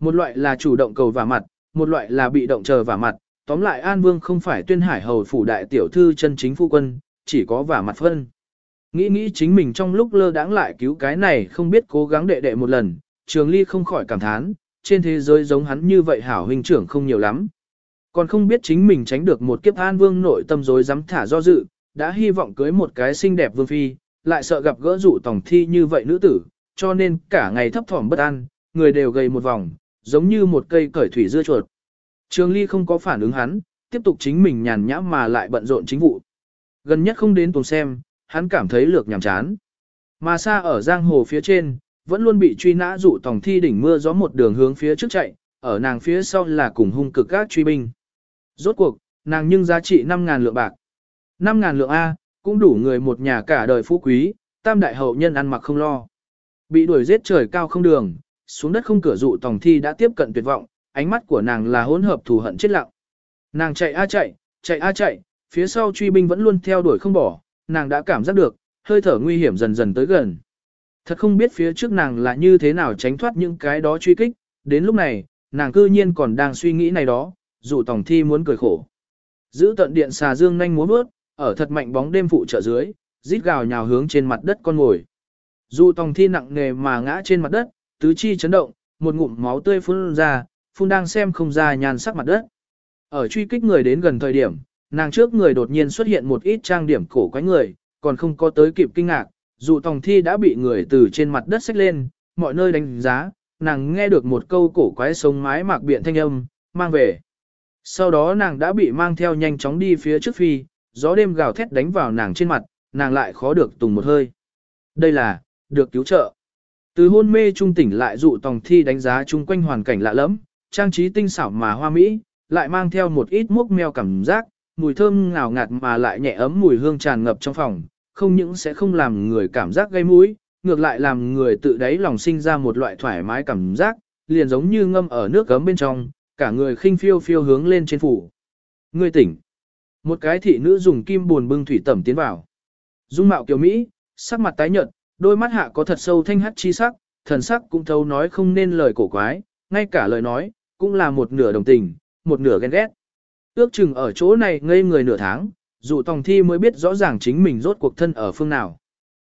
Một loại là chủ động cầu vả mặt, một loại là bị động chờ vả mặt. Tóm lại An Vương không phải tuyên hải hầu phủ đại tiểu thư chân chính phu quân, chỉ có vả mặt phân. Nghĩ nghĩ chính mình trong lúc lơ đãng lại cứu cái này không biết cố gắng đệ đệ một lần, Trường Ly không khỏi cảm thán, trên thế giới giống hắn như vậy hảo huynh trưởng không nhiều lắm. Còn không biết chính mình tránh được một kiếp an vương nội tâm rối dám thả do dự, đã hy vọng cưới một cái xinh đẹp vương phi, lại sợ gặp gỡ rủ tổng thi như vậy nữ tử, cho nên cả ngày thấp thỏm bất an, người đều gầy một vòng, giống như một cây cởi thủy dưa chuột. Trường Ly không có phản ứng hắn, tiếp tục chính mình nhàn nhã mà lại bận rộn chính vụ. Gần nhất không đến tuần xem, hắn cảm thấy lược nhàm chán. Mà xa ở giang hồ phía trên, vẫn luôn bị truy nã dụ tòng thi đỉnh mưa gió một đường hướng phía trước chạy, ở nàng phía sau là cùng hung cực các truy binh. Rốt cuộc, nàng nhưng giá trị 5.000 lượng bạc. 5.000 lượng A, cũng đủ người một nhà cả đời phú quý, tam đại hậu nhân ăn mặc không lo. Bị đuổi giết trời cao không đường, xuống đất không cửa dụ tòng thi đã tiếp cận tuyệt vọng, ánh mắt của nàng là hỗn hợp thù hận chết lặng. Nàng chạy a chạy, chạy a chạy, phía sau truy binh vẫn luôn theo đuổi không bỏ, nàng đã cảm giác được, hơi thở nguy hiểm dần dần tới gần. Thật không biết phía trước nàng là như thế nào tránh thoát những cái đó truy kích, đến lúc này, nàng cư nhiên còn đang suy nghĩ này đó, dù tổng thi muốn cười khổ. Giữ tận điện xà dương nhanh múa bước, ở thật mạnh bóng đêm phụ trợ dưới, rít gào nhào hướng trên mặt đất con ngồi. Dù tổng thi nặng nề mà ngã trên mặt đất, tứ chi chấn động, một ngụm máu tươi phun ra, phun đang xem không ra nhàn sắc mặt đất. Ở truy kích người đến gần thời điểm, nàng trước người đột nhiên xuất hiện một ít trang điểm cổ quái người, còn không có tới kịp kinh ngạc, dù tòng thi đã bị người từ trên mặt đất xách lên, mọi nơi đánh giá, nàng nghe được một câu cổ quái sống mái mạc biện thanh âm, mang về. Sau đó nàng đã bị mang theo nhanh chóng đi phía trước phi, gió đêm gào thét đánh vào nàng trên mặt, nàng lại khó được tùng một hơi. Đây là, được cứu trợ. Từ hôn mê trung tỉnh lại dụ tòng thi đánh giá chung quanh hoàn cảnh lạ lẫm, trang trí tinh xảo mà hoa mỹ, lại mang theo một ít mốc meo cảm giác, mùi thơm ngào ngạt mà lại nhẹ ấm mùi hương tràn ngập trong phòng, không những sẽ không làm người cảm giác gây mũi, ngược lại làm người tự đáy lòng sinh ra một loại thoải mái cảm giác, liền giống như ngâm ở nước gấm bên trong, cả người khinh phiêu phiêu hướng lên trên phủ. Người tỉnh. Một cái thị nữ dùng kim buồn bưng thủy tẩm tiến vào. Dung mạo kiều Mỹ, sắc mặt tái nhợt, đôi mắt hạ có thật sâu thanh hắt chi sắc, thần sắc cũng thấu nói không nên lời cổ quái, ngay cả lời nói, cũng là một nửa đồng tình, một nửa ghen ghét. Ước chừng ở chỗ này ngây người nửa tháng, dụ tòng thi mới biết rõ ràng chính mình rốt cuộc thân ở phương nào.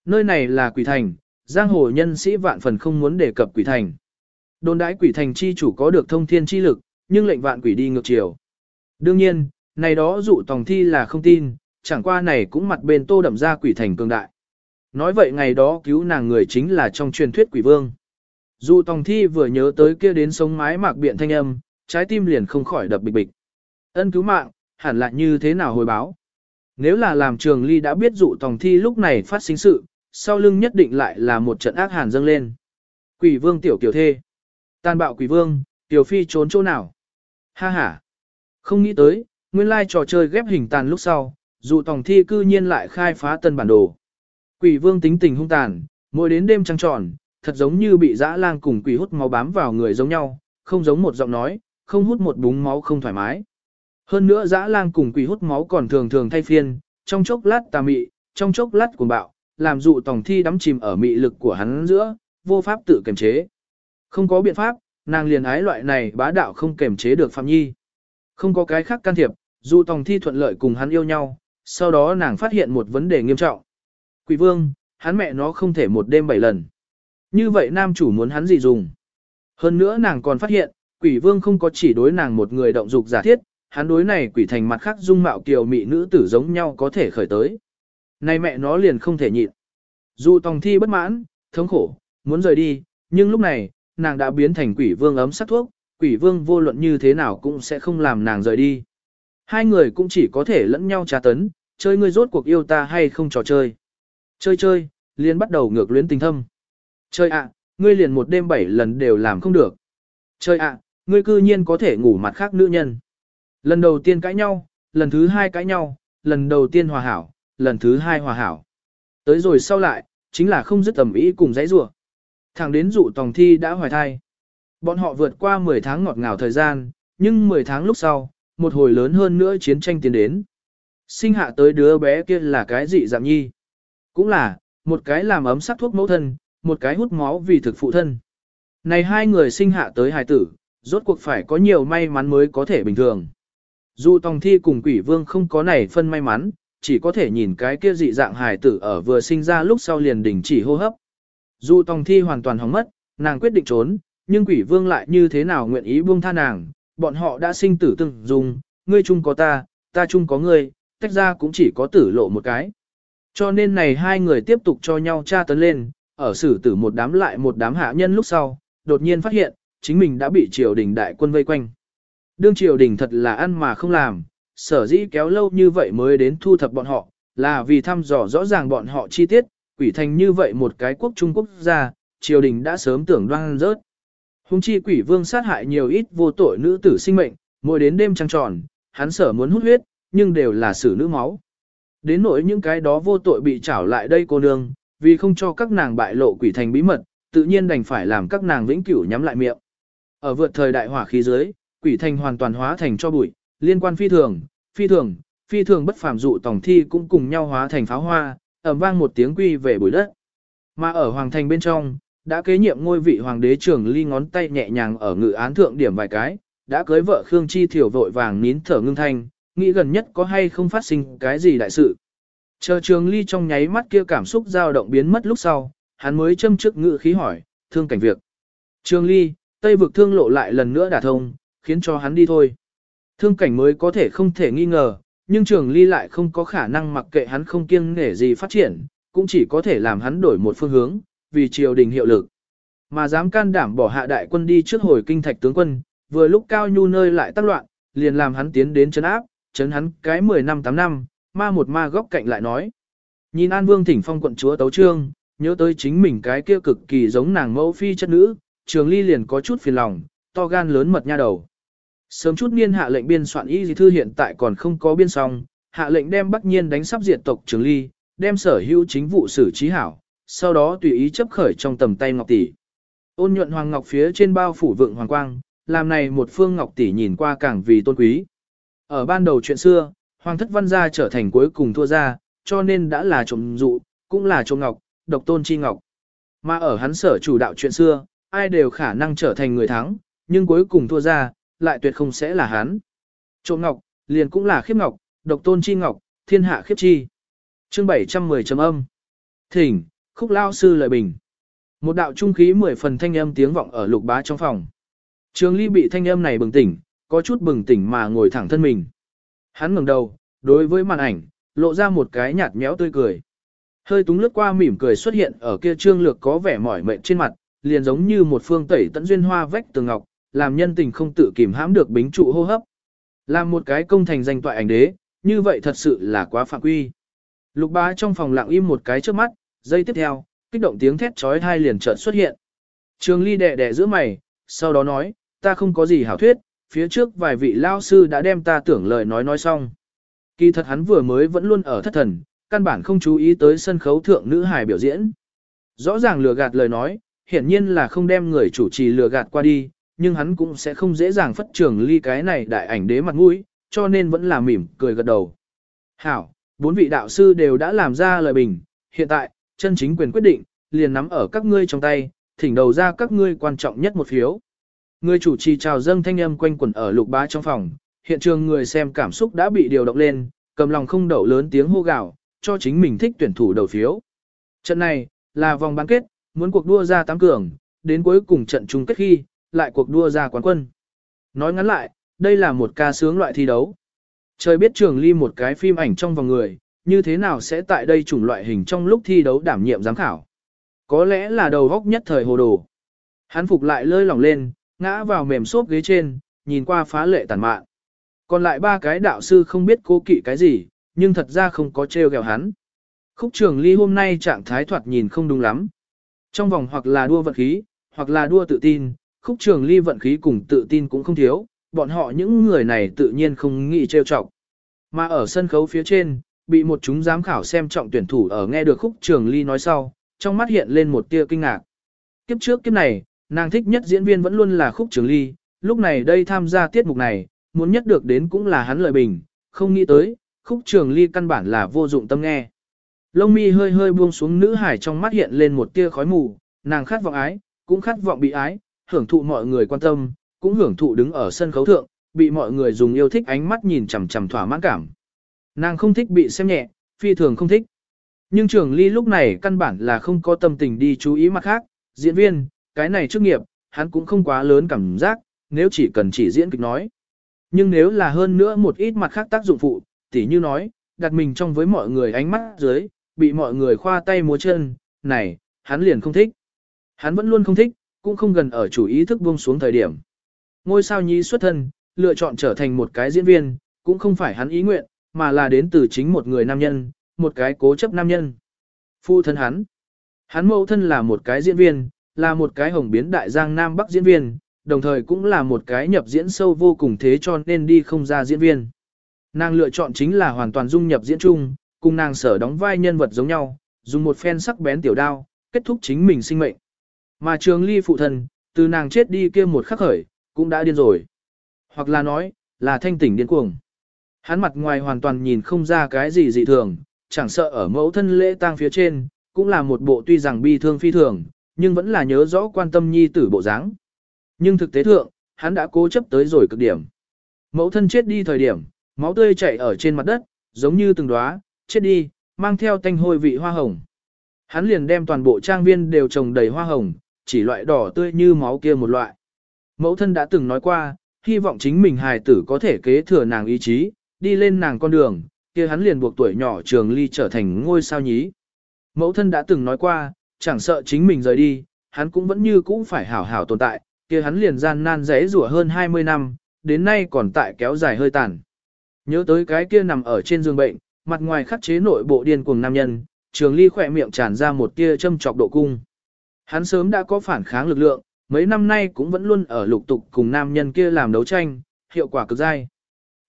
Nơi này là quỷ thành, giang hồ nhân sĩ vạn phần không muốn đề cập quỷ thành. Đồn đãi quỷ thành chi chủ có được thông thiên chi lực, nhưng lệnh vạn quỷ đi ngược chiều. Đương nhiên, này đó dụ tòng thi là không tin, chẳng qua này cũng mặt bên tô đậm ra quỷ thành cường đại. Nói vậy ngày đó cứu nàng người chính là trong truyền thuyết quỷ vương. Dụ tòng thi vừa nhớ tới kia đến sống mái mạc biện thanh âm, trái tim liền không khỏi đập bịch bịch. Ân cứu mạng, hẳn là như thế nào hồi báo. Nếu là làm trường ly đã biết dụ tòng thi lúc này phát sinh sự, sau lưng nhất định lại là một trận ác hàn dâng lên. Quỷ vương tiểu kiểu thê. Tàn bạo quỷ vương, tiểu phi trốn chỗ nào. Ha ha. Không nghĩ tới, nguyên lai trò chơi ghép hình tàn lúc sau, dụ tòng thi cư nhiên lại khai phá tân bản đồ. Quỷ vương tính tình hung tàn, mỗi đến đêm trăng tròn, thật giống như bị dã lang cùng quỷ hút máu bám vào người giống nhau, không giống một giọng nói, không hút một búng máu không thoải mái. Hơn nữa dã lang cùng quỷ hút máu còn thường thường thay phiên, trong chốc lát tà mị, trong chốc lát cuồng bạo, làm dụ tòng thi đắm chìm ở mị lực của hắn giữa, vô pháp tự kiềm chế. Không có biện pháp, nàng liền ái loại này bá đạo không kiềm chế được Phạm Nhi. Không có cái khác can thiệp, dụ tòng thi thuận lợi cùng hắn yêu nhau, sau đó nàng phát hiện một vấn đề nghiêm trọng. Quỷ vương, hắn mẹ nó không thể một đêm bảy lần. Như vậy nam chủ muốn hắn gì dùng? Hơn nữa nàng còn phát hiện, quỷ vương không có chỉ đối nàng một người động dục giả thiết, hắn đối này quỷ thành mặt khác dung mạo kiều mị nữ tử giống nhau có thể khởi tới. Này mẹ nó liền không thể nhịn. Dù tòng thi bất mãn, thống khổ, muốn rời đi, nhưng lúc này, nàng đã biến thành quỷ vương ấm sắc thuốc, quỷ vương vô luận như thế nào cũng sẽ không làm nàng rời đi. Hai người cũng chỉ có thể lẫn nhau trà tấn, chơi ngươi rốt cuộc yêu ta hay không trò chơi. Chơi chơi, liền bắt đầu ngược luyến tình thâm. Chơi ạ, ngươi liền một đêm bảy lần đều làm không được. Chơi ạ, ngươi cư nhiên có thể ngủ mặt khác nữ nhân. Lần đầu tiên cãi nhau, lần thứ hai cãi nhau, lần đầu tiên hòa hảo, lần thứ hai hòa hảo. Tới rồi sau lại, chính là không dứt tầm ý cùng giấy rủa Thẳng đến dụ tòng thi đã hoài thai. Bọn họ vượt qua 10 tháng ngọt ngào thời gian, nhưng 10 tháng lúc sau, một hồi lớn hơn nữa chiến tranh tiến đến. Sinh hạ tới đứa bé kia là cái gì dạng nhi? Cũng là, một cái làm ấm sắc thuốc mẫu thân, một cái hút máu vì thực phụ thân. Này hai người sinh hạ tới hài tử, rốt cuộc phải có nhiều may mắn mới có thể bình thường. Dù Tòng Thi cùng quỷ vương không có này phân may mắn, chỉ có thể nhìn cái kia dị dạng hài tử ở vừa sinh ra lúc sau liền đình chỉ hô hấp. Dù Tòng Thi hoàn toàn hóng mất, nàng quyết định trốn, nhưng quỷ vương lại như thế nào nguyện ý buông tha nàng, bọn họ đã sinh tử từng dùng, ngươi chung có ta, ta chung có ngươi, tách ra cũng chỉ có tử lộ một cái. Cho nên này hai người tiếp tục cho nhau tra tấn lên, ở xử tử một đám lại một đám hạ nhân lúc sau, đột nhiên phát hiện, chính mình đã bị triều đình đại quân vây quanh. Đương triều đình thật là ăn mà không làm, sở dĩ kéo lâu như vậy mới đến thu thập bọn họ, là vì thăm dò rõ ràng bọn họ chi tiết, quỷ thành như vậy một cái quốc trung quốc gia, triều đình đã sớm tưởng đoan rớt. Hùng chi quỷ vương sát hại nhiều ít vô tội nữ tử sinh mệnh, mỗi đến đêm trăng tròn, hắn sở muốn hút huyết, nhưng đều là xử nữ máu. Đến nỗi những cái đó vô tội bị trảo lại đây cô nương, vì không cho các nàng bại lộ quỷ thành bí mật, tự nhiên đành phải làm các nàng vĩnh cửu nhắm lại miệng. Ở vượt thời đại hỏa khí dưới, quỷ thành hoàn toàn hóa thành cho bụi, liên quan phi thường, phi thường, phi thường bất phàm dụ tổng thi cũng cùng nhau hóa thành pháo hoa, ầm vang một tiếng quy về bụi đất. Mà ở hoàng thành bên trong, đã kế nhiệm ngôi vị hoàng đế trưởng ly ngón tay nhẹ nhàng ở ngự án thượng điểm vài cái, đã cưới vợ Khương Chi Thiểu vội vàng nín thở ngưng thanh, nghĩ gần nhất có hay không phát sinh cái gì đại sự. Chờ trường ly trong nháy mắt kia cảm xúc dao động biến mất lúc sau, hắn mới châm trước ngự khí hỏi, thương cảnh việc. Trường ly, tây vực thương lộ lại lần nữa đả thông, khiến cho hắn đi thôi. Thương cảnh mới có thể không thể nghi ngờ, nhưng trường ly lại không có khả năng mặc kệ hắn không kiêng nể gì phát triển, cũng chỉ có thể làm hắn đổi một phương hướng, vì triều đình hiệu lực. Mà dám can đảm bỏ hạ đại quân đi trước hồi kinh thạch tướng quân, vừa lúc cao nhu nơi lại tác loạn, liền làm hắn tiến đến chấn áp, chấn hắn cái 10 năm 8 năm, ma một ma góc cạnh lại nói. Nhìn An Vương thỉnh phong quận chúa Tấu Trương, nhớ tới chính mình cái kia cực kỳ giống nàng mẫu phi chất nữ, trường ly liền có chút phiền lòng, to gan lớn mật nha đầu. Sớm chút niên hạ lệnh biên soạn y dì thư hiện tại còn không có biên xong, hạ lệnh đem Bắc Nhiên đánh sắp diệt tộc Trường Ly, đem sở hữu chính vụ xử trí hảo, sau đó tùy ý chấp khởi trong tầm tay Ngọc tỷ. Ôn nhuận hoàng ngọc phía trên bao phủ vượng hoàng quang, làm này một phương ngọc tỷ nhìn qua càng vì tôn quý. Ở ban đầu chuyện xưa, hoàng thất văn gia trở thành cuối cùng thua ra, cho nên đã là trộm dụ, cũng là trộm ngọc, độc tôn chi ngọc. Mà ở hắn sở chủ đạo chuyện xưa, ai đều khả năng trở thành người thắng, nhưng cuối cùng thua ra, lại tuyệt không sẽ là hắn. Trộm ngọc, liền cũng là khiếp ngọc, độc tôn chi ngọc, thiên hạ khiếp chi. Chương 710 chấm âm. Thỉnh, khúc lao sư lời bình. Một đạo trung khí mười phần thanh âm tiếng vọng ở lục bá trong phòng. Trường ly bị thanh âm này bừng tỉnh, có chút bừng tỉnh mà ngồi thẳng thân mình. Hắn ngẩng đầu, đối với màn ảnh, lộ ra một cái nhạt méo tươi cười. Hơi túng lướt qua mỉm cười xuất hiện ở kia trương lược có vẻ mỏi mệt trên mặt, liền giống như một phương tẩy tận duyên hoa vách tường ngọc, làm nhân tình không tự kìm hãm được bính trụ hô hấp. Làm một cái công thành danh toại ảnh đế, như vậy thật sự là quá phạm quy. Lục bá trong phòng lặng im một cái trước mắt, giây tiếp theo, kích động tiếng thét trói thai liền chợt xuất hiện. Trường ly đẻ đẻ giữa mày, sau đó nói, ta không có gì hảo thuyết, phía trước vài vị lao sư đã đem ta tưởng lời nói nói xong. Kỳ thật hắn vừa mới vẫn luôn ở thất thần, căn bản không chú ý tới sân khấu thượng nữ hài biểu diễn. Rõ ràng lừa gạt lời nói, hiển nhiên là không đem người chủ trì lừa gạt qua đi, nhưng hắn cũng sẽ không dễ dàng phất trường ly cái này đại ảnh đế mặt mũi, cho nên vẫn là mỉm cười gật đầu. Hảo, bốn vị đạo sư đều đã làm ra lời bình, hiện tại, chân chính quyền quyết định, liền nắm ở các ngươi trong tay, thỉnh đầu ra các ngươi quan trọng nhất một phiếu. Người chủ trì chào dâng thanh âm quanh quẩn ở lục bá trong phòng, hiện trường người xem cảm xúc đã bị điều động lên, cầm lòng không đậu lớn tiếng hô gào, cho chính mình thích tuyển thủ đầu phiếu. Trận này, là vòng bán kết, muốn cuộc đua ra tám cường, đến cuối cùng trận chung kết khi, lại cuộc đua ra quán quân. Nói ngắn lại, đây là một ca sướng loại thi đấu. Trời biết trường ly một cái phim ảnh trong vòng người, như thế nào sẽ tại đây chủng loại hình trong lúc thi đấu đảm nhiệm giám khảo. Có lẽ là đầu góc nhất thời hồ đồ. Hắn phục lại lơi lỏng lên, ngã vào mềm xốp ghế trên, nhìn qua phá lệ tàn mạn. Còn lại ba cái đạo sư không biết cố kỵ cái gì, nhưng thật ra không có trêu ghẹo hắn. Khúc trường ly hôm nay trạng thái thoạt nhìn không đúng lắm. Trong vòng hoặc là đua vật khí, hoặc là đua tự tin, khúc trường ly vận khí cùng tự tin cũng không thiếu, bọn họ những người này tự nhiên không nghĩ trêu chọc. Mà ở sân khấu phía trên, bị một chúng giám khảo xem trọng tuyển thủ ở nghe được khúc trường ly nói sau, trong mắt hiện lên một tia kinh ngạc. Kiếp trước kiếp này, nàng thích nhất diễn viên vẫn luôn là khúc trường ly, lúc này đây tham gia tiết mục này, muốn nhất được đến cũng là hắn lợi bình, không nghĩ tới, khúc trường ly căn bản là vô dụng tâm nghe. Lông mi hơi hơi buông xuống nữ hải trong mắt hiện lên một tia khói mù, nàng khát vọng ái, cũng khát vọng bị ái, hưởng thụ mọi người quan tâm, cũng hưởng thụ đứng ở sân khấu thượng, bị mọi người dùng yêu thích ánh mắt nhìn chằm chằm thỏa mãn cảm. Nàng không thích bị xem nhẹ, phi thường không thích. Nhưng trường ly lúc này căn bản là không có tâm tình đi chú ý mặt khác, diễn viên, cái này chức nghiệp, hắn cũng không quá lớn cảm giác, nếu chỉ cần chỉ diễn kịch nói. Nhưng nếu là hơn nữa một ít mặt khác tác dụng phụ, tỉ như nói, đặt mình trong với mọi người ánh mắt dưới, bị mọi người khoa tay múa chân, này, hắn liền không thích. Hắn vẫn luôn không thích, cũng không gần ở chủ ý thức buông xuống thời điểm. Ngôi sao nhí xuất thân, lựa chọn trở thành một cái diễn viên, cũng không phải hắn ý nguyện, mà là đến từ chính một người nam nhân, một cái cố chấp nam nhân. Phu thân hắn. Hắn mẫu thân là một cái diễn viên, là một cái hồng biến đại giang nam bắc diễn viên, đồng thời cũng là một cái nhập diễn sâu vô cùng thế cho nên đi không ra diễn viên. Nàng lựa chọn chính là hoàn toàn dung nhập diễn chung, cùng nàng sở đóng vai nhân vật giống nhau, dùng một phen sắc bén tiểu đao, kết thúc chính mình sinh mệnh. Mà trường ly phụ thân, từ nàng chết đi kia một khắc khởi, cũng đã điên rồi. Hoặc là nói, là thanh tỉnh điên cuồng. Hắn mặt ngoài hoàn toàn nhìn không ra cái gì dị thường, chẳng sợ ở mẫu thân lễ tang phía trên, cũng là một bộ tuy rằng bi thương phi thường, nhưng vẫn là nhớ rõ quan tâm nhi tử bộ dáng. Nhưng thực tế thượng, hắn đã cố chấp tới rồi cực điểm. Mẫu thân chết đi thời điểm, máu tươi chảy ở trên mặt đất, giống như từng đóa, chết đi, mang theo tanh hôi vị hoa hồng. Hắn liền đem toàn bộ trang viên đều trồng đầy hoa hồng, chỉ loại đỏ tươi như máu kia một loại. Mẫu thân đã từng nói qua, hy vọng chính mình hài tử có thể kế thừa nàng ý chí, đi lên nàng con đường, kia hắn liền buộc tuổi nhỏ trường ly trở thành ngôi sao nhí. Mẫu thân đã từng nói qua, chẳng sợ chính mình rời đi, hắn cũng vẫn như cũ phải hảo hảo tồn tại, kia hắn liền gian nan rẽ rủa hơn 20 năm, đến nay còn tại kéo dài hơi tàn. Nhớ tới cái kia nằm ở trên giường bệnh, mặt ngoài khắc chế nội bộ điên cuồng nam nhân, trường ly khỏe miệng tràn ra một tia châm chọc độ cung. Hắn sớm đã có phản kháng lực lượng, mấy năm nay cũng vẫn luôn ở lục tục cùng nam nhân kia làm đấu tranh, hiệu quả cực dai.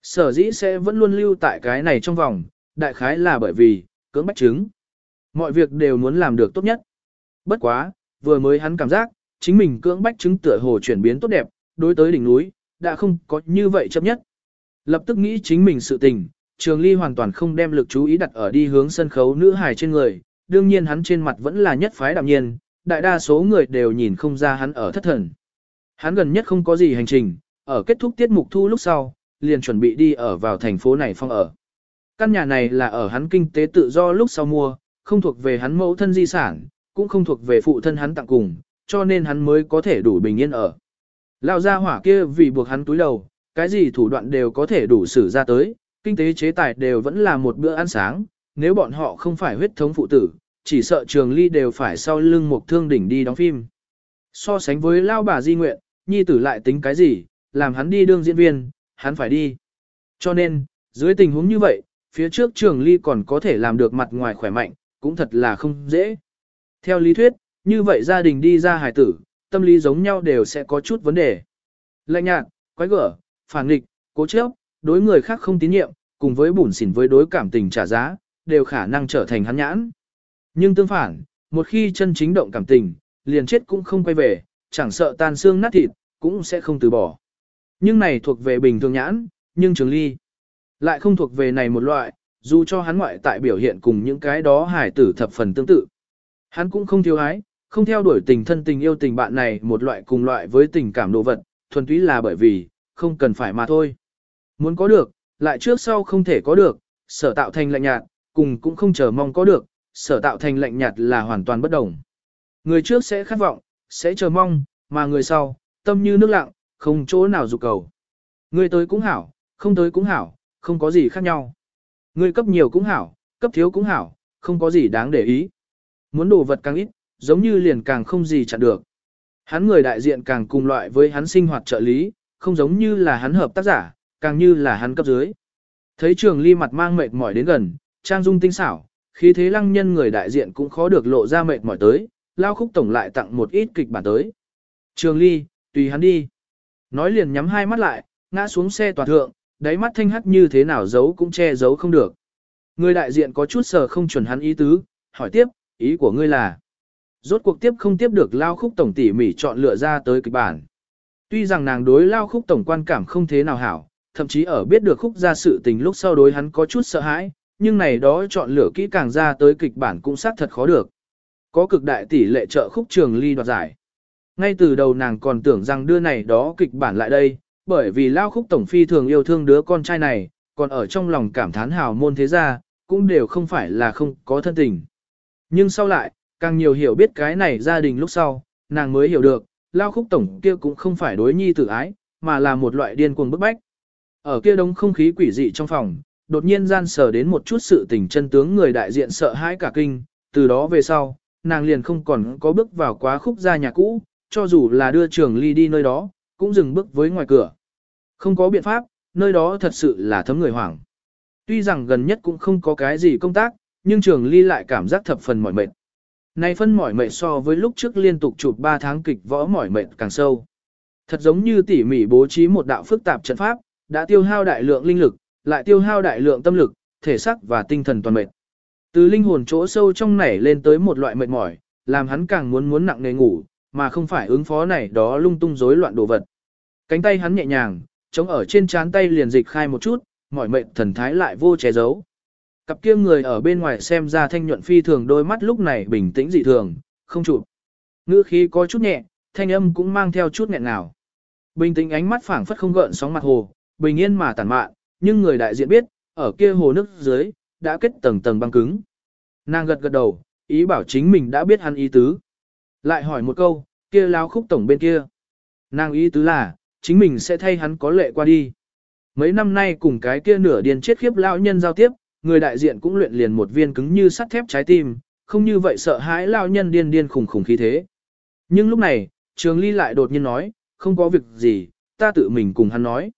Sở dĩ sẽ vẫn luôn lưu tại cái này trong vòng, đại khái là bởi vì, cưỡng bách chứng. Mọi việc đều muốn làm được tốt nhất. Bất quá, vừa mới hắn cảm giác, chính mình cưỡng bách chứng tựa hồ chuyển biến tốt đẹp, đối tới đỉnh núi, đã không có như vậy chấp nhất. Lập tức nghĩ chính mình sự tình, Trường Ly hoàn toàn không đem lực chú ý đặt ở đi hướng sân khấu nữ hài trên người, đương nhiên hắn trên mặt vẫn là nhất phái đạm nhiên, đại đa số người đều nhìn không ra hắn ở thất thần. Hắn gần nhất không có gì hành trình, ở kết thúc tiết mục thu lúc sau, liền chuẩn bị đi ở vào thành phố này phong ở. Căn nhà này là ở hắn kinh tế tự do lúc sau mua, không thuộc về hắn mẫu thân di sản, cũng không thuộc về phụ thân hắn tặng cùng, cho nên hắn mới có thể đủ bình yên ở. Lao ra hỏa kia vì buộc hắn túi đầu, cái gì thủ đoạn đều có thể đủ xử ra tới, kinh tế chế tài đều vẫn là một bữa ăn sáng, nếu bọn họ không phải huyết thống phụ tử, chỉ sợ trường ly đều phải sau lưng một thương đỉnh đi đóng phim. So sánh với lao bà di nguyện, nhi tử lại tính cái gì, làm hắn đi đương diễn viên, hắn phải đi. Cho nên, dưới tình huống như vậy, phía trước trường ly còn có thể làm được mặt ngoài khỏe mạnh, cũng thật là không dễ. Theo lý thuyết, như vậy gia đình đi ra hài tử, tâm lý giống nhau đều sẽ có chút vấn đề. Lạnh nhạt, quái gở, phản nghịch, cố chấp, đối người khác không tín nhiệm, cùng với bủn xỉn với đối cảm tình trả giá, đều khả năng trở thành hắn nhãn. Nhưng tương phản, một khi chân chính động cảm tình, liền chết cũng không quay về, chẳng sợ tan xương nát thịt, cũng sẽ không từ bỏ. Nhưng này thuộc về bình thường nhãn, nhưng trường ly lại không thuộc về này một loại, dù cho hắn ngoại tại biểu hiện cùng những cái đó hải tử thập phần tương tự. Hắn cũng không thiếu ái, không theo đuổi tình thân tình yêu tình bạn này một loại cùng loại với tình cảm đồ vật, thuần túy là bởi vì, không cần phải mà thôi. Muốn có được, lại trước sau không thể có được, sở tạo thành lạnh nhạt, cùng cũng không chờ mong có được, sở tạo thành lạnh nhạt là hoàn toàn bất đồng. Người trước sẽ khát vọng, sẽ chờ mong, mà người sau, tâm như nước lặng, không chỗ nào dục cầu. Người tới cũng hảo, không tới cũng hảo, không có gì khác nhau. Người cấp nhiều cũng hảo, cấp thiếu cũng hảo, không có gì đáng để ý. Muốn đồ vật càng ít, giống như liền càng không gì chặn được. Hắn người đại diện càng cùng loại với hắn sinh hoạt trợ lý, không giống như là hắn hợp tác giả, càng như là hắn cấp dưới. Thấy trường ly mặt mang mệt mỏi đến gần, trang dung tinh xảo, khí thế lăng nhân người đại diện cũng khó được lộ ra mệt mỏi tới, lao khúc tổng lại tặng một ít kịch bản tới. Trường ly, tùy hắn đi. Nói liền nhắm hai mắt lại, ngã xuống xe toàn thượng, đáy mắt thanh hắc như thế nào giấu cũng che giấu không được. Người đại diện có chút sờ không chuẩn hắn ý tứ, hỏi tiếp, ý của ngươi là. Rốt cuộc tiếp không tiếp được lao khúc tổng tỉ mỉ chọn lựa ra tới kịch bản. Tuy rằng nàng đối lao khúc tổng quan cảm không thế nào hảo, thậm chí ở biết được khúc ra sự tình lúc sau đối hắn có chút sợ hãi, nhưng này đó chọn lựa kỹ càng ra tới kịch bản cũng xác thật khó được. Có cực đại tỷ lệ trợ khúc trường ly đoạt giải. Ngay từ đầu nàng còn tưởng rằng đưa này đó kịch bản lại đây, bởi vì lao khúc tổng phi thường yêu thương đứa con trai này, còn ở trong lòng cảm thán hào môn thế gia, cũng đều không phải là không có thân tình. Nhưng sau lại, càng nhiều hiểu biết cái này gia đình lúc sau, nàng mới hiểu được, lao khúc tổng kia cũng không phải đối nhi tử ái, mà là một loại điên cuồng bức bách. Ở kia đống không khí quỷ dị trong phòng, đột nhiên gian sở đến một chút sự tình chân tướng người đại diện sợ hãi cả kinh, từ đó về sau, nàng liền không còn có bước vào quá khúc gia nhà cũ, cho dù là đưa trường ly đi nơi đó, cũng dừng bước với ngoài cửa. Không có biện pháp, nơi đó thật sự là thấm người hoảng. Tuy rằng gần nhất cũng không có cái gì công tác, nhưng trường ly lại cảm giác thập phần mỏi mệt. Này phân mỏi mệt so với lúc trước liên tục chụp 3 tháng kịch võ mỏi mệt càng sâu. Thật giống như tỉ mỉ bố trí một đạo phức tạp trận pháp, đã tiêu hao đại lượng linh lực, lại tiêu hao đại lượng tâm lực, thể xác và tinh thần toàn mệt. Từ linh hồn chỗ sâu trong nảy lên tới một loại mệt mỏi, làm hắn càng muốn muốn nặng nề ngủ, mà không phải ứng phó này đó lung tung rối loạn đồ vật. Cánh tay hắn nhẹ nhàng, chống ở trên trán tay liền dịch khai một chút, mỏi mệt thần thái lại vô che giấu. Cặp kia người ở bên ngoài xem ra thanh nhuận phi thường đôi mắt lúc này bình tĩnh dị thường, không chụp. Ngữ khí có chút nhẹ, thanh âm cũng mang theo chút nghẹn nào. Bình tĩnh ánh mắt phảng phất không gợn sóng mặt hồ, bình yên mà tản mạn, nhưng người đại diện biết, ở kia hồ nước dưới, đã kết tầng tầng băng cứng. Nàng gật gật đầu, ý bảo chính mình đã biết hắn ý tứ. Lại hỏi một câu, kia lao khúc tổng bên kia. Nàng ý tứ là, chính mình sẽ thay hắn có lệ qua đi. Mấy năm nay cùng cái kia nửa điên chết khiếp lao nhân giao tiếp, người đại diện cũng luyện liền một viên cứng như sắt thép trái tim, không như vậy sợ hãi lao nhân điên điên khủng khủng khí thế. Nhưng lúc này, Trường Ly lại đột nhiên nói, không có việc gì, ta tự mình cùng hắn nói.